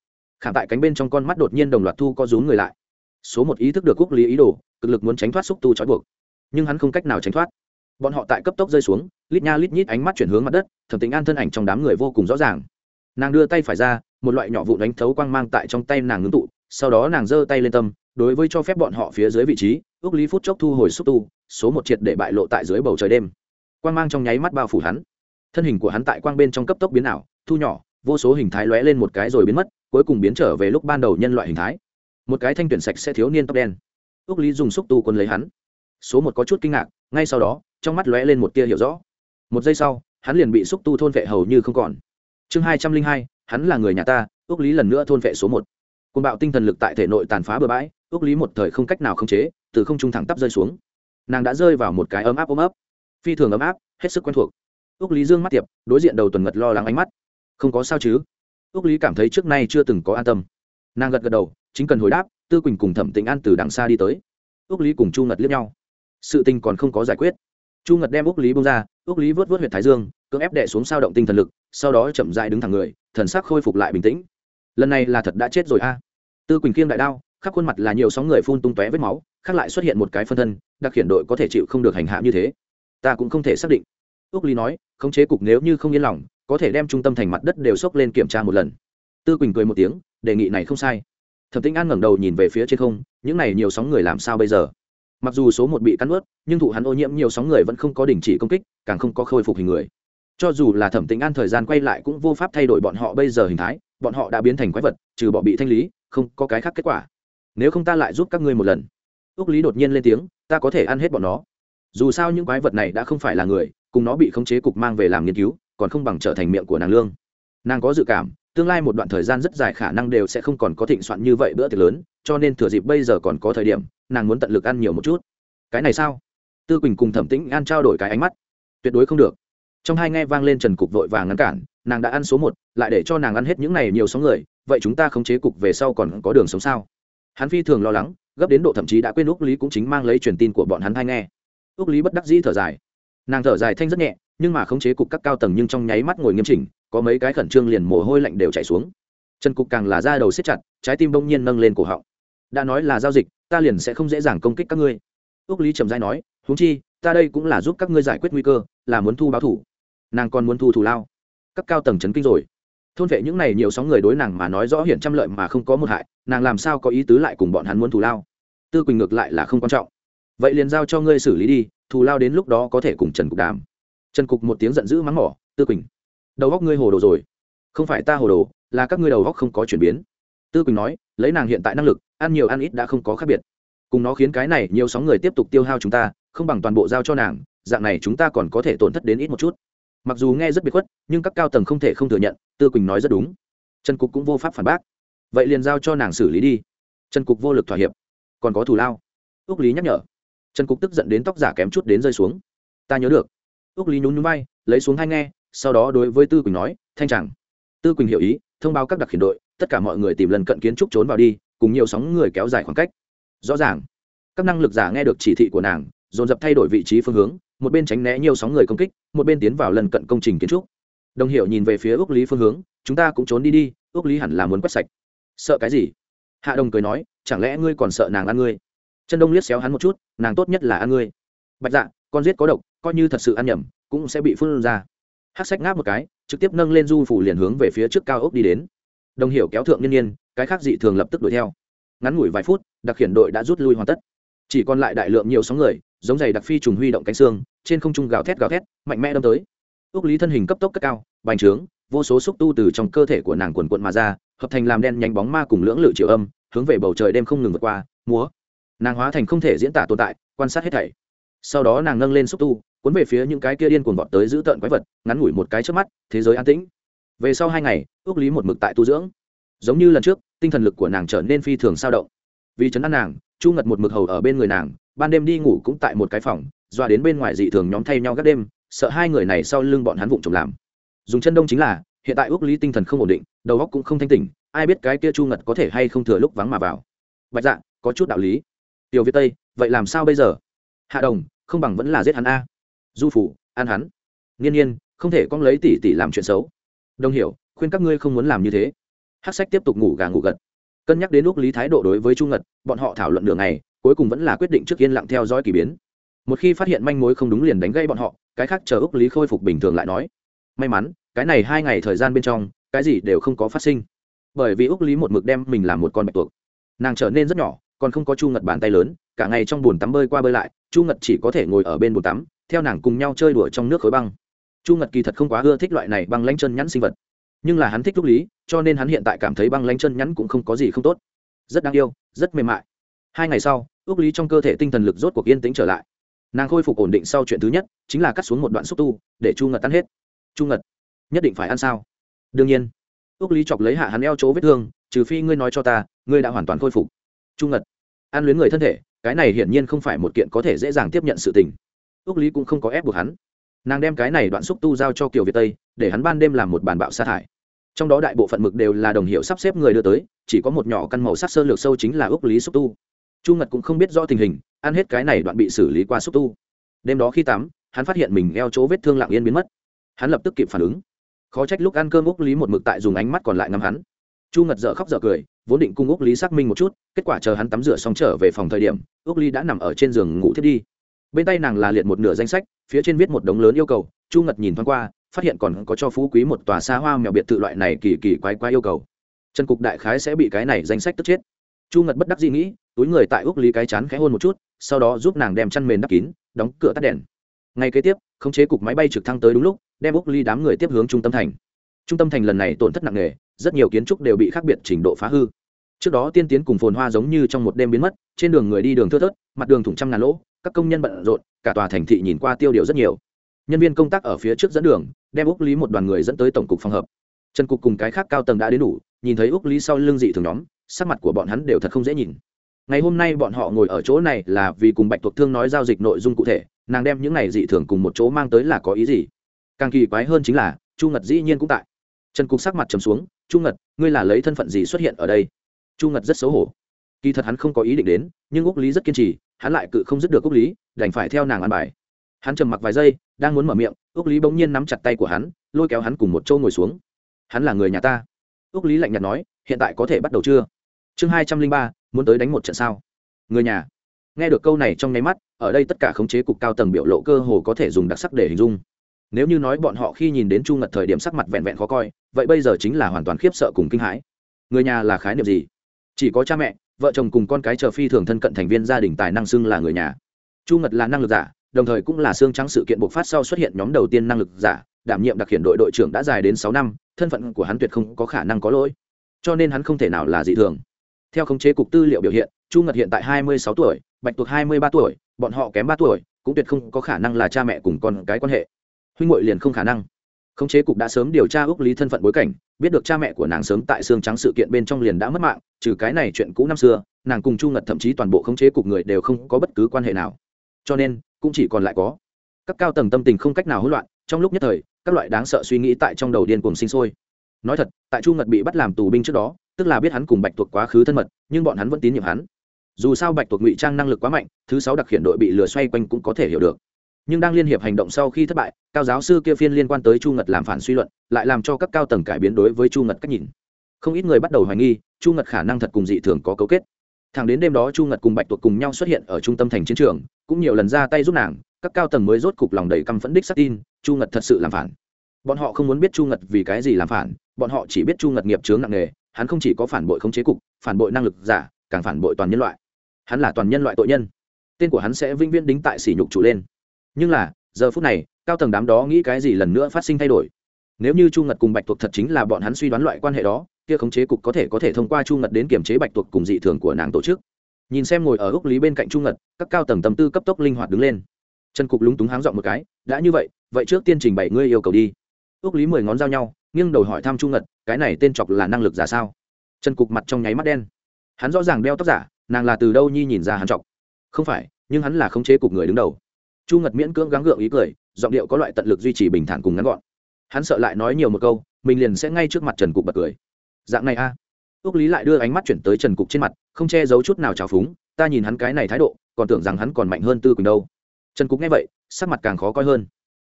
khảm tại cánh bên trong con mắt đột nhiên đồng loạt thu co rúm người lại. Số một ý thức được quốc lý ý đồ, cực lực muốn tránh thoát xúc tu trói buộc. Nhưng hắn không cách nào tránh thoát. Bọn họ tại cấp tốc rơi xuống, lít nha lít nhít ánh mắt chuyển hướng mặt đất, thẩm tính an thân ảnh trong đám người vô cùng rõ ràng. Nàng đưa tay phải ra, một loại nhỏ vụ đánh thấu quang mang tại trong tay nàng ngưng tụ, sau đó nàng giơ tay lên tâm, đối với cho phép bọn họ phía dưới vị trí ước lý phút chốc thu hồi xúc tu, số một triệt để bại lộ tại dưới bầu trời đêm. Quang mang trong nháy mắt bao phủ hắn. Thân hình của hắn tại quang bên trong cấp tốc biến ảo, thu nhỏ vô số hình thái lóe lên một cái rồi biến mất, cuối cùng biến trở về lúc ban đầu nhân loại hình thái. Một cái thanh tuyển sạch sẽ thiếu niên tóc đen. Ước lý dùng xúc tu quân lấy hắn. Số một có chút kinh ngạc, ngay sau đó, trong mắt lóe lên một tia hiểu rõ. Một giây sau, hắn liền bị xúc tu thôn vệ hầu như không còn. Chương hai trăm linh hai, hắn là người nhà ta ước lý lần nữa thôn vệ số một. Côn bạo tinh thần lực tại thể nội tàn phá bừa bãi ước lý một thời không cách nào khống chế, từ không trung thẳng tắp rơi xuống. Nàng đã rơi vào một cái ấm áp ôm ấp. Phi thường ấm áp, hết sức quen thuộc. Ước lý dương mắt tiệp, đối diện đầu tuần ngật lo lắng ánh mắt không có sao chứ? Ước lý cảm thấy trước nay chưa từng có an tâm. Nàng gật gật đầu, chính cần hồi đáp, tư quỳnh cùng thẩm tĩnh an từ đằng xa đi tới. Ước lý cùng chu ngật liếc nhau. Sự tình còn không có giải quyết. Chu ngật đem ước lý bông ra ước lý vớt vớt huyện thái dương, cưỡng ép đệ xuống sao động tinh thần lực, sau đó chậm dại đứng thẳng người, thần sắc khôi phục lại bình tĩnh. Lần này là thật đã chết rồi a. Tư quỳnh kiêng đại đao, khắp khuôn mặt là nhiều sóng người phun tung tóe vết máu, khác lại xuất hiện một cái phân thân, đặc hiện đội có thể chịu không được hành hạ như thế. Ta cũng không thể xác định. Ước lý nói, khống chế cục nếu như không yên lòng có thể đem trung tâm thành mặt đất đều sốc lên kiểm tra một lần. Tư quỳnh cười một tiếng, đề nghị này không sai. Thẩm tĩnh an ngẩng đầu nhìn về phía trên không, những này nhiều sóng người làm sao bây giờ? Mặc dù số một bị cắn ướt nhưng thụ hắn ô nhiễm nhiều sóng người vẫn không có đình chỉ công kích, càng không có khôi phục hình người. Cho dù là thẩm tĩnh an thời gian quay lại cũng vô pháp thay đổi bọn họ bây giờ hình thái, bọn họ đã biến thành quái vật, trừ bỏ bị thanh lý, không có cái khác kết quả. Nếu không ta lại giúp các ngươi một lần. Ước lý đột nhiên lên tiếng, ta có thể ăn hết bọn nó. Dù sao những quái vật này đã không phải là người, cùng nó bị khống chế cục mang về làm nghiên cứu còn không bằng trở thành miệng của nàng lương. Nàng có dự cảm, tương lai một đoạn thời gian rất dài khả năng đều sẽ không còn có thịnh soạn như vậy bữa tiệc lớn, cho nên thừa dịp bây giờ còn có thời điểm, nàng muốn tận lực ăn nhiều một chút. Cái này sao? Tư quỳnh cùng thẩm tĩnh an trao đổi cái ánh mắt. Tuyệt đối không được. Trong hai nghe vang lên trần cục vội vàng ngăn cản, nàng đã ăn số một, lại để cho nàng ăn hết những này nhiều sóng người, vậy chúng ta khống chế cục về sau còn có đường sống sao? Hắn phi thường lo lắng, gấp đến độ thậm chí đã quên úc lý cũng chính mang lấy truyền tin của bọn hắn hay nghe. Úc lý bất đắc dĩ thở dài nàng thở dài thanh rất nhẹ, nhưng mà khống chế cục các cao tầng nhưng trong nháy mắt ngồi nghiêm chỉnh, có mấy cái khẩn trương liền mồ hôi lạnh đều chảy xuống. Trần cục càng là da đầu xếp chặt, trái tim bỗng nhiên nâng lên cổ họng. Đã nói là giao dịch, ta liền sẽ không dễ dàng công kích các ngươi. Ước lý trầm dai nói, huống chi, ta đây cũng là giúp các ngươi giải quyết nguy cơ, là muốn thu báo thủ. Nàng còn muốn thu thù lao. Các cao tầng chấn kinh rồi. Thôn vệ những này nhiều sóng người đối nàng mà nói rõ hiển trăm lợi mà không có một hại, nàng làm sao có ý tứ lại cùng bọn hắn muốn thù lao? Tư quỳnh ngược lại là không quan trọng. Vậy liền giao cho ngươi xử lý đi thù lao đến lúc đó có thể cùng trần cục đàm. Trần cục một tiếng giận dữ mắng mỏ, tư quỳnh, đầu góc ngươi hồ đồ rồi. Không phải ta hồ đồ, là các ngươi đầu góc không có chuyển biến. Tư quỳnh nói, lấy nàng hiện tại năng lực, ăn nhiều ăn ít đã không có khác biệt. Cùng nó khiến cái này nhiều sóng người tiếp tục tiêu hao chúng ta, không bằng toàn bộ giao cho nàng, dạng này chúng ta còn có thể tổn thất đến ít một chút. Mặc dù nghe rất biệt khuất, nhưng các cao tầng không thể không thừa nhận, tư quỳnh nói rất đúng. Trần cục cũng vô pháp phản bác. Vậy liền giao cho nàng xử lý đi. Trần cục vô lực thỏa hiệp. Còn có thù lao. Ước lý nhắc nhở trần cục tức giận đến tóc giả kém chút đến rơi xuống. Ta nhớ được. Ước lý nhún nhún bay lấy xuống hai nghe, sau đó đối với tư quỳnh nói, thanh chẳng tư quỳnh hiểu ý, thông báo các đặc khiển đội, tất cả mọi người tìm lần cận kiến trúc trốn vào đi, cùng nhiều sóng người kéo dài khoảng cách. Rõ ràng, các năng lực giả nghe được chỉ thị của nàng, dồn dập thay đổi vị trí phương hướng, một bên tránh né nhiều sóng người công kích, một bên tiến vào lần cận công trình kiến trúc. Đồng hiệu nhìn về phía ước lý phương hướng, chúng ta cũng trốn đi đi ước lý hẳn là muốn quét sạch. Sợ cái gì? Hạ đồng cười nói, chẳng lẽ ngươi còn sợ nàng ăn ngươi? Chân đông liếc xéo hắn một chút, nàng tốt nhất là ăn ngươi. Bạch dạ con giết có độc, coi như thật sự ăn nhầm, cũng sẽ bị phun ra. Hát sách ngáp một cái, trực tiếp nâng lên du phủ liền hướng về phía trước cao ốc đi đến. Đồng hiểu kéo thượng nhân nhiên, cái khác dị thường lập tức đuổi theo. Ngắn ngủi vài phút, đặc khiển đội đã rút lui hoàn tất. Chỉ còn lại đại lượng nhiều sóng người, giống giày đặc phi trùng huy động cánh xương, trên không trung gào thét gào thét, mạnh mẽ đâm tới. Ước lý thân hình cấp tốc cất cao, bành trướng, vô số xúc tu từ trong cơ thể của nàng quần quận mà ra, hợp thành làm đen nhánh bóng ma cùng lưỡng lự triệu âm, hướng về bầu trời đêm không ngừng vượt qua, múa nàng hóa thành không thể diễn tả tồn tại, quan sát hết thảy. Sau đó nàng nâng lên xúc tu, cuốn về phía những cái kia điên cuồng vọt tới giữ tợn quái vật, ngắn ngủi một cái trước mắt, thế giới an tĩnh. Về sau hai ngày, ước lý một mực tại tu dưỡng. Giống như lần trước, tinh thần lực của nàng trở nên phi thường sao động. Vì chấn an nàng, chu ngật một mực hầu ở bên người nàng, ban đêm đi ngủ cũng tại một cái phòng doa đến bên ngoài dị thường nhóm thay nhau các đêm, sợ hai người này sau lưng bọn hắn vụng trộm làm. Dùng chân đông chính là, hiện tại ước lý tinh thần không ổn định, đầu óc cũng không thanh tỉnh, ai biết cái kia chu ngật có thể hay không thừa lúc vắng mà vào. Bạch dạ có chút đạo lý tiểu việt tây, vậy làm sao bây giờ? Hạ đồng, không bằng vẫn là giết hắn a. Du phủ an hắn. Nghiên nhiên không thể con lấy tỷ tỷ làm chuyện xấu. Đồng hiểu, khuyên các ngươi không muốn làm như thế. Hát sách tiếp tục ngủ gà ngủ gật. Cân nhắc đến lúc lý thái độ đối với chu ngật, bọn họ thảo luận đường này cuối cùng vẫn là quyết định trước yên lặng theo dõi k ỳ biến. Một khi phát hiện manh mối không đúng liền đánh gây bọn họ, cái khác chờ úc lý khôi phục bình thường lại nói. May mắn, cái này hai ngày thời gian bên trong, cái gì đều không có phát sinh. Bởi vì úc lý một mực đem mình làm một con bạch tuộc. Nàng trở nên rất nhỏ còn không có chu ngật bàn tay lớn, cả ngày trong bồn tắm bơi qua bơi lại, chu ngật chỉ có thể ngồi ở bên bồn tắm, theo nàng cùng nhau chơi đùa trong nước khối băng. Chu ngật kỳ thật không quá ưa thích loại này băng lanh chân nhắn sinh vật. Nhưng là hắn thích lúc lý, cho nên hắn hiện tại cảm thấy băng lanh chân nhắn cũng không có gì không tốt. Rất đáng yêu, rất mềm mại. Hai ngày sau, ước lý trong cơ thể tinh thần lực rốt cuộc yên tĩnh trở lại. Nàng khôi phục ổn định sau chuyện thứ nhất, chính là cắt xuống một đoạn xúc tu, để chu ngật tan hết. Chu ngật, nhất định phải ăn sao? Đương nhiên. Ước lý chọc lấy hạ hắn eo chỗ vết thương, trừ phi ngươi nói cho ta, ngươi đã hoàn toàn khôi phục. Chu ngật ăn luyến người thân thể, cái này hiển nhiên không phải một kiện có thể dễ dàng tiếp nhận sự tình. Ước lý cũng không có ép buộc hắn. Nàng đem cái này đoạn xúc tu giao cho kiều việt tây, để hắn ban đêm làm một bàn bạo sa thải trong đó đại bộ phận mực đều là đồng hiệu sắp xếp người đưa tới, chỉ có một nhỏ căn màu sắc sơ lược sâu chính là ước lý xúc tu. Chu ngật cũng không biết rõ tình hình, ăn hết cái này đoạn bị xử lý qua xúc tu. Đêm đó khi tắm, hắn phát hiện mình eo chỗ vết thương lặng yên biến mất. Hắn lập tức kịp phản ứng. Khó trách lúc ăn cơm úc lý một mực tại dùng ánh mắt còn lại ngắm hắn chu ngật dở khóc dở cười, vốn định cung úc lý xác minh một chút, kết quả chờ hắn tắm rửa xong trở về phòng thời điểm, úc Ly đã nằm ở trên giường ngủ thiết đi. Bên tay nàng là liệt một nửa danh sách, phía trên viết một đống lớn yêu cầu, chu ngật nhìn thoáng qua, phát hiện còn có cho phú quý một tòa xa hoa mèo biệt thự loại này kỳ kỳ quái quái yêu cầu. Trần cục đại khái sẽ bị cái này danh sách tức chết. Chu ngật bất đắc dĩ nghĩ, túi người tại úc lý cái chán khẽ hôn một chút, sau đó giúp nàng đem chăn mền đắp kín, đóng cửa tắt đèn. Ngay kế tiếp, khống chế cục máy bay trực thăng tới đúng lúc, đem úc ly đám người tiếp hướng trung tâm thành trung tâm thành lần này tổn thất nặng nề, rất nhiều kiến trúc đều bị khác biệt trình độ phá hư. Trước đó tiên tiến cùng phồn hoa giống như trong một đêm biến mất, trên đường người đi đường thưa thớt, mặt đường thủng trăm ngàn lỗ, các công nhân bận rộn, cả tòa thành thị nhìn qua tiêu điều rất nhiều. Nhân viên công tác ở phía trước dẫn đường, đem úc lý một đoàn người dẫn tới tổng cục phòng hợp. Trần cục cùng cái khác cao tầng đã đến đủ, nhìn thấy úc lý sau lưng dị thường nhóm, sắc mặt của bọn hắn đều thật không dễ nhìn. Ngày hôm nay bọn họ ngồi ở chỗ này là vì cùng bạch thuộc thương nói giao dịch nội dung cụ thể, nàng đem những này dị thường cùng một chỗ mang tới là có ý gì. Càng kỳ quái hơn chính là, chu ngật dĩ nhiên cũng tại trần cục sắc mặt trầm xuống, chu ngật, ngươi là lấy thân phận gì xuất hiện ở đây? Chu ngật rất xấu hổ. Kỳ thật hắn không có ý định đến, nhưng úc lý rất kiên trì, hắn lại cự không dứt được úc lý, đành phải theo nàng ăn bài. Hắn trầm mặc vài giây, đang muốn mở miệng, úc lý bỗng nhiên nắm chặt tay của hắn, lôi kéo hắn cùng một châu ngồi xuống. Hắn là người nhà ta. Úc lý lạnh nhạt nói, hiện tại có thể bắt đầu chưa? Chương hai trăm linh ba, muốn tới đánh một trận sao? Người nhà. Nghe được câu này trong nháy mắt, ở đây tất cả khống chế cục cao tầng biểu lộ cơ hồ có thể dùng đặc sắc để hình dung nếu như nói bọn họ khi nhìn đến chu ngật thời điểm sắc mặt vẹn vẹn khó coi, vậy bây giờ chính là hoàn toàn khiếp sợ cùng kinh hãi. Người nhà là khái niệm gì? Chỉ có cha mẹ, vợ chồng cùng con cái chờ phi thường thân cận thành viên gia đình tài năng xưng là người nhà. Chu ngật là năng lực giả, đồng thời cũng là xương trắng sự kiện bộc phát sau xuất hiện nhóm đầu tiên năng lực giả, đảm nhiệm đặc hiện đội đội trưởng đã dài đến sáu năm, thân phận của hắn tuyệt không có khả năng có lỗi. Cho nên hắn không thể nào là dị thường. Theo khống chế cục tư liệu biểu hiện, chu ngật hiện tại hai mươi sáu tuổi, bạch tuộc hai mươi ba tuổi, bọn họ kém ba tuổi, cũng tuyệt không có khả năng là cha mẹ cùng con cái quan hệ huynh Ngụy liền không khả năng. Khống chế cục đã sớm điều tra ước lý thân phận bối cảnh, biết được cha mẹ của nàng sớm tại xương trắng sự kiện bên trong liền đã mất mạng, trừ cái này chuyện cũ năm xưa, nàng cùng chu ngật thậm chí toàn bộ khống chế cục người đều không có bất cứ quan hệ nào. Cho nên, cũng chỉ còn lại có. Các cao tầng tâm tình không cách nào hỗn loạn, trong lúc nhất thời, các loại đáng sợ suy nghĩ tại trong đầu điên cuồng sinh sôi. Nói thật, tại chu ngật bị bắt làm tù binh trước đó, tức là biết hắn cùng bạch tuộc quá khứ thân mật, nhưng bọn hắn vẫn tín nhiệm hắn. Dù sao bạch tuộc ngụy trang năng lực quá mạnh, thứ sáu đặc hiện đội bị lừa xoay quanh cũng có thể hiểu được nhưng đang liên hiệp hành động sau khi thất bại, cao giáo sư kia phiên liên quan tới chu ngật làm phản suy luận, lại làm cho các cao tầng cải biến đối với chu ngật cách nhìn. Không ít người bắt đầu hoài nghi, chu ngật khả năng thật cùng dị thường có cấu kết. Thẳng đến đêm đó chu ngật cùng bạch tuộc cùng nhau xuất hiện ở trung tâm thành chiến trường, cũng nhiều lần ra tay giúp nàng, các cao tầng mới rốt cục lòng đầy căm phẫn đích sắc tin, chu ngật thật sự làm phản. Bọn họ không muốn biết chu ngật vì cái gì làm phản, bọn họ chỉ biết chu ngật nghiệp chướng nặng nề, hắn không chỉ có phản bội khống chế cục, phản bội năng lực giả, càng phản bội toàn nhân loại. Hắn là toàn nhân loại tội nhân. Tên của hắn sẽ vĩnh viễn đính tại sỉ nhục trụ lên nhưng là, giờ phút này, cao tầng đám đó nghĩ cái gì lần nữa phát sinh thay đổi. Nếu như chu ngật cùng bạch tuộc thật chính là bọn hắn suy đoán loại quan hệ đó, kia khống chế cục có thể có thể thông qua chu ngật đến kiểm chế bạch tuộc cùng dị thường của nàng tổ chức. Nhìn xem ngồi ở gốc lý bên cạnh chu ngật, các cao tầng tâm tư cấp tốc linh hoạt đứng lên. Trần cục lúng túng háng dọn một cái, đã như vậy vậy trước tiên trình bày ngươi yêu cầu đi. Úc lý mười ngón giao nhau, nghiêng đầu hỏi thăm chu ngật, cái này tên chọc là năng lực giả sao? Trần cục mặt trong nháy mắt đen. Hắn rõ ràng đeo tóc giả, nàng là từ đâu nhi nhìn ra hắn chọc? Không phải, nhưng hắn là khống chế cục người đứng đầu chu ngật miễn cưỡng gắng gượng ý cười, giọng điệu có loại tận lực duy trì bình thản cùng ngắn gọn. Hắn sợ lại nói nhiều một câu, mình liền sẽ ngay trước mặt trần cục bật cười. Dạng này a. À. ước lý lại đưa ánh mắt chuyển tới trần cục trên mặt, không che giấu chút nào trào phúng, ta nhìn hắn cái này thái độ, còn tưởng rằng hắn còn mạnh hơn tư quỳnh đâu. Trần cục nghe vậy, sắc mặt càng khó coi hơn.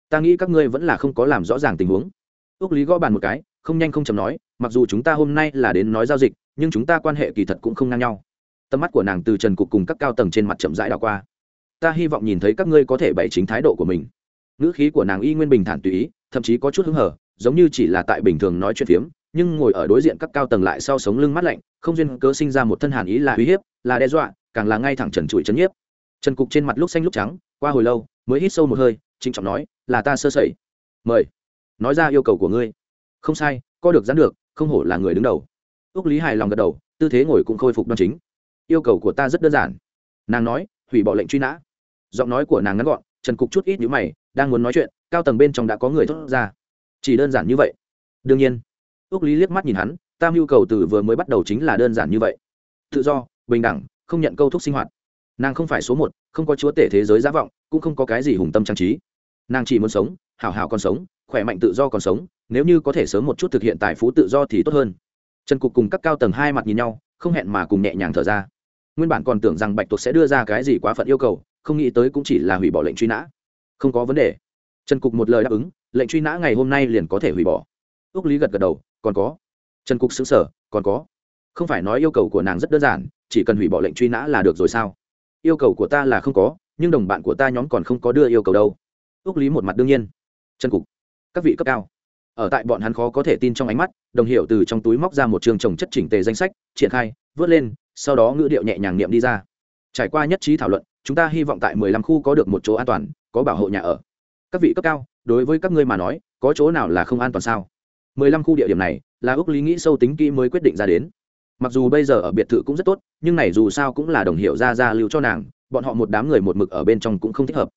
Ta nghĩ các ngươi vẫn là không có làm rõ ràng tình huống. Ước lý gõ bàn một cái, không nhanh không chầm nói, mặc dù chúng ta hôm nay là đến nói giao dịch, nhưng chúng ta quan hệ kỳ thật cũng không ngang nhau. Tầm mắt của nàng từ trần cục cùng các cao tầng trên mặt chậm rãi đảo qua ta hy vọng nhìn thấy các ngươi có thể bày chính thái độ của mình. Ngữ khí của nàng y nguyên bình thản tùy ý, thậm chí có chút hứng hở giống như chỉ là tại bình thường nói chuyện phiếm, nhưng ngồi ở đối diện các cao tầng lại sau sống lưng mắt lạnh, không duyên cớ sinh ra một thân hàn ý là uy hiếp, là đe dọa, càng là ngay thẳng trần trụi trấn nhiếp. Trần cục trên mặt lúc xanh lúc trắng, qua hồi lâu, mới hít sâu một hơi, trịnh trọng nói, là ta sơ sẩy. Mời. Nói ra yêu cầu của ngươi. Không sai co được dán được, không hổ là người đứng đầu. Ước lý hài lòng gật đầu, tư thế ngồi cũng khôi phục đoan chính. Yêu cầu của ta rất đơn giản. Nàng nói, hủy bỏ lệnh truy nã giọng nói của nàng ngắn gọn, trần cục chút ít nhữ mày, đang muốn nói chuyện, cao tầng bên trong đã có người thốt ra. Chỉ đơn giản như vậy. Đương nhiên. Ước lý liếc mắt nhìn hắn, tam nhu cầu từ vừa mới bắt đầu chính là đơn giản như vậy. Tự do, bình đẳng, không nhận câu thúc sinh hoạt. Nàng không phải số một, không có chúa tể thế giới giả vọng, cũng không có cái gì hùng tâm trang trí. Nàng chỉ muốn sống, hảo hảo còn sống, khỏe mạnh tự do còn sống, nếu như có thể sớm một chút thực hiện tài phú tự do thì tốt hơn. Trần cục cùng các cao tầng hai mặt nhìn nhau, không hẹn mà cùng nhẹ nhàng thở ra. Nguyên bản còn tưởng rằng bạch tuộc sẽ đưa ra cái gì quá phận yêu cầu không nghĩ tới cũng chỉ là hủy bỏ lệnh truy nã. Không có vấn đề. Trần cục một lời đáp ứng, lệnh truy nã ngày hôm nay liền có thể hủy bỏ. Ước lý gật gật đầu, còn có. Trần cục xứng sở còn có. Không phải nói yêu cầu của nàng rất đơn giản, chỉ cần hủy bỏ lệnh truy nã là được rồi sao? Yêu cầu của ta là không có, nhưng đồng bạn của ta nhóm còn không có đưa yêu cầu đâu. Ước lý một mặt đương nhiên. Trần cục, các vị cấp cao. Ở tại bọn hắn khó có thể tin trong ánh mắt, đồng hiệu từ trong túi móc ra một trường trồng chất chỉnh tề danh sách, triển khai, vớt lên, sau đó ngữ điệu nhẹ nhàng niệm đi ra. Trải qua nhất trí thảo luận chúng ta hy vọng tại mười lăm khu có được một chỗ an toàn, có bảo hộ nhà ở. Các vị cấp cao, đối với các ngươi mà nói, có chỗ nào là không an toàn sao? Mười lăm khu địa điểm này, là ước lý nghĩ sâu tính kỹ mới quyết định ra đến. Mặc dù bây giờ ở biệt thự cũng rất tốt, nhưng này dù sao cũng là đồng hiệu ra ra lưu cho nàng, bọn họ một đám người một mực ở bên trong cũng không thích hợp.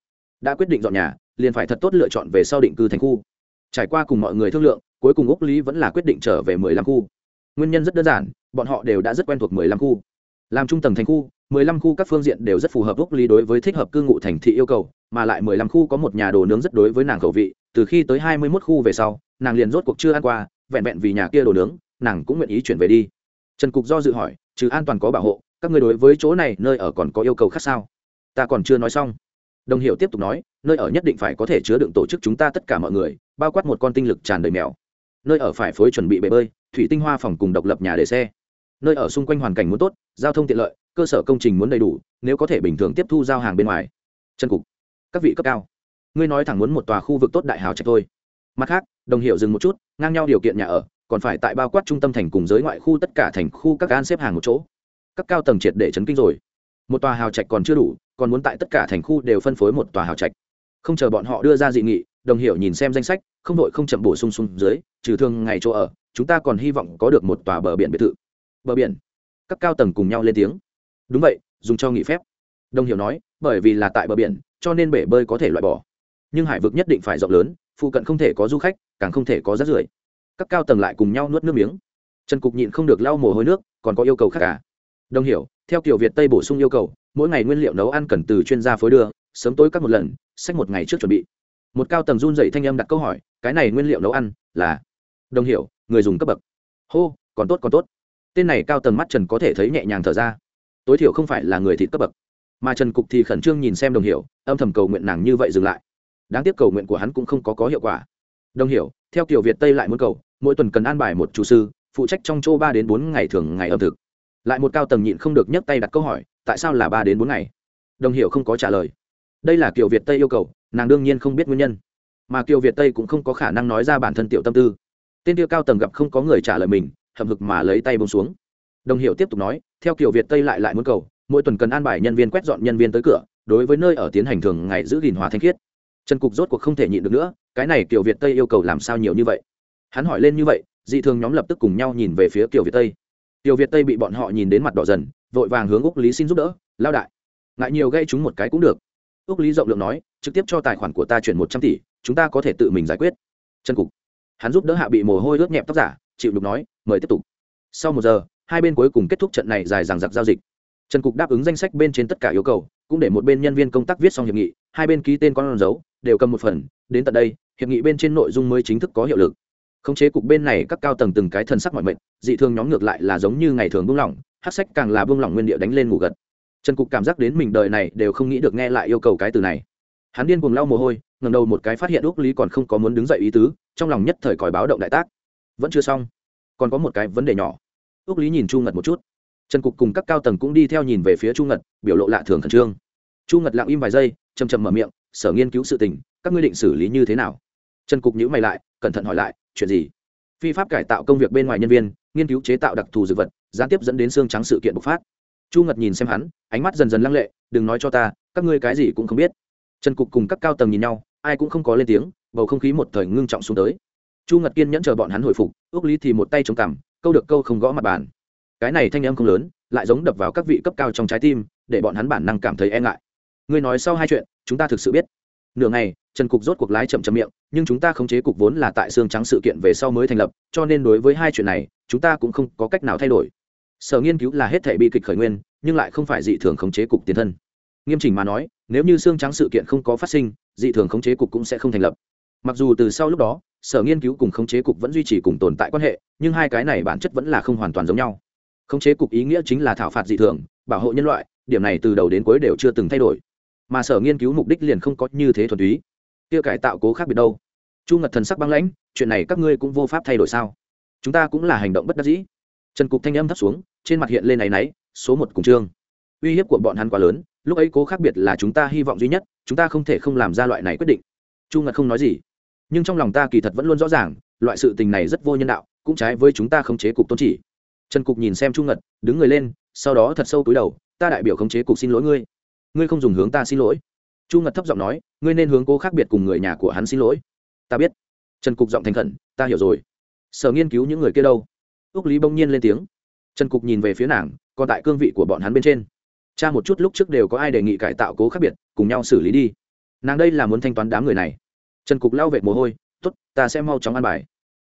Đã quyết định dọn nhà, liền phải thật tốt lựa chọn về sau định cư thành khu. Trải qua cùng mọi người thương lượng, cuối cùng úc lý vẫn là quyết định trở về mười lăm khu. Nguyên nhân rất đơn giản, bọn họ đều đã rất quen thuộc mười lăm khu. Làm trung tầng thành khu mười lăm khu các phương diện đều rất phù hợp úc lý đối với thích hợp cư ngụ thành thị yêu cầu, mà lại mười lăm khu có một nhà đồ nướng rất đối với nàng khẩu vị, từ khi tới hai mươi mốt khu về sau, nàng liền rốt cuộc chưa ăn qua, vẹn vẹn vì nhà kia đồ nướng, nàng cũng nguyện ý chuyển về đi. Trần cục do dự hỏi, trừ an toàn có bảo hộ, các người đối với chỗ này nơi ở còn có yêu cầu khác sao? Ta còn chưa nói xong. Đồng hiểu tiếp tục nói, nơi ở nhất định phải có thể chứa đựng tổ chức chúng ta tất cả mọi người, bao quát một con tinh lực tràn đầy mèo. Nơi ở phải phối chuẩn bị bể bơi, thủy tinh hoa phòng cùng độc lập nhà để xe. Nơi ở xung quanh hoàn cảnh muốn tốt, giao thông tiện lợi cơ sở công trình muốn đầy đủ, nếu có thể bình thường tiếp thu giao hàng bên ngoài. Chân cục. Các vị cấp cao, ngươi nói thẳng muốn một tòa khu vực tốt đại hào trạch thôi. Mặt khác, đồng hiệu dừng một chút, ngang nhau điều kiện nhà ở, còn phải tại bao quát trung tâm thành cùng giới ngoại khu tất cả thành khu các gan xếp hàng một chỗ. Các cao tầng triệt để chấn kinh rồi. Một tòa hào trạch còn chưa đủ, còn muốn tại tất cả thành khu đều phân phối một tòa hào trạch. Không chờ bọn họ đưa ra dị nghị, đồng hiệu nhìn xem danh sách, không đội không chậm bổ sung xuống dưới, trừ thương ngày chỗ ở, chúng ta còn hy vọng có được một tòa bờ biển biệt thự. Bờ biển. Các cao tầng cùng nhau lên tiếng đúng vậy, dùng cho nghỉ phép. Đồng hiểu nói, bởi vì là tại bờ biển, cho nên bể bơi có thể loại bỏ. Nhưng hải vực nhất định phải rộng lớn, phụ cận không thể có du khách, càng không thể có rác rưởi. Các cao tầng lại cùng nhau nuốt nước miếng. Trần cục nhịn không được lau mồ hôi nước, còn có yêu cầu khác cả. Đồng hiểu, theo kiểu việt tây bổ sung yêu cầu, mỗi ngày nguyên liệu nấu ăn cần từ chuyên gia phối đưa, sớm tối cắt một lần sách một ngày trước chuẩn bị. Một cao tầng run dậy thanh âm đặt câu hỏi, cái này nguyên liệu nấu ăn là? Đồng hiểu, người dùng cấp bậc. Hô, còn tốt còn tốt. Tên này cao tầng mắt trần có thể thấy nhẹ nhàng thở ra tối thiểu không phải là người thịt cấp bậc. Mà trần cục thì khẩn trương nhìn xem đồng hiểu, âm thầm cầu nguyện nàng như vậy dừng lại. Đáng tiếc cầu nguyện của hắn cũng không có có hiệu quả. Đồng hiểu, theo kiểu việt tây lại muốn cầu, mỗi tuần cần an bài một chủ sư, phụ trách trong chỗ ba đến bốn ngày thường ngày ẩm thực. Lại một cao tầng nhịn không được nhấc tay đặt câu hỏi, tại sao là ba đến bốn ngày? Đồng hiểu không có trả lời. Đây là kiểu việt tây yêu cầu, nàng đương nhiên không biết nguyên nhân. Mà kiều việt tây cũng không có khả năng nói ra bản thân tiểu tâm tư. Tên tiêu cao tầng gặp không có người trả lời mình, hậm hực mà lấy tay bông xuống đồng hiểu tiếp tục nói, theo kiểu việt tây lại lại muốn cầu, mỗi tuần cần an bài nhân viên quét dọn nhân viên tới cửa, đối với nơi ở tiến hành thường ngày giữ gìn hòa thanh khiết. Trần cục rốt cuộc không thể nhịn được nữa, cái này kiều việt tây yêu cầu làm sao nhiều như vậy? Hắn hỏi lên như vậy, dị thường nhóm lập tức cùng nhau nhìn về phía kiều việt tây. Kiều việt tây bị bọn họ nhìn đến mặt đỏ dần, vội vàng hướng úc lý xin giúp đỡ lao đại, ngại nhiều gây chúng một cái cũng được. Úc lý rộng lượng nói, trực tiếp cho tài khoản của ta chuyển một trăm tỷ, chúng ta có thể tự mình giải quyết. Trần cục, hắn giúp đỡ hạ bị mồ hôi ướt nhẹp tóc giả, chịu đục nói, mời tiếp tục. Sau một giờ hai bên cuối cùng kết thúc trận này dài dằng dặc giao dịch. Trần cục đáp ứng danh sách bên trên tất cả yêu cầu, cũng để một bên nhân viên công tác viết xong hiệp nghị, hai bên ký tên con dấu, đều cầm một phần, đến tận đây, hiệp nghị bên trên nội dung mới chính thức có hiệu lực. Khống chế cục bên này các cao tầng từng cái thần sắc mọi mệnh, dị thường nhóm ngược lại là giống như ngày thường buông lỏng, hát sách càng là buông lỏng nguyên địa đánh lên ngủ gật. Trần cục cảm giác đến mình đời này đều không nghĩ được nghe lại yêu cầu cái từ này. Hắn điên cuồng lau mồ hôi ngầm đầu một cái phát hiện úc lý còn không có muốn đứng dậy ý tứ, trong lòng nhất thời còi báo động đại tác. Vẫn chưa xong. Còn có một cái vấn đề nhỏ úc lý nhìn chu ngật một chút. Trần cục cùng các cao tầng cũng đi theo nhìn về phía chu ngật, biểu lộ lạ thường khẩn trương. Chu ngật lặng im vài giây chầm chầm mở miệng, sở nghiên cứu sự tình, các ngươi định xử lý như thế nào? Trần cục nhữ mày lại, cẩn thận hỏi lại, chuyện gì? Phi pháp cải tạo công việc bên ngoài nhân viên, nghiên cứu chế tạo đặc thù dược vật, gián tiếp dẫn đến xương trắng sự kiện bộc phát. Chu ngật nhìn xem hắn, ánh mắt dần dần lăng lệ, đừng nói cho ta, các ngươi cái gì cũng không biết. Trần cục cùng các cao tầng nhìn nhau, ai cũng không có lên tiếng, bầu không khí một thời ngưng trọng xuống tới. Chu ngật kiên nhẫn chờ bọn hắn hồi phục ước lý thì một tay chống cằm câu được câu không gõ mặt bàn. Cái này thanh âm không lớn, lại giống đập vào các vị cấp cao trong trái tim, để bọn hắn bản năng cảm thấy e ngại. Ngươi nói sau hai chuyện, chúng ta thực sự biết. Nửa ngày, trần cục rốt cuộc lái chậm chậm miệng, nhưng chúng ta khống chế cục vốn là tại xương trắng sự kiện về sau mới thành lập, cho nên đối với hai chuyện này, chúng ta cũng không có cách nào thay đổi. Sở nghiên cứu là hết thể bi kịch khởi nguyên, nhưng lại không phải dị thường khống chế cục tiền thân. Nghiêm chỉnh mà nói, nếu như xương trắng sự kiện không có phát sinh, dị thường khống chế cục cũng sẽ không thành lập. Mặc dù từ sau lúc đó sở nghiên cứu cùng khống chế cục vẫn duy trì cùng tồn tại quan hệ, nhưng hai cái này bản chất vẫn là không hoàn toàn giống nhau. Khống chế cục ý nghĩa chính là thảo phạt dị thường, bảo hộ nhân loại, điểm này từ đầu đến cuối đều chưa từng thay đổi. Mà sở nghiên cứu mục đích liền không có như thế thuần túy. Kia cải tạo cố khác biệt đâu? Chu ngật thần sắc băng lãnh, chuyện này các ngươi cũng vô pháp thay đổi sao? Chúng ta cũng là hành động bất đắc dĩ. Trần cục thanh âm thấp xuống, trên mặt hiện lên này náy, số một cùng chương. Uy hiếp của bọn hắn quá lớn, lúc ấy cố khác biệt là chúng ta hy vọng duy nhất, chúng ta không thể không làm ra loại này quyết định. Chu ngật không nói gì nhưng trong lòng ta kỳ thật vẫn luôn rõ ràng, loại sự tình này rất vô nhân đạo, cũng trái với chúng ta khống chế cục tôn chỉ. Trần cục nhìn xem chu ngật, đứng người lên, sau đó thật sâu túi đầu, ta đại biểu khống chế cục xin lỗi ngươi. Ngươi không dùng hướng ta xin lỗi. Chu ngật thấp giọng nói, ngươi nên hướng cố khác biệt cùng người nhà của hắn xin lỗi. Ta biết. Trần cục giọng thành khẩn, ta hiểu rồi. Sở nghiên cứu những người kia đâu? Ước lý bỗng nhiên lên tiếng. Trần cục nhìn về phía nàng, còn tại cương vị của bọn hắn bên trên. Cha một chút lúc trước đều có ai đề nghị cải tạo cố khác biệt, cùng nhau xử lý đi. Nàng đây là muốn thanh toán đám người này trần cục lao vệt mồ hôi t ố t ta sẽ mau chóng ăn bài.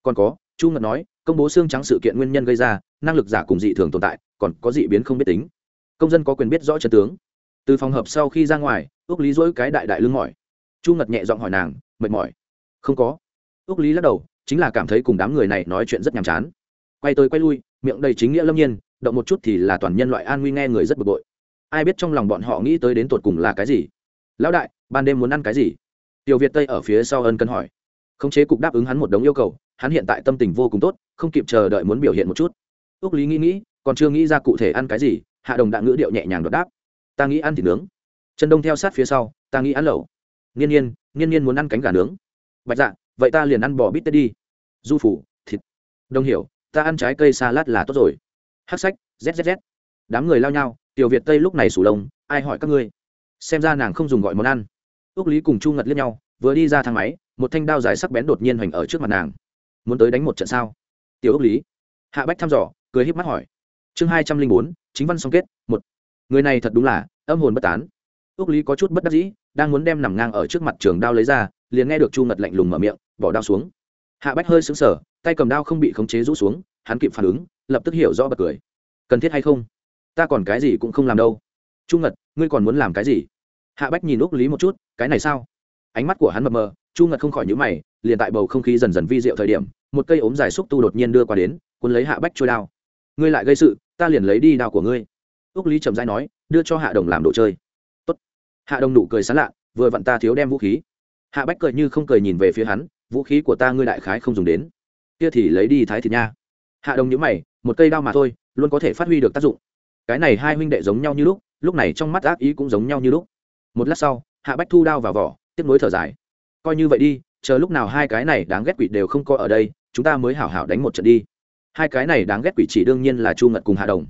Còn có, chu ngật nói, công bố xương trắng sự kiện nguyên nhân gây ra, năng lực giả cùng dị thường tồn tại, còn có dị biến không biết tính. Công dân có quyền biết rõ trần tướng. Từ phòng hợp sau khi ra ngoài ước lý dỗi cái đại đại lưng mỏi. Chu ngật nhẹ giọng hỏi nàng, mệt mỏi? Không có. Ước lý lắc đầu, chính là cảm thấy cùng đám người này nói chuyện rất nhàm chán. Quay tới quay lui, miệng đầy chính nghĩa lâm nhiên, động một chút thì là toàn nhân loại an nguy nghe người rất bực bội. Ai biết trong lòng bọn họ nghĩ tới đến tột cùng là cái gì? Lão đại, ban đêm muốn ăn cái gì? Tiểu việt tây ở phía sau ân cần hỏi. Khống chế cục đáp ứng hắn một đống yêu cầu, hắn hiện tại tâm tình vô cùng tốt, không kịp chờ đợi muốn biểu hiện một chút. Ước lý nghĩ nghĩ, còn chưa nghĩ ra cụ thể ăn cái gì, hạ đồng đạn ngữ điệu nhẹ nhàng đột đáp. Ta nghĩ ăn thịt nướng. Trần đông theo sát phía sau, ta nghĩ ăn lẩu. Nghiên nhiên nghiên nhiên muốn ăn cánh gà nướng. Bạch dạ vậy ta liền ăn bò bít tết đi. Du phủ, thịt. Đông hiểu, ta ăn trái cây salad là tốt rồi. Hát sách zzz đám người lao nhau, tiểu việt tây lúc này sủ lông, ai hỏi các ngươi? Xem ra nàng không dùng gọi món ăn ước lý cùng chu ngật liếc nhau, vừa đi ra thang máy, một thanh đao dài sắc bén đột nhiên hoành ở trước mặt nàng. Muốn tới đánh một trận sao? Tiểu ước lý. Hạ bách thăm dò, cười híp mắt hỏi. Chương hai trăm linh bốn, chính văn song kết, một. Người này thật đúng là, âm hồn bất tán. Ước lý có chút bất đắc dĩ, đang muốn đem nằm ngang ở trước mặt trường đao lấy ra, liền nghe được chu ngật lạnh lùng mở miệng, bỏ đao xuống. Hạ bách hơi xứng sở tay cầm đao không bị khống chế rũ xuống, hắn kịp phản ứng, lập tức hiểu rõ bật cười. Cần thiết hay không? Ta còn cái gì cũng không làm đâu. Chu ngật, ngươi còn muốn làm cái gì? Hạ bách nhìn úc lý một chút, cái này sao? Ánh mắt của hắn mập mờ, chu ngật không khỏi nhữ mày, liền tại bầu không khí dần dần vi diệu thời điểm, một cây ốm dài xúc tu đột nhiên đưa qua đến quân lấy hạ bách trôi đao. Ngươi lại gây sự, ta liền lấy đi đao của ngươi. Úc lý trầm dai nói, đưa cho hạ đồng làm đồ chơi. Tốt. hạ đồng nụ cười sán lạ, vừa vặn ta thiếu đem vũ khí. Hạ bách cười như không cười nhìn về phía hắn, vũ khí của ta ngươi đại khái không dùng đến. Kia thì lấy đi thái thịt nha. Hạ đồng nhữ mày, một cây đao mà thôi, luôn có thể phát huy được tác dụng. Cái này hai huynh đệ giống nhau như lúc lúc này trong mắt ác ý cũng giống nhau như lúc một lát sau, hạ bách thu đao vào vỏ, tiếp nối thở dài. Coi như vậy đi, chờ lúc nào hai cái này đáng ghét quỷ đều không có ở đây, chúng ta mới hảo hảo đánh một trận đi. Hai cái này đáng ghét quỷ chỉ đương nhiên là chu ngật cùng hạ đồng.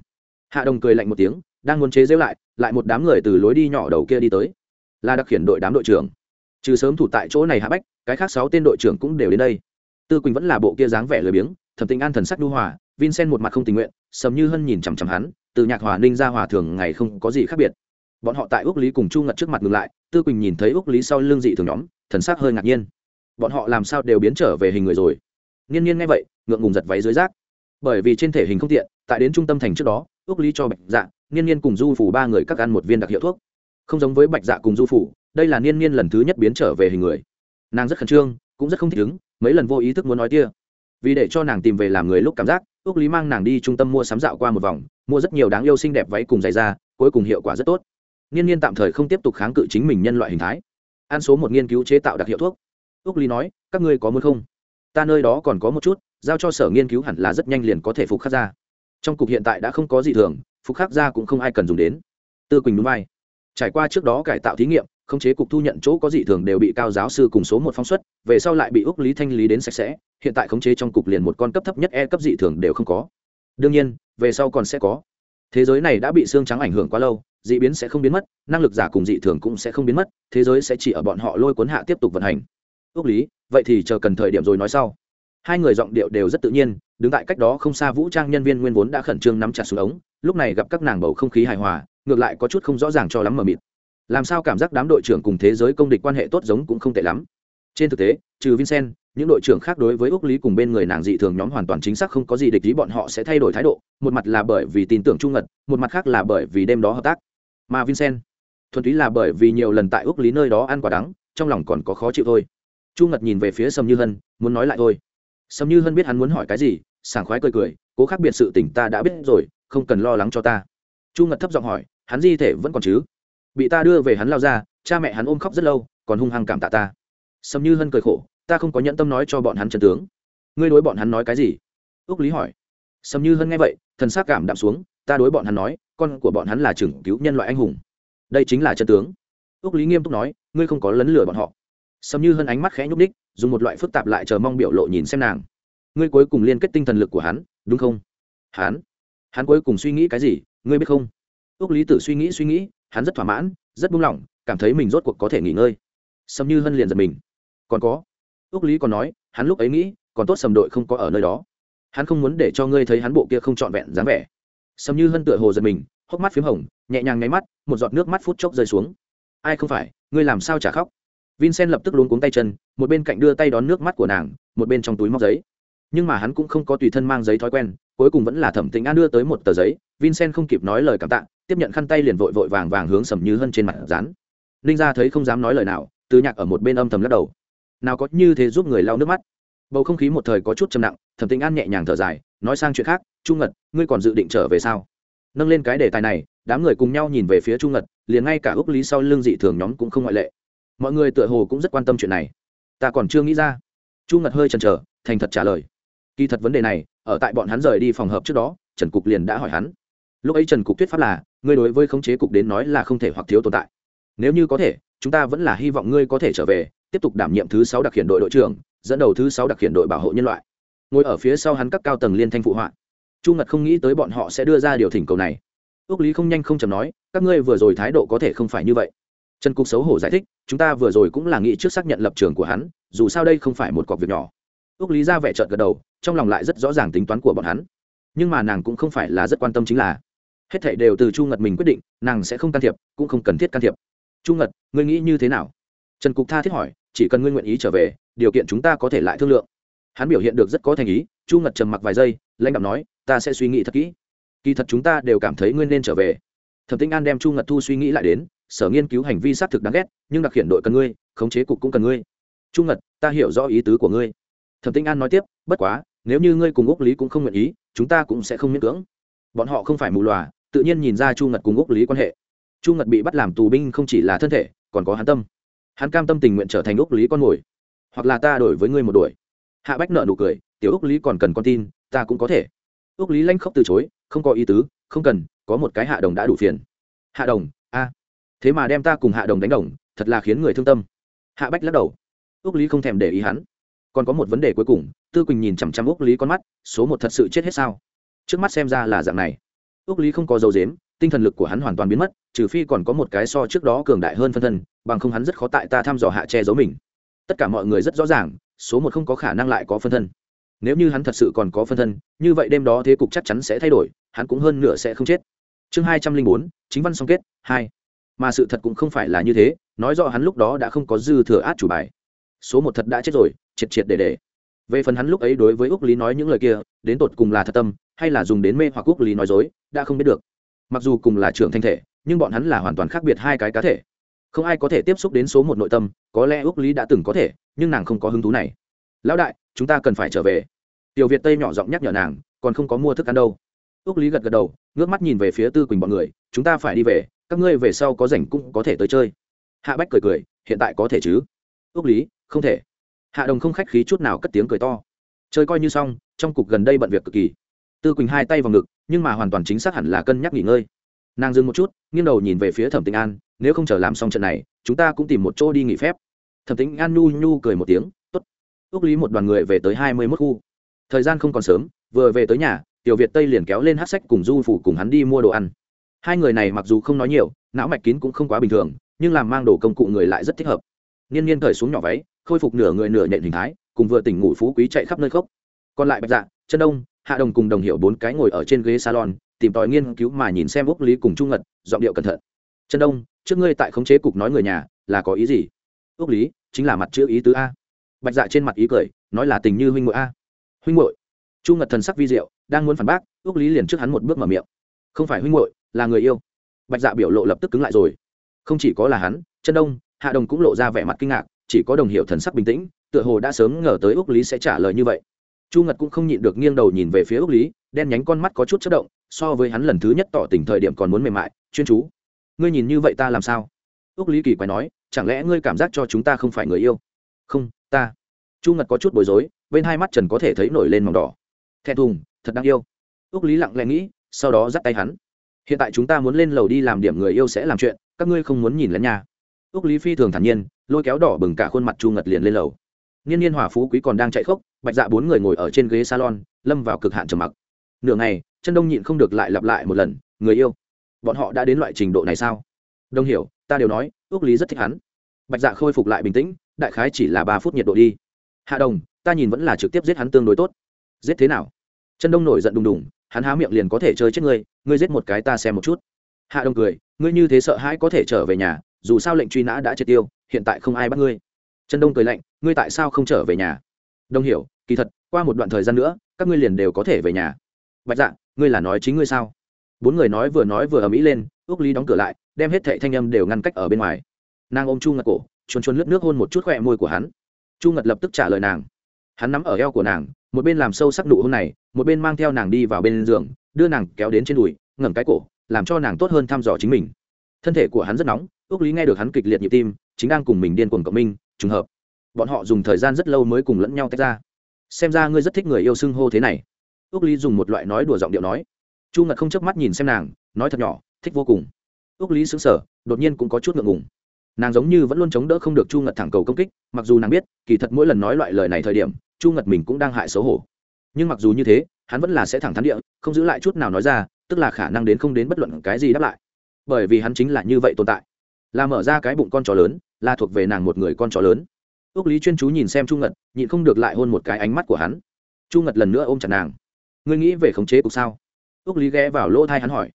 Hạ đồng cười lạnh một tiếng, đang muốn chế giễu lại lại một đám người từ lối đi nhỏ đầu kia đi tới. Là đặc khiển đội đám đội trưởng. Trừ sớm thủ tại chỗ này hạ bách, cái khác sáu tên đội trưởng cũng đều đến đây. Tư quỳnh vẫn là bộ kia dáng vẻ lười biếng, thẩm tình an thần sắc đu hòa, vincent một mặt không tình nguyện, sầm như hân nhìn chằm chằm hắn, từ nhạc hòa ninh ra hòa thường ngày không có gì khác biệt bọn họ tại úc lý cùng chu ngật trước mặt ngừng lại, tư quỳnh nhìn thấy úc lý sau lưng dị thường nhóm, thần sắc hơi ngạc nhiên. Bọn họ làm sao đều biến trở về hình người rồi? Nghiên nhiên nghe vậy, ngượng ngùng giật váy dưới rác. Bởi vì trên thể hình không tiện, tại đến trung tâm thành trước đó, úc lý cho bạch dạ nghiên nhiên cùng du phủ ba người các ăn một viên đặc hiệu thuốc. Không giống với bạch dạ cùng du phủ, đây là niên niên lần thứ nhất biến trở về hình người. Nàng rất khẩn trương, cũng rất không thích ứng, mấy lần vô ý thức muốn nói kia vì để cho nàng tìm về làm người lúc cảm giác ước lý mang nàng đi trung tâm mua sắm dạo qua một vòng, mua rất nhiều đáng yêu xinh đẹp váy cùng giày da, cuối cùng hiệu quả rất tốt niên niên tạm thời không tiếp tục kháng cự chính mình nhân loại hình thái. Ăn số một nghiên cứu chế tạo đặc hiệu thuốc. Úc Ly nói, các ngươi có muốn không? Ta nơi đó còn có một chút, giao cho sở nghiên cứu hẳn là rất nhanh liền có thể phục khắc ra. Trong cục hiện tại đã không có gì thường, phục khắc ra cũng không ai cần dùng đến. Tư quỳnh núi vai trải qua trước đó cải tạo thí nghiệm, khống chế cục thu nhận chỗ có dị thường đều bị cao giáo sư cùng số một phóng xuất, về sau lại bị úc lý thanh lý đến sạch sẽ, hiện tại khống chế trong cục liền một con cấp thấp nhất e cấp dị thường đều không có. Đương nhiên, về sau còn sẽ có. Thế giới này đã bị xương trắng ảnh hưởng quá lâu dị biến sẽ không biến mất, năng lực giả cùng dị thường cũng sẽ không biến mất, thế giới sẽ chỉ ở bọn họ lôi cuốn hạ tiếp tục vận hành. Ước lý, vậy thì chờ cần thời điểm rồi nói sau. Hai người giọng điệu đều rất tự nhiên, đứng tại cách đó không xa vũ trang nhân viên nguyên vốn đã khẩn trương nắm chặt xuống ống, lúc này gặp các nàng bầu không khí hài hòa, ngược lại có chút không rõ ràng cho lắm mờ mịt. Làm sao cảm giác đám đội trưởng cùng thế giới công địch quan hệ tốt giống cũng không tệ lắm. Trên thực tế, trừ vincent, những đội trưởng khác đối với úc lý cùng bên người nàng dị thường nhóm hoàn toàn chính xác không có gì địch ý, bọn họ sẽ thay đổi thái độ, một mặt là bởi vì tin tưởng trung ngật một mặt khác là bởi vì đêm đó hợp tác mà vincent, thuần túy là bởi vì nhiều lần tại úc lý nơi đó ăn quả đắng, trong lòng còn có khó chịu thôi. Chu ngật nhìn về phía sầm như hân, muốn nói lại thôi. Sầm như hân biết hắn muốn hỏi cái gì, sảng khoái cười cười, cố khác biệt sự tỉnh ta đã biết rồi, không cần lo lắng cho ta. Chu ngật thấp giọng hỏi, hắn di thể vẫn còn chứ? Bị ta đưa về hắn lao ra, cha mẹ hắn ôm khóc rất lâu, còn hung hăng cảm tạ ta. Sầm như hân cười khổ, ta không có nhẫn tâm nói cho bọn hắn trần tướng. Ngươi đối bọn hắn nói cái gì? Ước lý hỏi. Sầm như hân nghe vậy, thần s á c cảm đạm xuống ta đối bọn hắn nói, con của bọn hắn là trưởng cứu nhân loại anh hùng. Đây chính là chân tướng. Ước lý nghiêm túc nói, ngươi không có lấn lửa bọn họ. Sầm như hân ánh mắt khẽ nhúc ních dùng một loại phức tạp lại chờ mong biểu lộ nhìn xem nàng. Ngươi cuối cùng liên kết tinh thần lực của hắn, đúng không? Hắn? Hắn cuối cùng suy nghĩ cái gì, ngươi biết không? Ước lý tử suy nghĩ suy nghĩ, hắn rất thỏa mãn, rất buông lỏng, cảm thấy mình rốt cuộc có thể nghỉ ngơi. Sầm như hân liền giật mình. Còn có? Ước lý còn nói, hắn lúc ấy nghĩ, còn tốt sầm đội không có ở nơi đó. Hắn không muốn để cho ngươi thấy hắn bộ kia không trọn vẹn dáng vẻ sầm như hân tựa hồ giật mình, hốc mắt p h í m hồng, nhẹ nhàng nháy mắt, một giọt nước mắt phút chốc rơi xuống. Ai không phải, ngươi làm sao chả khóc? Vincent lập tức luống cuống tay chân, một bên cạnh đưa tay đón nước mắt của nàng, một bên trong túi móc giấy. Nhưng mà hắn cũng không có tùy thân mang giấy thói quen, cuối cùng vẫn là thẩm tĩnh an đưa tới một tờ giấy. Vincent không kịp nói lời cảm tạ, tiếp nhận khăn tay liền vội vội vàng vàng hướng sầm như hân trên mặt rán ninh ra thấy không dám nói lời nào từ nhạc ở một bên âm thầm lắc đầu. Nào có như thế giúp người lau nước mắt. Bầu không khí một thời có chút trầm nặng, thẩm tĩnh an nhẹ nhàng thở dài nói sang chuyện khác trung ngật, ngươi còn dự định trở về sao? Nâng lên cái đề tài này, đám người cùng nhau nhìn về phía trung ngật, liền ngay cả ước lý sau l ư n g dị thường nhóm cũng không ngoại lệ. Mọi người tựa hồ cũng rất quan tâm chuyện này. Ta còn chưa nghĩ ra. Trung ngật hơi chần chờ, thành thật trả lời. Kỳ thật vấn đề này, ở tại bọn hắn rời đi phòng hợp trước đó, trần cục liền đã hỏi hắn. Lúc ấy trần cục thuyết pháp là, ngươi đối với khống chế cục đến nói là không thể hoặc thiếu tồn tại. Nếu như có thể, chúng ta vẫn là hy vọng ngươi có thể trở về, tiếp tục đảm nhiệm thứ sáu đặc hiện đội đội trưởng, dẫn đầu thứ sáu đặc hiện đội bảo hộ nhân loại ngồi ở phía sau hắn các cao tầng liên thanh phụ họa. Chu ngật không nghĩ tới bọn họ sẽ đưa ra điều thỉnh cầu này. Ước lý không nhanh không chầm nói, các ngươi vừa rồi thái độ có thể không phải như vậy. Trần cục xấu hổ giải thích, chúng ta vừa rồi cũng là nghĩ trước xác nhận lập trường của hắn, dù sao đây không phải một cọc việc nhỏ. Ước lý ra vẻ trợn gật đầu, trong lòng lại rất rõ ràng tính toán của bọn hắn. Nhưng mà nàng cũng không phải là rất quan tâm chính là, hết thảy đều từ chu ngật mình quyết định, nàng sẽ không can thiệp, cũng không cần thiết can thiệp. Chu ngật, ngươi nghĩ như thế nào? Trần cục tha thiết hỏi, chỉ cần ngươi nguyện ý trở về, điều kiện chúng ta có thể lại thương lượng hắn biểu hiện được rất có thành ý, chu ngật trầm mặc vài giây, lãnh đạo nói, ta sẽ suy nghĩ thật kỹ. Kỳ thật chúng ta đều cảm thấy ngươi nên trở về. Thẩm tinh an đem chu ngật thu suy nghĩ lại đến, sở nghiên cứu hành vi xác thực đáng ghét, nhưng đặc hiện đội cần ngươi, khống chế cục cũng cần ngươi. Chu ngật, ta hiểu rõ ý tứ của ngươi. Thẩm tinh an nói tiếp, bất quá, nếu như ngươi cùng úc lý cũng không nguyện ý, chúng ta cũng sẽ không miễn cưỡng. Bọn họ không phải mù lòa tự nhiên nhìn ra chu ngật cùng úc lý quan hệ. Chu ngật bị bắt làm tù binh không chỉ là thân thể, còn có hắn tâm. Hắn cam tâm tình nguyện trở thành úc lý con mồi. Hoặc là ta đổi với ngươi một đuổi hạ bách nợ nụ cười, tiểu úc lý còn cần con tin, ta cũng có thể. Úc lý lanh khóc từ chối, không có ý tứ, không cần, có một cái hạ đồng đã đủ phiền. Hạ đồng? A, thế mà đem ta cùng hạ đồng đánh đồng, thật là khiến người thương tâm. Hạ bách lắc đầu. Úc lý không thèm để ý hắn. Còn có một vấn đề cuối cùng, tư quỳnh nhìn chằm chằm úc lý con mắt, số một thật sự chết hết sao? Trước mắt xem ra là dạng này. Úc lý không có dấu dếm tinh thần lực của hắn hoàn toàn biến mất, trừ phi còn có một cái so trước đó cường đại hơn phân thân, bằng không hắn rất khó tại ta thăm dò hạ che giấu mình. Tất cả mọi người rất rõ ràng số một không có khả năng lại có phân thân. Nếu như hắn thật sự còn có phân thân, như vậy đêm đó thế cục chắc chắn sẽ thay đổi, hắn cũng hơn nửa sẽ không chết. Chương hai trăm linh bốn, chính văn song kết, hai. Mà sự thật cũng không phải là như thế, nói rõ hắn lúc đó đã không có dư thừa át chủ bài. Số một thật đã chết rồi, triệt triệt để để. Về phần hắn lúc ấy đối với úc lý nói những lời kia, đến tột cùng là thật tâm, hay là dùng đến mê hoặc úc lý nói dối, đã không biết được. Mặc dù cùng là trưởng thanh thể, nhưng bọn hắn là hoàn toàn khác biệt hai cái cá thể không ai có thể tiếp xúc đến số một nội tâm, có lẽ úc lý đã từng có thể, nhưng nàng không có hứng thú này. Lão đại, chúng ta cần phải trở về. Tiểu việt tây nhỏ giọng nhắc nhở nàng, còn không có mua thức ăn đâu. Úc lý gật gật đầu, ngước mắt nhìn về phía tư quỳnh bọn người, chúng ta phải đi về, các ngươi về sau có rảnh cũng có thể tới chơi. Hạ bách cười cười, hiện tại có thể chứ? Úc lý, không thể. Hạ đồng không khách khí chút nào cất tiếng cười to. Chơi coi như xong, trong cục gần đây bận việc cực kỳ. Tư quỳnh hai tay vào ngực, nhưng mà hoàn toàn chính xác hẳn là cân nhắc nghỉ ngơi. Nàng dừng một chút, nghiêng đầu nhìn về phía thẩm Tinh an nếu không chờ làm xong trận này, chúng ta cũng tìm một chỗ đi nghỉ phép. Thẩm tĩnh an nhu nhu cười một tiếng t ố t ước lý một đoàn người về tới hai mươi mốt khu. Thời gian không còn sớm, vừa về tới nhà, tiểu việt tây liền kéo lên hát sách cùng du phủ cùng hắn đi mua đồ ăn. Hai người này mặc dù không nói nhiều, não mạch kín cũng không quá bình thường, nhưng làm mang đồ công cụ người lại rất thích hợp. Niên niên cởi xuống nhỏ váy, khôi phục nửa người nửa nhện hình thái, cùng vừa tỉnh ngủ phú quý chạy khắp nơi khốc. Còn lại bạch dạ chân đông hạ đồng cùng đồng hiệu bốn cái ngồi ở trên ghế salon, tìm tòi nghiên cứu mà nhìn xem úc lý cùng trung ngật, giọng điệu cẩn thận. Chân đông trước ngươi tại khống chế cục nói người nhà, là có ý gì? Ước lý, chính là mặt chữ ý tứ a. Bạch dạ trên mặt ý cười, nói là tình như huynh ngội a. Huynh ngội chu ngật thần sắc vi diệu, đang muốn phản bác ước lý liền trước hắn một bước mở miệng. Không phải huynh ngội là người yêu. Bạch dạ biểu lộ lập tức cứng lại rồi. Không chỉ có là hắn chân đông, hạ đồng cũng lộ ra vẻ mặt kinh ngạc, chỉ có đồng hiệu thần sắc bình tĩnh, tựa hồ đã sớm ngờ tới ước lý sẽ trả lời như vậy. Chu ngật cũng không nhịn được nghiêng đầu nhìn về phía ước lý, đen nhánh con mắt có chút chất động, so với hắn lần thứ nhất tỏ tình thời điểm còn muốn mềm mại, chuyên chú ngươi nhìn như vậy ta làm sao? Ước lý kỳ quái nói, chẳng lẽ ngươi cảm giác cho chúng ta không phải người yêu? Không, ta. Chu ngật có chút bối rối, bên hai mắt trần có thể thấy nổi lên mỏng đỏ. Thẹn thùng, thật đáng yêu. Ước lý lặng lẽ nghĩ, sau đó dắt tay hắn. Hiện tại chúng ta muốn lên lầu đi làm điểm người yêu sẽ làm chuyện, các ngươi không muốn nhìn lẫn nhà. Ước lý phi thường thản nhiên, lôi kéo đỏ bừng cả khuôn mặt chu ngật liền lên lầu. Niên niên hòa phú quý còn đang chạy khốc bạch dạ bốn người ngồi ở trên ghế salon, lâm vào cực hạn trầm mặc. Nửa ngày, chân đông nhịn không được lại lặp lại một lần, người yêu bọn họ đã đến loại trình độ này sao? Đông hiểu, ta đều nói ước lý rất thích hắn. Bạch dạ khôi phục lại bình tĩnh, đại khái chỉ là ba phút nhiệt độ đi. Hạ đồng, ta nhìn vẫn là trực tiếp giết hắn tương đối tốt. Giết thế nào? Chân đông nổi giận đùng đùng, hắn há miệng liền có thể chơi chết ngươi ngươi giết một cái ta xem một chút. Hạ đồng cười, ngươi như thế sợ hãi có thể trở về nhà, dù sao lệnh truy nã đã triệt tiêu, hiện tại không ai bắt ngươi. Chân đông cười lạnh, ngươi tại sao không trở về nhà? Đông hiểu, kỳ thật, qua một đoạn thời gian nữa, các ngươi liền đều có thể về nhà. Bạch dạ ngươi là nói chính ngươi sao? Bốn người nói vừa nói vừa ầm ĩ lên ước lý đóng cửa lại, đem hết thệ thanh âm đều ngăn cách ở bên ngoài. Nàng ôm chu ngật cổ, chuồn chuồn lướt nước hôn một chút khỏe môi của hắn. Chu ngật lập tức trả lời nàng. Hắn nắm ở eo của nàng, một bên làm sâu sắc nụ hôn này, một bên mang theo nàng đi vào bên giường, đưa nàng kéo đến trên đùi, ngẩng cái cổ, làm cho nàng tốt hơn thăm dò chính mình. Thân thể của hắn rất nóng ước lý nghe được hắn kịch liệt nhịp tim, chính đang cùng mình điên cuồng cộng minh, trùng hợp. Bọn họ dùng thời gian rất lâu mới cùng lẫn nhau tách ra. Xem ra ngươi rất thích người yêu xưng hô thế này. Ước lý dùng một loại nói đùa giọng điệu nói chu ngật không chớp mắt nhìn xem nàng, nói thật nhỏ, thích vô cùng. Ước lý xứng sở đột nhiên cũng có chút ngượng ngùng. Nàng giống như vẫn luôn chống đỡ không được chu ngật thẳng cầu công kích, mặc dù nàng biết, kỳ thật mỗi lần nói loại lời này thời điểm, chu ngật mình cũng đang hại xấu hổ. Nhưng mặc dù như thế, hắn vẫn là sẽ thẳng thắn địa, không giữ lại chút nào nói ra, tức là khả năng đến không đến bất luận cái gì đáp lại. Bởi vì hắn chính là như vậy tồn tại. Là mở ra cái bụng con chó lớn, là thuộc về nàng một người con chó lớn. Ước lý chuyên chú nhìn xem chu ngật, nhịn không được lại hôn một cái ánh mắt của hắn. Chu ngật lần nữa ôm chặt nàng. Ngươi nghĩ về khống chế cục sao? Ước lý ghé vào lỗ thai hắn hỏi.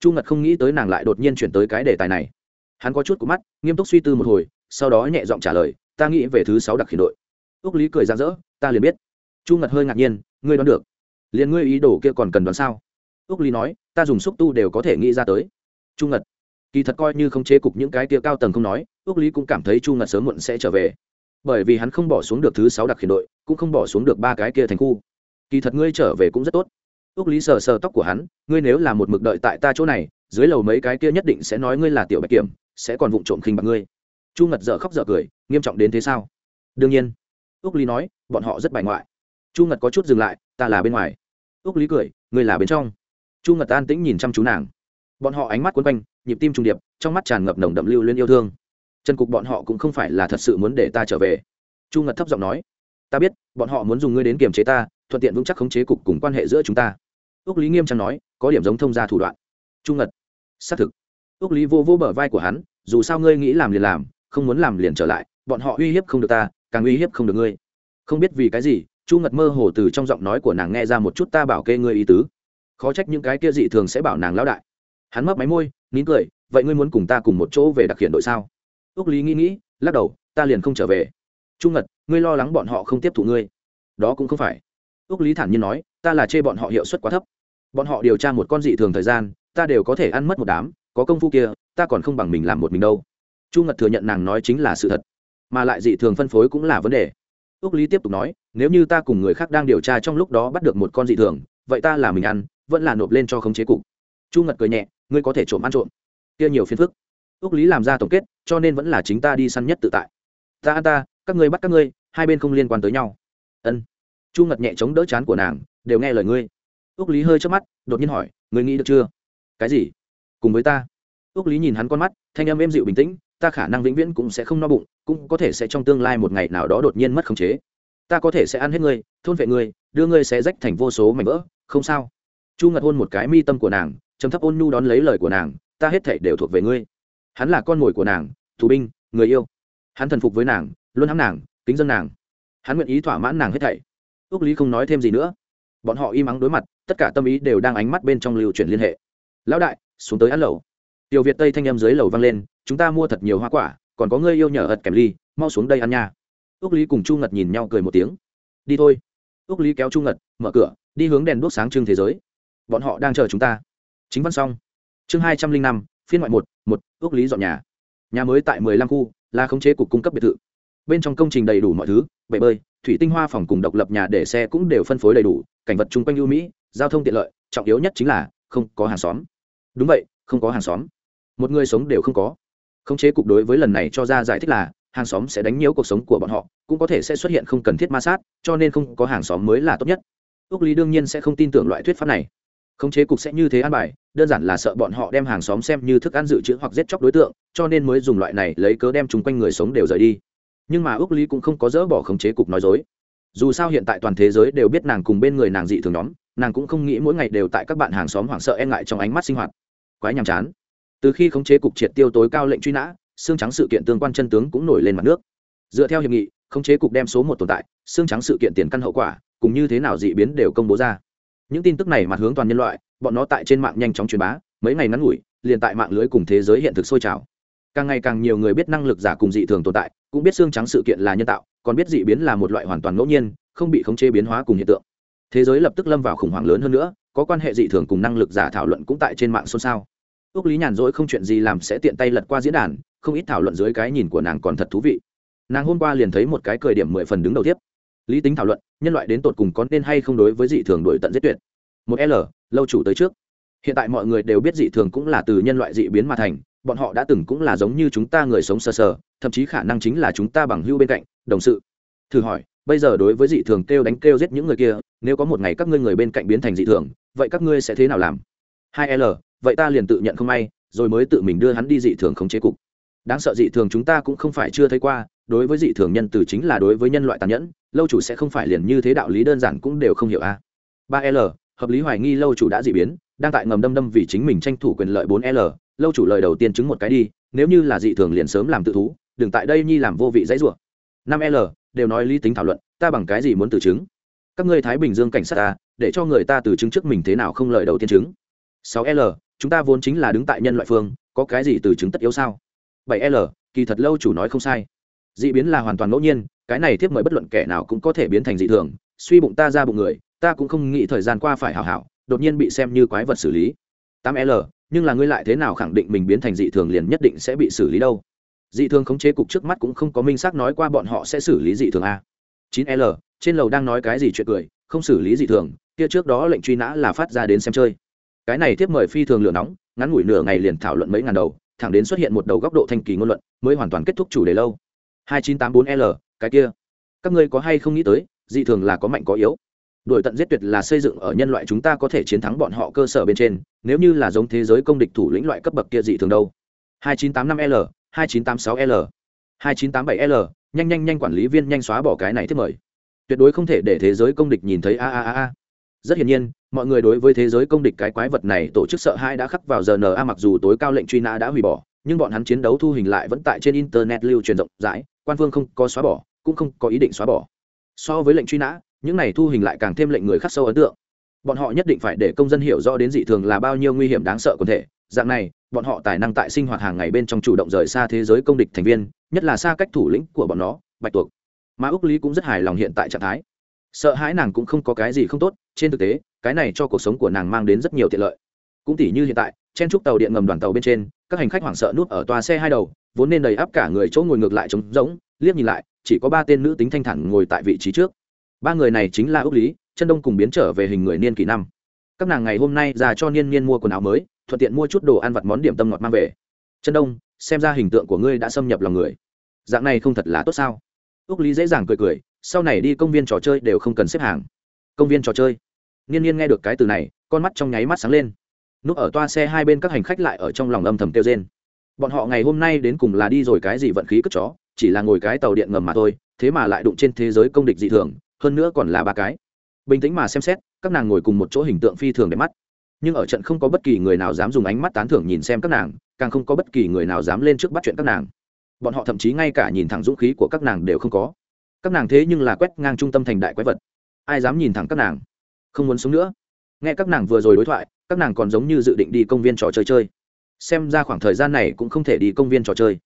Chu ngật không nghĩ tới nàng lại đột nhiên chuyển tới cái đề tài này. Hắn có chút của mắt, nghiêm túc suy tư một hồi, sau đó nhẹ giọng trả lời, ta nghĩ về thứ sáu đặc khiển đội. Ước lý cười ra rỡ, ta liền biết. Chu ngật hơi ngạc nhiên, ngươi đoán được? Liền ngươi ý đồ kia còn cần đoán sao? Ước lý nói, ta dùng xúc tu đều có thể nghĩ ra tới. Chu ngật, kỳ thật coi như không chế cục những cái kia cao tầng không nói ước lý cũng cảm thấy chu ngật sớm muộn sẽ trở về. Bởi vì hắn không bỏ xuống được thứ sáu đặc khiển đội, cũng không bỏ xuống được ba cái kia thành khu. Kỳ thật ngươi trở về cũng rất tốt ước lý sờ sờ tóc của hắn, ngươi nếu là một mực đợi tại ta chỗ này, dưới lầu mấy cái kia nhất định sẽ nói ngươi là tiểu bạch kiểm, sẽ còn vụng trộm khinh bạc ngươi. Chu ngật dở khóc dở cười, nghiêm trọng đến thế sao? Đương nhiên. Ước lý nói, bọn họ rất bài ngoại. Chu ngật có chút dừng lại, ta là bên ngoài. Ước lý cười, ngươi là bên trong. Chu ngật an tĩnh nhìn chăm chú nàng. Bọn họ ánh mắt quấn quanh, nhịp tim trùng điệp, trong mắt tràn ngập nồng đậm lưu luyến yêu thương. Trần cục bọn họ cũng không phải là thật sự muốn để ta trở về. Chu ngật thấp giọng nói, ta biết, bọn họ muốn dùng ngươi đến kiềm chế ta, thuận tiện vững chắc khống chế cục cùng quan hệ giữa chúng ta ước lý nghiêm trang nói, có điểm giống thông gia thủ đoạn. Trung ngật xác thực. Ước lý vô vô bờ vai của hắn, dù sao ngươi nghĩ làm liền làm, không muốn làm liền trở lại, bọn họ uy hiếp không được ta, càng uy hiếp không được ngươi. Không biết vì cái gì, chu ngật mơ hồ từ trong giọng nói của nàng nghe ra một chút ta bảo kê ngươi ý tứ. Khó trách những cái kia dị thường sẽ bảo nàng lão đại. Hắn mấp máy môi, nín cười, vậy ngươi muốn cùng ta cùng một chỗ về đặc hiện đội sao? Ước lý nghĩ nghĩ, lắc đầu, ta liền không trở về. Trung ngật, ngươi lo lắng bọn họ không tiếp thụ ngươi. Đó cũng không phải. Ước lý thản nhiên nói, ta là chê bọn họ hiệu suất quá thấp bọn họ điều tra một con dị thường thời gian, ta đều có thể ăn mất một đám, có công phu kia, ta còn không bằng mình làm một mình đâu. Chu ngật thừa nhận nàng nói chính là sự thật, mà lại dị thường phân phối cũng là vấn đề. Ước lý tiếp tục nói, nếu như ta cùng người khác đang điều tra trong lúc đó bắt được một con dị thường, vậy ta là mình ăn, vẫn là nộp lên cho khống chế cục. Chu ngật cười nhẹ, ngươi có thể trộm ăn trộm. Kia nhiều phiền phức. Ước lý làm ra tổng kết, cho nên vẫn là chính ta đi săn nhất tự tại. Ta ăn ta, các ngươi bắt các ngươi, hai bên không liên quan tới nhau. Ân. Chu ngật nhẹ chống đỡ chán của nàng, đều nghe lời ngươi ước lý hơi chớp mắt, đột nhiên hỏi, ngươi nghĩ được chưa? Cái gì? Cùng với ta. Ước lý nhìn hắn con mắt, thanh âm êm dịu bình tĩnh, ta khả năng vĩnh viễn cũng sẽ không no bụng, cũng có thể sẽ trong tương lai một ngày nào đó đột nhiên mất khống chế. Ta có thể sẽ ăn hết ngươi, thôn vệ ngươi, đưa ngươi sẽ rách thành vô số mảnh vỡ, không sao. Chu ngật hôn một cái mi tâm của nàng, trầm thấp ôn nhu đón lấy lời của nàng, ta hết thảy đều thuộc về ngươi. Hắn là con mồi của nàng thủ binh, người yêu. Hắn thần phục với nàng, luôn hãm nàng, kính dân nàng. Hắn nguyện ý thỏa mãn nàng hết thảy. Ước lý không nói thêm gì nữa bọn họ im ắng đối mặt, tất cả tâm ý đều đang ánh mắt bên trong lưu chuyển liên hệ. Lão đại, xuống tới ăn lẩu. Tiểu việt tây thanh em dưới lầu vang lên, chúng ta mua thật nhiều hoa quả, còn có ngươi yêu nhờ ật kèm ly, mau xuống đây ăn nha. Ước lý cùng chu ngật nhìn nhau cười một tiếng. Đi thôi. Ước lý kéo chu ngật, mở cửa, đi hướng đèn đuốc sáng trưng thế giới. Bọn họ đang chờ chúng ta. Chính văn xong. Chương hai trăm linh năm, phiên ngoại một một ước lý dọn nhà. Nhà mới tại mười lăm khu, là khống chế cục cung cấp biệt thự. Bên trong công trình đầy đủ mọi thứ, bể bơi thủy tinh hoa phòng cùng độc lập nhà để xe cũng đều phân phối đầy đủ, cảnh vật chung quanh ưu mỹ, giao thông tiện lợi, trọng yếu nhất chính là không có hàng xóm. Đúng vậy, không có hàng xóm. Một người sống đều không có. Khống chế cục đối với lần này cho ra giải thích là, hàng xóm sẽ đánh nhiễu cuộc sống của bọn họ, cũng có thể sẽ xuất hiện không cần thiết ma sát, cho nên không có hàng xóm mới là tốt nhất. Ước lý đương nhiên sẽ không tin tưởng loại thuyết pháp này. Khống chế cục sẽ như thế an bài, đơn giản là sợ bọn họ đem hàng xóm xem như thức ăn dự trữ hoặc giết chóc đối tượng, cho nên mới dùng loại này lấy cớ đem chung quanh người sống đều rời đi nhưng mà ước lý cũng không có dỡ bỏ khống chế cục nói dối. Dù sao hiện tại toàn thế giới đều biết nàng cùng bên người nàng dị thường nhóm, nàng cũng không nghĩ mỗi ngày đều tại các bạn hàng xóm hoảng sợ e ngại trong ánh mắt sinh hoạt. Quái nhàm chán. Từ khi khống chế cục triệt tiêu tối cao lệnh truy nã, xương trắng sự kiện tương quan chân tướng cũng nổi lên mặt nước. Dựa theo hiệp nghị, khống chế cục đem số một tồn tại, xương trắng sự kiện tiền căn hậu quả, cùng như thế nào dị biến đều công bố ra. Những tin tức này mặt hướng toàn nhân loại, bọn nó tại trên mạng nhanh chóng truyền bá, mấy ngày ngắn ngủi, liền tại mạng lưới cùng thế giới hiện thực sôi trào càng ngày càng nhiều người biết năng lực giả cùng dị thường tồn tại, cũng biết xương trắng sự kiện là nhân tạo, còn biết dị biến là một loại hoàn toàn ngẫu nhiên, không bị khống chế biến hóa cùng hiện tượng. Thế giới lập tức lâm vào khủng hoảng lớn hơn nữa, có quan hệ dị thường cùng năng lực giả thảo luận cũng tại trên mạng xôn xao. Ước lý nhàn rỗi không chuyện gì làm sẽ tiện tay lật qua diễn đàn, không ít thảo luận dưới cái nhìn của nàng còn thật thú vị. Nàng hôm qua liền thấy một cái cười điểm mười phần đứng đầu tiếp lý tính thảo luận, nhân loại đến tột cùng có nên hay không đối với dị thường đổi tận giết tuyệt? Một l, lâu chủ tới trước. Hiện tại mọi người đều biết dị thường cũng là từ nhân loại dị biến mà thành bọn họ đã từng cũng là giống như chúng ta người sống sơ sờ, sờ thậm chí khả năng chính là chúng ta bằng hưu bên cạnh đồng sự. Thử hỏi bây giờ đối với dị thường kêu đánh kêu giết những người kia nếu có một ngày các ngươi người bên cạnh biến thành dị thường vậy các ngươi sẽ thế nào làm? Hai l vậy ta liền tự nhận không may rồi mới tự mình đưa hắn đi dị thường khống chế cục. Đáng sợ dị thường chúng ta cũng không phải chưa thấy qua đối với dị thường nhân từ chính là đối với nhân loại tàn nhẫn lâu chủ sẽ không phải liền như thế đạo lý đơn giản cũng đều không hiểu a. Ba l hợp lý hoài nghi lâu chủ đã dị biến đang tại ngầm đâm đâm vì chính mình tranh thủ quyền lợi bốn l lâu chủ lời đầu tiên chứng một cái đi, nếu như là dị thường liền sớm làm tự thú, đừng tại đây nhi làm vô vị dãy rủa. Năm l, đều nói lý tính thảo luận, ta bằng cái gì muốn từ chứng? Các ngươi thái bình dương cảnh sát ta, để cho người ta từ chứng trước mình thế nào không lợi đầu tiên chứng? Sáu l, chúng ta vốn chính là đứng tại nhân loại phương, có cái gì từ chứng tất yếu sao? Bảy l, kỳ thật lâu chủ nói không sai. D ị biến là hoàn toàn ngẫu nhiên, cái này tiếp mời bất luận kẻ nào cũng có thể biến thành dị thường, suy bụng ta ra bụng người, ta cũng không nghĩ thời gian qua phải hảo hảo, đột nhiên bị xem như quái vật xử lý. Tám l nhưng là ngươi lại thế nào khẳng định mình biến thành dị thường liền nhất định sẽ bị xử lý đâu? Dị thường khống chế cục trước mắt cũng không có minh xác nói qua bọn họ sẽ xử lý dị thường a. 9l trên lầu đang nói cái gì chuyện cười, không xử lý dị thường, kia trước đó lệnh truy nã là phát ra đến xem chơi. Cái này tiếp mời phi thường lửa nóng, ngắn ngủi nửa ngày liền thảo luận mấy ngàn đầu, thẳng đến xuất hiện một đầu góc độ thanh kỳ ngôn luận, mới hoàn toàn kết thúc chủ đề lâu. Hai chín tám bốn l, cái kia. Các ngươi có hay không nghĩ tới, dị thường là có mạnh có yếu đuổi tận giết tuyệt là xây dựng ở nhân loại chúng ta có thể chiến thắng bọn họ cơ sở bên trên, nếu như là giống thế giới công địch thủ lĩnh loại cấp bậc kia dị thường đâu. 2985 l 2986 l 2987 l, nhanh nhanh nhanh quản lý viên nhanh xóa bỏ cái này thiết mời. Tuyệt đối không thể để thế giới công địch nhìn thấy a a a a. Rất hiển nhiên, mọi người đối với thế giới công địch cái quái vật này tổ chức sợ hãi đã khắc vào giờ n a mặc dù tối cao lệnh truy nã đã hủy bỏ, nhưng bọn hắn chiến đấu thu hình lại vẫn tại trên internet lưu truyền rộng rãi, quan phương không có xóa bỏ, cũng không có ý định xóa bỏ. So với lệnh truy nã những này thu hình lại càng thêm lệnh người khắc sâu ấn tượng. Bọn họ nhất định phải để công dân hiểu rõ đến dị thường là bao nhiêu nguy hiểm đáng sợ quần thể. Dạng này, bọn họ tài năng tại sinh hoạt hàng ngày bên trong chủ động rời xa thế giới công địch thành viên, nhất là xa cách thủ lĩnh của bọn nó, bạch tuộc. Mà úc lý cũng rất hài lòng hiện tại trạng thái. Sợ hãi nàng cũng không có cái gì không tốt, trên thực tế, cái này cho cuộc sống của nàng mang đến rất nhiều tiện lợi. Cũng tỷ như hiện tại, chen trúc tàu điện ngầm đoàn tàu bên trên, các hành khách hoảng sợ núp ở toa xe hai đầu, vốn nên đầy áp cả người chỗ ngồi ngược lại trống rỗng, liếc nhìn lại, chỉ có ba tên nữ tính thanh thản ngồi tại vị trí trước ba người này chính là ước lý, chân đông cùng biến trở về hình người niên kỷ năm. Các nàng ngày hôm nay ra cho niên niên mua quần áo mới, thuận tiện mua chút đồ ăn vặt món điểm tâm ngọt mang về. Chân đông, xem ra hình tượng của ngươi đã xâm nhập lòng người. Dạng này không thật là tốt sao? Ước lý dễ dàng cười cười, sau này đi công viên trò chơi đều không cần xếp hàng. Công viên trò chơi? Niên niên nghe được cái từ này, con mắt trong nháy mắt sáng lên. Núp ở toa xe hai bên các hành khách lại ở trong lòng âm thầm tiêu rên. Bọn họ ngày hôm nay đến cùng là đi rồi cái gì vận khí cất chó, chỉ là ngồi cái tàu điện ngầm mà thôi, thế mà lại đụng trên thế giới công địch dị thường hơn nữa còn là ba cái. Bình tĩnh mà xem xét, các nàng ngồi cùng một chỗ hình tượng phi thường đẹp mắt. Nhưng ở trận không có bất kỳ người nào dám dùng ánh mắt tán thưởng nhìn xem các nàng, càng không có bất kỳ người nào dám lên trước bắt chuyện các nàng. Bọn họ thậm chí ngay cả nhìn thẳng dũng khí của các nàng đều không có. Các nàng thế nhưng là quét ngang trung tâm thành đại quái vật. Ai dám nhìn thẳng các nàng? Không muốn sống nữa. Nghe các nàng vừa rồi đối thoại, các nàng còn giống như dự định đi công viên trò chơi chơi. Xem ra khoảng thời gian này cũng không thể đi công viên trò chơi.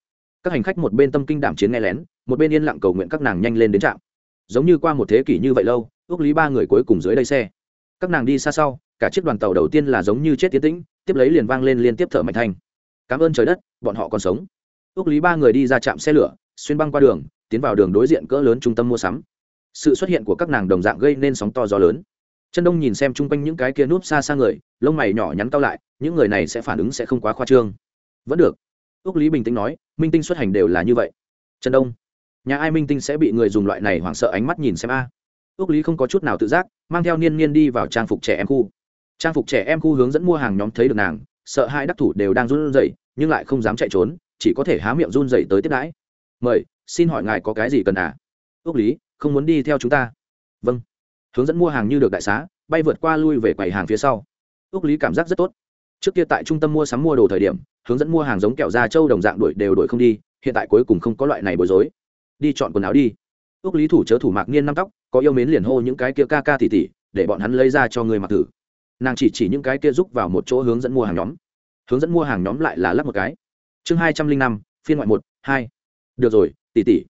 Các hành khách một bên tâm kinh đảm chiến nghe lén, một bên yên lặng cầu nguyện các nàng nhanh lên đến trạm giống như qua một thế kỷ như vậy lâu, ước lý ba người cuối cùng dưới đây xe. Các nàng đi xa sau, cả chiếc đoàn tàu đầu tiên là giống như chết tiến tĩnh, tiếp lấy liền vang lên liên tiếp thở mạnh thanh. Cảm ơn trời đất, bọn họ còn sống. Ước lý ba người đi ra trạm xe lửa, xuyên băng qua đường, tiến vào đường đối diện cỡ lớn trung tâm mua sắm. Sự xuất hiện của các nàng đồng dạng gây nên sóng to gió lớn. Chân đông nhìn xem chung quanh những cái kia núp xa xa người, lông mày nhỏ nhắn cao lại, những người này sẽ phản ứng sẽ không quá khoa trương. Vẫn được. Ước lý bình tĩnh nói, minh tinh xuất hành đều là như vậy. Chân đông nhà ai minh tinh sẽ bị người dùng loại này hoảng sợ ánh mắt nhìn xem a? Ước lý không có chút nào tự giác, mang theo niên niên đi vào trang phục trẻ em khu. Trang phục trẻ em khu hướng dẫn mua hàng nhóm thấy được nàng, sợ hai đắc thủ đều đang run rẩy, nhưng lại không dám chạy trốn, chỉ có thể há miệng run rẩy tới tiếp đãi. Mời, xin hỏi ngài có cái gì cần à? Ước lý, không muốn đi theo chúng ta. Vâng. Hướng dẫn mua hàng như được đại xá, bay vượt qua lui về quầy hàng phía sau. Ước lý cảm giác rất tốt. Trước kia tại trung tâm mua sắm mua đồ thời điểm, hướng dẫn mua hàng giống kẹo da trâu đồng dạng đuổi đều đuổi không đi, hiện tại cuối cùng không có loại này bối rối đi chọn quần áo đi. Ước lý thủ chớ thủ mạc niên năm tóc, có yêu mến liền hô những cái kia ca ca tỉ tỉ, để bọn hắn lấy ra cho người mặc thử. Nàng chỉ chỉ những cái kia giúp vào một chỗ hướng dẫn mua hàng nhóm. Hướng dẫn mua hàng nhóm lại là lắp một cái. Chương hai trăm linh năm, phiên ngoại một, hai. Được rồi, tỉ tỉ.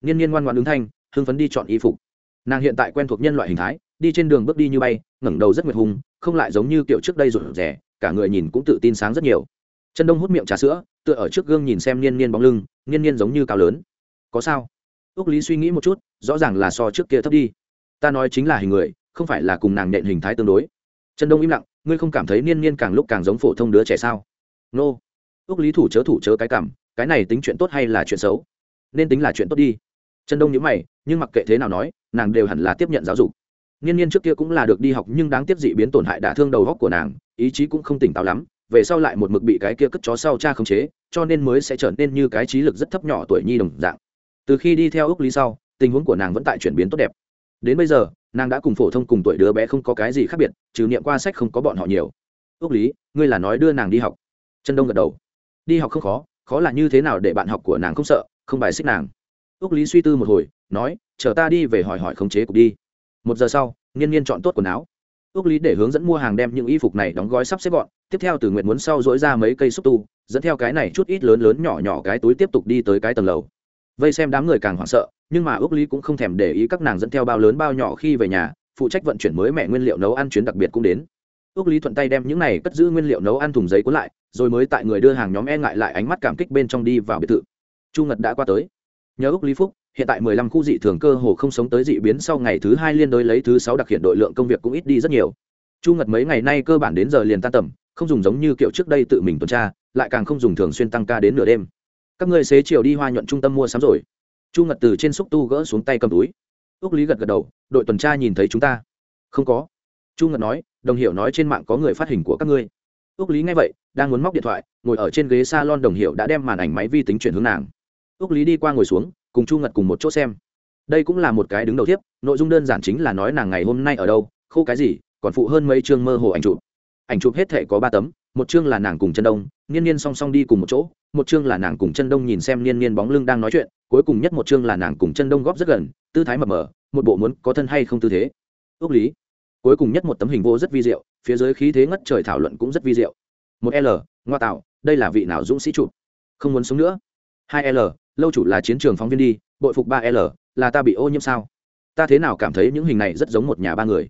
Niên niên ngoan ngoan ứng thanh, hưng phấn đi chọn y phục. Nàng hiện tại quen thuộc nhân loại hình thái, đi trên đường bước đi như bay, ngẩng đầu rất nguyệt hùng, không lại giống như kiểu trước đây rụt rẻ cả người nhìn cũng tự tin sáng rất nhiều. Chân đông hút miệng trà sữa, tựa ở trước gương nhìn xem niên niên bóng lưng niên niên giống như cao lớn. Có sao? Ước lý suy nghĩ một chút, rõ ràng là so trước kia thấp đi. Ta nói chính là hình người, không phải là cùng nàng nện hình thái tương đối. Trần đông im lặng, ngươi không cảm thấy niên niên càng lúc càng giống phổ thông đứa trẻ sao? Nô. Ước lý thủ chớ thủ chớ cái cảm, cái này tính chuyện tốt hay là chuyện xấu? Nên tính là chuyện tốt đi. Trần đông nhớ mày, nhưng mặc kệ thế nào nói, nàng đều hẳn là tiếp nhận giáo dục. Niên niên trước kia cũng là được đi học nhưng đáng tiếc dị biến tổn hại đả thương đầu góc của nàng, ý chí cũng không tỉnh táo lắm, về sau lại một mực bị cái kia cất chó sau cha khống chế, cho nên mới sẽ trở nên như cái trí lực rất thấp nhỏ tuổi nhi đồng dạng từ khi đi theo ước lý sau, tình huống của nàng vẫn tại chuyển biến tốt đẹp. Đến bây giờ, nàng đã cùng phổ thông cùng tuổi đứa bé không có cái gì khác biệt, trừ niệm qua sách không có bọn họ nhiều. Ước lý, ngươi là nói đưa nàng đi học. Chân đông gật đầu. Đi học không khó khó là như thế nào để bạn học của nàng không sợ, không bài xích nàng. Ước lý suy tư một hồi, nói, chờ ta đi về hỏi hỏi khống chế cục đi. Một giờ sau, nghiên nhiên chọn tốt quần áo. Ước lý để hướng dẫn mua hàng đem những y phục này đóng gói sắp xếp gọn, tiếp theo từ nguyện muốn sau dỗi ra mấy cây xúc tu, dẫn theo cái này chút ít lớn lớn nhỏ nhỏ cái túi tiếp tục đi tới cái tầng lầu vây xem đám người càng hoảng sợ, nhưng mà ước lý cũng không thèm để ý các nàng dẫn theo bao lớn bao nhỏ khi về nhà, phụ trách vận chuyển mới mẹ nguyên liệu nấu ăn chuyến đặc biệt cũng đến. Ước lý thuận tay đem những này cất giữ nguyên liệu nấu ăn thùng giấy cuốn lại, rồi mới tại người đưa hàng nhóm e ngại lại ánh mắt cảm kích bên trong đi vào biệt thự. Chu ngật đã qua tới. Nhớ ước lý phúc, hiện tại mười lăm khu dị thường cơ hồ không sống tới dị biến sau ngày thứ hai liên đối lấy thứ sáu đặc hiện đội lượng công việc cũng ít đi rất nhiều. Chu ngật mấy ngày nay cơ bản đến giờ liền tan tầm, không dùng giống như kiểu trước đây tự mình tuần tra, lại càng không dùng thường xuyên tăng ca đến nửa đêm các ngươi xế chiều đi hoa nhuận trung tâm mua sắm rồi. Chu ngật từ trên xúc tu gỡ xuống tay cầm túi. Ước lý gật gật đầu, đội tuần tra nhìn thấy chúng ta. Không có. Chu ngật nói, đồng hiệu nói trên mạng có người phát hình của các ngươi. Ước lý nghe vậy, đang muốn móc điện thoại, ngồi ở trên ghế s a lon đồng hiệu đã đem màn ảnh máy vi tính chuyển hướng nàng. Ước lý đi qua ngồi xuống, cùng chu ngật cùng một chỗ xem. Đây cũng là một cái đứng đầu tiếp nội dung đơn giản chính là nói nàng ngày hôm nay ở đâu, khô cái gì, còn phụ hơn mấy chương mơ hồ ảnh chụp. Ảnh chụp hết thể có ba tấm, một chương là nàng cùng chân đông niên niên song song đi cùng một chỗ một chương là nàng cùng chân đông nhìn xem niên niên bóng lưng đang nói chuyện, cuối cùng nhất một chương là nàng cùng chân đông góp rất gần, tư thái mập mờ, một bộ muốn có thân hay không tư thế. Ước lý. Cuối cùng nhất một tấm hình vô rất vi diệu, phía dưới khí thế ngất trời thảo luận cũng rất vi diệu. Một l, ngoa tạo, đây là vị nào dũng sĩ chụp không muốn sống nữa. Hai l, lâu chủ là chiến trường phóng viên đi, bội phục ba l, là ta bị ô nhiễm sao? Ta thế nào cảm thấy những hình này rất giống một nhà ba người?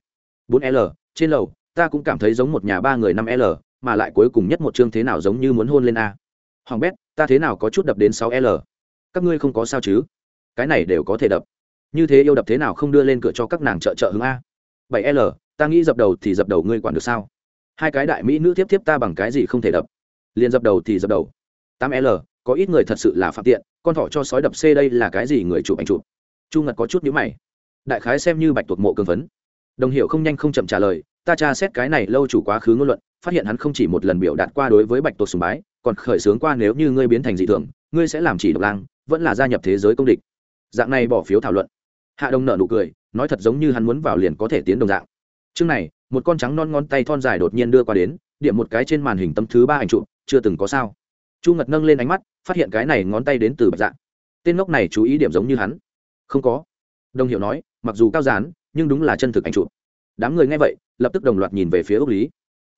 Bốn l, trên lầu, ta cũng cảm thấy giống một nhà ba người năm l, mà lại cuối cùng nhất một chương thế nào giống như muốn hôn lên a? Hoàng bét, ta thế nào có chút đập đến sáu l? Các ngươi không có sao chứ? Cái này đều có thể đập. Như thế yêu đập thế nào không đưa lên cửa cho các nàng trợ trợ hướng a? Bảy l, ta nghĩ dập đầu thì dập đầu, ngươi quản được sao? Hai cái đại mỹ nữ tiếp tiếp ta bằng cái gì không thể đập? Liền dập đầu thì dập đầu. Tám l, có ít người thật sự là phạm tiện, con thỏ cho sói đập c đây là cái gì người chụp ảnh chụp? Chu ngật có chút nhữ mày. Đại khái xem như bạch tuộc mộ cường phấn. Đồng hiệu không nhanh không chậm trả lời, ta tra xét cái này lâu chủ quá khứ ngôn luận, phát hiện hắn không chỉ một lần biểu đạt qua đối với bạch tuộc sùng bái còn khởi xướng qua nếu như ngươi biến thành dị thường, ngươi sẽ làm chỉ độc lang, vẫn là gia nhập thế giới công địch. Dạng này bỏ phiếu thảo luận. Hạ đông nợ nụ cười, nói thật giống như hắn muốn vào liền có thể tiến đồng dạng. Chương này, một con trắng non ngón tay thon dài đột nhiên đưa qua đến, điểm một cái trên màn hình tấm thứ ba ảnh trụ chưa từng có sao. Chu ngật nâng lên ánh mắt, phát hiện cái này ngón tay đến từ bạch dạng tên ngốc này chú ý điểm giống như hắn. Không có. Đồng hiệu nói, mặc dù cao dán nhưng đúng là chân thực ảnh chụp. Đám người nghe vậy, lập tức đồng loạt nhìn về phía ước lý.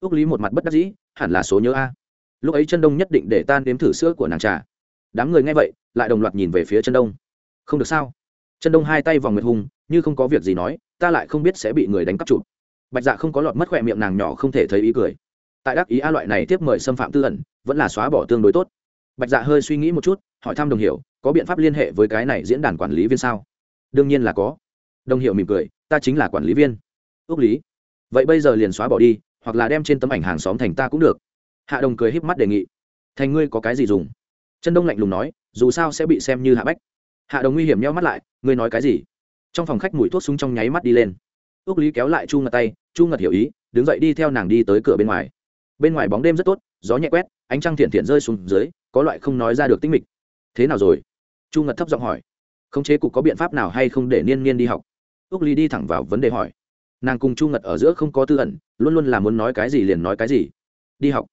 Ước lý một mặt bất đắc dĩ, hẳn là số nhớ a lúc ấy chân đông nhất định để tan đếm thử sữa của nàng trà. Đám người nghe vậy, lại đồng loạt nhìn về phía chân đông. Không được sao? Chân đông hai tay vòng nguyệt hùng, như không có việc gì nói, ta lại không biết sẽ bị người đánh cắp chụp. Bạch dạ không có lọt mất khỏe miệng nàng nhỏ không thể thấy ý cười. Tại đắc ý a loại này tiếp mời xâm phạm tư ẩn, vẫn là xóa bỏ tương đối tốt. Bạch dạ hơi suy nghĩ một chút, hỏi thăm đồng hiểu, có biện pháp liên hệ với cái này diễn đàn quản lý viên sao? Đương nhiên là có. Đồng hiểu mỉm cười, ta chính là quản lý viên. Ước lý. Vậy bây giờ liền xóa bỏ đi, hoặc là đem trên tấm ảnh hàng xóm thành ta cũng được hạ đồng cười híp mắt đề nghị. Thành ngươi có cái gì dùng? Chân đông lạnh lùng nói, dù sao sẽ bị xem như hạ bách. Hạ đồng nguy hiểm nhau mắt lại, ngươi nói cái gì? Trong phòng khách mùi thuốc súng trong nháy mắt đi lên. Ước lý kéo lại chu ngật tay, chu ngật hiểu ý, đứng dậy đi theo nàng đi tới cửa bên ngoài. Bên ngoài bóng đêm rất tốt, gió nhẹ quét, ánh trăng thiện thiện rơi xuống dưới, có loại không nói ra được tinh mịch. Thế nào rồi? Chu ngật thấp giọng hỏi. Khống chế cục có biện pháp nào hay không để niên niên đi học? Ước ly đi thẳng vào vấn đề hỏi. Nàng cùng chu ngật ở giữa không có tư ẩn, luôn luôn là muốn nói cái gì liền nói cái gì. Đi học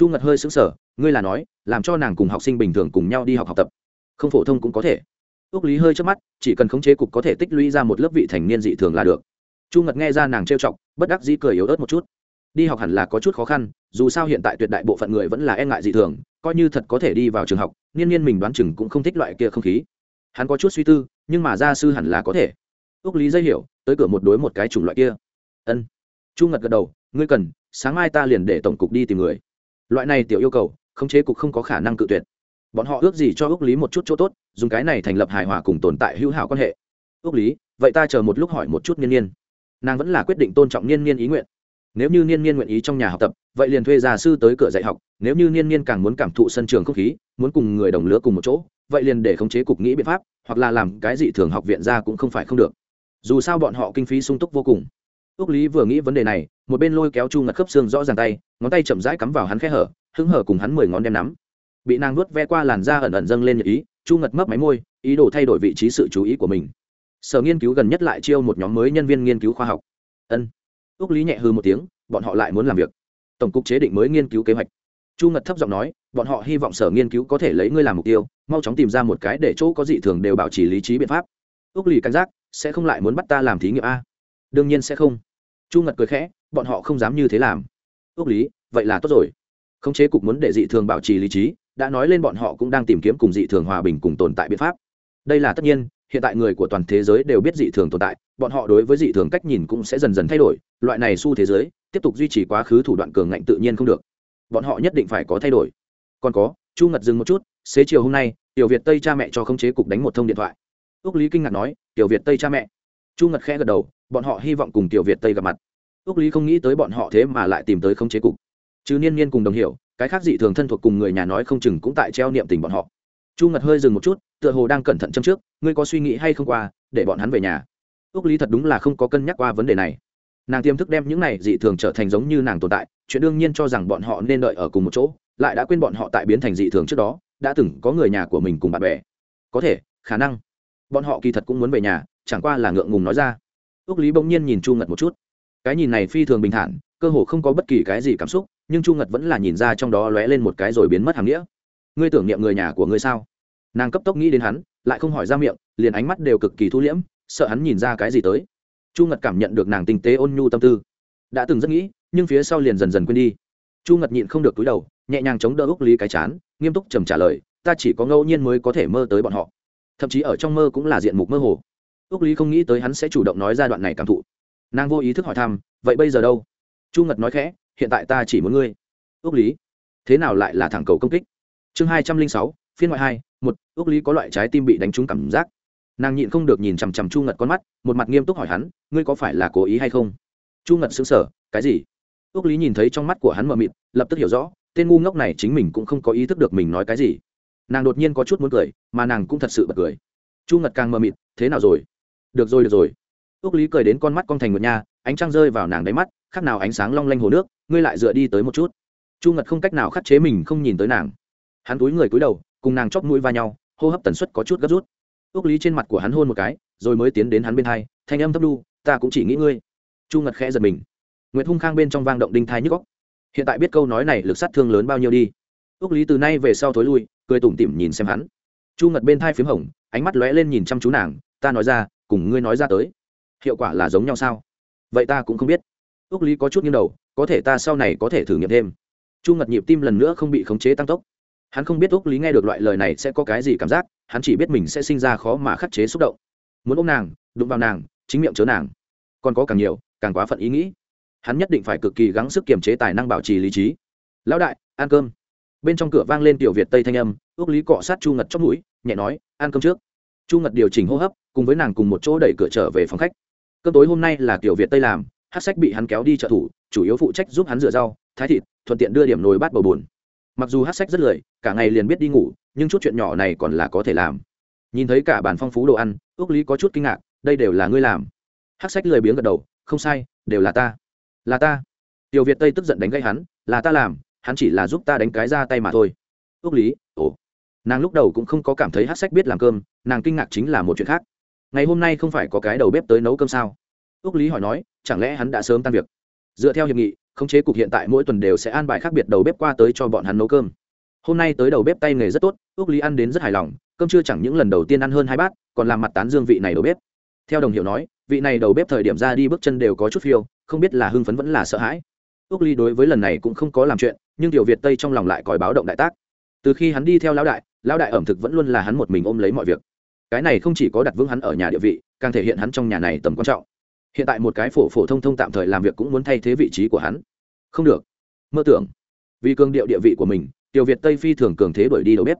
chu ngật hơi xứng sở ngươi là nói, làm cho nàng cùng học sinh bình thường cùng nhau đi học học tập, không phổ thông cũng có thể. Ước lý hơi trước mắt, chỉ cần khống chế cục có thể tích lũy ra một lớp vị thành niên dị thường là được. Chu ngật nghe ra nàng trêu chọc, bất đắc dĩ cười yếu ớt một chút. Đi học hẳn là có chút khó khăn, dù sao hiện tại tuyệt đại bộ phận người vẫn là e ngại dị thường, coi như thật có thể đi vào trường học, niên niên mình đoán chừng cũng không thích loại kia không khí. Hắn có chút suy tư, nhưng mà gia sư hẳn là có thể. Ước lý dây hiểu, tới cửa một đối một cái chủng loại kia. Ân. Chu ngật gật đầu, ngươi cần, sáng mai ta liền để tổng cục đi tìm người loại này tiểu yêu cầu, khống chế cục không có khả năng cự tuyệt. Bọn họ ước gì cho ước lý một chút chỗ tốt, dùng cái này thành lập hài hòa cùng tồn tại hữu hảo quan hệ. Ước lý, vậy ta chờ một lúc hỏi một chút niên niên. Nàng vẫn là quyết định tôn trọng niên niên ý nguyện. Nếu như niên niên nguyện ý trong nhà học tập, vậy liền thuê gia sư tới cửa dạy học. Nếu như niên niên càng muốn cảm thụ sân trường không khí, muốn cùng người đồng lứa cùng một chỗ, vậy liền để khống chế cục nghĩ biện pháp, hoặc là làm cái gì thường học viện ra cũng không phải không được. Dù sao bọn họ kinh phí sung túc vô cùng ước lý vừa nghĩ vấn đề này, một bên lôi kéo chu ngật khớp xương rõ ràng tay, ngón tay chậm rãi cắm vào hắn khe hở, hứng hở cùng hắn mười ngón đem nắm. Bị nàng nuốt ve qua làn da ẩn ẩn dâng lên nhật ý, chu ngật mấp máy môi, ý đồ thay đổi vị trí sự chú ý của mình. Sở nghiên cứu gần nhất lại chiêu một nhóm mới nhân viên nghiên cứu khoa học. Ân. Ước lý nhẹ hư một tiếng, bọn họ lại muốn làm việc. Tổng cục chế định mới nghiên cứu kế hoạch. Chu ngật thấp giọng nói, bọn họ hy vọng sở nghiên cứu có thể lấy ngươi làm mục tiêu, mau chóng tìm ra một cái để chỗ có dị thường đều bảo trì lý trí biện pháp. Ước lì cảnh giác, sẽ không lại muốn bắt ta làm thí nghiệm a. Đương nhiên sẽ không chu ngật cười khẽ, bọn họ không dám như thế làm. Ước lý, vậy là tốt rồi. Khống chế cục muốn để dị thường bảo trì lý trí, đã nói lên bọn họ cũng đang tìm kiếm cùng dị thường hòa bình cùng tồn tại biện pháp. Đây là tất nhiên, hiện tại người của toàn thế giới đều biết dị thường tồn tại, bọn họ đối với dị thường cách nhìn cũng sẽ dần dần thay đổi, loại này xu thế giới, tiếp tục duy trì quá khứ thủ đoạn cường ngạnh tự nhiên không được. Bọn họ nhất định phải có thay đổi. Còn có, chu ngật dừng một chút, xế chiều hôm nay, tiểu việt tây cha mẹ cho khống chế cục đánh một thông điện thoại. Ước lý kinh ngạc nói, tiểu việt tây cha mẹ. Chu ngật khẽ gật đầu bọn họ hy vọng cùng tiểu việt tây gặp mặt. Ước lý không nghĩ tới bọn họ thế mà lại tìm tới không chế cục. Chứ niên niên cùng đồng hiểu, cái khác dị thường thân thuộc cùng người nhà nói không chừng cũng tại treo niệm tình bọn họ. Chu ngật hơi dừng một chút, tựa hồ đang cẩn thận châm trước, ngươi có suy nghĩ hay không qua, để bọn hắn về nhà? Ước lý thật đúng là không có cân nhắc qua vấn đề này. Nàng tiềm thức đem những này dị thường trở thành giống như nàng tồn tại, chuyện đương nhiên cho rằng bọn họ nên đợi ở cùng một chỗ, lại đã quên bọn họ tại biến thành dị thường trước đó, đã từng có người nhà của mình cùng bạn bè. Có thể, khả năng. Bọn họ kỳ thật cũng muốn về nhà, chẳng qua là ngượng ngùng nói ra ước lý bỗng nhiên nhìn chu ngật một chút. Cái nhìn này phi thường bình thản, cơ hồ không có bất kỳ cái gì cảm xúc, nhưng chu ngật vẫn là nhìn ra trong đó lóe lên một cái rồi biến mất hàm nghĩa. Ngươi tưởng niệm người nhà của ngươi sao? Nàng cấp tốc nghĩ đến hắn, lại không hỏi ra miệng, liền ánh mắt đều cực kỳ thu liễm, sợ hắn nhìn ra cái gì tới. Chu ngật cảm nhận được nàng tinh tế ôn nhu tâm tư. Đã từng rất nghĩ, nhưng phía sau liền dần dần quên đi. Chu ngật nhịn không được túi đầu, nhẹ nhàng chống đỡ úc lý cái chán, nghiêm túc trầm trả lời, ta chỉ có ngẫu nhiên mới có thể mơ tới bọn họ. Thậm chí ở trong mơ cũng là diện mục mơ hồ ước lý không nghĩ tới hắn sẽ chủ động nói ra đoạn này cảm thụ. Nàng vô ý thức hỏi thăm, vậy bây giờ đâu? Chu ngật nói khẽ, hiện tại ta chỉ muốn ngươi. Ước lý, thế nào lại là thẳng cầu công kích? Chương hai trăm linh sáu, phiên ngoại hai, một ước lý có loại trái tim bị đánh trúng cảm giác. Nàng nhịn không được nhìn chằm chằm chu ngật con mắt, một mặt nghiêm túc hỏi hắn, ngươi có phải là cố ý hay không? Chu ngật xứng sở cái gì? Ước lý nhìn thấy trong mắt của hắn mờ mịt, lập tức hiểu rõ, tên ngu ngốc này chính mình cũng không có ý thức được mình nói cái gì. Nàng đột nhiên có chút muốn cười, mà nàng cũng thật sự bật cười. Chu ngật càng mờ mịt, thế nào rồi? Được rồi được rồi. Ước lý cười đến con mắt con thành một nha, ánh trăng rơi vào nàng đáy mắt khác nào ánh sáng long lanh hồ nước, ngươi lại dựa đi tới một chút. Chu ngật không cách nào khắc chế mình không nhìn tới nàng. Hắn túi người cúi đầu, cùng nàng chóp mũi va nhau, hô hấp tần suất có chút gấp rút. Ước lý trên mặt của hắn hôn một cái, rồi mới tiến đến hắn bên hai, thanh âm thấp đu, ta cũng chỉ nghĩ ngươi. Chu ngật khẽ giật mình. Nguyệt hung khang bên trong vang động đinh thai nhức góc hiện tại biết câu nói này lực sát thương lớn bao nhiêu đi. Ước lý từ nay về sau thối lui, cười tủm tỉm nhìn xem hắn. Chu ngật bên thai p h í m hồng, ánh mắt lóe lên nhìn chăm chú nàng, ta nói ra cùng ngươi nói ra tới. Hiệu quả là giống nhau sao? Vậy ta cũng không biết. Ước lý có chút nghiêng đầu, có thể ta sau này có thể thử nghiệm thêm. Chu ngật nhịp tim lần nữa không bị khống chế tăng tốc. Hắn không biết úc lý nghe được loại lời này sẽ có cái gì cảm giác, hắn chỉ biết mình sẽ sinh ra khó mà khắc chế xúc động. Muốn ôm nàng, đụng vào nàng, chính miệng chớ nàng. Còn có càng nhiều, càng quá phận ý nghĩ. Hắn nhất định phải cực kỳ gắng sức kiềm chế tài năng bảo trì lý trí. Lão đại, ăn cơm. Bên trong cửa vang lên tiểu việt tây thanh âm ước lý cọ sát chu ngật trong mũi, nhẹ nói, ăn cơm trước. Chu ngật điều chỉnh hô hấp cùng với nàng cùng một chỗ đẩy cửa trở về phòng khách. Cơm tối hôm nay là tiểu việt tây làm, hát sách bị hắn kéo đi trợ thủ, chủ yếu phụ trách giúp hắn rửa rau, thái thịt, thuận tiện đưa điểm nồi bát bầu bùn mặc dù hát sách rất lười, cả ngày liền biết đi ngủ, nhưng chút chuyện nhỏ này còn là có thể làm. Nhìn thấy cả bàn phong phú đồ ăn ước lý có chút kinh ngạc, đây đều là ngươi làm. Hát sách lười biếng gật đầu, không sai, đều là ta. Là ta. Tiểu việt tây tức giận đánh gây hắn, là ta làm, hắn chỉ là giúp ta đánh cái ra tay mà thôi. Ước lý, ồ. Nàng lúc đầu cũng không có cảm thấy hát sách biết làm cơm, nàng kinh ngạc chính là một chuyện khác ngày hôm nay không phải có cái đầu bếp tới nấu cơm sao? Ước lý hỏi nói, chẳng lẽ hắn đã sớm tan việc? Dựa theo hiệp nghị, khống chế cục hiện tại mỗi tuần đều sẽ an bài khác biệt đầu bếp qua tới cho bọn hắn nấu cơm. Hôm nay tới đầu bếp tay nghề rất tốt ước lý ăn đến rất hài lòng, cơm chưa chẳng những lần đầu tiên ăn hơn hai bát, còn làm mặt tán dương vị này đầu bếp. Theo đồng hiệu nói, vị này đầu bếp thời điểm ra đi bước chân đều có chút phiêu, không biết là hưng phấn vẫn là sợ hãi. Ước ly đối với lần này cũng không có làm chuyện, nhưng tiểu việt tây trong lòng lại còi báo động đại tác. Từ khi hắn đi theo lão đại lão đại ẩm thực vẫn luôn là hắn một mình ôm lấy mọi việc cái này không chỉ có đặt vững hắn ở nhà địa vị, càng thể hiện hắn trong nhà này tầm quan trọng. Hiện tại một cái phổ phổ thông thông tạm thời làm việc cũng muốn thay thế vị trí của hắn. Không được. Mơ tưởng. Vì cường điệu địa vị của mình, tiểu việt tây phi thường cường thế đuổi đi đầu bếp.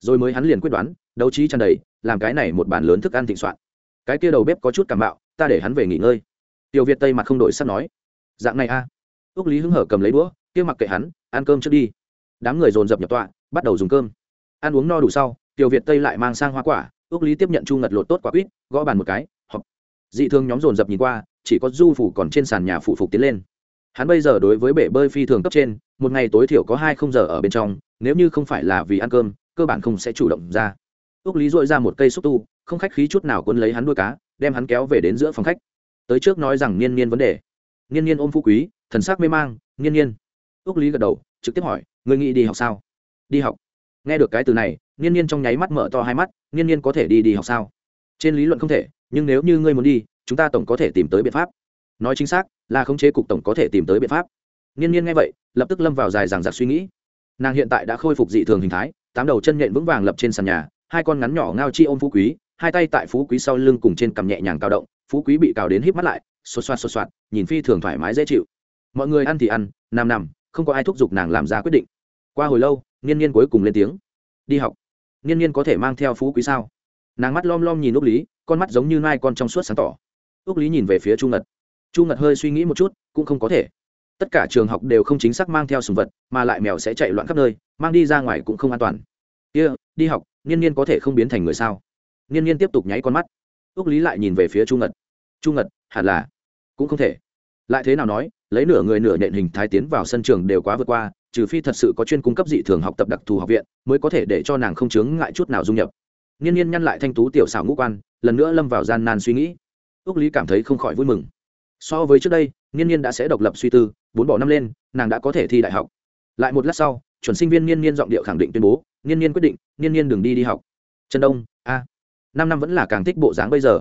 Rồi mới hắn liền quyết đoán, đấu trí tràn đầy, làm cái này một bàn lớn thức ăn thịnh soạn. Cái kia đầu bếp có chút cảm bạo ta để hắn về nghỉ ngơi. Tiểu việt tây mặt không đổi sắp nói. Dạng này a. À. ước lý hứng hở cầm lấy đũa, kia mặc kệ hắn, ăn cơm trước đi. Đám người dồn dập nhập tọa, bắt đầu dùng cơm. Ăn uống no đủ sau, tiểu việt tây lại mang sang hoa quả ước lý tiếp nhận chu ngật lột tốt quả quýt, gõ bàn một cái, họp. Dị thương nhóm dồn dập nhìn qua, chỉ có du phủ còn trên sàn nhà phụ phục tiến lên. Hắn bây giờ đối với bể bơi phi thường cấp trên, một ngày tối thiểu có hai không giờ ở bên trong, nếu như không phải là vì ăn cơm, cơ bản không sẽ chủ động ra. Ước lý dội ra một cây xúc tu, không khách khí chút nào quân lấy hắn đuôi cá, đem hắn kéo về đến giữa phòng khách. Tới trước nói rằng niên niên vấn đề. Niên niên ôm phú quý, thần sắc mê mang, niên niên. Ước lý gật đầu, trực tiếp hỏi người nghĩ đi học sao? Đi học. Nghe được cái từ này niên niên trong nháy mắt mở to hai mắt niên niên có thể đi đi học sao? Trên lý luận không thể, nhưng nếu như ngươi muốn đi, chúng ta tổng có thể tìm tới biện pháp. Nói chính xác, là khống chế cục tổng có thể tìm tới biện pháp. Niên niên nghe vậy, lập tức lâm vào dài dằng dặc suy nghĩ. Nàng hiện tại đã khôi phục dị thường hình thái, tám đầu chân nhện vững vàng lập trên sàn nhà, hai con ngắn nhỏ ngao chi ôm phú quý, hai tay tại phú quý sau lưng cùng trên cằm nhẹ nhàng cao động, phú quý bị cào đến híp mắt lại xô xoa xô xoạt, nhìn phi thường thoải mái dễ chịu. Mọi người ăn thì ăn, nằm nằm, không có ai thúc giục nàng làm ra quyết định. Qua hồi lâu niên niên cuối cùng lên tiếng. Đi học niên niên có thể mang theo phú quý sao? Nàng mắt lom lom nhìn úc lý con mắt giống như nai con trong suốt sáng tỏ. Úc lý nhìn về phía chu ngật. Chu ngật hơi suy nghĩ một chút cũng không có thể. Tất cả trường học đều không chính xác mang theo sùng vật mà lại mèo sẽ chạy loạn khắp nơi mang đi ra ngoài cũng không an toàn. Kia、yeah, đi học niên niên có thể không biến thành người sao? Niên niên tiếp tục nháy con mắt. Úc lý lại nhìn về phía chu ngật. Chu ngật hẳn là. Cũng không thể. Lại thế nào nói lấy nửa người nửa nện hình thái tiến vào sân trường đều quá vượt qua trừ phi thật sự có chuyên cung cấp dị thường học tập đặc thù học viện, mới có thể để cho nàng không chướng ngại chút nào dung nhập. Niên niên nhăn lại thanh tú tiểu xảo ngũ quan, lần nữa lâm vào gian nan suy nghĩ. Ước lý cảm thấy không khỏi vui mừng. So với trước đây niên niên đã sẽ độc lập suy tư, bốn bỏ năm lên, nàng đã có thể thi đại học. Lại một lát sau, chuẩn sinh viên niên niên giọng điệu khẳng định tuyên bố niên niên quyết định niên niên đừng đi đi học. Trần đông, a, năm năm vẫn là càng thích bộ dáng bây giờ.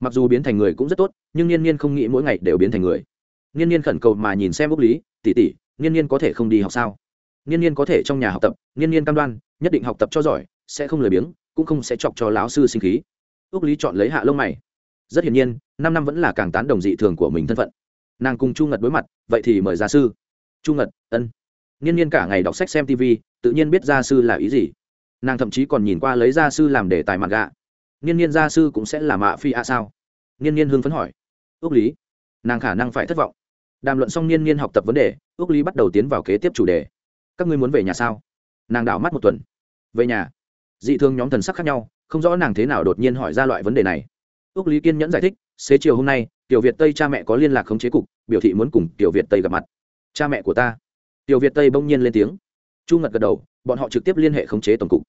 Mặc dù biến thành người cũng rất tốt, nhưng niên niên không nghĩ mỗi ngày đều biến thành người. Niên niên khẩn cầu mà nhìn xem ước lý tỉ tỉ niên niên có thể không đi học sao? Niên niên có thể trong nhà học tập niên niên cam đoan, nhất định học tập cho giỏi, sẽ không lười biếng, cũng không sẽ chọc cho lão sư sinh khí. Ước lý chọn lấy hạ lông mày. Rất hiển nhiên, năm năm vẫn là càng tán đồng dị thường của mình thân phận. Nàng cùng chu ngật đối mặt, vậy thì mời gia sư. Chu ngật, ân. Niên niên cả ngày đọc sách xem tv tự nhiên biết gia sư là ý gì. Nàng thậm chí còn nhìn qua lấy gia sư làm đề tài mặt gạ. Niên niên gia sư cũng sẽ là mạ phi a sao? Niên niên hưng phấn hỏi. Ước lý, nàng khả năng phải thất vọng đàm luận xong niên niên học tập vấn đề ước lý bắt đầu tiến vào kế tiếp chủ đề. Các ngươi muốn về nhà sao? Nàng đảo mắt một tuần. Về nhà. Dị thương nhóm thần sắc khác nhau, không rõ nàng thế nào đột nhiên hỏi ra loại vấn đề này. Ước lý kiên nhẫn giải thích, xế chiều hôm nay, tiểu việt tây cha mẹ có liên lạc khống chế cục, biểu thị muốn cùng tiểu việt tây gặp mặt. Cha mẹ của ta? Tiểu việt tây bỗng nhiên lên tiếng. Chu ngật gật đầu, bọn họ trực tiếp liên hệ khống chế tổng cục.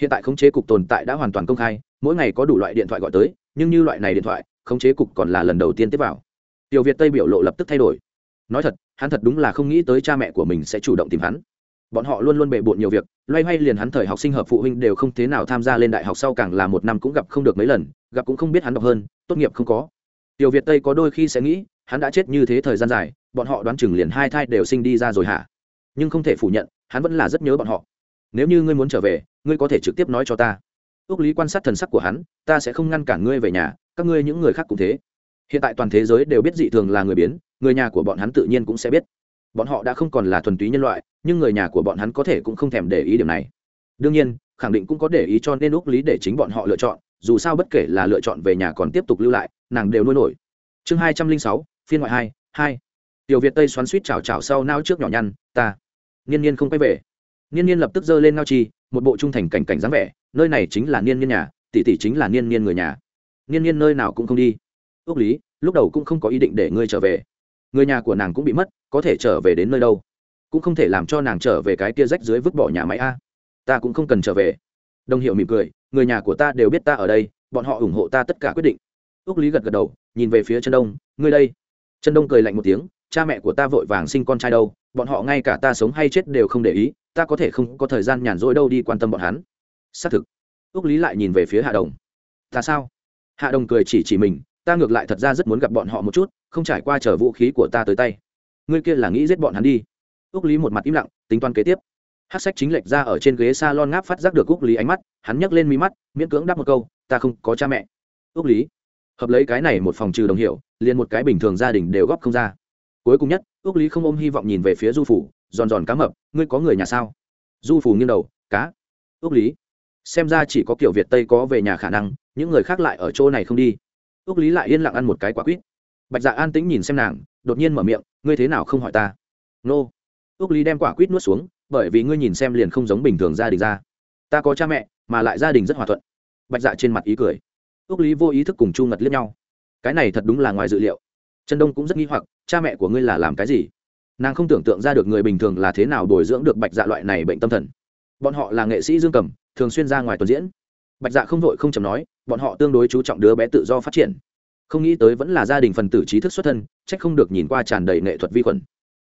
Hiện tại khống chế cục tồn tại đã hoàn toàn công khai, mỗi ngày có đủ loại điện thoại gọi tới, nhưng như loại này điện thoại, khống chế cục còn là lần đầu tiên tiếp vào. Tiểu việt tây biểu lộ lập tức thay đổi nói thật, hắn thật đúng là không nghĩ tới cha mẹ của mình sẽ chủ động tìm hắn. Bọn họ luôn luôn bề bộn nhiều việc, loay hoay liền hắn thời học sinh hợp phụ huynh đều không thế nào tham gia lên đại học sau càng là một năm cũng gặp không được mấy lần, gặp cũng không biết hắn đọc hơn, tốt nghiệp không có. Tiểu việt tây có đôi khi sẽ nghĩ, hắn đã chết như thế thời gian dài, bọn họ đoán chừng liền hai thai đều sinh đi ra rồi hả? Nhưng không thể phủ nhận, hắn vẫn là rất nhớ bọn họ. Nếu như ngươi muốn trở về, ngươi có thể trực tiếp nói cho ta. Ước lý quan sát thần sắc của hắn, ta sẽ không ngăn cản ngươi về nhà, các ngươi những người khác cũng thế hiện tại toàn thế giới đều biết dị thường là người biến, người nhà của bọn hắn tự nhiên cũng sẽ biết. Bọn họ đã không còn là thuần túy nhân loại, nhưng người nhà của bọn hắn có thể cũng không thèm để ý điểm này. Đương nhiên, khẳng định cũng có để ý cho nên úc lý để chính bọn họ lựa chọn, dù sao bất kể là lựa chọn về nhà còn tiếp tục lưu lại, nàng đều nuôi nổi. Chương hai trăm linh sáu, phiên ngoại hai hai. Tiểu việt tây xoắn suýt chào chào sau nao trước nhỏ nhăn, ta. Niên niên không quay về. Niên niên lập tức giơ lên nao chi, một bộ trung thành cảnh cảnh dáng vẻ, nơi này chính là niên niên nhà, tỷ tỷ chính là niên niên người nhà. Niên niên nơi nào cũng không đi ước lý, lúc đầu cũng không có ý định để ngươi trở về. Người nhà của nàng cũng bị mất, có thể trở về đến nơi đâu? Cũng không thể làm cho nàng trở về cái tia rách dưới vứt bỏ nhà máy a. Ta cũng không cần trở về. Đồng hiệu mỉm cười, người nhà của ta đều biết ta ở đây, bọn họ ủng hộ ta tất cả quyết định. Ước lý gật gật đầu, nhìn về phía chân đông, ngươi đây. Chân đông cười lạnh một tiếng, cha mẹ của ta vội vàng sinh con trai đâu, bọn họ ngay cả ta sống hay chết đều không để ý, ta có thể không có thời gian nhàn rỗi đâu đi quan tâm bọn hắn. Xác thực. Ước lý lại nhìn về phía hạ đồng. Ta sao? Hạ đồng cười chỉ chỉ mình ta ngược lại thật ra rất muốn gặp bọn họ một chút, không trải qua chở vũ khí của ta tới tay. Ngươi kia là nghĩ giết bọn hắn đi. Úc lý một mặt im lặng, tính toán kế tiếp. Hát sách chính lệch ra ở trên ghế s a lon ngáp phát giác được úc lý ánh mắt, hắn nhấc lên mi mắt, miễn cưỡng đáp một câu, ta không có cha mẹ. Úc lý, hợp lấy cái này một phòng trừ đồng hiệu, liền một cái bình thường gia đình đều góp không ra. Cuối cùng nhất ước lý không ôm hy vọng nhìn về phía du phủ, giòn giòn cá mập, ngươi có người nhà sao? Du phủ nghiêng đầu, cá. Ước lý, xem ra chỉ có kiểu việt tây có về nhà khả năng, những người khác lại ở chỗ này không đi ước lý lại yên lặng ăn một cái quả quýt. Bạch dạ an tĩnh nhìn xem nàng, đột nhiên mở miệng, ngươi thế nào không hỏi ta? Nô. Ước lý đem quả quýt nuốt xuống, bởi vì ngươi nhìn xem liền không giống bình thường gia đình ra. Ta có cha mẹ, mà lại gia đình rất hòa thuận. Bạch dạ trên mặt ý cười. Ước lý vô ý thức cùng chu ngật liếc nhau. Cái này thật đúng là ngoài dự liệu. Trần đông cũng rất nghi hoặc, cha mẹ của ngươi là làm cái gì? Nàng không tưởng tượng ra được người bình thường là thế nào bồi dưỡng được bạch dạ loại này bệnh tâm thần. Bọn họ là nghệ sĩ dương cầm, thường xuyên ra ngoài tuần diễn bạch dạ không vội không chầm nói, bọn họ tương đối chú trọng đứa bé tự do phát triển. Không nghĩ tới vẫn là gia đình phần tử trí thức xuất thân trách không được nhìn qua tràn đầy nghệ thuật vi khuẩn.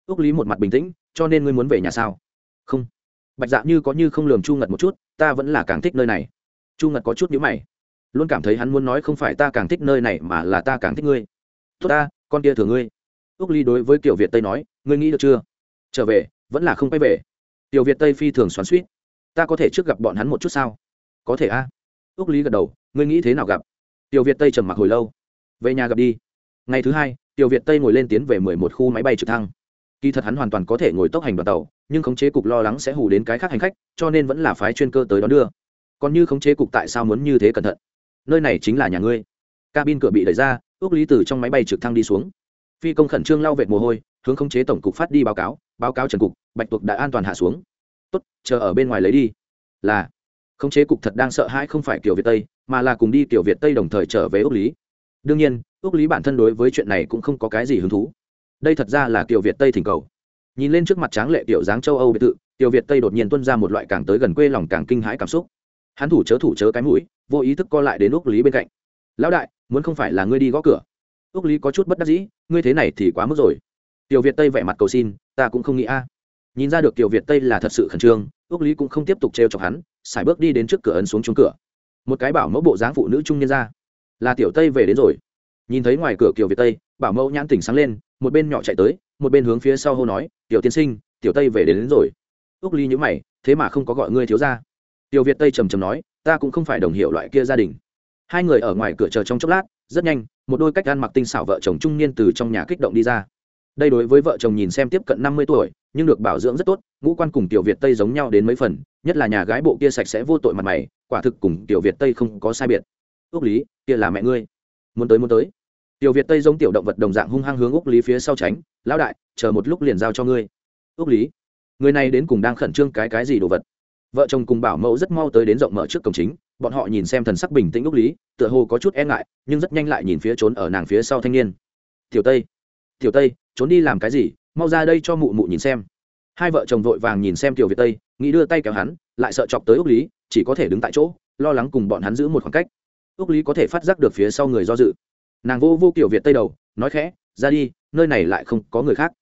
Ước lý một mặt bình tĩnh, cho nên ngươi muốn về nhà sao? Không. Bạch dạ như có như không lường chu ngật một chút, ta vẫn là càng thích nơi này. Chu ngật có chút nhữ mày, luôn cảm thấy hắn muốn nói không phải ta càng thích nơi này mà là ta càng thích ngươi. Tốt ta, con kia thừa ngươi. Ước ly đối với kiểu việt tây nói, ngươi nghĩ được chưa? Trở về, vẫn là không quay về. Tiểu việt tây phi thường xoắn suýt ta có thể trước gặp bọn hắn một chút sao? Có thể a. à? Ước lý gật đầu, ngươi nghĩ thế nào gặp? Tiểu việt tây trầm mặc hồi lâu. Về nhà gặp đi. Ngày thứ hai, tiểu việt tây ngồi lên tiến về mười một khu máy bay trực thăng. Kỳ thật hắn hoàn toàn có thể ngồi tốc hành đoàn tàu, nhưng khống chế cục lo lắng sẽ hù đến cái khác hành khách, cho nên vẫn là phái chuyên cơ tới đón đưa. Còn như khống chế cục tại sao muốn như thế cẩn thận? Nơi này chính là nhà ngươi. Cabin cửa bị đẩy ra ước lý từ trong máy bay trực thăng đi xuống. Phi công khẩn trương lau vệt mồ hôi, hướng khống chế tổng cục phát đi báo cáo báo cáo trần cục, bạch tuộc đã an toàn hạ xuống. Tốt, chờ ở bên ngoài lấy đi. Là khống chế cục thật đang sợ hãi không phải kiểu việt tây, mà là cùng đi kiểu việt tây đồng thời trở về ước lý. Đương nhiên ước lý bản thân đối với chuyện này cũng không có cái gì hứng thú. Đây thật ra là kiểu việt tây thỉnh cầu. Nhìn lên trước mặt tráng lệ tiểu dáng châu âu biệt tự tiểu việt tây đột nhiên tuân ra một loại càng tới gần quê lòng càng kinh hãi cảm xúc. Hắn thủ chớ thủ chớ cái mũi, vô ý thức co lại đến ước lý bên cạnh. Lão đại, muốn không phải là ngươi đi gõ cửa? Ước lý có chút bất đắc dĩ, ngươi thế này thì quá mức rồi. Tiểu việt tây vẻ mặt cầu xin, ta cũng không nghĩ a. Nhìn ra được tiểu việt tây là thật sự khẩn trương ước lý cũng không tiếp tục trêu chọc hắn xài bước đi đến trước cửa ấn xuống chung cửa. Một cái bảo mẫu bộ dáng phụ nữ trung niên ra. Là tiểu tây về đến rồi. Nhìn thấy ngoài cửa kiều việt tây bảo mẫu nhãn tỉnh sáng lên một bên nhỏ chạy tới một bên hướng phía sau hô nói tiểu tiên sinh tiểu tây về đến, đến rồi. Ước ly nhữ mày thế mà không có gọi ngươi thiếu ra tiểu việt tây trầm trầm nói ta cũng không phải đồng hiệu loại kia gia đình. Hai người ở ngoài cửa chờ trong chốc lát rất nhanh một đôi cách ăn mặc tinh xảo vợ chồng trung niên từ trong nhà kích động đi ra đây đối với vợ chồng nhìn xem tiếp cận năm mươi tuổi, nhưng được bảo dưỡng rất tốt, ngũ quan cùng tiểu việt tây giống nhau đến mấy phần, nhất là nhà gái bộ kia sạch sẽ vô tội mặt mày, quả thực cùng tiểu việt tây không có sai biệt. Ước lý, kia là mẹ ngươi. Muốn tới muốn tới. Tiểu việt tây giống tiểu động vật đồng dạng hung hăng hướng ước lý phía sau tránh, lão đại, chờ một lúc liền giao cho ngươi. Ước lý, người này đến cùng đang khẩn trương cái cái gì đồ vật? Vợ chồng cùng bảo mẫu rất mau tới đến rộng mở trước cổng chính, bọn họ nhìn xem thần sắc bình tĩnh ước lý, tựa hồ có chút e ngại, nhưng rất nhanh lại nhìn phía trốn ở nàng phía sau thanh niên. Tiểu tây tiểu tây, trốn đi làm cái gì, mau ra đây cho mụ mụ nhìn xem. Hai vợ chồng vội vàng nhìn xem tiểu việt tây, nghĩ đưa tay kéo hắn, lại sợ chọc tới úc lý, chỉ có thể đứng tại chỗ, lo lắng cùng bọn hắn giữ một khoảng cách. Úc lý có thể phát giác được phía sau người do dự. Nàng vô vô kiểu việt tây đầu, nói khẽ, ra đi, nơi này lại không có người khác.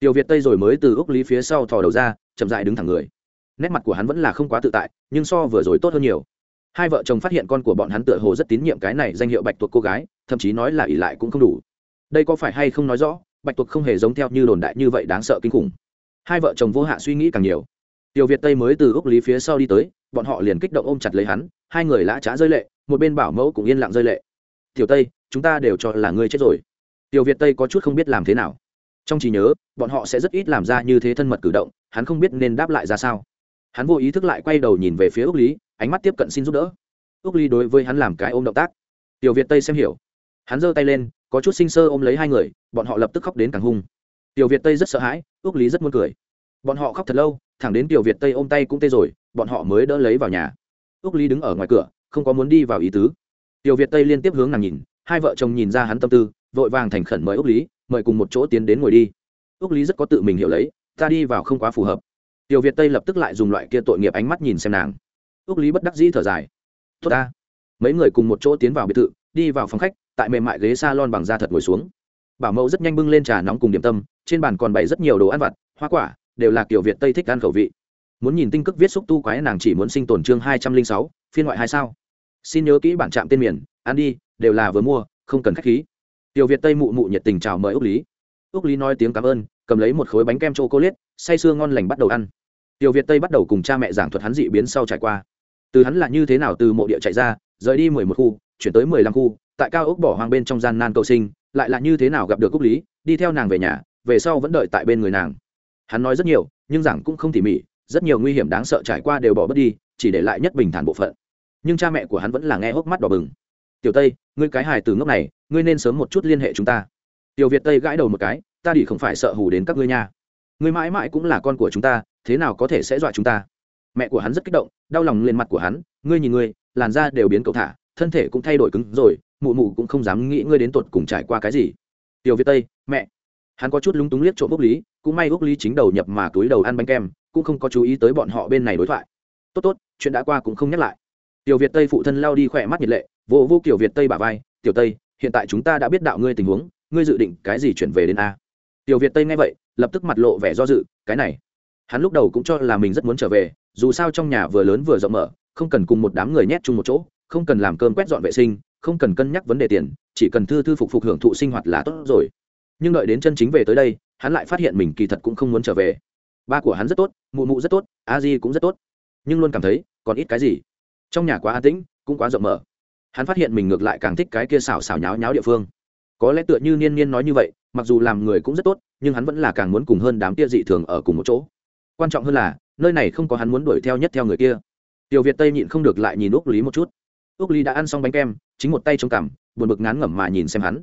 Tiểu việt tây rồi mới từ úc lý phía sau thò đầu ra, chậm dại đứng thẳng người. Nét mặt của hắn vẫn là không quá tự tại, nhưng so vừa rồi tốt hơn nhiều. Hai vợ chồng phát hiện con của bọn hắn tựa hồ rất tín nhiệm cái này danh hiệu bạch tuộc cô gái, thậm chí nói là ỷ lại cũng không đủ đây có phải hay không nói rõ, bạch tuộc không hề giống theo như đồn đại như vậy đáng sợ kinh khủng. Hai vợ chồng vô hạ suy nghĩ càng nhiều. Tiểu việt tây mới từ úc lý phía sau đi tới, bọn họ liền kích động ôm chặt lấy hắn, hai người lã trá rơi lệ, một bên bảo mẫu cũng yên lặng rơi lệ. Tiểu tây, chúng ta đều cho là ngươi chết rồi. Tiểu việt tây có chút không biết làm thế nào. Trong trí nhớ, bọn họ sẽ rất ít làm ra như thế thân mật cử động, hắn không biết nên đáp lại ra sao. Hắn vô ý thức lại quay đầu nhìn về phía úc lý, ánh mắt tiếp cận xin giúp đỡ. Úc lý đối với hắn làm cái ôm động tác. Tiểu việt tây xem hiểu hắn giơ tay lên, có chút sinh sơ ôm lấy hai người, bọn họ lập tức khóc đến càng hung. Tiểu việt tây rất sợ hãi ước lý rất muốn cười. Bọn họ khóc thật lâu, thẳng đến tiểu việt tây ôm tay cũng tê rồi, bọn họ mới đỡ lấy vào nhà. Ước lý đứng ở ngoài cửa, không có muốn đi vào ý tứ. Tiểu việt tây liên tiếp hướng nàng nhìn, hai vợ chồng nhìn ra hắn tâm tư, vội vàng thành khẩn mời ước lý, mời cùng một chỗ tiến đến ngồi đi. Ước lý rất có tự mình hiểu lấy, ta đi vào không quá phù hợp. Tiểu việt tây lập tức lại dùng loại kia tội nghiệp ánh mắt nhìn xem nàng. Ước lý bất đắc dĩ thở dài. Tốt ta. Mấy người cùng một chỗ tiến vào biệt thự, đi vào phòng khách tại mềm mại ghế s a lon bằng da thật ngồi xuống. Bảo mẫu rất nhanh bưng lên trà nóng cùng điểm tâm, trên bàn còn bày rất nhiều đồ ăn vặt, hoa quả, đều là kiểu việt tây thích ăn khẩu vị. Muốn nhìn tinh cức viết xúc tu quái nàng chỉ muốn sinh tồn chương hai trăm linh sáu, phiên ngoại hai sao. Xin nhớ kỹ bản trạm tên miền, ăn đi, đều là vừa mua, không cần khách khí. Tiểu việt tây mụ mụ nhiệt tình chào mời úc lý. Úc lý nói tiếng cảm ơn, cầm lấy một khối bánh kem chô cô liết say sưa ngon lành bắt đầu ăn. Tiểu việt tây bắt đầu cùng cha mẹ giảng thuật hắn dị biến sau trải qua. Từ hắn là như thế nào từ mộ địa chạy ra, rời đi mười một khu, chuyển tới mười lăm khu tại cao ốc bỏ hoang bên trong gian nan cầu sinh, lại là như thế nào gặp được cúc lý, đi theo nàng về nhà, về sau vẫn đợi tại bên người nàng. Hắn nói rất nhiều, nhưng giảng cũng không tỉ mỉ, rất nhiều nguy hiểm đáng sợ trải qua đều bỏ bớt đi, chỉ để lại nhất bình thản bộ phận. Nhưng cha mẹ của hắn vẫn là nghe hốc mắt đỏ bừng. Tiểu tây, ngươi cái hài từ ngốc này, ngươi nên sớm một chút liên hệ chúng ta. Tiểu việt tây gãi đầu một cái, ta đi không phải sợ hù đến các ngươi nha. Ngươi mãi mãi cũng là con của chúng ta, thế nào có thể sẽ dọa chúng ta? Mẹ của hắn rất kích động, đau lòng lên mặt của hắn, ngươi nhìn ngươi, làn da đều biến cầu thả, thân thể cũng thay đổi cứng rồi mụ mụ cũng không dám nghĩ ngươi đến tột cùng trải qua cái gì. Tiểu việt tây, mẹ. Hắn có chút lúng túng liếc trộm úc lý, cũng may úc lý chính đầu nhập mà túi đầu ăn bánh kem, cũng không có chú ý tới bọn họ bên này đối thoại. Tốt tốt, chuyện đã qua cũng không nhắc lại. Tiểu việt tây phụ thân lao đi khỏe mắt nhiệt lệ, vô vô kiểu việt tây bả vai, tiểu tây, hiện tại chúng ta đã biết đạo ngươi tình huống, ngươi dự định cái gì chuyển về đến a? Tiểu việt tây nghe vậy, lập tức mặt lộ vẻ do dự, cái này. Hắn lúc đầu cũng cho là mình rất muốn trở về, dù sao trong nhà vừa lớn vừa rộng mở, không cần cùng một đám người nhét chung một chỗ, không cần làm cơm quét dọn vệ sinh không cần cân nhắc vấn đề tiền, chỉ cần thư thư phục phục hưởng thụ sinh hoạt là tốt rồi. Nhưng đợi đến chân chính về tới đây, hắn lại phát hiện mình kỳ thật cũng không muốn trở về. Ba của hắn rất tốt, mụ mụ rất tốt, a di cũng rất tốt. Nhưng luôn cảm thấy, còn ít cái gì? Trong nhà quá an tĩnh, cũng quá rộng mở. Hắn phát hiện mình ngược lại càng thích cái kia xào xào nháo nháo địa phương. Có lẽ tựa như niên niên nói như vậy, mặc dù làm người cũng rất tốt, nhưng hắn vẫn là càng muốn cùng hơn đám tia dị thường ở cùng một chỗ. Quan trọng hơn là, nơi này không có hắn muốn đuổi theo nhất theo người kia. Tiểu việt tây nhịn không được lại nhìn úc lý một chút. Úc lý đã ăn xong bánh kem chính một tay trong cằm, buồn bực ngán ngẩm mà nhìn xem hắn.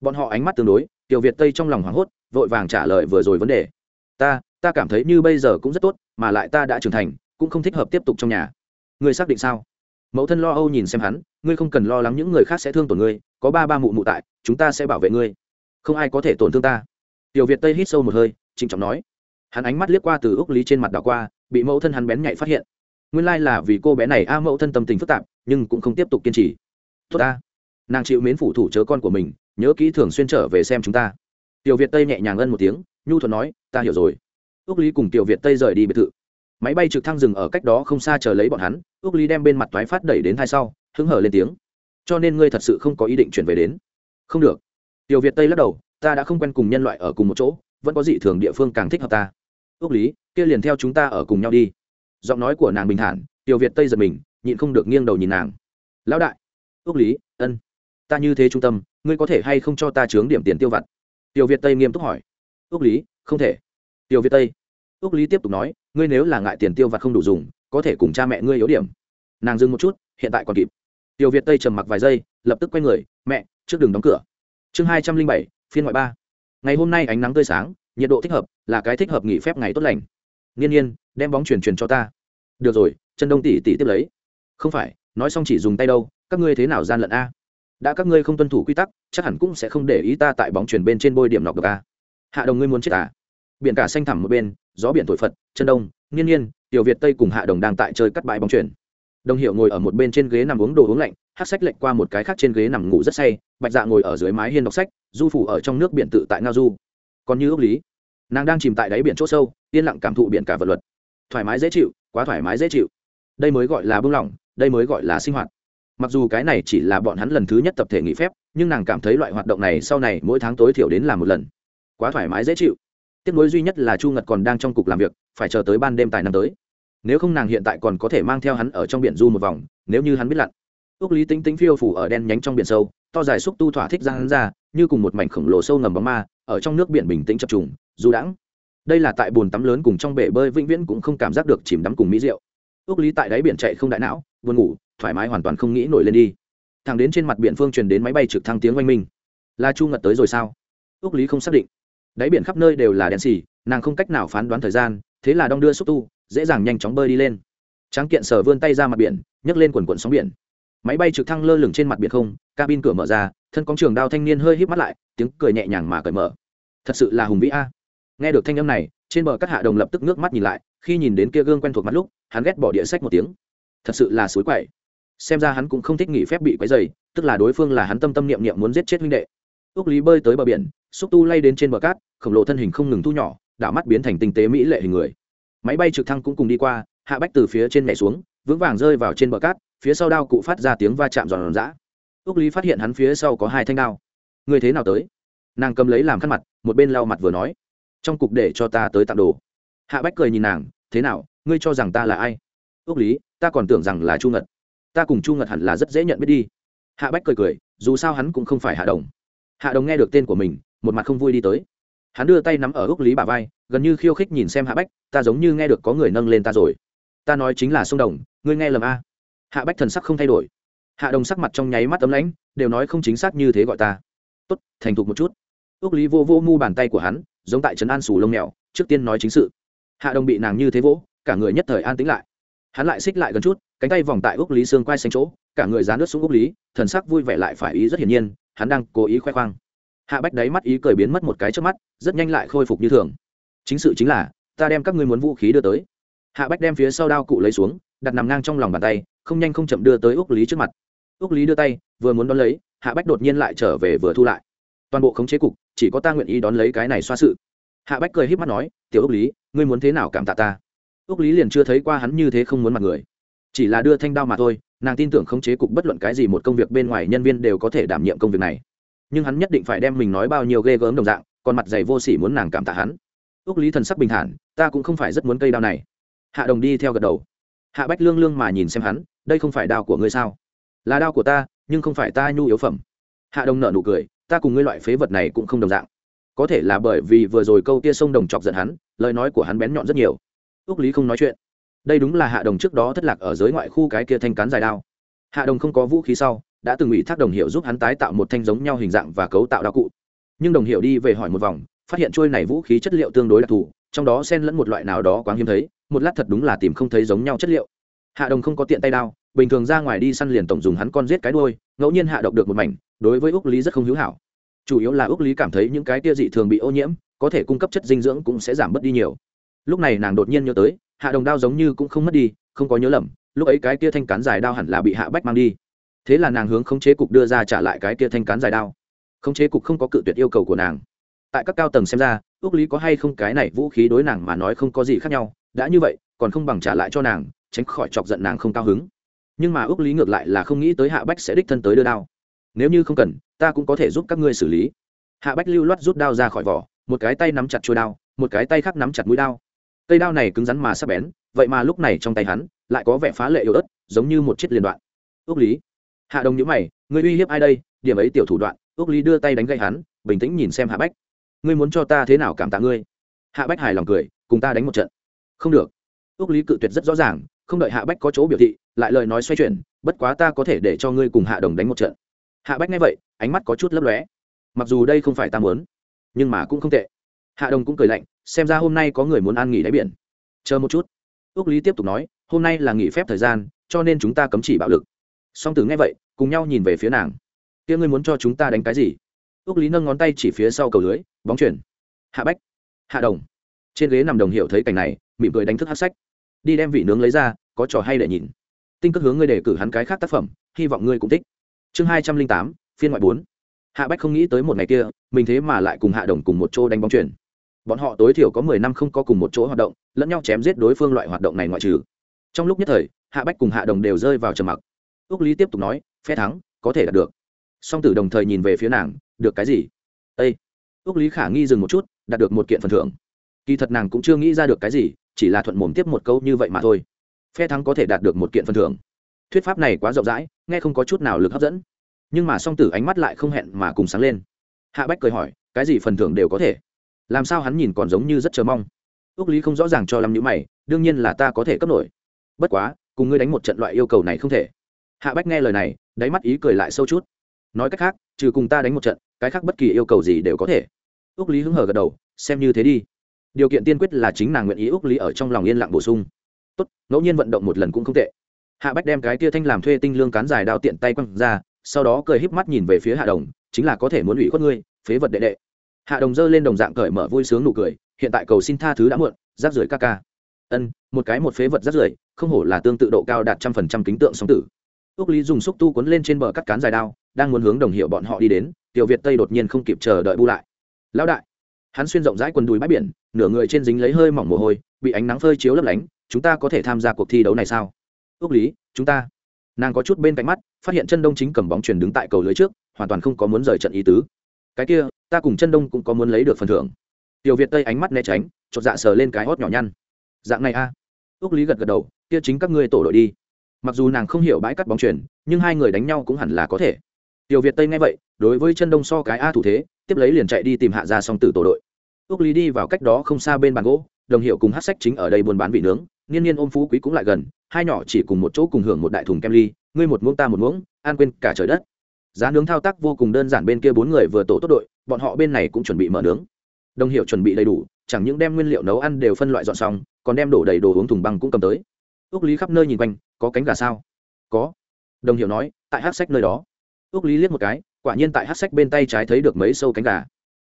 Bọn họ ánh mắt tương đối, tiểu việt tây trong lòng hoảng hốt, vội vàng trả lời vừa rồi vấn đề. Ta ta cảm thấy như bây giờ cũng rất tốt, mà lại ta đã trưởng thành, cũng không thích hợp tiếp tục trong nhà. Ngươi xác định sao? Mẫu thân lo âu nhìn xem hắn, ngươi không cần lo lắng những người khác sẽ thương tổn ngươi, có ba ba mụ mụ tại, chúng ta sẽ bảo vệ ngươi. Không ai có thể tổn thương ta. Tiểu việt tây hít sâu một hơi, trịnh trọng nói. Hắn ánh mắt liếc qua từ úc lý trên mặt đảo qua, bị mẫu thân hắn bén nhạy phát hiện. Nguyên lai là vì cô bé này, a, mẫu thân tâm tình phức tạp, nhưng cũng không tiếp tục kiên trì tốt ta. Nàng chịu mến phủ thủ chớ con của mình, nhớ kỹ thường xuyên trở về xem chúng ta. Tiểu việt tây nhẹ nhàng ân một tiếng, nhu thuận nói, ta hiểu rồi. Ước lý cùng tiểu việt tây rời đi biệt thự. Máy bay trực thăng dừng ở cách đó không xa chờ lấy bọn hắn, ước lý đem bên mặt toái phát đẩy đến hai sau, hứng hở lên tiếng. Cho nên ngươi thật sự không có ý định chuyển về đến? Không được. Tiểu việt tây lắc đầu, ta đã không quen cùng nhân loại ở cùng một chỗ, vẫn có dị thường địa phương càng thích hợp ta. Ước lý, kia liền theo chúng ta ở cùng nhau đi. Giọng nói của nàng bình thản, tiểu việt tây giật mình, nhịn không được nghiêng đầu nhìn nàng. Lão đại ước lý, ân. Ta như thế trung tâm, ngươi có thể hay không cho ta chướng điểm tiền tiêu vặt? Tiểu việt tây nghiêm túc hỏi. Ước lý, không thể. Tiểu việt tây. Ước lý tiếp tục nói, ngươi nếu là ngại tiền tiêu vặt không đủ dùng, có thể cùng cha mẹ ngươi yếu điểm. Nàng dừng một chút, hiện tại còn kịp. Tiểu việt tây trầm mặc vài giây, lập tức quay người, mẹ, trước đường đóng cửa. Chương hai trăm linh bảy, phiên ngoại ba. Ngày hôm nay ánh nắng tươi sáng, nhiệt độ thích hợp, là cái thích hợp nghỉ phép ngày tốt lành. Nghiên nhiên đem bóng truyền truyền cho ta. Được rồi chân đông tỷ tỷ tiếp lấy. Không phải, nói xong chỉ dùng tay đâu các ngươi thế nào gian lận a? Đã các ngươi không tuân thủ quy tắc, chắc hẳn cũng sẽ không để ý ta tại bóng chuyển bên trên bôi điểm nọc được a. Hạ đồng ngươi muốn chết à? Biển cả xanh thẳm một bên, gió biển thổi phật, chân đông, nghiên nhiên tiểu việt tây cùng hạ đồng đang tại chơi cắt bãi bóng chuyển. đồng hiệu ngồi ở một bên trên ghế nằm uống đồ uống lạnh, hát sách lệnh qua một cái khác trên ghế nằm ngủ rất say, bạch dạ ngồi ở dưới mái hiên đọc sách, du phủ ở trong nước biển tự tại ngao du. Còn như ước lý, nàng đang chìm tại đáy biển c h ỗ sâu, yên lặng cảm thụ biển cả vật luật. Thoải mái dễ chịu, quá thoải mái dễ chịu. Đây mới gọi là buông lỏng, đây mới gọi là sinh hoạt mặc dù cái này chỉ là bọn hắn lần thứ nhất tập thể nghỉ phép, nhưng nàng cảm thấy loại hoạt động này sau này mỗi tháng tối thiểu đến làm một lần. Quá thoải mái dễ chịu. Tiếp nối duy nhất là chu ngật còn đang trong cục làm việc, phải chờ tới ban đêm tài năm tới. Nếu không nàng hiện tại còn có thể mang theo hắn ở trong biển du một vòng, nếu như hắn biết lặn. Ước lý tính tính phiêu phủ ở đen nhánh trong biển sâu, to dài xúc tu thỏa thích ra hắn ra, như cùng một mảnh khổng lồ sâu ngầm bóng ma, ở trong nước biển bình tĩnh chập trùng, du đãng. Đây là tại bồn tắm lớn cùng trong bể bơi vĩnh viễn cũng không cảm giác được chìm đắm cùng mỹ rượu ước lý tại đáy biển chạy không đại não, buồn ngủ thoải mái hoàn toàn không nghĩ nổi lên đi. Thằng đến trên mặt biển phương truyền đến máy bay trực thăng tiếng oanh minh. Là chu ngật tới rồi sao? Ước lý không xác định. Đáy biển khắp nơi đều là đèn xì, nàng không cách nào phán đoán thời gian, thế là đong đưa xúc tu, dễ dàng nhanh chóng bơi đi lên. Tráng kiện sở vươn tay ra mặt biển, nhấc lên quần quần sóng biển. Máy bay trực thăng lơ lửng trên mặt biển không, cabin cửa mở ra, thân con trường đao thanh niên hơi híp mắt lại, tiếng cười nhẹ nhàng mà cởi mở. Thật sự là hùng vĩ a. Nghe được thanh âm này, trên bờ các hạ đồng lập tức nước mắt nhìn lại, khi nhìn đến kia gương quen thuộc mắt lúc, hắn ghét bỏ địa sách một tiếng. Thật sự là suối quậy xem ra hắn cũng không thích nghỉ phép bị quấy dày tức là đối phương là hắn tâm tâm niệm niệm muốn giết chết huynh đệ. Ước lý bơi tới bờ biển, xúc tu lay đến trên bờ cát, khổng lồ thân hình không ngừng thu nhỏ, đảo mắt biến thành tinh tế mỹ lệ hình người. Máy bay trực thăng cũng cùng đi qua, hạ bách từ phía trên nhảy xuống, vững vàng rơi vào trên bờ cát, phía sau đao cụ phát ra tiếng va chạm giòn giã. Ước lý phát hiện hắn phía sau có hai thanh đao. Người thế nào tới? Nàng cầm lấy làm khăn mặt, một bên lau mặt vừa nói. Trong cục để cho ta tới tặng đồ. Hạ bách cười nhìn nàng, thế nào, ngươi cho rằng ta là ai? Ước lý, ta còn tưởng rằng là chu ngật ta cùng chu ngật hẳn là rất dễ nhận biết đi hạ bách cười cười dù sao hắn cũng không phải hạ đồng hạ đồng nghe được tên của mình một mặt không vui đi tới hắn đưa tay nắm ở ước lý bà vai gần như khiêu khích nhìn xem hạ bách ta giống như nghe được có người nâng lên ta rồi ta nói chính là sông đồng ngươi nghe lầm a hạ bách thần sắc không thay đổi hạ đồng sắc mặt trong nháy mắt tấm lãnh đều nói không chính xác như thế gọi ta tốt thành thục một chút ước lý vô vô mu bàn tay của hắn giống tại trấn an sù lông mèo trước tiên nói chính sự hạ đồng bị nàng như thế vỗ cả người nhất thời an tĩnh lại hắn lại xích lại gần chút, cánh tay vòng tại úc lý xương quai xanh chỗ, cả người dán nước xuống úc lý, thần sắc vui vẻ lại phải ý rất hiển nhiên, hắn đang cố ý khoe khoang. Hạ bách đáy mắt ý cười biến mất một cái trước mắt, rất nhanh lại khôi phục như thường. Chính sự chính là, ta đem các ngươi muốn vũ khí đưa tới. Hạ bách đem phía sau đao cụ lấy xuống, đặt nằm ngang trong lòng bàn tay, không nhanh không chậm đưa tới úc lý trước mặt. Úc lý đưa tay, vừa muốn đón lấy, hạ bách đột nhiên lại trở về vừa thu lại. Toàn bộ khống chế cục, chỉ có ta nguyện ý đón lấy cái này xoa sự. Hạ bách cười h í p mắt nói, tiểu úc lý, ngươi muốn thế nào cảm tạ ta? Ước lý liền chưa thấy qua hắn như thế không muốn mặt người. Chỉ là đưa thanh đao mà thôi, nàng tin tưởng khống chế cục bất luận cái gì một công việc bên ngoài nhân viên đều có thể đảm nhiệm công việc này. Nhưng hắn nhất định phải đem mình nói bao nhiêu ghê gớm đồng dạng, còn mặt dày vô sỉ muốn nàng cảm tạ hắn. Ước lý thần sắc bình thản, ta cũng không phải rất muốn cây đao này. Hạ đồng đi theo gật đầu. Hạ bách lương lương mà nhìn xem hắn, đây không phải đao của ngươi sao? Là đao của ta, nhưng không phải ta nhu yếu phẩm. Hạ đồng nợ nụ cười, ta cùng ngươi loại phế vật này cũng không đồng dạng. Có thể là bởi vì vừa rồi câu tia sông đồng chọc giận hắn, lời nói của hắn bén nhọn rất nhiều ước lý không nói chuyện. Đây đúng là hạ đồng trước đó thất lạc ở giới ngoại khu cái kia thanh cán dài đao. Hạ đồng không có vũ khí sau, đã từng ủy thác đồng hiệu giúp hắn tái tạo một thanh giống nhau hình dạng và cấu tạo đao cụ. Nhưng đồng hiệu đi về hỏi một vòng, phát hiện trôi này vũ khí chất liệu tương đối đặc thù, trong đó xen lẫn một loại nào đó quá hiếm thấy, một lát thật đúng là tìm không thấy giống nhau chất liệu. Hạ đồng không có tiện tay đao, bình thường ra ngoài đi săn liền tổng dùng hắn con giết cái đôi ngẫu nhiên hạ độc được một mảnh, đối với úc lý rất không hữu hảo. Chủ yếu là úc lý cảm thấy những cái tia dị thường bị ô nhiễm, có thể cung cấp chất dinh dưỡng cũng sẽ giảm bớt đi nhiều lúc này nàng đột nhiên nhớ tới, hạ đồng đao giống như cũng không mất đi, không có nhớ lầm, lúc ấy cái kia thanh cán dài đao hẳn là bị hạ bách mang đi. Thế là nàng hướng khống chế cục đưa ra trả lại cái kia thanh cán dài đao. Khống chế cục không có cự tuyệt yêu cầu của nàng. Tại các cao tầng xem ra ước lý có hay không cái này vũ khí đối nàng mà nói không có gì khác nhau, đã như vậy, còn không bằng trả lại cho nàng, tránh khỏi chọc giận nàng không cao hứng. Nhưng mà ước lý ngược lại là không nghĩ tới hạ bách sẽ đích thân tới đưa đao. Nếu như không cần, ta cũng có thể giúp các ngươi xử lý. Hạ bách lưu loát rút đao ra khỏi vỏ, một cái tay nắm chặt chuôi đao, một cái tay khác nắm chặt mũi đao cây đao này cứng rắn mà sắp bén, vậy mà lúc này trong tay hắn lại có vẻ phá lệ yếu ớt, giống như một chiếc liên đoạn. Ước lý. Hạ đồng nhữ mày, ngươi uy hiếp ai đây? Điểm ấy tiểu thủ đoạn. Ước lý đưa tay đánh gậy hắn, bình tĩnh nhìn xem hạ bách. Ngươi muốn cho ta thế nào cảm tạ ngươi? Hạ bách hài lòng cười, cùng ta đánh một trận. Không được. Ước lý cự tuyệt rất rõ ràng, không đợi hạ bách có chỗ biểu thị, lại lời nói xoay chuyển, bất quá ta có thể để cho ngươi cùng hạ đồng đánh một trận. Hạ bách nghe vậy, ánh mắt có chút lấp lóe. Mặc dù đây không phải ta muốn, nhưng mà cũng không tệ. Hạ đồng cũng cười lạnh xem ra hôm nay có người muốn ăn nghỉ đáy biển. Chờ một chút. Ước lý tiếp tục nói, hôm nay là nghỉ phép thời gian, cho nên chúng ta cấm chỉ bạo lực. Song tử nghe vậy, cùng nhau nhìn về phía nàng. Kia ngươi muốn cho chúng ta đánh cái gì? Ước lý nâng ngón tay chỉ phía sau cầu lưới, bóng chuyển. Hạ bách, hạ đồng. Trên ghế nằm đồng hiệu thấy cảnh này, mỉm cười đánh thức hát sách. Đi đem vị nướng lấy ra, có trò hay để nhìn. Tinh cất hướng ngươi để cử hắn cái khác tác phẩm, hy vọng ngươi cũng thích. Chương hai trăm linh tám, phiên ngoại bốn. Hạ bách không nghĩ tới một ngày kia, mình thế mà lại cùng hạ đồng cùng một chỗ đánh bóng chuyển bọn họ tối thiểu có mười năm không có cùng một chỗ hoạt động, lẫn nhau chém giết đối phương loại hoạt động này ngoại trừ. Trong lúc nhất thời, hạ bách cùng hạ đồng đều rơi vào trầm mặc. Ước lý tiếp tục nói, phe thắng, có thể đạt được. Song tử đồng thời nhìn về phía nàng, được cái gì? Â ước lý khả nghi dừng một chút, đạt được một kiện phần thưởng. Kỳ thật nàng cũng chưa nghĩ ra được cái gì, chỉ là thuận mồm tiếp một câu như vậy mà thôi. Phe thắng có thể đạt được một kiện phần thưởng. Thuyết pháp này quá rộng rãi, nghe không có chút nào lực hấp dẫn. Nhưng mà song tử ánh mắt lại không hẹn mà cùng sáng lên. Hạ bách cười hỏi, cái gì phần thưởng đều có thể? Làm sao hắn nhìn còn giống như rất chờ mong. Ước lý không rõ ràng cho lắm những mày, đương nhiên là ta có thể cấp nổi. Bất quá, cùng ngươi đánh một trận loại yêu cầu này không thể. Hạ bách nghe lời này, đáy mắt ý cười lại sâu chút. Nói cách khác, trừ cùng ta đánh một trận, cái khác bất kỳ yêu cầu gì đều có thể. Ước lý hứng hở gật đầu, xem như thế đi. Điều kiện tiên quyết là chính nàng nguyện ý ước lý ở trong lòng yên lặng bổ sung. Tốt, ngẫu nhiên vận động một lần cũng không tệ. Hạ bách đem cái tia thanh làm thuê tinh lương cán dài đao tiện tay quăng ra, sau đó cười híp mắt nhìn về phía hạ đồng, chính là có thể muốn ủy khuất ngươi, phế vật đệ đệ hạ đồng dơ lên đồng dạng cởi mở vui sướng nụ cười, hiện tại cầu xin tha thứ đã muộn, rác rưởi ca ca. Ân, một cái một phế vật rác rưởi, không hổ là tương tự độ cao đạt trăm phần trăm kính tượng song tử. Ước lý dùng xúc tu cuốn lên trên bờ cắt cán dài đao, đang muốn hướng đồng hiệu bọn họ đi đến, tiểu việt tây đột nhiên không kịp chờ đợi bu lại. Lão đại! Hắn xuyên rộng rãi quần đùi bãi biển, nửa người trên dính lấy hơi mỏng mồ hôi, bị ánh nắng phơi chiếu lấp lánh, chúng ta có thể tham gia cuộc thi đấu này sao? Ước lý, chúng ta. Nàng có chút bên cạnh mắt, phát hiện chân đông chính cầm bóng chuyển đứng tại cầu lưới trước, hoàn toàn không có muốn rời trận ý tứ. Cái kia ta cùng chân đông cũng có muốn lấy được phần thưởng. Tiểu việt tây ánh mắt né tránh, chột dạ sờ lên cái hót nhỏ nhăn. Dạng này a. À. ước lý gật gật đầu, kia chính các ngươi tổ đội đi. Mặc dù nàng không hiểu bãi cắt bóng chuyển nhưng hai người đánh nhau cũng hẳn là có thể. Tiểu việt tây nghe vậy, đối với chân đông so cái a thủ thế, tiếp lấy liền chạy đi tìm hạ ra song tử tổ đội. Ước lý đi vào cách đó không xa bên bàn gỗ, đồng hiệu cùng hát sách chính ở đây buôn bán vị nướng, niên niên ôm phú quý cũng lại gần, hai nhỏ chỉ cùng một chỗ cùng hưởng một đại thùng kem ly, ngươi một muỗng ta một muỗng an quên cả trời đất. Giá nướng thao tác vô cùng đơn giản bên kia bốn người vừa tổ tốt đội bọn họ bên này cũng chuẩn bị mở nướng. Đồng hiệu chuẩn bị đầy đủ, chẳng những đem nguyên liệu nấu ăn đều phân loại dọn xong, còn đem đổ đầy đồ uống thùng băng cũng cầm tới. Ước lý khắp nơi nhìn quanh, có cánh gà sao? Có. Đồng hiệu nói, tại hát sách nơi đó. Ước lý liếc một cái, quả nhiên tại hát sách bên tay trái thấy được mấy sâu cánh gà.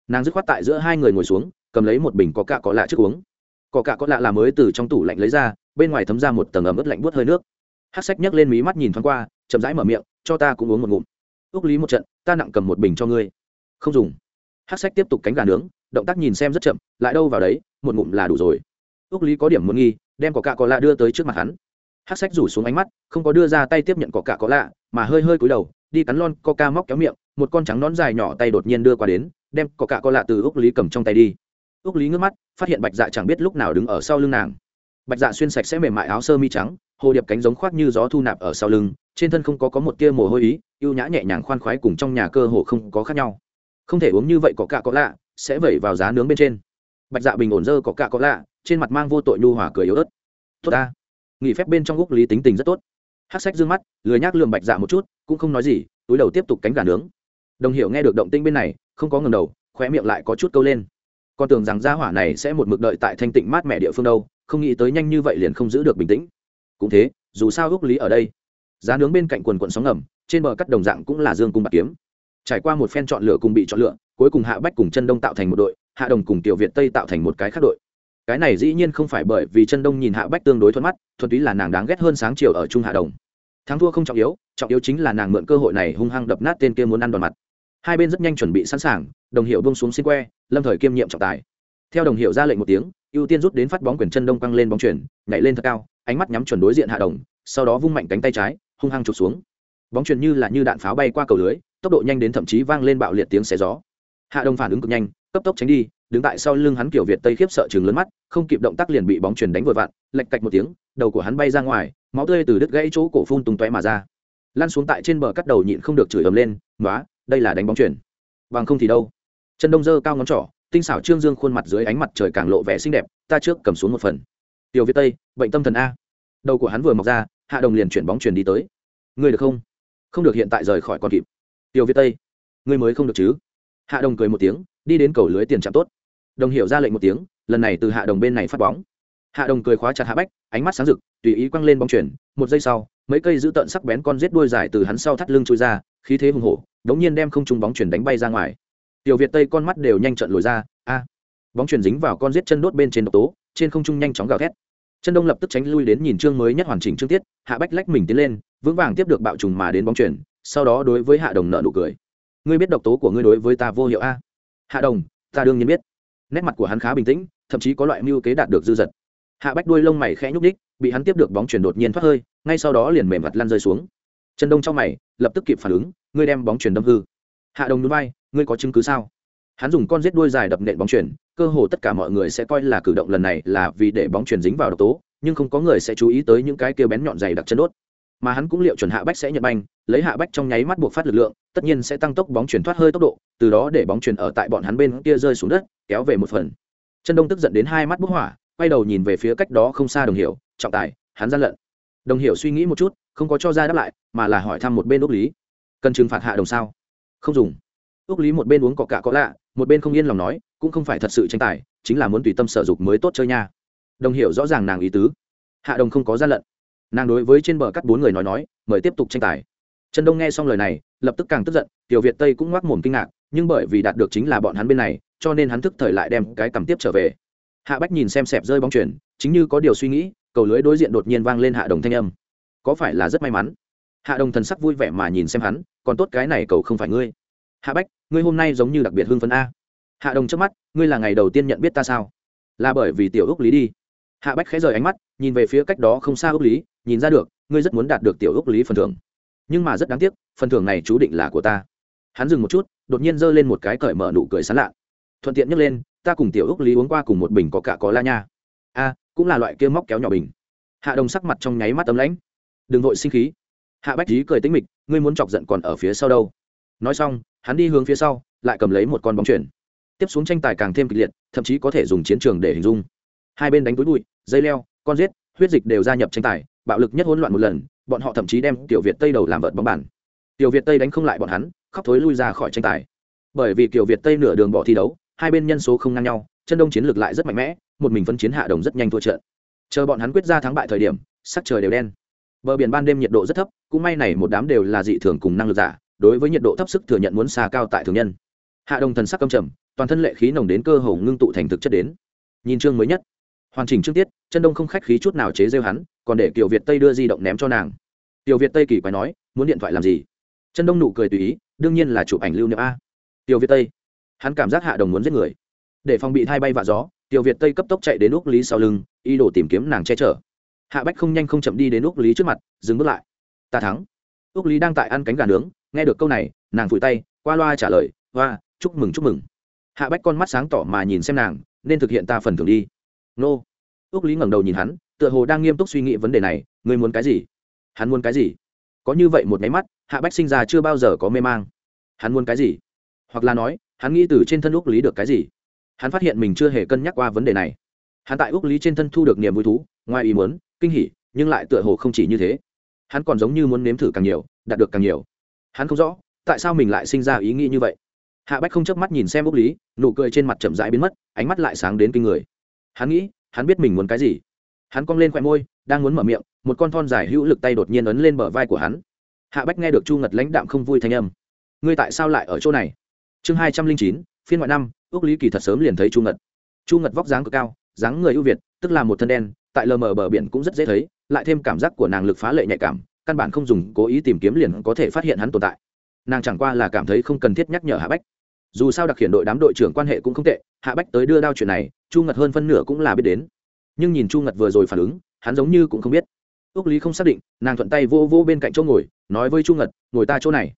Nàng dứt khoát tại giữa hai người ngồi xuống, cầm lấy một bình có cạ có lạ trước uống. Có cạ có lạ là mới từ trong tủ lạnh lấy ra, bên ngoài thấm ra một tầng ấm ướt lạnh buốt hơi nước. Hát sách nhấc lên mí mắt nhìn thoáng qua, chậm rãi mở miệng, cho ta cũng uống một ngụm. Ước lý một trận, ta nặng cầm một bình cho ngươi. Không dùng hát sách tiếp tục cánh gà nướng, động tác nhìn xem rất chậm, lại đâu vào đấy, một ngụm là đủ rồi. Ước lý có điểm muốn nghi, đem có cạ có lạ đưa tới trước mặt hắn. Hát sách rủ xuống ánh mắt, không có đưa ra tay tiếp nhận có cạ có lạ, mà hơi hơi cúi đầu, đi cắn lon coca móc kéo miệng, một con trắng nón dài nhỏ tay đột nhiên đưa qua đến, đem có cạ có lạ từ ước lý cầm trong tay đi. Ước lý ngước mắt, phát hiện bạch dạ chẳng biết lúc nào đứng ở sau lưng nàng. Bạch dạ xuyên sạch sẽ mềm mại áo sơ mi trắng, hồ điệp cánh giống khoác như gió thu nạp ở sau lưng, trên thân không có có một tia mồ hôi ý, ưu nhã nhẹ nhàng khoan khoái cùng trong nhà cơ hồ không có khác nhau không thể uống như vậy có cạ có lạ, sẽ vẩy vào giá nướng bên trên. Bạch dạ bình ổn dơ có cạ có lạ, trên mặt mang vô tội nhu hòa cười yếu ớt. Tốt ta. Nghỉ phép bên trong gốc lý tính tình rất tốt. Hát sách d ư ơ n g mắt, lười nhác lường bạch dạ một chút, cũng không nói gì, túi đầu tiếp tục cánh gà nướng. Đồng hiệu nghe được động tinh bên này, không có ngầm đầu, khóe miệng lại có chút câu lên. Con tưởng rằng gia hỏa này sẽ một mực đợi tại thanh tịnh mát mẹ địa phương đâu, không nghĩ tới nhanh như vậy liền không giữ được bình tĩnh. Cũng thế, dù sao gốc lý ở đây. Giá nướng bên cạnh quần quận sóng ngầm, trên bờ cắt đồng dạng cũng là dương cung bạc kiếm trải qua một phen chọn lựa cùng bị chọn lựa, cuối cùng hạ bách cùng chân đông tạo thành một đội, hạ đồng cùng tiểu việt tây tạo thành một cái khác đội. Cái này dĩ nhiên không phải bởi vì chân đông nhìn hạ bách tương đối thuận mắt, thuần túy là nàng đáng ghét hơn sáng chiều ở trung hạ đồng. Thắng thua không trọng yếu trọng yếu chính là nàng mượn cơ hội này hung hăng đập nát tên kia muốn ăn đòn mặt. Hai bên rất nhanh chuẩn bị sẵn sàng, đồng hiệu bông xuống xin que, lâm thời kiêm nhiệm trọng tài. Theo đồng hiệu ra lệnh một tiếng, ưu tiên rút đến phát bóng quyền chân đông căng lên bóng chuyển nhảy lên thật cao, ánh mắt nhắm chuẩn đối diện hạ đồng, sau đó vung mạnh cánh tay trái, hung hăng chụp xuống. Bóng chuyển như là như đạn pháo bay qua cầu lưới tốc độ nhanh đến thậm chí vang lên bạo liệt tiếng xé gió. Hạ đồng phản ứng cực nhanh, cấp tốc tránh đi, đứng tại sau lưng hắn kiểu việt tây khiếp sợ chừng lớn mắt, không kịp động tác liền bị bóng chuyển đánh vội vặn, lệch cạch một tiếng, đầu của hắn bay ra ngoài, máu tươi từ đứt gãy chỗ cổ phun tung tóe mà ra. Lăn xuống tại trên bờ cắt đầu nhịn không được chửi ầm lên nói đây là đánh bóng chuyển bằng không thì đâu. Chân đông dơ cao ngón trỏ, tinh xảo trương dương khuôn mặt dưới ánh mặt trời càng lộ vẻ xinh đẹp, ta trước cầm xuống một phần. Tiểu việt tây, bệnh tâm thần a. Đầu của hắn vừa mọc ra, hạ đồng liền chuyển bóng chuyển đi tới. Ngươi được không? Không được, hiện tại rời khỏi còn kịp tiểu việt tây, ngươi mới không được chứ? Hạ đồng cười một tiếng, đi đến cầu lưới tiền chạm tốt. Đồng hiểu ra lệnh một tiếng, lần này từ hạ đồng bên này phát bóng. Hạ đồng cười khóa chặt hạ bách, ánh mắt sáng rực, tùy ý quăng lên bóng chuyển, một giây sau, mấy cây giữ tợn sắc bén con rết đuôi dài từ hắn sau thắt lưng trôi ra, khí thế hùng hổ, đống nhiên đem không trúng bóng chuyển đánh bay ra ngoài. Tiểu việt tây con mắt đều nhanh trận lồi ra, a! Bóng chuyển dính vào con rết chân đốt bên trên độc tố, trên không trung nhanh chóng gào thét. Chân đông lập tức tránh lui đến nhìn chương mới nhất hoàn chỉnh chương tiết, hạ bách lách mình tiến lên, vững vàng tiếp được bạo trùng mà đến bóng chuyển sau đó đối với hạ đồng nợ nụ cười. Ngươi biết độc tố của ngươi đối với ta vô hiệu a? Hạ đồng, ta đương nhiên biết. Nét mặt của hắn khá bình tĩnh, thậm chí có loại mưu kế đạt được dư dật. Hạ bách đuôi lông mày khẽ nhúc đích bị hắn tiếp được bóng chuyển đột nhiên thoát hơi, ngay sau đó liền mềm mặt lăn rơi xuống. Trần đông trong mày, lập tức kịp phản ứng, ngươi đem bóng chuyển đâm hư. Hạ đồng núi bay ngươi có chứng cứ sao? Hắn dùng con rết đuôi dài đập nện bóng chuyển, cơ hồ tất cả mọi người sẽ coi là cử động lần này là vì để bóng chuyển dính vào độc tố, nhưng không có người sẽ chú ý tới những cái kêu bén nhọn dày đặc chân đốt mà hắn cũng liệu chuẩn hạ bách sẽ nhận banh, lấy hạ bách trong nháy mắt buộc phát lực lượng, tất nhiên sẽ tăng tốc bóng chuyển thoát hơi tốc độ, từ đó để bóng chuyển ở tại bọn hắn bên kia rơi xuống đất, kéo về một phần. Chân đông tức giận đến hai mắt bức hỏa, quay đầu nhìn về phía cách đó không xa đồng hiểu, trọng tài, hắn gian lận. Đồng hiểu suy nghĩ một chút, không có cho ra đáp lại, mà là hỏi thăm một bên úc lý. Cần trừng phạt hạ đồng sao? Không dùng. Úc lý một bên uống cọ cạ có lạ, một bên không yên lòng nói, cũng không phải thật sự tranh tài, chính là muốn tùy tâm sở dục mới tốt chơi nha. Đồng hiểu rõ ràng nàng ý tứ. Hạ đồng không có gian lận nàng đối với trên bờ cắt bốn người nói nói, mời tiếp tục tranh tài. Trần đông nghe xong lời này, lập tức càng tức giận, tiểu việt tây cũng ngoác mồm kinh ngạc, nhưng bởi vì đạt được chính là bọn hắn bên này, cho nên hắn thức thời lại đem cái cầm tiếp trở về. Hạ bách nhìn xem xẹp rơi bóng chuyển chính như có điều suy nghĩ, cầu lưới đối diện đột nhiên vang lên hạ đồng thanh âm. Có phải là rất may mắn? Hạ đồng thần sắc vui vẻ mà nhìn xem hắn, còn tốt cái này cầu không phải ngươi. Hạ bách, ngươi hôm nay giống như đặc biệt hưng phấn a. Hạ đồng trước mắt, ngươi là ngày đầu tiên nhận biết ta sao? Là bởi vì tiểu úc lý đi hạ bách khẽ rời ánh mắt, nhìn về phía cách đó không xa ước lý, nhìn ra được, ngươi rất muốn đạt được tiểu ước lý phần thưởng. Nhưng mà rất đáng tiếc, phần thưởng này chú định là của ta. Hắn dừng một chút, đột nhiên giơ lên một cái cởi mở nụ cười sán lạ. Thuận tiện nhấc lên, ta cùng tiểu ước lý uống qua cùng một bình có cả có la nha. A, cũng là loại kia móc kéo nhỏ bình. Hạ đồng sắc mặt trong nháy mắt tấm lãnh. Đừng vội sinh khí. Hạ bách trí cười tính mịch, ngươi muốn chọc giận còn ở phía sau đâu. Nói xong, hắn đi hướng phía sau, lại cầm lấy một con bóng chuyển tiếp xuống tranh tài càng thêm kịch liệt, thậm chí có thể dùng chiến trường để hình dung. Hai bên đánh túi bụi dây leo, con giết, huyết dịch đều gia nhập tranh tài, bạo lực nhất hỗn loạn một lần, bọn họ thậm chí đem tiểu việt tây đầu làm vợt bóng bàn. Tiểu việt tây đánh không lại bọn hắn, khóc thối lui ra khỏi tranh tài. Bởi vì tiểu việt tây nửa đường bỏ thi đấu, hai bên nhân số không ngang nhau, chân đông chiến lược lại rất mạnh mẽ, một mình phân chiến hạ đồng rất nhanh thua trận. Chờ bọn hắn quyết ra thắng bại thời điểm, sắc trời đều đen. Bờ biển ban đêm nhiệt độ rất thấp, cũng may này một đám đều là dị thường cùng năng lực giả, đối với nhiệt độ thấp sức thừa nhận muốn xa cao tại thường nhân. Hạ đồng thần sắc câm trầm, toàn thân lệ khí nồng đến cơ hồ ngưng tụ thành thực chất đến. Nhìn chương mới nhất hoàn chỉnh chương tiết, chân đông không khách khí chút nào chế rêu hắn, còn để kiểu việt tây đưa di động ném cho nàng. Tiểu việt tây kỳ quái nói, muốn điện thoại làm gì? Chân đông nụ cười tùy ý, đương nhiên là chụp ảnh lưu niệm a. Tiểu việt tây, hắn cảm giác hạ đồng muốn giết người. Để phòng bị thay bay vạ gió tiểu việt tây cấp tốc chạy đến úc lý sau lưng, ý đồ tìm kiếm nàng che chở. Hạ bách không nhanh không chậm đi đến úc lý trước mặt, dừng bước lại. Ta thắng. Úc lý đang tại ăn cánh gà nướng, nghe được câu này, nàng phủi tay, qua loa trả lời hoa chúc mừng chúc mừng. Hạ bách con mắt sáng tỏ mà nhìn xem nàng, nên thực hiện ta phần thưởng đi nô. Ước lý ngẩng đầu nhìn hắn, tựa hồ đang nghiêm túc suy nghĩ vấn đề này, ngươi muốn cái gì? Hắn muốn cái gì? Có như vậy một nháy mắt, hạ bách sinh ra chưa bao giờ có mê mang. Hắn muốn cái gì? Hoặc là nói, hắn nghĩ từ trên thân úc lý được cái gì? Hắn phát hiện mình chưa hề cân nhắc qua vấn đề này. Hắn tại úc lý trên thân thu được niềm vui thú, ngoài ý muốn, kinh hỉ, nhưng lại tựa hồ không chỉ như thế. Hắn còn giống như muốn nếm thử càng nhiều, đạt được càng nhiều. Hắn không rõ, tại sao mình lại sinh ra ý nghĩ như vậy. Hạ bách không chớp mắt nhìn xem úc lý, nụ cười trên mặt chậm rãi biến mất, ánh mắt lại sáng đến kinh người hắn nghĩ, hắn biết mình muốn cái gì. Hắn cong lên khoe môi, đang muốn mở miệng, một con thon dài hữu lực tay đột nhiên ấn lên bờ vai của hắn. Hạ bách nghe được chu ngật lãnh đạm không vui thanh âm. Ngươi tại sao lại ở chỗ này? Chương hai trăm linh chín, phiên ngoại năm ước lý kỳ thật sớm liền thấy chu ngật. Chu ngật vóc dáng cực cao, dáng người ưu việt, tức là một thân đen, tại lờ mờ bờ biển cũng rất dễ thấy, lại thêm cảm giác của nàng lực phá lệ nhạy cảm, căn bản không dùng cố ý tìm kiếm liền có thể phát hiện hắn tồn tại. Nàng chẳng qua là cảm thấy không cần thiết nhắc nhở hạ bách dù sao đặc hiện đội đám đội trưởng quan hệ cũng không tệ, hạ bách tới đưa đao chuyện này, chu ngật hơn phân nửa cũng là biết đến. Nhưng nhìn chu ngật vừa rồi phản ứng, hắn giống như cũng không biết. Ước lý không xác định, nàng thuận tay vô vô bên cạnh chỗ ngồi, nói với chu ngật, ngồi ta chỗ này.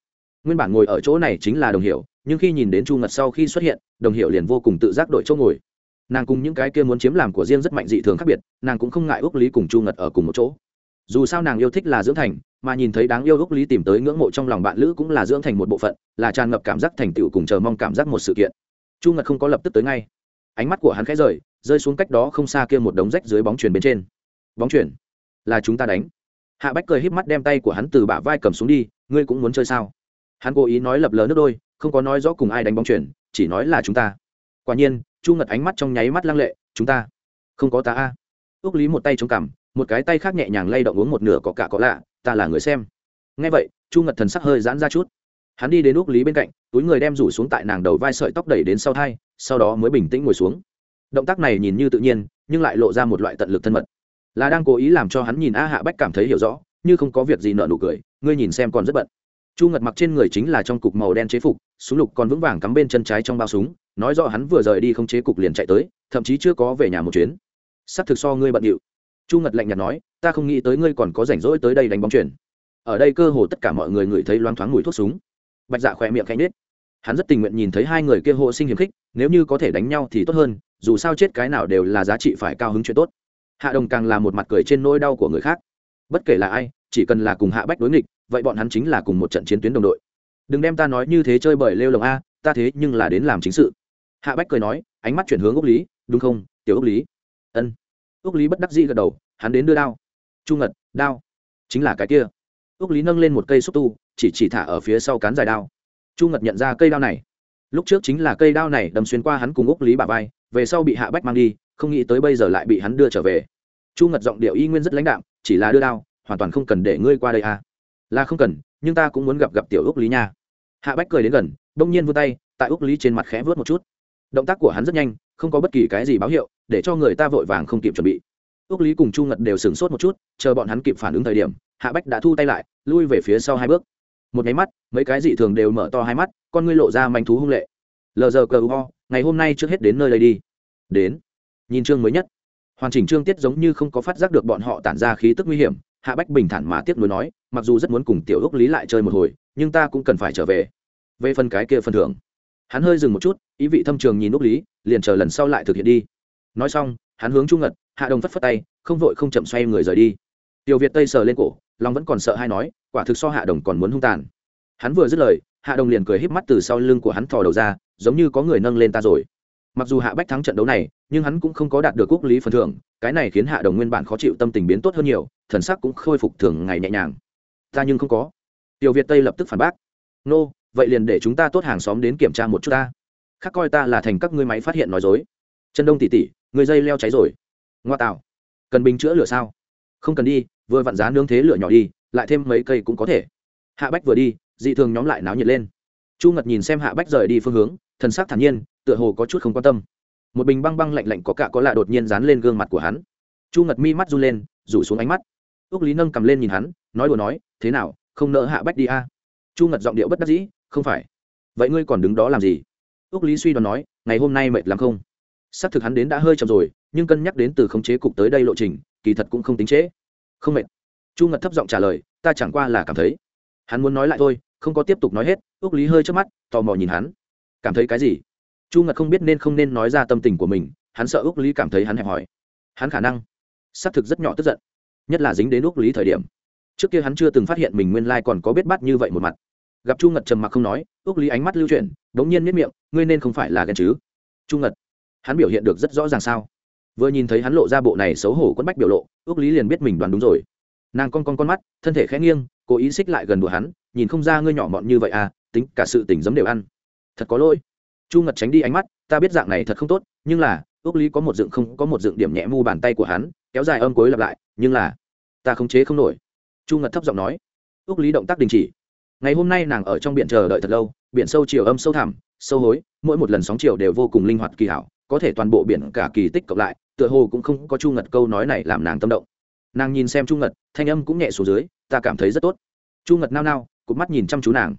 Nguyên bản ngồi ở chỗ này chính là đồng hiệu nhưng khi nhìn đến chu ngật sau khi xuất hiện, đồng hiệu liền vô cùng tự giác đội chỗ ngồi. Nàng cùng những cái kia muốn chiếm làm của riêng rất mạnh dị thường khác biệt, nàng cũng không ngại ước lý cùng chu ngật ở cùng một chỗ. Dù sao nàng yêu thích là dưỡng thành mà nhìn thấy đáng yêu ước lý tìm tới ngưỡng mộ trong lòng bạn lữ cũng là dưỡng thành một bộ phận, là tràn ngập cảm giác thành tựu cùng chờ mong cảm giác một sự kiện. Chu ngật không có lập tức tới ngay. Ánh mắt của hắn khẽ rời, rơi xuống cách đó không xa kia một đống rách dưới bóng chuyền bên trên. Bóng chuyền? Là chúng ta đánh. Hạ bách cười híp mắt đem tay của hắn từ bả vai cầm xuống đi, ngươi cũng muốn chơi sao? Hắn cố ý nói lập lờ nước đôi, không có nói rõ cùng ai đánh bóng chuyền, chỉ nói là chúng ta. Quả nhiên, chu ngật ánh mắt trong nháy mắt lăng lệ, chúng ta? Không có ta a. Ước lý một tay chống cằm, một cái tay khác nhẹ nhàng lay động uống một nửa có cả có lạ ta là người xem. Ngay vậy, chu ngật thần sắc hơi giãn ra chút. Hắn đi đến úc lý bên cạnh, túi người đem rủ xuống tại nàng đầu vai sợi tóc đẩy đến sau thai, sau đó mới bình tĩnh ngồi xuống. Động tác này nhìn như tự nhiên, nhưng lại lộ ra một loại tận lực thân mật. Là đang cố ý làm cho hắn nhìn a hạ bách cảm thấy hiểu rõ, như không có việc gì nợ nụ cười, ngươi nhìn xem còn rất bận. Chu ngật mặc trên người chính là trong cục màu đen chế phục, súng lục còn vững vàng cắm bên chân trái trong bao súng, nói rõ hắn vừa rời đi không chế cục liền chạy tới, thậm chí chưa có về nhà một chuyến. S thực so ngươi bận điệu chu ngật lạnh nhạt nói, ta không nghĩ tới ngươi còn có rảnh rỗi tới đây đánh bóng chuyển ở đây cơ hồ tất cả mọi người ngửi thấy loáng thoáng mùi thuốc súng. Bạch dạ khỏe miệng khanh nết hắn rất tình nguyện nhìn thấy hai người kia hộ sinh hiểm khích, nếu như có thể đánh nhau thì tốt hơn, dù sao chết cái nào đều là giá trị phải cao hứng chuyện tốt. Hạ đồng càng là một mặt cười trên nỗi đau của người khác. Bất kể là ai, chỉ cần là cùng hạ bách đối nghịch, vậy bọn hắn chính là cùng một trận chiến tuyến đồng đội. Đừng đem ta nói như thế chơi bởi lêu lồng a, ta thế nhưng là đến làm chính sự. Hạ bách cười nói, ánh mắt chuyển hướng ốc lý, đúng không, tiểu ốc lý? Ân ốc lý bất đắc dĩ gật đầu, hắn đến đưa đao. Chu ngật, đao. Chính là cái kia. Ốc lý nâng lên một cây xúc tu, chỉ chỉ thả ở phía sau cán dài đao. Chu ngật nhận ra cây đao này. Lúc trước chính là cây đao này đâm xuyên qua hắn cùng úc lý bà vai, về sau bị hạ bách mang đi, không nghĩ tới bây giờ lại bị hắn đưa trở về. Chu ngật giọng điệu y nguyên rất lãnh đạm, chỉ là đưa đao, hoàn toàn không cần để ngươi qua đây à. là không cần, nhưng ta cũng muốn gặp gặp tiểu úc lý nha. Hạ bách cười đến gần đông nhiên vươn tay, tại úc lý trên mặt khẽ vớt một chút. Động tác của hắn rất nhanh, không có bất kỳ cái gì báo hiệu để cho người ta vội vàng không kịp chuẩn bị. Ước lý cùng chu ngật đều sửng sốt một chút, chờ bọn hắn kịp phản ứng thời điểm, hạ bách đã thu tay lại, lui về phía sau hai bước. Một nháy mắt, mấy cái dị thường đều mở to hai mắt, con ngươi lộ ra manh thú hung lệ. Lờ giờ cờ ho ngày hôm nay trước hết đến nơi đây đi. Đến. Nhìn chương mới nhất. Hoàn chỉnh chương tiết giống như không có phát giác được bọn họ tản ra khí tức nguy hiểm, hạ bách bình thản mà tiếp nối nói, mặc dù rất muốn cùng tiểu ước lý lại chơi một hồi, nhưng ta cũng cần phải trở về. Về phần cái kia phần thưởng. Hắn hơi dừng một chút, ý vị thâm trường nhìn ước lý, liền chờ lần sau lại thực hiện đi nói xong hắn hướng trung ngật hạ đồng phất phất tay không vội không chậm xoay người rời đi. Tiểu việt tây sờ lên cổ lòng vẫn còn sợ hay nói quả thực so hạ đồng còn muốn hung tàn. Hắn vừa dứt lời hạ đồng liền cười híp mắt từ sau lưng của hắn thò đầu ra giống như có người nâng lên ta rồi. Mặc dù hạ bách thắng trận đấu này nhưng hắn cũng không có đạt được quốc lý phần thưởng cái này khiến hạ đồng nguyên bản khó chịu tâm tình biến tốt hơn nhiều thần sắc cũng khôi phục thường ngày nhẹ nhàng. Ta nhưng không có. Tiểu việt tây lập tức phản bác. Nô、no, vậy liền để chúng ta tốt hàng xóm đến kiểm tra một chút ta. Khác coi ta là thành các ngươi máy phát hiện nói dối. Chân đông tỉ tỉ người dây leo cháy rồi. Ngoa tạo cần bình chữa lửa sao? Không cần đi, vừa vặn giá nướng thế lửa nhỏ đi, lại thêm mấy cây cũng có thể. Hạ bách vừa đi, dị thường nhóm lại náo nhiệt lên. Chu ngật nhìn xem hạ bách rời đi phương hướng, thần sắc thản nhiên, tựa hồ có chút không quan tâm. Một bình băng băng lạnh lạnh có cả có lạ đột nhiên dán lên gương mặt của hắn. Chu ngật mi mắt run lên, rủ xuống ánh mắt. Ước lý nâng cầm lên nhìn hắn, nói đùa nói, thế nào, không nỡ hạ bách đi a? À? chu ngật giọng điệu bất đắc dĩ, không phải. Vậy ngươi còn đứng đó làm gì? Ước lý suy đoán nói, ngày hôm nay mệt lắm không? Xác thực hắn đến đã hơi chậm rồi, nhưng cân nhắc đến từ khống chế cục tới đây lộ trình, kỳ thật cũng không tính trễ. Không mệt. Chu ngật thấp giọng trả lời, ta chẳng qua là cảm thấy. Hắn muốn nói lại thôi, không có tiếp tục nói hết ước lý hơi trước mắt, tò mò nhìn hắn. Cảm thấy cái gì? Chu ngật không biết nên không nên nói ra tâm tình của mình, hắn sợ ước lý cảm thấy hắn hẹp hòi. Hắn khả năng, xác thực rất nhỏ tức giận, nhất là dính đến ước lý thời điểm. Trước kia hắn chưa từng phát hiện mình nguyên lai còn có biết bắt như vậy một mặt. Gặp chu ngật trầm mặc không nói ước lý ánh mắt lưu chuyển đ ố n g nhiên miết miệng, ngươi nên không phải là ghen chứ? Chu ngật hắn biểu hiện được rất rõ ràng sao? Vừa nhìn thấy hắn lộ ra bộ này xấu hổ quẫn bách biểu lộ ước lý liền biết mình đoán đúng rồi. Nàng con con con mắt, thân thể khẽ nghiêng, cố ý xích lại gần đùa hắn, nhìn không ra ngươi nhỏ mọn như vậy à tính cả sự tỉnh giấm đều ăn. Thật có lỗi. Chu ngật tránh đi ánh mắt, ta biết dạng này thật không tốt, nhưng là ước lý có một dựng không, có một dựng điểm nhẹ mu bàn tay của hắn, kéo dài âm cối lặp lại, nhưng là, ta không chế không nổi. Chu ngật thấp giọng nói. Ước lý động tác đình chỉ. Ngày hôm nay nàng ở trong biển chờ đợi thật lâu, biển sâu chiều âm sâu thẳm, sâu hối, mỗi một lần sóng chiều đều vô cùng linh hoạt kỳ hảo có thể toàn bộ biển cả kỳ tích cộng lại, tựa hồ cũng không có chu ngật câu nói này làm nàng tâm động. Nàng nhìn xem chu ngật, thanh âm cũng nhẹ xuống dưới, ta cảm thấy rất tốt. Chu ngật nao nao, cụp mắt nhìn chăm chú nàng.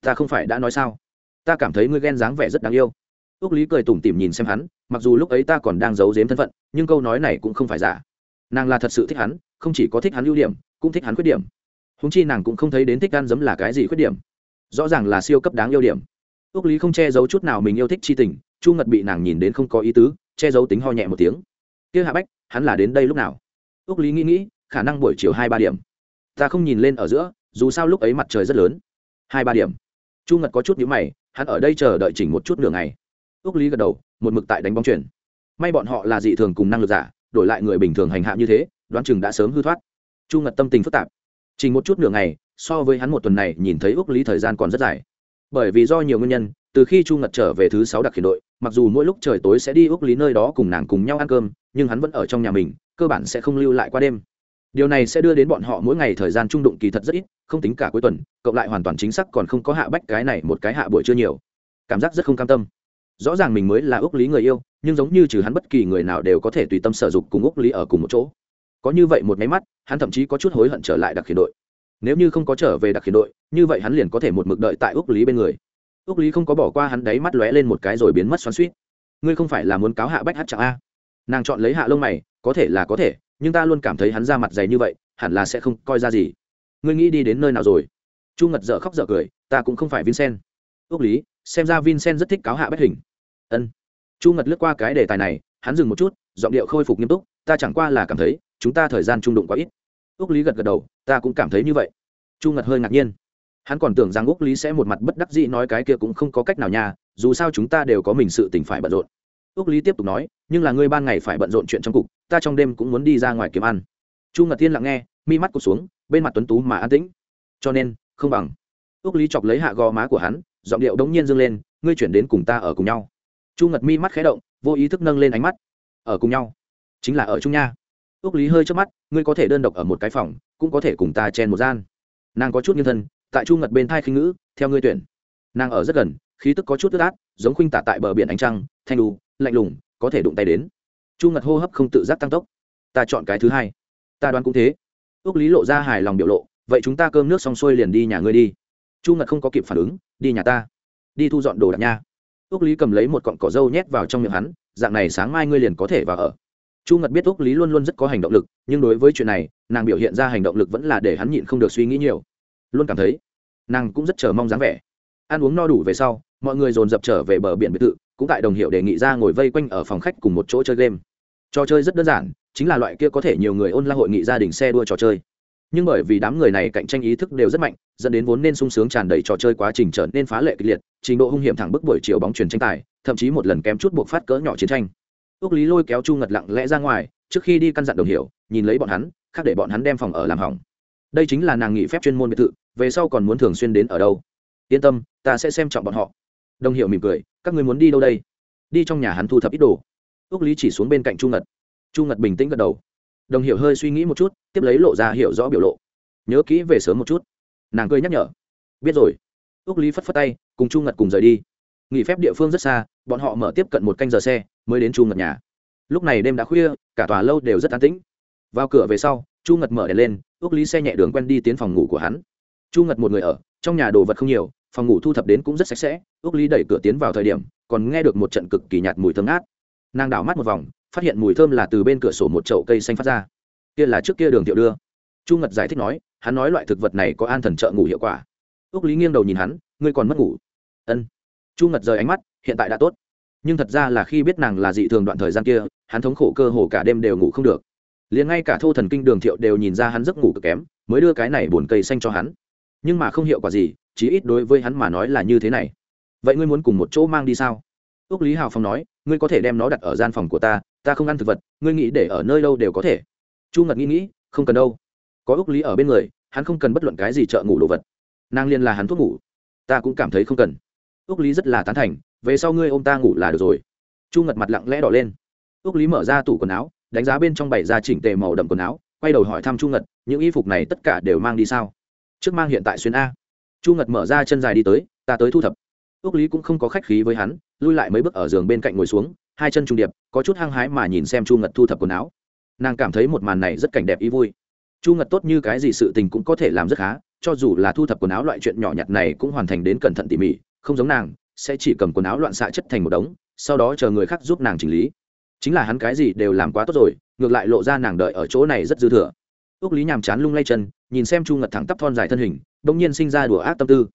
Ta không phải đã nói sao? Ta cảm thấy ngươi ghen dáng vẻ rất đáng yêu. Ước lý cười tủm tỉm nhìn xem hắn, mặc dù lúc ấy ta còn đang giấu giếm thân phận, nhưng câu nói này cũng không phải giả. Nàng là thật sự thích hắn, không chỉ có thích hắn ưu điểm, cũng thích hắn khuyết điểm. Húng chi nàng cũng không thấy đến thích gan giấm là cái gì khuyết điểm. Rõ ràng là siêu cấp đáng yêu điểm. Ước lý không che giấu chút nào mình yêu thích chi tình chu ngật bị nàng nhìn đến không có ý tứ, che giấu tính ho nhẹ một tiếng. Kia hạ bách, hắn là đến đây lúc nào? Ước lý nghĩ nghĩ, khả năng buổi chiều hai ba điểm. Ta không nhìn lên ở giữa, dù sao lúc ấy mặt trời rất lớn. Hai ba điểm. Chu ngật có chút nhữ mày, hắn ở đây chờ đợi chỉnh một chút nửa ngày. Ước lý gật đầu, một mực tại đánh bóng chuyển may bọn họ là dị thường cùng năng lực giả, đổi lại người bình thường hành hạ như thế, đoán chừng đã sớm hư thoát. Chu ngật tâm tình phức tạp. Chỉ một chút nửa ngày, so với hắn một tuần này nhìn thấy ước lý thời gian còn rất dài. Bởi vì do nhiều nguyên nhân từ khi chu ngật trở về thứ sáu đặc khiển đội, mặc dù mỗi lúc trời tối sẽ đi ước lý nơi đó cùng nàng cùng nhau ăn cơm, nhưng hắn vẫn ở trong nhà mình, cơ bản sẽ không lưu lại qua đêm. Điều này sẽ đưa đến bọn họ mỗi ngày thời gian trung đụng kỳ thật rất ít, không tính cả cuối tuần, cộng lại hoàn toàn chính xác còn không có hạ bách cái này một cái hạ buổi chưa nhiều. Cảm giác rất không cam tâm. Rõ ràng mình mới là ước lý người yêu, nhưng giống như trừ hắn bất kỳ người nào đều có thể tùy tâm sở dục cùng ước lý ở cùng một chỗ. Có như vậy một máy mắt, hắn thậm chí có chút hối hận trở lại đặc khiển đội. Nếu như không có trở về đặc khiển đội, như vậy hắn liền có thể một mực đợi tại ước lý bên người úc lý không có bỏ qua hắn đáy mắt lóe lên một cái rồi biến mất xoắn suýt ngươi không phải là muốn cáo hạ bách hát chẳng a à? nàng chọn lấy hạ lông mày, có thể là có thể, nhưng ta luôn cảm thấy hắn ra mặt dày như vậy, hẳn là sẽ không coi ra gì. Ngươi nghĩ đi đến nơi nào rồi? Chu ngật dở khóc dở cười, ta cũng không phải vincent. Ước lý, xem ra vincent rất thích cáo hạ bách hình. Ân. Chu ngật lướt qua cái đề tài này, hắn dừng một chút, giọng điệu khôi phục nghiêm túc, ta chẳng qua là cảm thấy, chúng ta thời gian trung đụng quá ít. Ước lý gật gật đầu, ta cũng cảm thấy như vậy. Chu ngật hơi ngạc nhiên hắn còn tưởng rằng úc lý sẽ một mặt bất đắc dĩ nói cái kia cũng không có cách nào nha, dù sao chúng ta đều có mình sự tình phải bận rộn. Úc lý tiếp tục nói, nhưng là ngươi ban ngày phải bận rộn chuyện trong cục, ta trong đêm cũng muốn đi ra ngoài kiếm ăn. Chu ngật tiên lặng nghe, mi mắt cụt xuống, bên mặt tuấn tú mà an tĩnh. Cho nên, không bằng. Úc lý chọc lấy hạ gò má của hắn, giọng điệu đống nhiên dâng lên, ngươi chuyển đến cùng ta ở cùng nhau. Chu ngật mi mắt khé động, vô ý thức nâng lên ánh mắt. Ở cùng nhau. Chính là ở chung nha. Ước lý hơi trước mắt, ngươi có thể đơn độc ở một cái phòng, cũng có thể cùng ta chen một gian. Nàng có chút nghiêng thân tại chu ngật bên thai khinh ngữ, theo ngươi tuyển. Nàng ở rất gần, khí tức có chút tức át, giống khuynh tả tại bờ biển ánh trăng, thanh đù lạnh lùng, có thể đụng tay đến. Chu ngật hô hấp không tự giác tăng tốc. Ta chọn cái thứ hai. Ta đoán cũng thế. Ước lý lộ ra hài lòng biểu lộ, vậy chúng ta cơm nước xong xuôi liền đi nhà ngươi đi. Chu ngật không có kịp phản ứng, đi nhà ta. Đi thu dọn đồ đạc nha. Ước lý cầm lấy một cọng cỏ dâu nhét vào trong miệng hắn, dạng này sáng mai ngươi liền có thể vào ở. Chu ngật biết ước lý luôn luôn rất có hành động lực, nhưng đối với chuyện này, nàng biểu hiện ra hành động lực vẫn là để hắn nhịn không được suy nghĩ nhiều luôn cảm thấy nàng cũng rất chờ mong dáng vẻ. Ăn uống no đủ về sau, mọi người dồn dập trở về bờ biển biệt thự, cũng tại đồng hiệu đề nghị ra ngồi vây quanh ở phòng khách cùng một chỗ chơi game. Trò chơi rất đơn giản, chính là loại kia có thể nhiều người ôn la hội nghị gia đình xe đua trò chơi. Nhưng bởi vì đám người này cạnh tranh ý thức đều rất mạnh, dẫn đến vốn nên sung sướng tràn đầy trò chơi quá trình trở nên phá lệ kịch liệt, trình độ hung hiểm thẳng bức buổi chiều bóng truyền tranh tài, thậm chí một lần kém chút buộc phát cỡ nhỏ chiến tranh. Ước lý lôi kéo chu ngật lặng lẽ ra ngoài, trước khi đi căn dặn đồng hiểu nhìn lấy bọn hắn, khác để bọn hắn đem phòng ở làm hỏng. Đây chính là nàng nghỉ phép chuyên môn biệt thự về sau còn muốn thường xuyên đến ở đâu? Yên tâm, ta sẽ xem trọng bọn họ. Đồng hiểu mỉm cười, các người muốn đi đâu đây? Đi trong nhà hắn thu thập ít đồ. Ước lý chỉ xuống bên cạnh chu ngật. Chu ngật bình tĩnh gật đầu. Đồng hiểu hơi suy nghĩ một chút, tiếp lấy lộ ra hiểu rõ biểu lộ. Nhớ kỹ về sớm một chút. Nàng cười nhắc nhở. Biết rồi. Ước lý phất phất tay, cùng chu ngật cùng rời đi. Nghỉ phép địa phương rất xa, bọn họ mở tiếp cận một canh giờ xe, mới đến chu ngật nhà. Lúc này đêm đã khuya, cả tòa lâu đều rất an tĩnh. Vào cửa về sau, chu ngật mở đèn lên ước lý xe nhẹ đường quen đi tiến phòng ngủ của hắn chu ngật một người ở, trong nhà đồ vật không nhiều, phòng ngủ thu thập đến cũng rất sạch sẽ ước Ly đẩy cửa tiến vào thời điểm, còn nghe được một trận cực kỳ nhạt mùi thơm ngát. Nàng đảo mắt một vòng, phát hiện mùi thơm là từ bên cửa sổ một chậu cây xanh phát ra. Kia là trước kia đường tiểu đưa. Chu ngật giải thích nói, hắn nói loại thực vật này có an thần trợ ngủ hiệu quả. Ước lý nghiêng đầu nhìn hắn, ngươi còn mất ngủ. Ân. Chu ngật rời ánh mắt, hiện tại đã tốt. Nhưng thật ra là khi biết nàng là dị thường đoạn thời gian kia, hắn thống khổ cơ hồ cả đêm đều ngủ không được. Liền ngay cả thô thần kinh đường thiệu đều nhìn ra hắn giấc ngủ cực kém, mới đưa cái này bồn cây xanh cho hắn nhưng mà không hiệu quả gì, chí ít đối với hắn mà nói là như thế này. Vậy ngươi muốn cùng một chỗ mang đi sao? Ước lý hào phong nói, ngươi có thể đem nó đặt ở gian phòng của ta ta không ăn thực vật, ngươi nghĩ để ở nơi đâu đều có thể. Chu ngật nghĩ nghĩ, không cần đâu. Có ước lý ở bên người, hắn không cần bất luận cái gì trợ ngủ đồ vật. Nàng liên là hắn thuốc ngủ. Ta cũng cảm thấy không cần. Ước lý rất là tán thành, về sau ngươi ô m ta ngủ là được rồi. Chu ngật mặt lặng lẽ đỏ lên. Ước lý mở ra tủ quần áo, đánh giá bên trong bảy ra chỉnh tề màu đậm quần áo, quay đầu hỏi thăm chu ngật, những y phục này tất cả đều mang đi sao? Trước mang hiện tại xuyên a. Chu ngật mở ra chân dài đi tới, ta tới thu thập. Ước lý cũng không có khách khí với hắn, lui lại mấy bước ở giường bên cạnh ngồi xuống, hai chân trung điệp, có chút hăng hái mà nhìn xem chu ngật thu thập quần áo. Nàng cảm thấy một màn này rất cảnh đẹp ý vui. Chu ngật tốt như cái gì sự tình cũng có thể làm rất khá, cho dù là thu thập quần áo loại chuyện nhỏ nhặt này cũng hoàn thành đến cẩn thận tỉ mỉ, không giống nàng, sẽ chỉ cầm quần áo loạn xạ chất thành một đống, sau đó chờ người khác giúp nàng chỉnh lý. Chính là hắn cái gì đều làm quá tốt rồi, ngược lại lộ ra nàng đợi ở chỗ này rất dư thừa ước lý nhàm chán lung lay chân, nhìn xem chu ngật thẳng tắp thon dài thân hình đ ỗ n g nhiên sinh ra đùa ác tâm tư.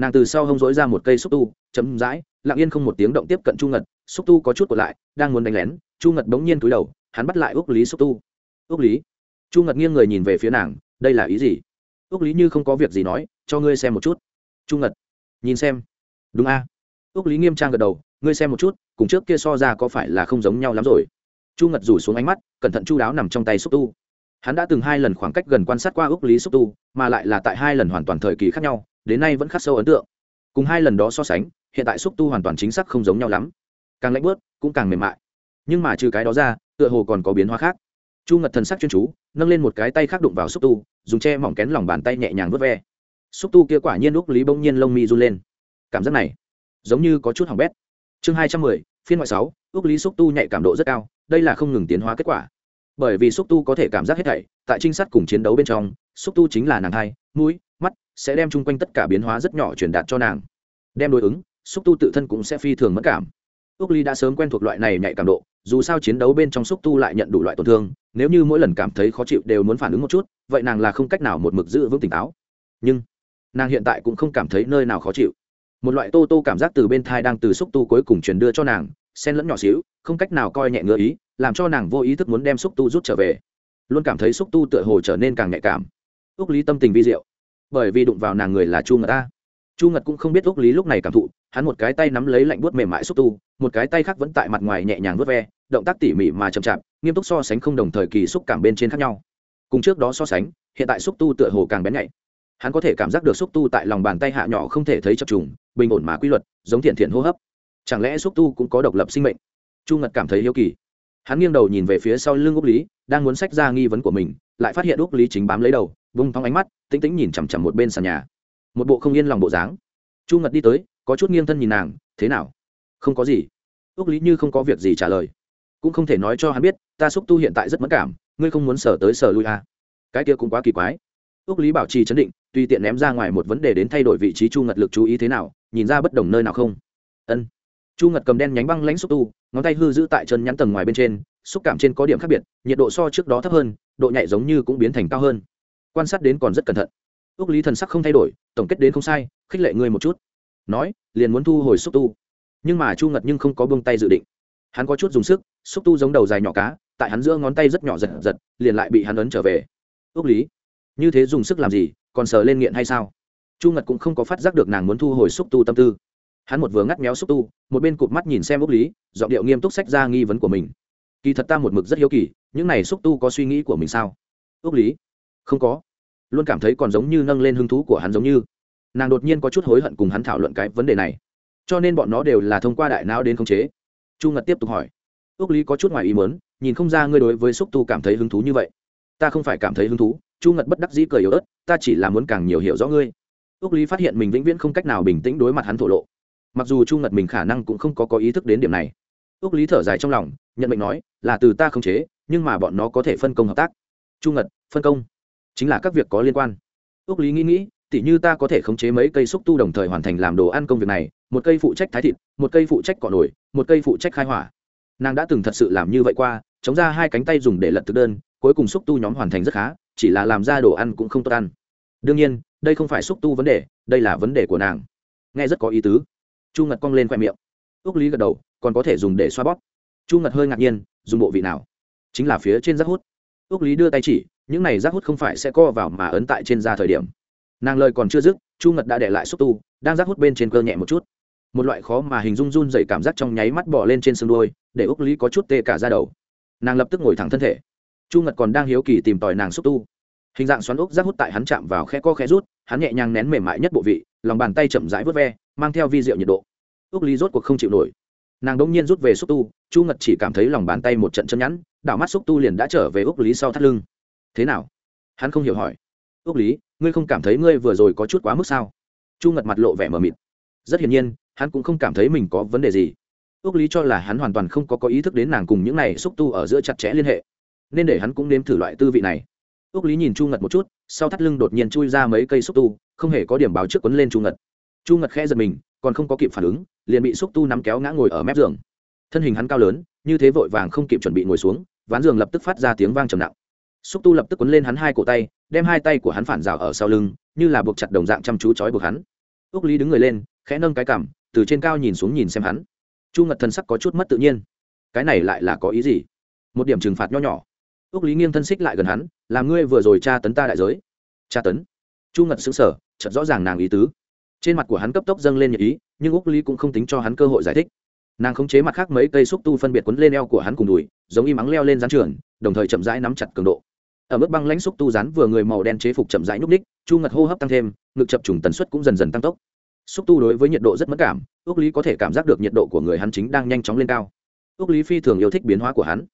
Nàng từ sau hông dối ra một cây xúc tu chấm dãi lặng yên không một tiếng động tiếp cận chu ngật, xúc tu có chút còn lại, đang muốn đánh lén, chu ngật bỗng nhiên túi đầu, hắn bắt lại ước lý xúc tu. Ước lý. Chu ngật nghiêng người nhìn về phía nàng, đây là ý gì? Ước lý như không có việc gì nói, cho ngươi xem một chút. Chu ngật, nhìn xem. Đúng a. Ước lý nghiêm trang gật đầu, ngươi xem một chút, cùng trước kia so ra có phải là không giống nhau lắm rồi. Chu ngật rủ xuống ánh mắt, cẩn thận chu đáo nằm trong tay xúc tu hắn đã từng hai lần khoảng cách gần quan sát qua ước lý xúc tu, mà lại là tại hai lần hoàn toàn thời kỳ khác nhau, đến nay vẫn khắc sâu ấn tượng. Cùng hai lần đó so sánh, hiện tại xúc tu hoàn toàn chính xác không giống nhau lắm. Càng lạnh bớt cũng càng mềm mại. Nhưng mà trừ cái đó ra, tựa hồ còn có biến hóa khác. Chu ngật thần sắc chuyên chú, nâng lên một cái tay khác đụng vào xúc tu, dùng che mỏng kén lòng bàn tay nhẹ nhàng vớt ve. Xúc tu kia quả nhiên úc lý bỗng nhiên lông mi run lên. Cảm giác này, giống như có chút hỏng bét. Chương hai trăm mười, phiên ngoại sáu ước lý xúc tu nhạy cảm độ rất cao, đây là không ngừng tiến hóa kết quả bởi vì xúc tu có thể cảm giác hết thảy, tại trinh sát cùng chiến đấu bên trong, xúc tu chính là nàng hai, mũi, mắt, sẽ đem chung quanh tất cả biến hóa rất nhỏ truyền đạt cho nàng. Đem đối ứng, xúc tu tự thân cũng sẽ phi thường mất cảm. Ước ly đã sớm quen thuộc loại này nhạy cảm độ, dù sao chiến đấu bên trong xúc tu lại nhận đủ loại tổn thương, nếu như mỗi lần cảm thấy khó chịu đều muốn phản ứng một chút, vậy nàng là không cách nào một mực giữ vững tỉnh táo. Nhưng, nàng hiện tại cũng không cảm thấy nơi nào khó chịu. Một loại tô tô cảm giác từ bên thai đang từ xúc tu cuối cùng truyền đưa cho nàng sen lẫn nhỏ xíu, không cách nào coi nhẹ ngựa ý làm cho nàng vô ý thức muốn đem xúc tu rút trở về. Luôn cảm thấy xúc tu tựa hồ trở nên càng nhạy cảm. Ước lý tâm tình vi diệu. Bởi vì đụng vào nàng người là chu ngật ta chu ngật cũng không biết ước lý lúc này cảm thụ, hắn một cái tay nắm lấy lạnh buốt mềm mại xúc tu, một cái tay khác vẫn tại mặt ngoài nhẹ nhàng vớt ve, động tác tỉ mỉ mà chậm chạp, nghiêm túc so sánh không đồng thời kỳ xúc cảm bên trên khác nhau. Cùng trước đó so sánh, hiện tại xúc tu tựa hồ càng bén nhạy. Hắn có thể cảm giác được xúc tu tại lòng bàn tay hạ nhỏ không thể thấy chập trùng, bình ổn mà quy luật, giống thiện thiện hô hấp. Chẳng lẽ xúc tu cũng có độc lập sinh mệnh? Chu ngật cảm thấy yêu kỳ hắn nghiêng đầu nhìn về phía sau lưng úc lý, đang muốn sách ra nghi vấn của mình, lại phát hiện úc lý chính bám lấy đầu, vung thong ánh mắt, tĩnh tĩnh nhìn chằm chằm một bên sàn nhà. Một bộ không yên lòng bộ dáng. Chu ngật đi tới, có chút nghiêng thân nhìn nàng, thế nào? Không có gì. Úc lý như không có việc gì trả lời. Cũng không thể nói cho hắn biết, ta xúc tu hiện tại rất mất cảm, ngươi không muốn sở tới sở lui à. cái kia cũng quá kỳ quái. Úc lý bảo trì chấn định, tùy tiện ném ra ngoài một vấn đề đến thay đổi vị trí chu ngật lực chú ý thế nào, nhìn ra bất đồng nơi nào không. Ân. Chu ngật cầm đen nhánh băng lãnh xúc tu ngón tay hư giữ tại chân nhắn tầng ngoài bên trên, xúc cảm trên có điểm khác biệt, nhiệt độ so trước đó thấp hơn, độ nhạy giống như cũng biến thành cao hơn. Quan sát đến còn rất cẩn thận. Ước lý thần sắc không thay đổi, tổng kết đến không sai, khích lệ ngươi một chút. Nói, liền muốn thu hồi xúc tu. Nhưng mà chu ngật nhưng không có bông tay dự định. Hắn có chút dùng sức, xúc tu giống đầu dài nhỏ cá, tại hắn giữa ngón tay rất nhỏ giật giật, liền lại bị hắn ấn trở về. Ước lý, như thế dùng sức làm gì, còn sờ lên nghiện hay sao? Chu ngật cũng không có phát giác được nàng muốn thu hồi xúc tu tâm tư hắn một vừa ngắt méo xúc tu, một bên cụt mắt nhìn xem úc lý, giọng điệu nghiêm túc sách ra nghi vấn của mình. Kỳ thật ta một mực rất hiếu kỳ, những này xúc tu có suy nghĩ của mình sao? Úc lý, không có. Luôn cảm thấy còn giống như nâng lên hứng thú của hắn giống như. Nàng đột nhiên có chút hối hận cùng hắn thảo luận cái vấn đề này. Cho nên bọn nó đều là thông qua đại não đến khống chế. Chu ngật tiếp tục hỏi. Ước lý có chút ngoài ý muốn, nhìn không ra ngươi đối với xúc tu cảm thấy hứng thú như vậy. Ta không phải cảm thấy hứng thú, chu ngật bất đắc dĩ cười yếu ớt, ta chỉ là muốn càng nhiều hiểu rõ ngươi. Ước lý phát hiện mình vĩnh viễn không cách nào bình tĩnh đối mặt hắn thổ lộ mặc dù chu ngật mình khả năng cũng không có có ý thức đến điểm này. Ước lý thở dài trong lòng, nhận mệnh nói, là từ ta không chế, nhưng mà bọn nó có thể phân công hợp tác. Chu ngật, phân công? Chính là các việc có liên quan. Ước lý nghĩ nghĩ, tỉ như ta có thể khống chế mấy cây xúc tu đồng thời hoàn thành làm đồ ăn công việc này, một cây phụ trách thái thịt, một cây phụ trách cọ nổi một cây phụ trách khai hỏa. Nàng đã từng thật sự làm như vậy qua, chống ra hai cánh tay dùng để lật thực đơn, cuối cùng xúc tu nhóm hoàn thành rất khá, chỉ là làm ra đồ ăn cũng không tốt ăn. Đương nhiên, đây không phải xúc tu vấn đề, đây là vấn đề của nàng. Nghe rất có ý tứ chu ngật cong lên khoe miệng. Ước lý gật đầu, còn có thể dùng để xoa bóp. Chu ngật hơi ngạc nhiên, dùng bộ vị nào? Chính là phía trên rác hút. Ước lý đưa tay chỉ, những này rác hút không phải sẽ co vào mà ấn tại trên da thời điểm. Nàng lời còn chưa dứt, chu ngật đã để lại xúc tu, đang rác hút bên trên cơ nhẹ một chút. Một loại khó mà hình dung run dày cảm giác trong nháy mắt bỏ lên trên xương đôi để ước lý có chút tê cả ra đầu. Nàng lập tức ngồi thẳng thân thể. Chu ngật còn đang hiếu kỳ tìm tòi nàng xúc tu. Hình dạng xoắn ốc rác hút tại hắn chạm vào khe co khe rút, hắn nhẹ nhàng nén mềm mại nhất bộ vị, lòng bàn tay chậm rãi vớt ve mang theo vi rượu nhiệt độ. Ước Ly rốt cuộc không chịu nổi. Nàng đ ỗ n g nhiên rút về xúc tu, chu ngật chỉ cảm thấy lòng bàn tay một trận chân nhẵn, đảo mắt xúc tu liền đã trở về ước lý sau thắt lưng. Thế nào? Hắn không hiểu hỏi. Ước lý, ngươi không cảm thấy ngươi vừa rồi có chút quá mức sao? Chu ngật mặt lộ vẻ mờ mịt. Rất hiển nhiên, hắn cũng không cảm thấy mình có vấn đề gì. Ước lý cho là hắn hoàn toàn không có có ý thức đến nàng cùng những này xúc tu ở giữa chặt chẽ liên hệ, nên để hắn cũng nếm thử loại tư vị này. Ước lý nhìn chu ngật một chút, sau thắt lưng đột nhiên chui ra mấy cây xúc tu, không hề có điểm báo trước quấn lên chu ngật chu ngật khẽ giật mình, còn không có kịp phản ứng, liền bị xúc tu nắm kéo ngã ngồi ở mép giường. Thân hình hắn cao lớn, như thế vội vàng không kịp chuẩn bị ngồi xuống, ván giường lập tức phát ra tiếng vang trầm nặng. Xúc tu lập tức quấn lên hắn hai cổ tay, đem hai tay của hắn phản rào ở sau lưng, như là buộc chặt đồng dạng chăm chú trói buộc hắn. Úc lý đứng người lên, khẽ nâng cái cằm, từ trên cao nhìn xuống nhìn xem hắn. Chu ngật thân sắc có chút mất tự nhiên. Cái này lại là có ý gì? Một điểm trừng phạt nho nhỏ. Úc lý nghiêng thân xích lại gần hắn làm ngươi vừa rồi tra tấn ta đại giới. Tra tấn? Chu ngật xứng sở chật rõ ràng nàng ý tứ trên mặt của hắn cấp tốc dâng lên nhiệt ý, nhưng úc lý cũng không tính cho hắn cơ hội giải thích. Nàng khống chế mặt khác mấy cây xúc tu phân biệt quấn lên eo của hắn cùng đùi, giống y mắng leo lên rán trường đồng thời chậm rãi nắm chặt cường độ. Ở mức băng lãnh xúc tu rán vừa người màu đen chế phục chậm rãi nhúc ních chu ngật hô hấp tăng thêm, ngực chập trùng tần suất cũng dần dần tăng tốc. Xúc tu đối với nhiệt độ rất mất cảm ước lý có thể cảm giác được nhiệt độ của người hắn chính đang nhanh chóng lên cao. Ước lý phi thường yêu thích biến hóa của hắn.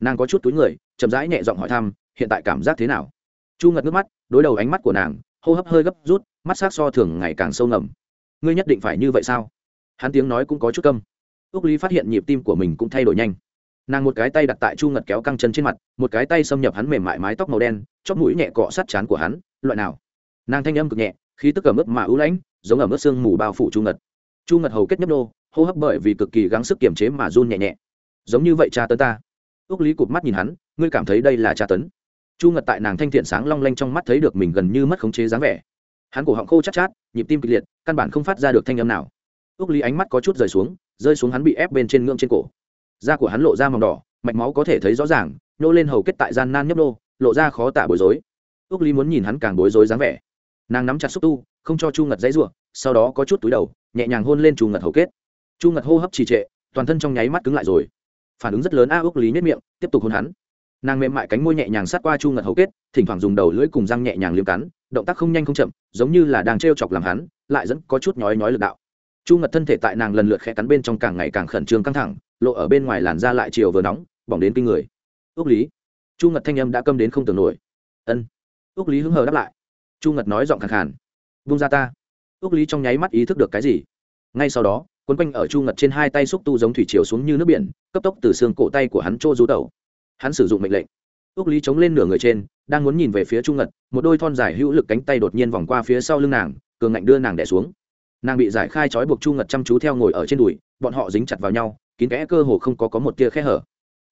Nàng có chút túi người, chậm rãi nhẹ giọng hỏi thăm, hiện tại cảm giác thế nào? Chu ngật nước mắt, đối đầu ánh mắt của nàng, hô hấp hơi gấp rút mắt s á c so thường ngày càng sâu ngầm. Ngươi nhất định phải như vậy sao? Hắn tiếng nói cũng có chút câm. Ước lý phát hiện nhịp tim của mình cũng thay đổi nhanh. Nàng một cái tay đặt tại chu ngật kéo căng chân trên mặt, một cái tay xâm nhập hắn mềm mại mái tóc màu đen, chóp mũi nhẹ cọ sát chán của hắn, loại nào? Nàng thanh âm cực nhẹ, khí tức ở mức mà ưu lãnh, giống ở mức sương mù bao phủ chu ngật. Chu ngật hầu kết nhấp nô, hô hấp bởi vì cực kỳ gắng sức kiềm chế mà run nhẹ nhẹ. Giống như vậy cha tấn ta. Ước lý cụp mắt nhìn hắn, ngươi cảm thấy đây là cha tấn? Chu ngật tại nàng thanh thiện sáng long lanh trong mắt thấy được mình gần như mất khống chế dáng vẻ hắn cổ họng khô chắc chát, chát nhịp tim kịch liệt căn bản không phát ra được thanh âm nào. Ước lý ánh mắt có chút rời xuống rơi xuống hắn bị ép bên trên ngưỡng trên cổ. Da của hắn lộ ra màu đỏ mạch máu có thể thấy rõ ràng nhô lên hầu kết tại gian nan nhấp nô lộ ra khó tả bối rối. Ước lý muốn nhìn hắn càng bối rối dáng vẻ. Nàng nắm chặt xúc tu không cho chu ngật dãy ruộng sau đó có chút túi đầu nhẹ nhàng hôn lên chu ngật hầu kết. Chu ngật hô hấp trì trệ toàn thân trong nháy mắt cứng lại rồi. Phản ứng rất lớn a ước lý nhất miệng tiếp tục hôn hắn. Nàng mềm mại cánh môi nhẹ nhàng sát qua chu ngật hầu kết thỉnh thoảng dùng đầu lưỡi cùng răng nhẹ nhàng liếm cắn động tác không nhanh không chậm, giống như là đang t r e o chọc làm hắn, lại dẫn có chút nhói nhói lực đạo. Chu ngật thân thể tại nàng lần lượt khẽ cắn bên trong càng ngày càng khẩn trương căng thẳng, lộ ở bên ngoài làn da lại chiều vừa nóng, bỏng đến kinh người. Ước lý. Chu ngật thanh âm đã câm đến không tưởng nổi. Ân. Ước lý hứng hờ đáp lại. Chu ngật nói giọng khẳng khàn. Vung ra ta. Ước lý trong nháy mắt ý thức được cái gì? Ngay sau đó, quấn quanh ở chu ngật trên hai tay xúc tu giống thủy chiều xuống như nước biển, cấp tốc từ xương cổ tay của hắn trô rú tẩu. Hắn sử dụng mệnh lệnh. Ước lý chống lên nửa người trên đang muốn nhìn về phía trung ngật, một đôi thon dài hữu lực cánh tay đột nhiên vòng qua phía sau lưng nàng, cường ngạnh đưa nàng đẻ xuống. Nàng bị giải khai trói buộc chu ngật chăm chú theo ngồi ở trên đùi, bọn họ dính chặt vào nhau, kín kẽ cơ hồ không có có một tia khe hở.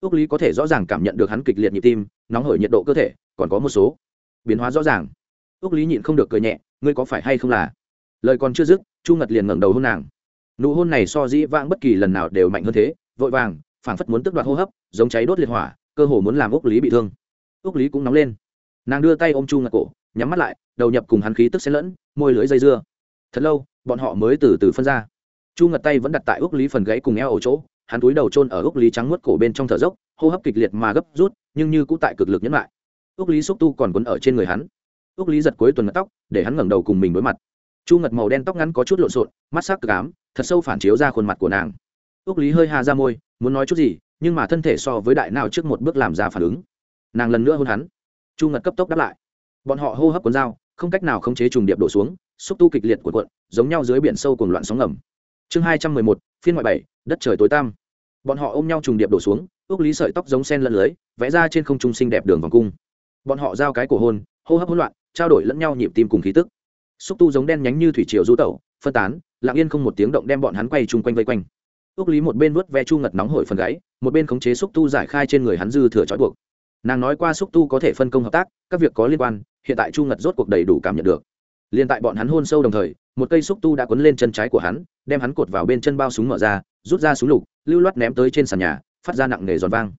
Ước lý có thể rõ ràng cảm nhận được hắn kịch liệt nhịp tim, nóng hởi nhiệt độ cơ thể, còn có một số biến hóa rõ ràng. Ước lý nhịn không được cười nhẹ, ngươi có phải hay không là? Lời còn chưa dứt, chu ngật liền ngẩng đầu hôn nàng. Nụ hôn này so dĩ vãng bất kỳ lần nào đều mạnh hơn thế, vội vàng, phảng phất muốn tức đoạt hô hấp, giống cháy đốt liệt hỏa, cơ hồ muốn làm ước lý bị thương. Ước lý cũng nóng lên nàng đưa tay ôm chu ngạc cổ, nhắm mắt lại, đầu nhập cùng hắn khí tức xen lẫn, môi lưới dây dưa. Thật lâu, bọn họ mới từ từ phân ra. Chu ngật tay vẫn đặt tại úc lý phần gãy cùng eo ở chỗ, hắn túi đầu trôn ở úc lý trắng nuốt cổ bên trong thở dốc, hô hấp kịch liệt mà gấp rút, nhưng như cũng tại cực lực nhẫn lại. Úc lý xúc tu còn quấn ở trên người hắn. Úc lý giật cuối tuần ngật tóc, để hắn ngẩng đầu cùng mình đối mặt. Chu ngật màu đen tóc ngắn có chút lộn xộn, mắt sắc cực ám, thật sâu phản chiếu ra khuôn mặt của nàng. Úc lý hơi hà ra môi, muốn nói chút gì, nhưng mà thân thể so với đại nào trước một bước làm ra phản ứng. Nàng lần nữa hôn hắn chu ngật cấp tốc đáp lại. Bọn họ hô hấp cuốn dao, không cách nào khống chế trùng điệp đổ xuống, xúc tu kịch liệt của cuộn, giống nhau dưới biển sâu cùng loạn sóng ngầm. Chương hai trăm mười một, phiên ngoại bảy, đất trời tối tăm. Bọn họ ôm nhau trùng điệp đổ xuống, ước lý sợi tóc giống sen lẫn lưới, vẽ ra trên không trung xinh đẹp đường vòng cung. Bọn họ giao cái cổ hôn, hô hấp hỗn loạn, trao đổi lẫn nhau nhịp tim cùng khí tức. Xúc tu giống đen nhánh như thủy triều du tẩu, phân tán, lặng yên không một tiếng động đem bọn hắn quay chung quanh vây quanh. Ước lý một bên vớt ve chu ngật nóng hổi phần gáy, một bên khống chế xúc tu giải khai trên người hắn dư thừa trói buộc nàng nói qua xúc tu có thể phân công hợp tác, các việc có liên quan, hiện tại chu ngật rốt cuộc đầy đủ cảm nhận được. Liền tại bọn hắn hôn sâu đồng thời, một cây xúc tu đã quấn lên chân trái của hắn, đem hắn cột vào bên chân bao súng mở ra, rút ra súng lục, lưu loát ném tới trên sàn nhà, phát ra nặng nề giòn vang.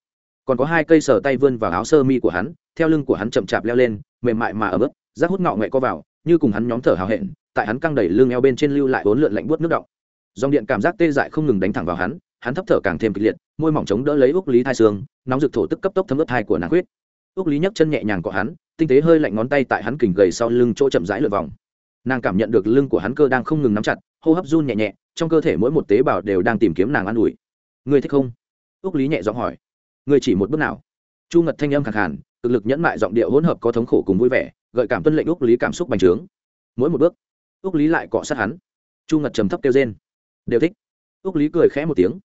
Còn có hai cây sờ tay vươn vào áo sơ mi của hắn, theo lưng của hắn chậm chạp leo lên, mềm mại mà ở bước rác hút ngọ nghệ co vào, như cùng hắn nhóm thở hào hẹn, tại hắn căng đẩy lưng eo bên trên lưu lại bốn lượn lạnh buốt nước động. Dòng điện cảm giác tê dại không ngừng đánh thẳng vào hắn hắn thấp thở càng thêm kịch liệt môi mỏng chống đỡ lấy úc lý thai xương, nóng rực thổ tức cấp tốc thấm ướt thai của nàng huyết úc lý nhấc chân nhẹ nhàng của hắn, tinh tế hơi lạnh ngón tay tại hắn kình gầy sau lưng chỗ chậm rãi lượt vòng. Nàng cảm nhận được lưng của hắn cơ đang không ngừng nắm chặt, hô hấp run nhẹ nhẹ, trong cơ thể mỗi một tế bào đều đang tìm kiếm nàng an ủi. Ngươi thích không? Úc lý nhẹ giọng hỏi. Ngươi chỉ một bước nào? Chu ngật thanh âm khẳng hẳn cực lực nhẫn mại giọng điệu hỗn hợp có thống khổ cùng vui vẻ, gợi cảm tuân lệnh úc lý cảm xúc bành trướng. Mỗi một bước, úc lý lại cọ sát hắn. Chu ngật trầm thấp kêu trên đều thích. Úc lý cười khẽ một tiếng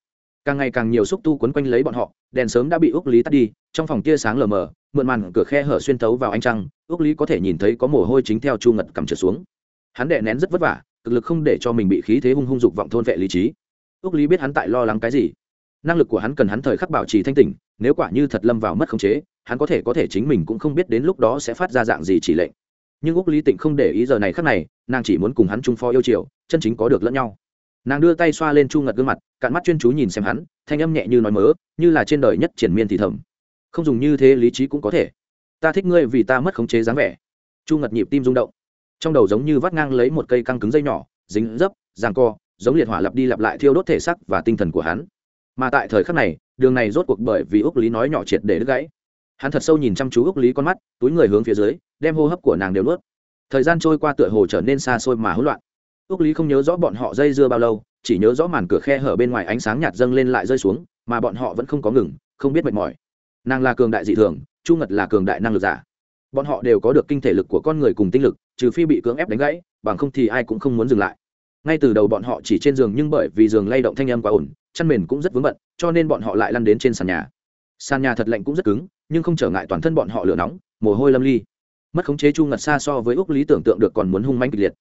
càng ngày càng nhiều xúc tu quấn quanh lấy bọn họ, đèn sớm đã bị úc lý tắt đi, trong phòng tia sáng lờ mờ, mượn màn cửa khe hở xuyên thấu vào ánh trăng, úc lý có thể nhìn thấy có mồ hôi chính theo chu ngật cầm trượt xuống. Hắn đệ nén rất vất vả cực lực không để cho mình bị khí thế hung hung dục vọng thôn vệ lý trí. Úc lý biết hắn tại lo lắng cái gì. Năng lực của hắn cần hắn thời khắc bảo trì thanh tỉnh, nếu quả như thật lâm vào mất khống chế, hắn có thể có thể chính mình cũng không biết đến lúc đó sẽ phát ra dạng gì chỉ lệnh. Nhưng úc lý tịnh không để ý giờ này khắc này, nàng chỉ muốn cùng hắn chung phó yêu chiều, chân chính có được lẫn nhau nàng đưa tay xoa lên chu ngật gương mặt, cạn mắt chuyên chú nhìn xem hắn, thanh âm nhẹ như nói mớ, như là trên đời nhất triển miên thì thầm. Không dùng như thế lý trí cũng có thể. Ta thích ngươi vì ta mất khống chế dáng vẻ. Chu ngật nhịp tim rung động. Trong đầu giống như vắt ngang lấy một cây căng cứng dây nhỏ, dính dấp ràng co, giống liệt hỏa lặp đi lặp lại thiêu đốt thể sắc và tinh thần của hắn. Mà tại thời khắc này, đường này rốt cuộc bởi vì úc lý nói nhỏ triệt để đứt gãy. Hắn thật sâu nhìn chăm chú úc lý con mắt, túi người hướng phía dưới, đem hô hấp của nàng đều nuốt. Thời gian trôi qua tựa hồ trở nên xa xôi mà hỗn loạn úc lý không nhớ rõ bọn họ dây dưa bao lâu, chỉ nhớ rõ màn cửa khe hở bên ngoài ánh sáng nhạt dâng lên lại rơi xuống, mà bọn họ vẫn không có ngừng, không biết mệt mỏi. Nàng là cường đại dị thường, chu ngật là cường đại năng lực giả. Bọn họ đều có được kinh thể lực của con người cùng tinh lực, trừ phi bị cưỡng ép đánh gãy, bằng không thì ai cũng không muốn dừng lại. Ngay từ đầu bọn họ chỉ trên giường nhưng bởi vì giường lay động thanh âm quá ổn chăn mền cũng rất vướng bận, cho nên bọn họ lại lăn đến trên sàn nhà. Sàn nhà thật lạnh cũng rất cứng, nhưng không trở ngại toàn thân bọn họ lửa nóng, mồ hôi lâm ly. Mất khống chế chu ngật xa so với úc lý tưởng tượng được còn muốn hung manh kịch liệt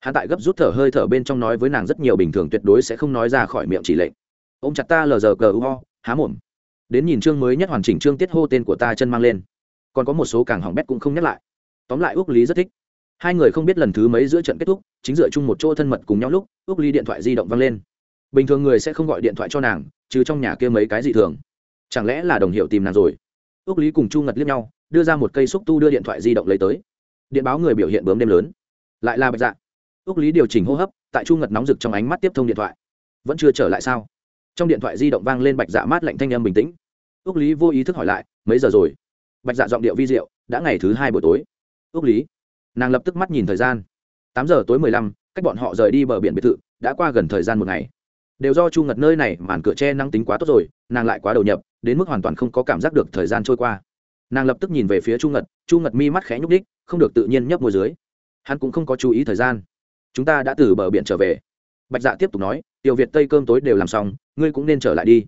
hắn tại gấp rút thở hơi thở bên trong nói với nàng rất nhiều bình thường tuyệt đối sẽ không nói ra khỏi miệng chỉ lệnh. Ô m chặt ta lờ giờ cờ u ho há mồm. Đến nhìn chương mới nhất hoàn chỉnh chương tiết hô tên của ta chân mang lên. Còn có một số càng hỏng bét cũng không nhắc lại. Tóm lại úc lý rất thích. Hai người không biết lần thứ mấy giữa trận kết thúc, chính dựa chung một chỗ thân mật cùng nhau lúc, úc lý điện thoại di động văng lên. Bình thường người sẽ không gọi điện thoại cho nàng chứ trong nhà kia mấy cái gì thường. Chẳng lẽ là đồng hiệu tìm nàng rồi? Úc lý cùng chu ngật liếc nhau, đưa ra một cây xúc tu đưa điện thoại di động lấy tới. Điện báo người biểu hiện bướm đêm lớn. Lại là bạch dạ úc lý điều chỉnh hô hấp, tại chu ngật nóng rực trong ánh mắt tiếp thông điện thoại. Vẫn chưa trở lại sao? Trong điện thoại di động vang lên bạch dạ mát lạnh thanh âm bình tĩnh. Úc lý vô ý thức hỏi lại, mấy giờ rồi? Bạch dạ giọng điệu vi diệu, đã ngày thứ hai buổi tối. Úc lý, nàng lập tức mắt nhìn thời gian. Tám giờ tối mười lăm, cách bọn họ rời đi bờ biển biệt thự, đã qua gần thời gian một ngày. Đều do chu ngật nơi này màn cửa tre năng tính quá tốt rồi, nàng lại quá đầu nhập, đến mức hoàn toàn không có cảm giác được thời gian trôi qua. Nàng lập tức nhìn về phía chu ngật chu ngật mi mắt khẽ nhúc đích không được tự nhiên nhấp môi dưới. Hắn cũng không có chú ý thời gian chúng ta đã từ bờ biển trở về. Bạch dạ tiếp tục nói, tiểu việt tây cơm tối đều làm xong, ngươi cũng nên trở lại đi.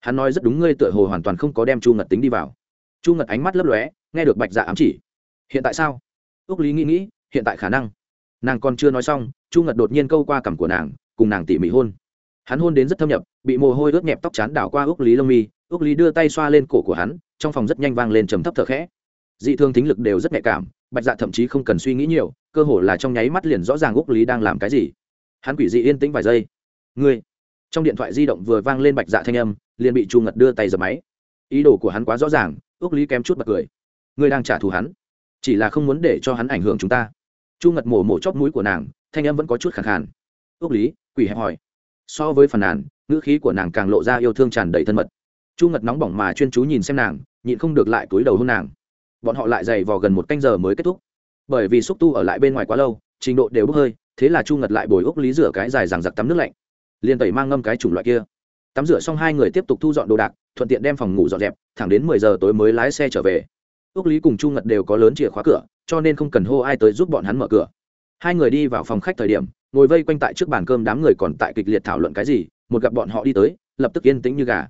Hắn nói rất đúng, ngươi tựa hồ hoàn toàn không có đem chu ngật tính đi vào. Chu ngật ánh mắt lấp lóe, nghe được bạch dạ ám chỉ. Hiện tại sao? Ước lý nghĩ nghĩ, hiện tại khả năng. Nàng còn chưa nói xong, chu ngật đột nhiên câu qua cằm của nàng, cùng nàng tỉ mỉ hôn. Hắn hôn đến rất thâm nhập, bị mồ hôi ướt nhẹp tóc chán đảo qua ước lý lông mi. Ước lý đưa tay xoa lên cổ của hắn, trong phòng rất nhanh vang lên trầm thấp thở khẽ. Dị thương thính lực đều rất nhạy cảm, bạch dạ thậm chí không cần suy nghĩ nhiều cơ hồ là trong nháy mắt liền rõ ràng úc lý đang làm cái gì. Hắn quỷ dị yên tĩnh vài giây. Ngươi. Trong điện thoại di động vừa vang lên bạch dạ thanh âm, liền bị chu ngật đưa tay dập máy. Ý đồ của hắn quá rõ ràng, úc lý kém chút bật cười. Ngươi đang trả thù hắn? Chỉ là không muốn để cho hắn ảnh hưởng chúng ta. Chu ngật mổ mổ chóp mũi của nàng, thanh âm vẫn có chút khẳng khàn. Úc lý, quỷ hẹp hỏi so với phần nàn, ngữ khí của nàng càng lộ ra yêu thương tràn đầy thân mật. Chu ngật nóng bỏng mà chuyên chú nhìn xem nàng, nhịn không được lại túi đầu hôn nàng. Bọn họ lại dày vò gần một canh giờ mới kết thúc bởi vì xúc tu ở lại bên ngoài quá lâu, trình độ đều bốc hơi, thế là chu ngật lại bồi úc lý rửa cái dài rằng giặc tắm nước lạnh. Liền tẩy mang ngâm cái chủng loại kia. Tắm rửa xong hai người tiếp tục thu dọn đồ đạc, thuận tiện đem phòng ngủ dọn dẹp, thẳng đến mười giờ tối mới lái xe trở về. Úc lý cùng chu ngật đều có lớn chìa khóa cửa, cho nên không cần hô ai tới giúp bọn hắn mở cửa. Hai người đi vào phòng khách thời điểm, ngồi vây quanh tại trước bàn cơm đám người còn tại kịch liệt thảo luận cái gì, một gặp bọn họ đi tới, lập tức yên tĩnh như gà.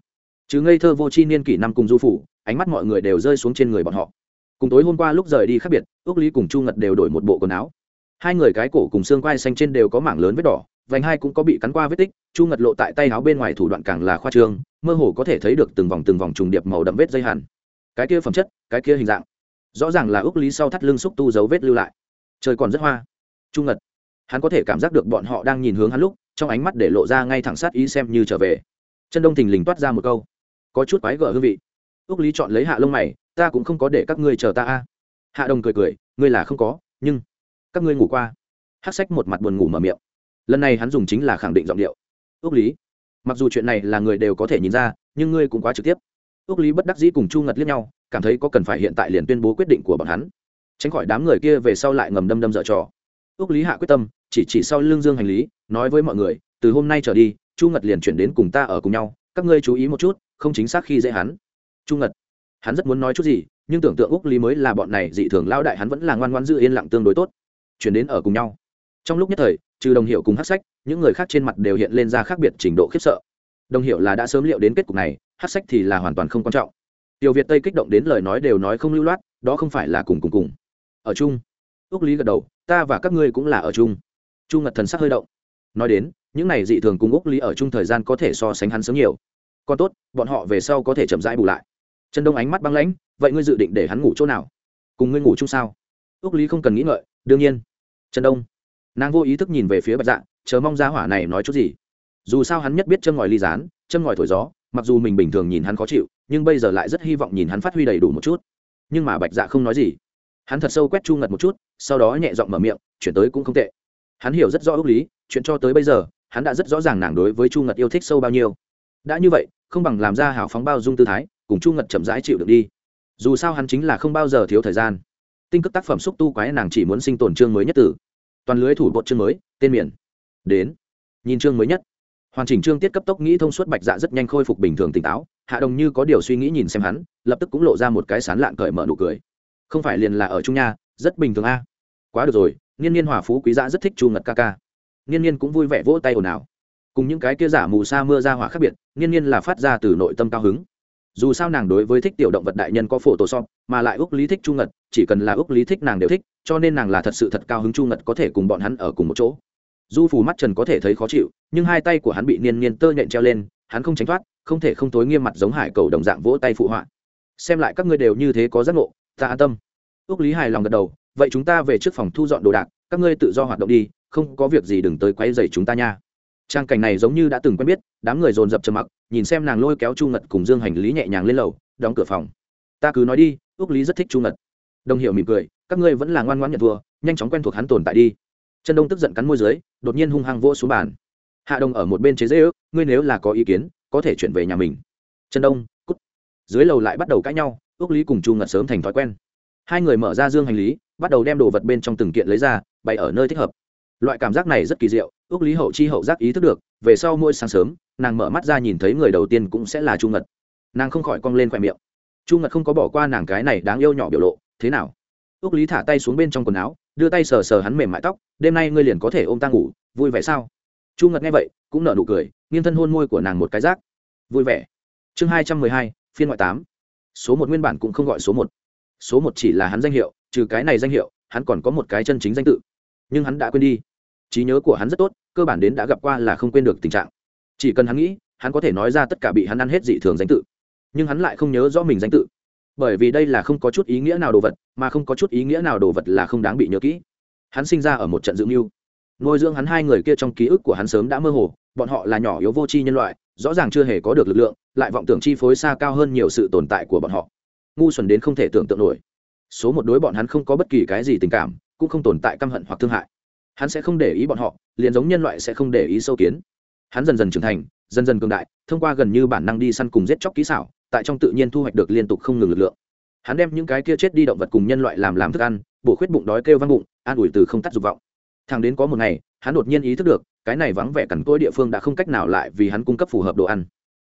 Chứ ngây thơ vô chi niên kỷ năm cùng du phủ, ánh mắt mọi người đều rơi xuống trên người bọn họ. Cùng tối hôm qua lúc rời đi khác biệt ước lý cùng chu ngật đều đổi một bộ quần áo. Hai người cái cổ cùng xương quai xanh trên đều có mảng lớn vết đỏ, vành hai cũng có bị cắn qua vết tích, chu ngật lộ tại tay áo bên ngoài thủ đoạn càng là khoa trương, mơ hồ có thể thấy được từng vòng từng vòng trùng điệp màu đậm vết dây hẳn. Cái kia phẩm chất, cái kia hình dạng. Rõ ràng là ước lý sau thắt lưng xúc tu dấu vết lưu lại. Trời còn rất hoa. Chu ngật, hắn có thể cảm giác được bọn họ đang nhìn hướng hắn lúc, trong ánh mắt để lộ ra ngay thẳng sát ý xem như trở về. Chân đông thình lình toát ra một câu. Có chút quái gở hương vị. Ước lý chọn lấy hạ lông mày, ta cũng không có để các ngươi chờ ta a hạ đồng cười cười, ngươi là không có, nhưng các ngươi ngủ qua. Hát sách một mặt buồn ngủ mở miệng. Lần này hắn dùng chính là khẳng định giọng điệu. Ước lý, mặc dù chuyện này là người đều có thể nhìn ra, nhưng ngươi cũng quá trực tiếp. Ước lý bất đắc dĩ cùng chu ngật liếc nhau, cảm thấy có cần phải hiện tại liền tuyên bố quyết định của bọn hắn. Tránh khỏi đám người kia về sau lại ngầm đâm đâm dở trò. Ước lý hạ quyết tâm, chỉ chỉ sau lưng dương hành lý, nói với mọi người, từ hôm nay trở đi, chu ngật liền chuyển đến cùng ta ở cùng nhau, các ngươi chú ý một chút, không chính xác khi dễ hắn. Chu ngật, hắn rất muốn nói chút gì nhưng tưởng tượng úc lý mới là bọn này dị thường lao đại hắn vẫn là ngoan ngoan giữ yên lặng tương đối tốt. Chuyển đến ở cùng nhau. Trong lúc nhất thời, trừ đồng hiệu cùng hát sách, những người khác trên mặt đều hiện lên ra khác biệt trình độ khiếp sợ. Đồng hiệu là đã sớm liệu đến kết cục này hát sách thì là hoàn toàn không quan trọng. Tiểu việt tây kích động đến lời nói đều nói không lưu loát, đó không phải là cùng cùng cùng. Ở chung. Ước lý gật đầu, ta và các ngươi cũng là ở chung. Chu ngật thần sắc hơi động. Nói đến, những này dị thường cùng úc lý ở chung thời gian có thể so sánh hắn sớm nhiều. Còn tốt, bọn họ về sau có thể chậm rãi bù lại. Chân đông ánh mắt băng lãnh vậy ngươi dự định để hắn ngủ chỗ nào? Cùng ngươi ngủ chung sao? Ước lý không cần nghĩ ngợi, đương nhiên. Trần đông. Nàng vô ý thức nhìn về phía bạch dạ chờ mong ra hỏa này nói chút gì. Dù sao hắn nhất biết châm ngòi ly dán châm ngòi thổi gió, mặc dù mình bình thường nhìn hắn khó chịu, nhưng bây giờ lại rất hy vọng nhìn hắn phát huy đầy đủ một chút. Nhưng mà bạch dạ không nói gì. Hắn thật sâu quét chu ngật một chút, sau đó nhẹ giọng mở miệng, chuyển tới cũng không tệ. Hắn hiểu rất rõ ước lý, chuyện cho tới bây giờ, hắn đã rất rõ ràng nàng đối với chu ngật yêu thích sâu bao nhiêu. Đã như vậy, không bằng làm ra hào phóng bao dung tư thái, cùng chu ngật chậm rãi chịu được đi dù sao hắn chính là không bao giờ thiếu thời gian. Tinh cất tác phẩm xúc tu quái nàng chỉ muốn sinh tồn chương mới nhất tử. Toàn lưới thủ bột chương mới, tên miền. Đến. Nhìn chương mới nhất. Hoàn chỉnh chương tiết cấp tốc nghĩ thông suốt bạch dạ rất nhanh khôi phục bình thường tỉnh táo, hạ đồng như có điều suy nghĩ nhìn xem hắn, lập tức cũng lộ ra một cái sán lạng cởi mở nụ cười. Không phải liền là ở trung nha, rất bình thường a. Quá được rồi, niên niên hòa phú quý giã rất thích chu ngật ca ca. Niên niên cũng vui vẻ vỗ tay ồn ào. Cùng những cái kia giả mù sa mưa ra hỏa khác biệt, niên niên là phát ra từ nội tâm cao hứng dù sao nàng đối với thích tiểu động vật đại nhân có phổ tổ sop mà lại ước lý thích chu ngật, chỉ cần là ước lý thích nàng đều thích, cho nên nàng là thật sự thật cao hứng chu ngật có thể cùng bọn hắn ở cùng một chỗ. Du phù mắt trần có thể thấy khó chịu, nhưng hai tay của hắn bị niên niên tơ nhện treo lên, hắn không tránh thoát, không thể không tối nghiêm mặt giống hải cầu đồng dạng vỗ tay phụ họa. Xem lại các ngươi đều như thế có giác ngộ, ta an tâm. Ước lý hài lòng gật đầu, vậy chúng ta về trước phòng thu dọn đồ đạc, các ngươi tự do hoạt động đi, không có việc gì đừng tới quấy rầy chúng ta nha trang cảnh này giống như đã từng quen biết, đám người dồn dập trầm mặc, nhìn xem nàng lôi kéo chu ngật cùng dương hành lý nhẹ nhàng lên lầu, đóng cửa phòng. Ta cứ nói đi ước lý rất thích chu ngật. Đồng hiệu mỉm cười, các ngươi vẫn là ngoan ngoãn nhận thua, nhanh chóng quen thuộc hắn tồn tại đi. Chân đông tức giận cắn môi dưới, đột nhiên hung hăng vỗ xuống bàn. Hạ đông ở một bên chế dễ ước, ngươi nếu là có ý kiến, có thể chuyển về nhà mình. Chân đông, cút. Dưới lầu lại bắt đầu cãi nhau ước lý cùng chu ngật sớm thành thói quen. Hai người mở ra dương hành lý, bắt đầu đem đồ vật bên trong từng kiện lấy ra, bày ở nơi thích hợp loại cảm giác này rất kỳ diệu ước lý hậu chi hậu giác ý thức được, về sau mỗi sáng sớm, nàng mở mắt ra nhìn thấy người đầu tiên cũng sẽ là chu ngật. Nàng không khỏi cong lên khoe miệng. Chu ngật không có bỏ qua nàng cái này đáng yêu nhỏ biểu lộ, thế nào? Ước lý thả tay xuống bên trong quần áo, đưa tay sờ sờ hắn mềm mại tóc, đêm nay ngươi liền có thể ôm ta ngủ, vui vẻ sao? Chu ngật nghe vậy, cũng nở nụ cười, nghiêng thân hôn môi của nàng một cái rác. Vui vẻ. Chương hai trăm mười hai, phiên ngoại tám. Số một nguyên bản cũng không gọi số một. Số một chỉ là hắn danh hiệu, trừ cái này danh hiệu, hắn còn có một cái chân chính danh tự. Nhưng hắn đã quên đi trí nhớ của hắn rất tốt, cơ bản đến đã gặp qua là không quên được tình trạng. Chỉ cần hắn nghĩ, hắn có thể nói ra tất cả bị hắn ăn hết dị thường danh tự. Nhưng hắn lại không nhớ rõ mình danh tự. Bởi vì đây là không có chút ý nghĩa nào đồ vật, mà không có chút ý nghĩa nào đồ vật là không đáng bị nhớ kỹ. Hắn sinh ra ở một trận dưỡng mưu. Nuôi dưỡng hắn hai người kia trong ký ức của hắn sớm đã mơ hồ, bọn họ là nhỏ yếu vô tri nhân loại, rõ ràng chưa hề có được lực lượng, lại vọng tưởng chi phối xa cao hơn nhiều sự tồn tại của bọn họ. Ngu xuẩn đến không thể tưởng tượng nổi. Số một đối bọn hắn không có bất kỳ cái gì tình cảm, cũng không tồn tại căm hận hoặc thương hại hắn sẽ không để ý bọn họ, liền giống nhân loại sẽ không để ý sâu kiến. Hắn dần dần trưởng thành, dần dần cường đại, thông qua gần như bản năng đi săn cùng giết chóc kỹ xảo, tại trong tự nhiên thu hoạch được liên tục không ngừng lực lượng. Hắn đem những cái kia chết đi động vật cùng nhân loại làm làm thức ăn, bổ khuyết bụng đói kêu văng bụng, an ủi từ không tắt dục vọng. Thằng đến có một ngày, hắn đột nhiên ý thức được, cái này vắng vẻ cằn cỗi địa phương đã không cách nào lại vì hắn cung cấp phù hợp đồ ăn.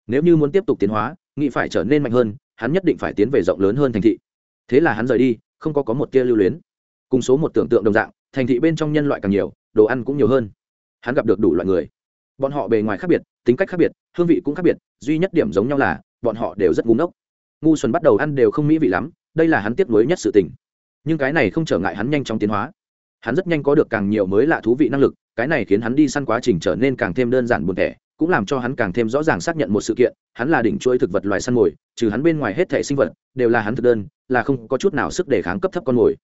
Nếu như muốn tiếp tục tiến hóa nghị phải trở nên mạnh hơn, hắn nhất định phải tiến về rộng lớn hơn thành thị. Thế là hắn rời đi, không có có một tia lưu luyến. Cùng số một tưởng tượng đồng dạng thành thị bên trong nhân loại càng nhiều, đồ ăn cũng nhiều hơn. Hắn gặp được đủ loại người. Bọn họ bề ngoài khác biệt, tính cách khác biệt, hương vị cũng khác biệt, duy nhất điểm giống nhau là, bọn họ đều rất ngu ngốc. Ngu xuân bắt đầu ăn đều không mỹ vị lắm, đây là hắn tiếp nối nhất sự tình. Nhưng cái này không trở ngại hắn nhanh chóng tiến hóa. Hắn rất nhanh có được càng nhiều mới lạ thú vị năng lực, cái này khiến hắn đi săn quá trình trở nên càng thêm đơn giản buồn thẻ, cũng làm cho hắn càng thêm rõ ràng xác nhận một sự kiện, hắn là đỉnh chuỗi thực vật loài săn mồi, trừ hắn bên ngoài hết thể sinh vật, đều là hắn thực đơn, là không có chút nào sức đề kháng cấp thấp con mồi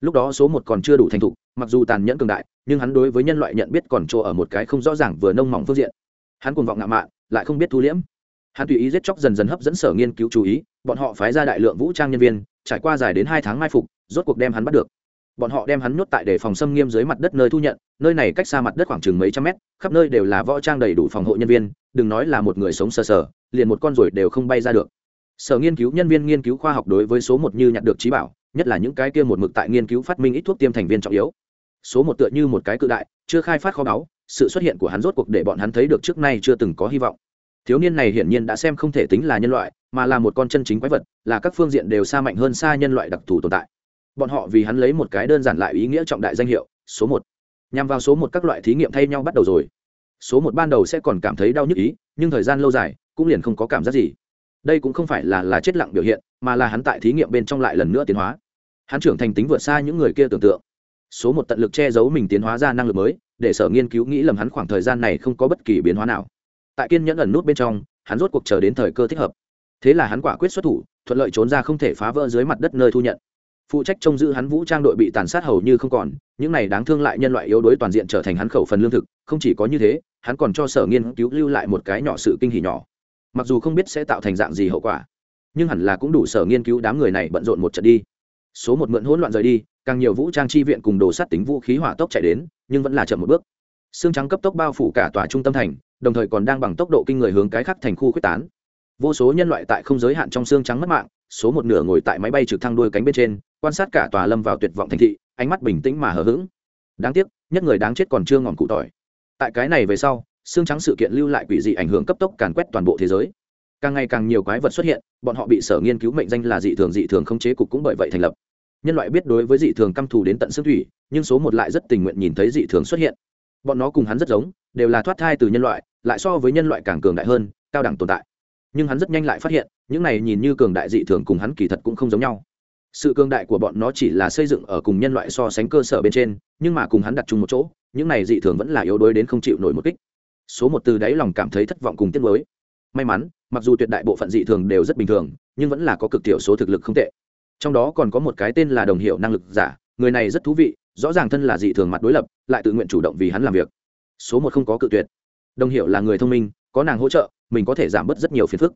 lúc đó số một còn chưa đủ thành thục, mặc dù tàn nhẫn cường đại, nhưng hắn đối với nhân loại nhận biết còn chỗ ở một cái không rõ ràng vừa nông mỏng phương diện. Hắn cuồng vọng ngạo mạn, lại không biết thu liễm. Hắn tùy ý giết chóc dần dần hấp dẫn sở nghiên cứu chú ý, bọn họ phái ra đại lượng vũ trang nhân viên, trải qua dài đến hai tháng mai phục, rốt cuộc đem hắn bắt được. Bọn họ đem hắn nhốt tại để phòng xâm nghiêm dưới mặt đất nơi thu nhận, nơi này cách xa mặt đất khoảng chừng mấy trăm mét, khắp nơi đều là võ trang đầy đủ phòng hộ nhân viên, đừng nói là một người sống sờ sờ, liền một con ruồi đều không bay ra được. Sở nghiên cứu nhân viên nghiên cứu khoa học đối với số một như nhặt được trí bảo nhất là những cái kia một mực tại nghiên cứu phát minh ít thuốc tiêm thành viên trọng yếu. Số một tựa như một cái cự đại, chưa khai phát kho báu, sự xuất hiện của hắn rốt cuộc để bọn hắn thấy được trước nay chưa từng có hy vọng. Thiếu niên này hiển nhiên đã xem không thể tính là nhân loại, mà là một con chân chính quái vật, là các phương diện đều xa mạnh hơn xa nhân loại đặc thù tồn tại. Bọn họ vì hắn lấy một cái đơn giản lại ý nghĩa trọng đại danh hiệu, số một. Nhằm vào số một các loại thí nghiệm thay nhau bắt đầu rồi. Số một ban đầu sẽ còn cảm thấy đau nhức ý, nhưng thời gian lâu dài, cũng liền không có cảm giác gì đây cũng không phải là là chết lặng biểu hiện, mà là hắn tại thí nghiệm bên trong lại lần nữa tiến hóa. Hắn trưởng thành tính vượt xa những người kia tưởng tượng. Số một tận lực che giấu mình tiến hóa ra năng lực mới, để sở nghiên cứu nghĩ lầm hắn khoảng thời gian này không có bất kỳ biến hóa nào. Tại kiên nhẫn ẩn nút bên trong, hắn rốt cuộc chờ đến thời cơ thích hợp. Thế là hắn quả quyết xuất thủ, thuận lợi trốn ra không thể phá vỡ dưới mặt đất nơi thu nhận. Phụ trách trông giữ hắn vũ trang đội bị tàn sát hầu như không còn, những này đáng thương lại nhân loại yếu đuối toàn diện trở thành hắn khẩu phần lương thực, không chỉ có như thế, hắn còn cho sở nghiên cứu lưu lại một cái nhỏ sự kinh hỉ nhỏ mặc dù không biết sẽ tạo thành dạng gì hậu quả, nhưng hẳn là cũng đủ sở nghiên cứu đám người này bận rộn một trận đi. Số một mượn hỗn loạn rời đi, càng nhiều vũ trang chi viện cùng đồ sát tính vũ khí hỏa tốc chạy đến, nhưng vẫn là chậm một bước. Xương trắng cấp tốc bao phủ cả tòa trung tâm thành, đồng thời còn đang bằng tốc độ kinh người hướng cái khác thành khu quyết tán. Vô số nhân loại tại không giới hạn trong xương trắng mất mạng, số một nửa ngồi tại máy bay trực thăng đuôi cánh bên trên, quan sát cả tòa lâm vào tuyệt vọng thành thị, ánh mắt bình tĩnh mà hờ hững. Đáng tiếc, nhất người đáng chết còn chưa ngọn cụ tỏi. Tại cái này về sau xương trắng sự kiện lưu lại quỷ dị ảnh hưởng cấp tốc càn quét toàn bộ thế giới. Càng ngày càng nhiều quái vật xuất hiện, bọn họ bị sở nghiên cứu mệnh danh là dị thường dị thường không chế cục cũng bởi vậy thành lập. Nhân loại biết đối với dị thường căm thù đến tận xương thủy, nhưng số một lại rất tình nguyện nhìn thấy dị thường xuất hiện. Bọn nó cùng hắn rất giống, đều là thoát thai từ nhân loại, lại so với nhân loại càng cường đại hơn, cao đẳng tồn tại. Nhưng hắn rất nhanh lại phát hiện, những này nhìn như cường đại dị thường cùng hắn kỳ thật cũng không giống nhau. Sự cường đại của bọn nó chỉ là xây dựng ở cùng nhân loại so sánh cơ sở bên trên, nhưng mà cùng hắn đặt chung một chỗ, những này dị thường vẫn là yếu đuối đến không chịu nổi một kích số một từ đáy lòng cảm thấy thất vọng cùng tiếc nuối. May mắn, mặc dù tuyệt đại bộ phận dị thường đều rất bình thường, nhưng vẫn là có cực thiểu số thực lực không tệ. Trong đó còn có một cái tên là đồng hiệu năng lực giả, người này rất thú vị, rõ ràng thân là dị thường mặt đối lập, lại tự nguyện chủ động vì hắn làm việc. Số một không có cự tuyệt. Đồng hiệu là người thông minh, có nàng hỗ trợ, mình có thể giảm bớt rất nhiều phiền phức.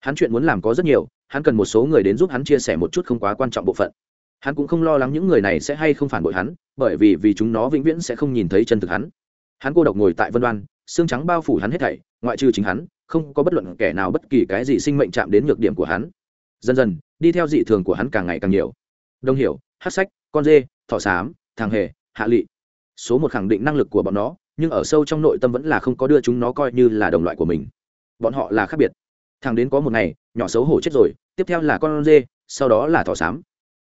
Hắn chuyện muốn làm có rất nhiều, hắn cần một số người đến giúp hắn chia sẻ một chút không quá quan trọng bộ phận. Hắn cũng không lo lắng những người này sẽ hay không phản bội hắn, bởi vì vì chúng nó vĩnh viễn sẽ không nhìn thấy chân thực hắn. Hắn cô độc ngồi tại vân đoan xương trắng bao phủ hắn hết thảy, ngoại trừ chính hắn, không có bất luận kẻ nào bất kỳ cái gì sinh mệnh chạm đến nhược điểm của hắn. Dần dần, đi theo dị thường của hắn càng ngày càng nhiều. Đông hiểu hát sách, con dê, thỏ xám, thằng hề, hạ lị. Số một khẳng định năng lực của bọn nó, nhưng ở sâu trong nội tâm vẫn là không có đưa chúng nó coi như là đồng loại của mình. Bọn họ là khác biệt. Thằng đến có một ngày, nhỏ xấu hổ chết rồi, tiếp theo là con dê, sau đó là thỏ xám.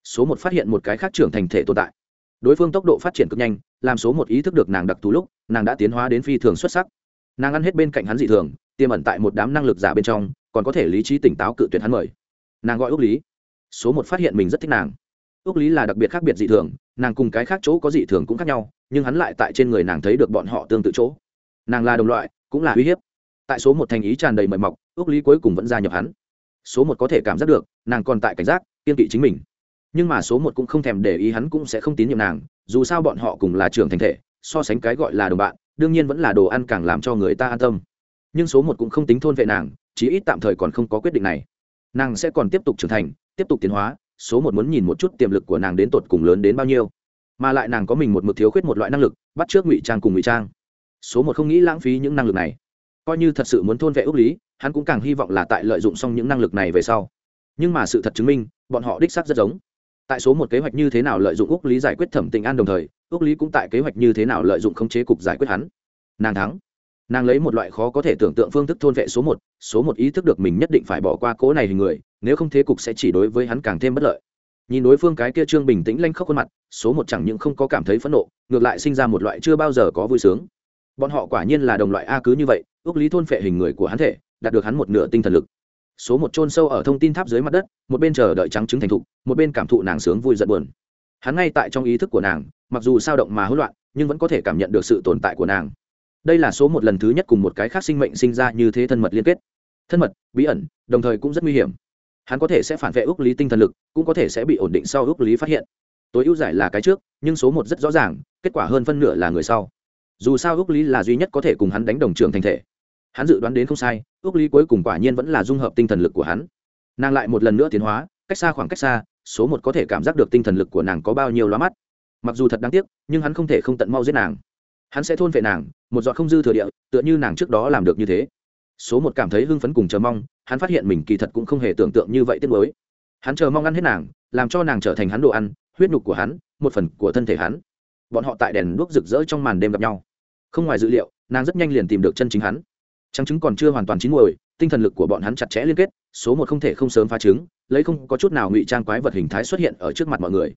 Số một phát hiện một cái khác trưởng thành thể tồn tại đối phương tốc độ phát triển cực nhanh, làm số một ý thức được nàng đặc thù lúc, nàng đã tiến hóa đến phi thường xuất sắc. Nàng ăn hết bên cạnh hắn dị thường, tiềm ẩn tại một đám năng lực giả bên trong, còn có thể lý trí tỉnh táo cự tuyệt hắn mời. Nàng gọi ước lý. Số một phát hiện mình rất thích nàng. Ước lý là đặc biệt khác biệt dị thường, nàng cùng cái khác chỗ có dị thường cũng khác nhau, nhưng hắn lại tại trên người nàng thấy được bọn họ tương tự chỗ. Nàng là đồng loại, cũng là uy hiếp. Tại số một thành ý tràn đầy mời mọc ước lý cuối cùng vẫn gia nhập hắn. Số một có thể cảm giác được, nàng còn tại cảnh giác, kiên kỵ chính mình nhưng mà số một cũng không thèm để ý hắn cũng sẽ không tín nhiệm nàng, dù sao bọn họ cùng là trưởng thành thể, so sánh cái gọi là đồng bạn, đương nhiên vẫn là đồ ăn càng làm cho người ta an tâm. Nhưng số một cũng không tính thôn vệ nàng, chí ít tạm thời còn không có quyết định này. Nàng sẽ còn tiếp tục trưởng thành, tiếp tục tiến hóa, số một muốn nhìn một chút tiềm lực của nàng đến tột cùng lớn đến bao nhiêu. Mà lại nàng có mình một mực thiếu khuyết một loại năng lực, bắt trước ngụy trang cùng ngụy trang. Số một không nghĩ lãng phí những năng lực này. Coi như thật sự muốn thôn vệ ước lý, hắn cũng càng hy vọng là tại lợi dụng xong những năng lực này về sau. Nhưng mà sự thật chứng minh, bọn họ đích xác rất giống tại số một kế hoạch như thế nào lợi dụng ước lý giải quyết thẩm tình an đồng thời ước lý cũng tại kế hoạch như thế nào lợi dụng khống chế cục giải quyết hắn. Nàng thắng. Nàng lấy một loại khó có thể tưởng tượng phương thức thôn vệ số một số một ý thức được mình nhất định phải bỏ qua cố này hình người, nếu không thế cục sẽ chỉ đối với hắn càng thêm bất lợi. Nhìn đối phương cái kia trương bình tĩnh lanh khóc khuôn mặt, số một chẳng những không có cảm thấy phẫn nộ, ngược lại sinh ra một loại chưa bao giờ có vui sướng. Bọn họ quả nhiên là đồng loại a cứ như vậy ước lý thôn phệ hình người của hắn thể, đạt được hắn một nửa tinh thần lực số một chôn sâu ở thông tin tháp dưới mặt đất, một bên chờ đợi trắng trứng thành thục, một bên cảm thụ nàng sướng vui giận buồn. Hắn ngay tại trong ý thức của nàng, mặc dù sao động mà hỗn loạn, nhưng vẫn có thể cảm nhận được sự tồn tại của nàng. Đây là số một lần thứ nhất cùng một cái khác sinh mệnh sinh ra như thế thân mật liên kết. Thân mật, bí ẩn, đồng thời cũng rất nguy hiểm. Hắn có thể sẽ phản vệ ước lý tinh thần lực, cũng có thể sẽ bị ổn định sau ước lý phát hiện. Tối ưu giải là cái trước, nhưng số một rất rõ ràng, kết quả hơn phân nửa là người sau. Dù sao ước lý là duy nhất có thể cùng hắn đánh đồng trường thành thể hắn dự đoán đến không sai, ước lý cuối cùng quả nhiên vẫn là dung hợp tinh thần lực của hắn. Nàng lại một lần nữa tiến hóa, cách xa khoảng cách xa, số một có thể cảm giác được tinh thần lực của nàng có bao nhiêu lóa mắt. Mặc dù thật đáng tiếc, nhưng hắn không thể không tận mau giết nàng. Hắn sẽ thôn vệ nàng, một giọt không dư thừa địa, tựa như nàng trước đó làm được như thế. Số một cảm thấy hưng phấn cùng chờ mong, hắn phát hiện mình kỳ thật cũng không hề tưởng tượng như vậy tiếc mới hắn chờ mong ăn hết nàng, làm cho nàng trở thành hắn đồ ăn, huyết nhục của hắn, một phần của thân thể hắn. Bọn họ tại đèn đuốc rực rỡ trong màn đêm gặp nhau. Không ngoài dự liệu, nàng rất nhanh liền tìm được chân chính hắn trắng trứng còn chưa hoàn toàn chín muồi, tinh thần lực của bọn hắn chặt chẽ liên kết, số một không thể không sớm phá trứng, lấy không có chút nào ngụy trang quái vật hình thái xuất hiện ở trước mặt mọi người.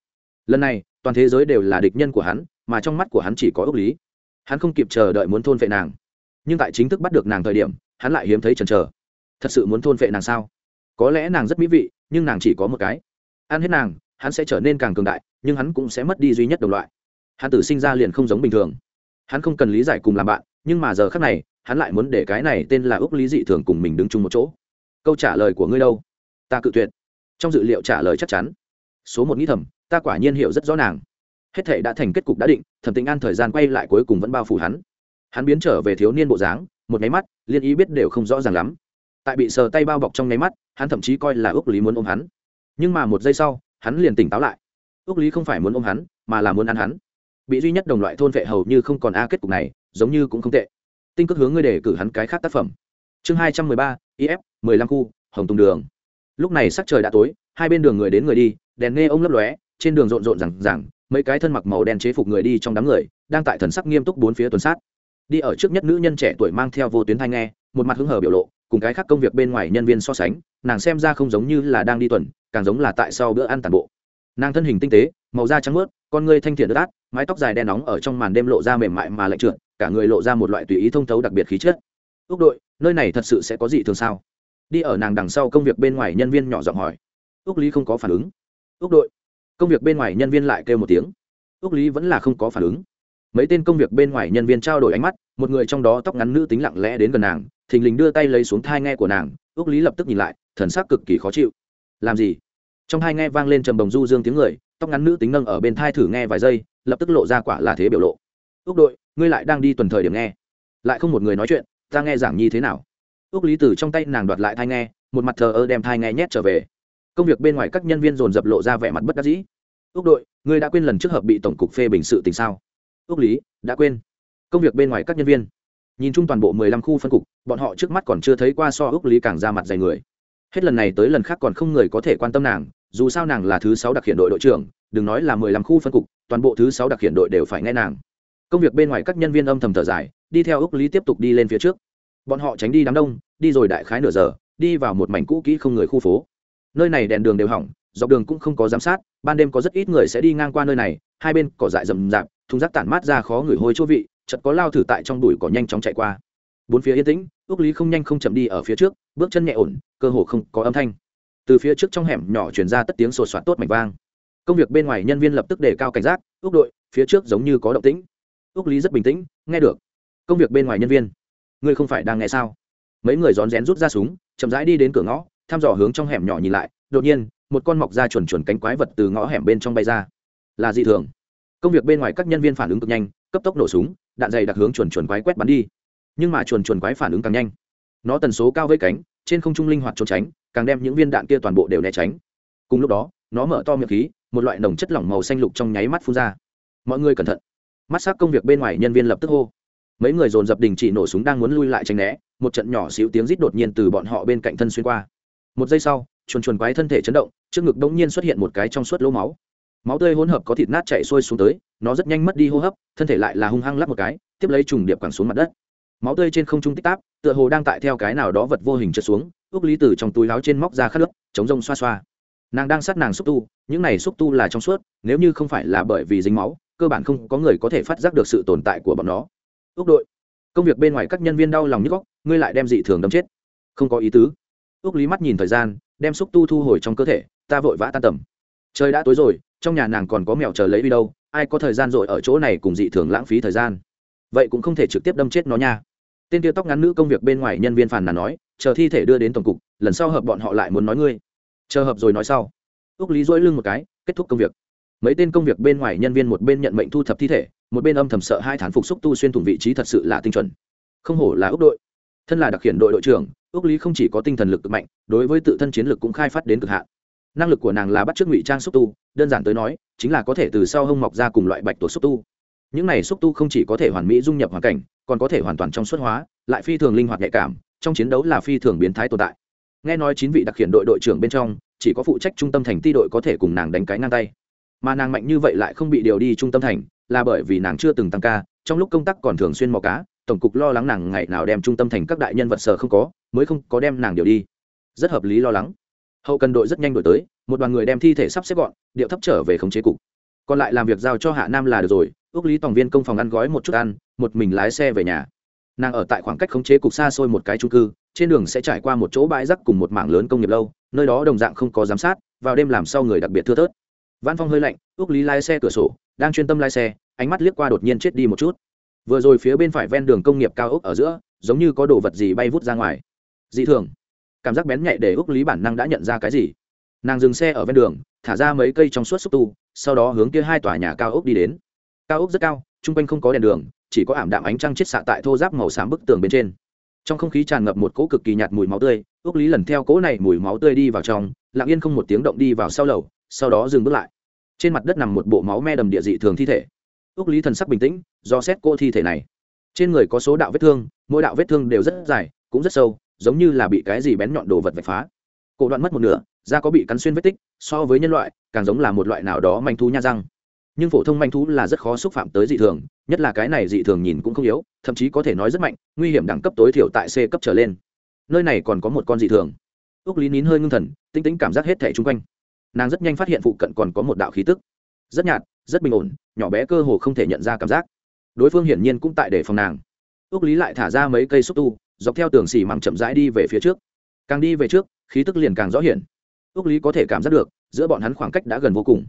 Lần này, toàn thế giới đều là địch nhân của hắn, mà trong mắt của hắn chỉ có ước lý. Hắn không kịp chờ đợi muốn thôn vệ nàng. Nhưng tại chính thức bắt được nàng thời điểm, hắn lại hiếm thấy chần chờ. Thật sự muốn thôn vệ nàng sao? Có lẽ nàng rất mỹ vị, nhưng nàng chỉ có một cái. Ăn hết nàng, hắn sẽ trở nên càng cường đại, nhưng hắn cũng sẽ mất đi duy nhất đồng loại. Hắn tử sinh ra liền không giống bình thường. Hắn không cần lý giải cùng làm bạn, nhưng mà giờ khác này hắn lại muốn để cái này tên là ước lý dị thường cùng mình đứng chung một chỗ. Câu trả lời của ngươi đâu? Ta cự tuyệt. Trong dự liệu trả lời chắc chắn. Số một nghĩ thầm, ta quả nhiên hiểu rất rõ nàng. Hết thể đã thành kết cục đã định, thẩm tình an thời gian quay lại cuối cùng vẫn bao phủ hắn. Hắn biến trở về thiếu niên bộ dáng, một nháy mắt, liên ý biết đều không rõ ràng lắm. Tại bị sờ tay bao bọc trong nháy mắt, hắn thậm chí coi là ước lý muốn ôm hắn. Nhưng mà một giây sau, hắn liền tỉnh táo lại. Ước lý không phải muốn ôm hắn, mà là muốn ăn hắn. Bị duy nhất đồng loại thôn vệ hầu như không còn a kết cục này, giống như cũng không tệ tinh cước hướng ngươi để cử hắn cái khác tác phẩm. Chương hai trăm mười ba if mười lăm khu, hồng tùng đường. Lúc này sắc trời đã tối, hai bên đường người đến người đi, đèn nghe ông lấp lóe, trên đường rộn rộn rằng rằng mấy cái thân mặc màu đen chế phục người đi trong đám người, đang tại thần sắc nghiêm túc bốn phía tuần sát. Đi ở trước nhất nữ nhân trẻ tuổi mang theo vô tuyến thai nghe, một mặt hứng hờ biểu lộ, cùng cái khác công việc bên ngoài nhân viên so sánh, nàng xem ra không giống như là đang đi tuần, càng giống là tại sau bữa ăn tàn bộ. Nàng thân hình tinh tế, màu da trắng mướt, con ngươi thanh thiện đất át mái tóc dài đen nóng ở trong màn đêm lộ ra mềm mại mà lạnh trượt cả người lộ ra một loại tùy ý thông thấu đặc biệt khí chất. Ước đội, nơi này thật sự sẽ có gì thường sao? Đi ở nàng đằng sau công việc bên ngoài nhân viên nhỏ giọng hỏi. Ước lý không có phản ứng. Ước đội. Công việc bên ngoài nhân viên lại kêu một tiếng. Ước lý vẫn là không có phản ứng. Mấy tên công việc bên ngoài nhân viên trao đổi ánh mắt, một người trong đó tóc ngắn nữ tính lặng lẽ đến gần nàng, thình lình đưa tay lấy xuống thai nghe của nàng. Ước lý lập tức nhìn lại, thần sắc cực kỳ khó chịu. Làm gì? Trong hai nghe vang lên trầm đồng du dương tiếng người, tóc ngắn nữ tính nâng ở bên thai thử nghe vài giây, lập tức lộ ra quả là thế biểu lộ. Ước đội ngươi lại đang đi tuần thời điểm nghe. Lại không một người nói chuyện, ta nghe giảng nhi thế nào. Ước lý từ trong tay nàng đoạt lại thai nghe, một mặt thờ ơ đem thai nghe nhét trở về. Công việc bên ngoài các nhân viên dồn dập lộ ra vẻ mặt bất đắc dĩ. Ước đội, ngươi đã quên lần trước hợp bị tổng cục phê bình sự tình sao? Ước lý, đã quên. Công việc bên ngoài các nhân viên. Nhìn chung toàn bộ mười lăm khu phân cục, bọn họ trước mắt còn chưa thấy qua so ước lý càng ra mặt dày người. Hết lần này tới lần khác còn không người có thể quan tâm nàng, dù sao nàng là thứ sáu đặc hiện đội đội trưởng, đừng nói là mười lăm khu phân cục, toàn bộ thứ sáu đặc hiện đội đều phải nghe nàng công việc bên ngoài các nhân viên âm thầm thở dài, đi theo ước lý tiếp tục đi lên phía trước. Bọn họ tránh đi đám đông, đi rồi đại khái nửa giờ, đi vào một mảnh cũ kỹ không người khu phố. Nơi này đèn đường đều hỏng, dọc đường cũng không có giám sát, ban đêm có rất ít người sẽ đi ngang qua nơi này, hai bên cỏ dại rậm rạp, thùng rác tản mát ra khó ngửi hôi chỗ vị chật có lao thử tại trong đùi cỏ nhanh chóng chạy qua. Bốn phía yên tĩnh ước lý không nhanh không chậm đi ở phía trước, bước chân nhẹ ổn, cơ hồ không có âm thanh. Từ phía trước trong hẻm nhỏ chuyển ra tất tiếng sột soạt tốt mảnh vang. Công việc bên ngoài nhân viên lập tức đề cao cảnh giác ước đội, phía trước giống như có động tĩnh ước lý rất bình tĩnh, nghe được. Công việc bên ngoài nhân viên. Ngươi không phải đang nghe sao? Mấy người rón rén rút ra súng, chậm rãi đi đến cửa ngõ, thăm dò hướng trong hẻm nhỏ nhìn lại. Đột nhiên, một con mọc ra chuồn chuồn cánh quái vật từ ngõ hẻm bên trong bay ra. Là dị thường. Công việc bên ngoài các nhân viên phản ứng cực nhanh, cấp tốc nổ súng, đạn dày đặc hướng chuồn chuồn quái quét bắn đi. Nhưng mà chuồn chuồn quái phản ứng càng nhanh. Nó tần số cao với cánh, trên không trung linh hoạt trốn tránh, càng đem những viên đạn kia toàn bộ đều né tránh. Cùng lúc đó, nó mở to miệng khí, một loại nồng chất lỏng màu xanh lục trong nháy mắt phun ra. Mọi người cẩn thận mắt sắc công việc bên ngoài nhân viên lập tức hô. Mấy người dồn dập đình chỉ nổ súng đang muốn lui lại tranh né, một trận nhỏ xíu tiếng rít đột nhiên từ bọn họ bên cạnh thân xuyên qua. Một giây sau, chuồn chuồn quái thân thể chấn động, trước ngực đông nhiên xuất hiện một cái trong suốt lỗ máu. Máu tươi hỗn hợp có thịt nát chạy xuôi xuống tới, nó rất nhanh mất đi hô hấp, thân thể lại là hung hăng lắp một cái, tiếp lấy trùng điệp quẳng xuống mặt đất. Máu tươi trên không trung tích táp, tựa hồ đang tại theo cái nào đó vật vô hình trượt xuống, ước lý từ trong túi láo trên móc ra khát nước chống rông xoa xoa. Nàng đang sát nàng xúc tu, những này xúc tu là trong suốt, nếu như không phải là bởi vì dính máu cơ bản không có người có thể phát giác được sự tồn tại của bọn nó. Ước đội, công việc bên ngoài các nhân viên đau lòng nhức góc ngươi lại đem dị thường đâm chết. Không có ý tứ. Ước lý mắt nhìn thời gian, đem xúc tu thu hồi trong cơ thể, ta vội vã tan tầm. Trời đã tối rồi, trong nhà nàng còn có mèo chờ lấy đi đâu, ai có thời gian rồi ở chỗ này cùng dị thường lãng phí thời gian. Vậy cũng không thể trực tiếp đâm chết nó nha. Tên kia tóc ngắn nữ công việc bên ngoài nhân viên phàn nàn nói, chờ thi thể đưa đến tổng cục, lần sau hợp bọn họ lại muốn nói ngươi. Chờ hợp rồi nói sau. Ước lý dỗi lưng một cái, kết thúc công việc mấy tên công việc bên ngoài nhân viên một bên nhận mệnh thu thập thi thể, một bên âm thầm sợ hai thán phục xúc tu xuyên thủng vị trí thật sự là tinh chuẩn. Không hổ là ước đội. Thân là đặc hiện đội đội trưởng ước lý không chỉ có tinh thần lực cực mạnh, đối với tự thân chiến lực cũng khai phát đến cực hạn. Năng lực của nàng là bắt chước ngụy trang xúc tu, đơn giản tới nói, chính là có thể từ sau hông mọc ra cùng loại bạch tuộc xúc tu. Những này xúc tu không chỉ có thể hoàn mỹ dung nhập hoàn cảnh, còn có thể hoàn toàn trong suốt hóa, lại phi thường linh hoạt nhạy cảm, trong chiến đấu là phi thường biến thái tồn tại. Nghe nói chín vị đặc hiện đội đội trưởng bên trong, chỉ có phụ trách trung tâm thành ti đội có thể cùng nàng đánh cái ngang tay mà nàng mạnh như vậy lại không bị điều đi trung tâm thành, là bởi vì nàng chưa từng tăng ca, trong lúc công tác còn thường xuyên mò cá, tổng cục lo lắng nàng ngày nào đem trung tâm thành các đại nhân vật sở không có, mới không có đem nàng điều đi. Rất hợp lý lo lắng. Hậu cần đội rất nhanh đổi tới, một đoàn người đem thi thể sắp xếp gọn, điệu thấp trở về khống chế cục. Còn lại làm việc giao cho hạ nam là được rồi ước lý tổng viên công phòng ăn gói một chút ăn, một mình lái xe về nhà. Nàng ở tại khoảng cách khống chế cục xa xôi một cái trung cư, trên đường sẽ trải qua một chỗ bãi rác cùng một mảng lớn công nghiệp lâu, nơi đó đồng dạng không có giám sát, vào đêm làm sau người đặc biệt thưa thớt văn phong hơi lạnh, ước lý lái xe cửa sổ, đang chuyên tâm lái xe, ánh mắt liếc qua đột nhiên chết đi một chút. Vừa rồi phía bên phải ven đường công nghiệp cao ốc ở giữa, giống như có đồ vật gì bay vút ra ngoài. Dị thường. Cảm giác bén nhạy để ước lý bản năng đã nhận ra cái gì. Nàng dừng xe ở ven đường, thả ra mấy cây trong suốt xúc tu, sau đó hướng kia hai tòa nhà cao ốc đi đến. Cao ốc rất cao, chung quanh không có đèn đường, chỉ có ảm đạm ánh trăng chết xạ tại thô giáp màu xám bức tường bên trên. Trong không khí tràn ngập một cỗ cực kỳ nhạt mùi máu tươi, ước lý lần theo cỗ này mùi máu tươi đi vào trong, lặng yên không một tiếng động đi vào sau lầu sau đó dừng bước lại. Trên mặt đất nằm một bộ máu me đầm địa dị thường thi thể. Ước lý thần sắc bình tĩnh, do xét cô thi thể này. Trên người có số đạo vết thương, mỗi đạo vết thương đều rất dài, cũng rất sâu, giống như là bị cái gì bén nhọn đồ vật vạch phá. Cổ đoạn mất một nửa, da có bị cắn xuyên vết tích, so với nhân loại, càng giống là một loại nào đó manh thú nha răng. Nhưng phổ thông manh thú là rất khó xúc phạm tới dị thường, nhất là cái này dị thường nhìn cũng không yếu, thậm chí có thể nói rất mạnh, nguy hiểm đẳng cấp tối thiểu tại c cấp trở lên. Nơi này còn có một con dị thường. Ước lý nín hơi ngưng thần, tinh tĩnh cảm giác hết thẻ chung quanh nàng rất nhanh phát hiện phụ cận còn có một đạo khí tức. Rất nhạt, rất bình ổn, nhỏ bé cơ hồ không thể nhận ra cảm giác. Đối phương hiển nhiên cũng tại để phòng nàng. Ước lý lại thả ra mấy cây xúc tu, dọc theo tường xì măng chậm rãi đi về phía trước. Càng đi về trước, khí tức liền càng rõ hiển. Ước lý có thể cảm giác được, giữa bọn hắn khoảng cách đã gần vô cùng.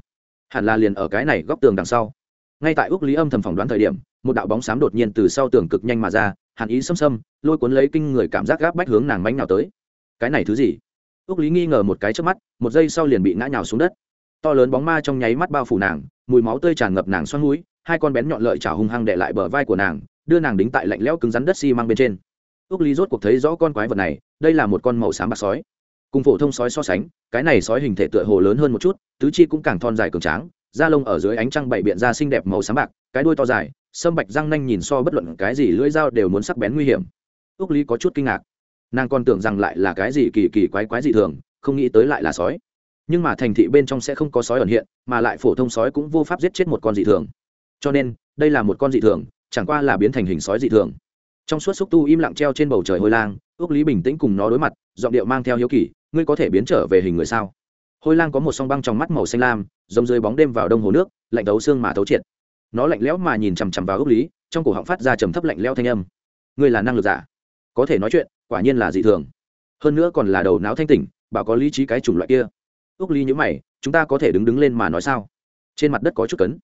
Hẳn là liền ở cái này góc tường đằng sau. Ngay tại ước lý âm thầm phỏng đoán thời điểm, một đạo bóng xám đột nhiên từ sau tường cực nhanh mà ra, hàn ý xâm xâm, lôi cuốn lấy kinh người cảm giác gáp bách hướng nàng mánh nào tới. Cái này thứ gì? Ước lý nghi ngờ một cái trước mắt, một giây sau liền bị ngã nhào xuống đất. To lớn bóng ma trong nháy mắt bao phủ nàng, mùi máu tươi tràn ngập nàng xoắn núi hai con bén nhọn lợi chảo hung hăng để lại bờ vai của nàng, đưa nàng đính tại lạnh lẽo cứng rắn đất xi măng bên trên. Ước lý rốt cuộc thấy rõ con quái vật này, đây là một con màu xám bạc sói. Cùng phổ thông sói so sánh, cái này sói hình thể tựa hồ lớn hơn một chút, tứ chi cũng càng thon dài cường tráng, da lông ở dưới ánh trăng bảy biện ra xinh đẹp màu xám bạc, cái đuôi to dài, sâm bạch răng nanh nhìn so bất luận cái gì lưỡi dao đều muốn sắc bén nguy hiểm. Ước lý có chút kinh ngạc nàng còn tưởng rằng lại là cái gì kỳ kỳ quái quái dị thường, không nghĩ tới lại là sói. Nhưng mà thành thị bên trong sẽ không có sói ẩn hiện, mà lại phổ thông sói cũng vô pháp giết chết một con dị thường. Cho nên, đây là một con dị thường, chẳng qua là biến thành hình sói dị thường. Trong suốt xúc tu im lặng treo trên bầu trời hôi lang ước lý bình tĩnh cùng nó đối mặt, giọng điệu mang theo hiếu kỳ, ngươi có thể biến trở về hình người sao? Hôi lang có một song băng trong mắt màu xanh lam, giống dưới bóng đêm vào đông hồ nước, lạnh thấu xương mà thấu triệt. Nó lạnh lẽo mà nhìn chằm chằm vào ước lý, trong cổ họng phát ra trầm thấp lạnh lẽo thanh âm. Ngươi là năng lực giả? Có thể nói chuyện quả nhiên là dị thường. Hơn nữa còn là đầu não thanh tỉnh bảo có lý trí cái chủng loại kia. Ước Ly nhữ mày, chúng ta có thể đứng đứng lên mà nói sao? Trên mặt đất có chút cấn.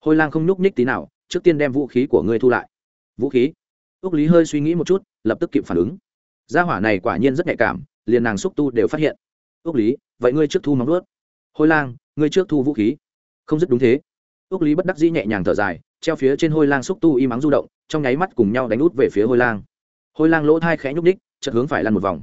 Hôi lang không nhúc nhích tí nào, trước tiên đem vũ khí của ngươi thu lại. Vũ khí? Ước lý hơi suy nghĩ một chút, lập tức kịp phản ứng. Gia hỏa này quả nhiên rất nhạy cảm, liền nàng xúc tu đều phát hiện. Ước lý, vậy ngươi trước thu móng ướt hôi lang, ngươi trước thu vũ khí. Không dứt đúng thế. Ước lý bất đắc dĩ nhẹ nhàng thở dài, treo phía trên hôi lang xúc tu y mắng du động, trong nháy mắt cùng nhau đánh út về phía hôi lang. Hôi lang lỗ thai khẽ nhúc ních chợt hướng phải lăn một vòng.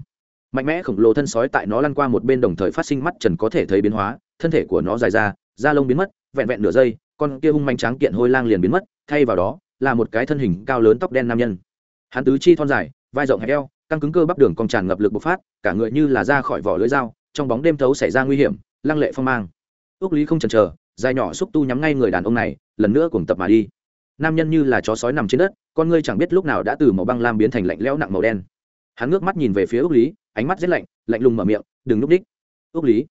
Mạnh mẽ khổng lồ thân sói tại nó lăn qua một bên đồng thời phát sinh mắt trần có thể thấy biến hóa, thân thể của nó dài ra, da lông biến mất, vẹn vẹn nửa giây, con kia hung manh tráng kiện hôi lang liền biến mất, thay vào đó là một cái thân hình cao lớn tóc đen nam nhân. Hắn tứ chi thon dài, vai rộng hẹp eo, căng cứng cơ bắp đường còn tràn ngập lực bộc phát, cả người như là ra khỏi vỏ lưới dao, trong bóng đêm thấu xảy ra nguy hiểm, lăng lệ phong mang. Ước lý không chần chờ, dài nhỏ xúc tu nhắm ngay người đàn ông này, lần nữa cùng tập mà đi. Nam nhân như là chó sói nằm trên đất, con ngươi chẳng biết lúc nào đã từ màu băng lam biến thành lạnh lẽo nặng màu đen hắn ngước mắt nhìn về phía ước lý, ánh mắt rét lạnh lạnh lùng mở miệng, đừng núp đích. Ước lý,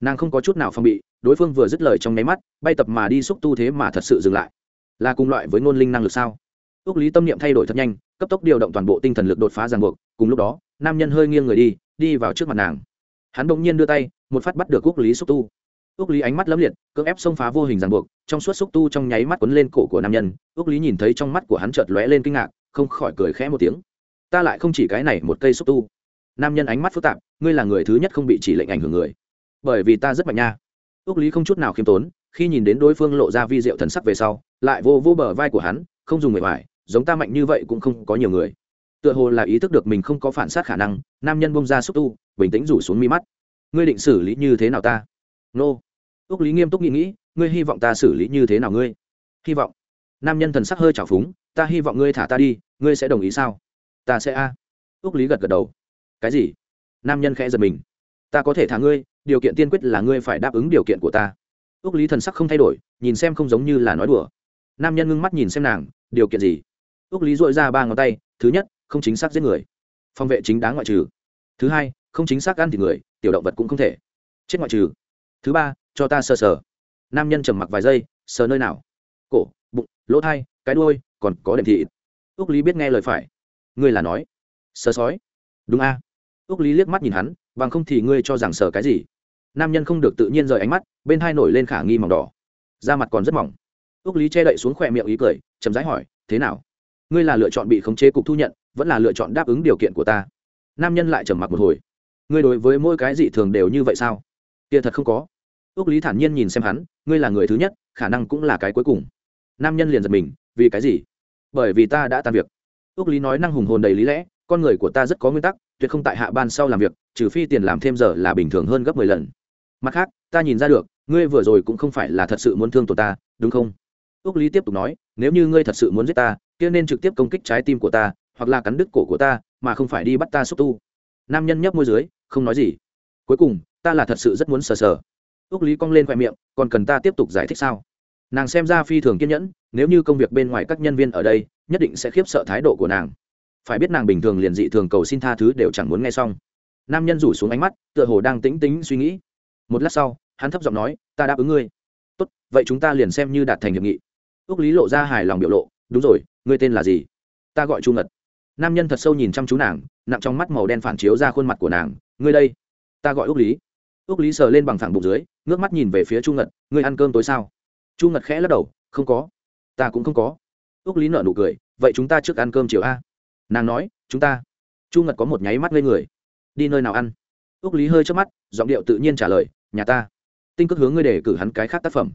nàng không có chút nào phong bị, đối phương vừa dứt lời trong nháy mắt, bay tập mà đi xúc tu thế mà thật sự dừng lại. Là cùng loại với ngôn linh năng lực sao? Ước lý tâm niệm thay đổi thật nhanh, cấp tốc điều động toàn bộ tinh thần lực đột phá ràng buộc, cùng lúc đó, nam nhân hơi nghiêng người đi đi vào trước mặt nàng. Hắn bỗng nhiên đưa tay, một phát bắt được ước lý xúc tu. Ước lý ánh mắt lấm liệt, cưỡng ép xông phá vô hình ràng buộc, trong suốt xúc tu trong nháy mắt quấn lên cổ của nam nhân. Ước lý nhìn thấy trong mắt của hắn chợt lóe lên kinh ngạc, không khỏi cười khẽ một tiếng ta lại không chỉ cái này một cây xúc tu. Nam nhân ánh mắt phức tạp, ngươi là người thứ nhất không bị chỉ lệnh ảnh hưởng người. Bởi vì ta rất mạnh nha. Ước lý không chút nào khiêm tốn, khi nhìn đến đối phương lộ ra vi diệu thần sắc về sau, lại vô vô bờ vai của hắn, không dùng người ngoài, giống ta mạnh như vậy cũng không có nhiều người. Tựa hồ là ý thức được mình không có phản sát khả năng, nam nhân bông ra xúc tu, bình tĩnh rủ xuống mi mắt. Ngươi định xử lý như thế nào ta? Nô. Ước lý nghiêm túc nghĩ nghĩ, ngươi hy vọng ta xử lý như thế nào ngươi? Hy vọng. Nam nhân thần sắc hơi trào phúng, ta hy vọng ngươi thả ta đi, ngươi sẽ đồng ý sao? Ta sẽ a. Ước lý gật gật đầu. Cái gì? Nam nhân khẽ giật mình. Ta có thể thả ngươi, điều kiện tiên quyết là ngươi phải đáp ứng điều kiện của ta. Ước lý thần sắc không thay đổi, nhìn xem không giống như là nói đùa. Nam nhân ngưng mắt nhìn xem nàng, điều kiện gì? Ước lý dội ra ba ngón tay, thứ nhất, không chính xác giết người. Phòng vệ chính đáng ngoại trừ. Thứ hai, không chính xác ăn thịt người, tiểu động vật cũng không thể. Chết ngoại trừ. Thứ ba, cho ta sờ sờ. Nam nhân trầm mặc vài giây, sờ nơi nào? Cổ, bụng, lỗ thai, cái đuôi, còn có đệm thị ước lý biết nghe lời phải ngươi là nói. Sờ sói. Đúng a. À? ước lý liếc mắt nhìn hắn, bằng không thì ngươi cho rằng sờ cái gì? Nam nhân không được tự nhiên rời ánh mắt, bên hai nổi lên khả nghi mỏng đỏ. Da mặt còn rất mỏng. Ước lý che đậy xuống khỏe miệng ý cười, chậm rãi hỏi, thế nào? Ngươi là lựa chọn bị khống chế cục thu nhận, vẫn là lựa chọn đáp ứng điều kiện của ta? Nam nhân lại trầm mặc một hồi. Ngươi đối với mỗi cái dị thường đều như vậy sao? Kia thật không có. Ước lý thản nhiên nhìn xem hắn, ngươi là người thứ nhất, khả năng cũng là cái cuối cùng. Nam nhân liền giật mình, vì cái gì? Bởi vì ta đã tan việc ước lý nói năng hùng hồn đầy lý lẽ, con người của ta rất có nguyên tắc, tuyệt không tại hạ ban sau làm việc, trừ phi tiền làm thêm giờ là bình thường hơn gấp mười lần. Mặt khác, ta nhìn ra được, ngươi vừa rồi cũng không phải là thật sự muốn thương tổn ta, đúng không? Ước lý tiếp tục nói, nếu như ngươi thật sự muốn giết ta, kia nên trực tiếp công kích trái tim của ta, hoặc là cắn đứt cổ của ta, mà không phải đi bắt ta xúc tu. Nam nhân nhấp môi dưới, không nói gì. Cuối cùng, ta là thật sự rất muốn sờ sờ. Ước lý cong lên khoe miệng, còn cần ta tiếp tục giải thích sao? Nàng xem ra phi thường kiên nhẫn, nếu như công việc bên ngoài các nhân viên ở đây, nhất định sẽ khiếp sợ thái độ của nàng. Phải biết nàng bình thường liền dị thường cầu xin tha thứ đều chẳng muốn nghe xong. Nam nhân rủ xuống ánh mắt, tựa hồ đang tĩnh tĩnh suy nghĩ. Một lát sau, hắn thấp giọng nói, ta đáp ứng ngươi. Tốt, vậy chúng ta liền xem như đạt thành hiệp nghị. Ước lý lộ ra hài lòng biểu lộ, đúng rồi, ngươi tên là gì? Ta gọi chu ngật. Nam nhân thật sâu nhìn chăm chú nàng, nặng trong mắt màu đen phản chiếu ra khuôn mặt của nàng, ngươi đây, ta gọi ước lý. Ước lý sờ lên bằng thẳng bụng dưới, ngước mắt nhìn về phía chu ngật, ngươi ăn cơm tối sao? Chu ngật khẽ lắc đầu, không có. Ta cũng không có. Ước lý nợ nụ cười, vậy chúng ta trước ăn cơm chiều a. Nàng nói, chúng ta. Chu ngật có một nháy mắt lên người. Đi nơi nào ăn? Ước lý hơi trước mắt, giọng điệu tự nhiên trả lời, nhà ta. Tinh cước hướng ngươi để cử hắn cái khác tác phẩm.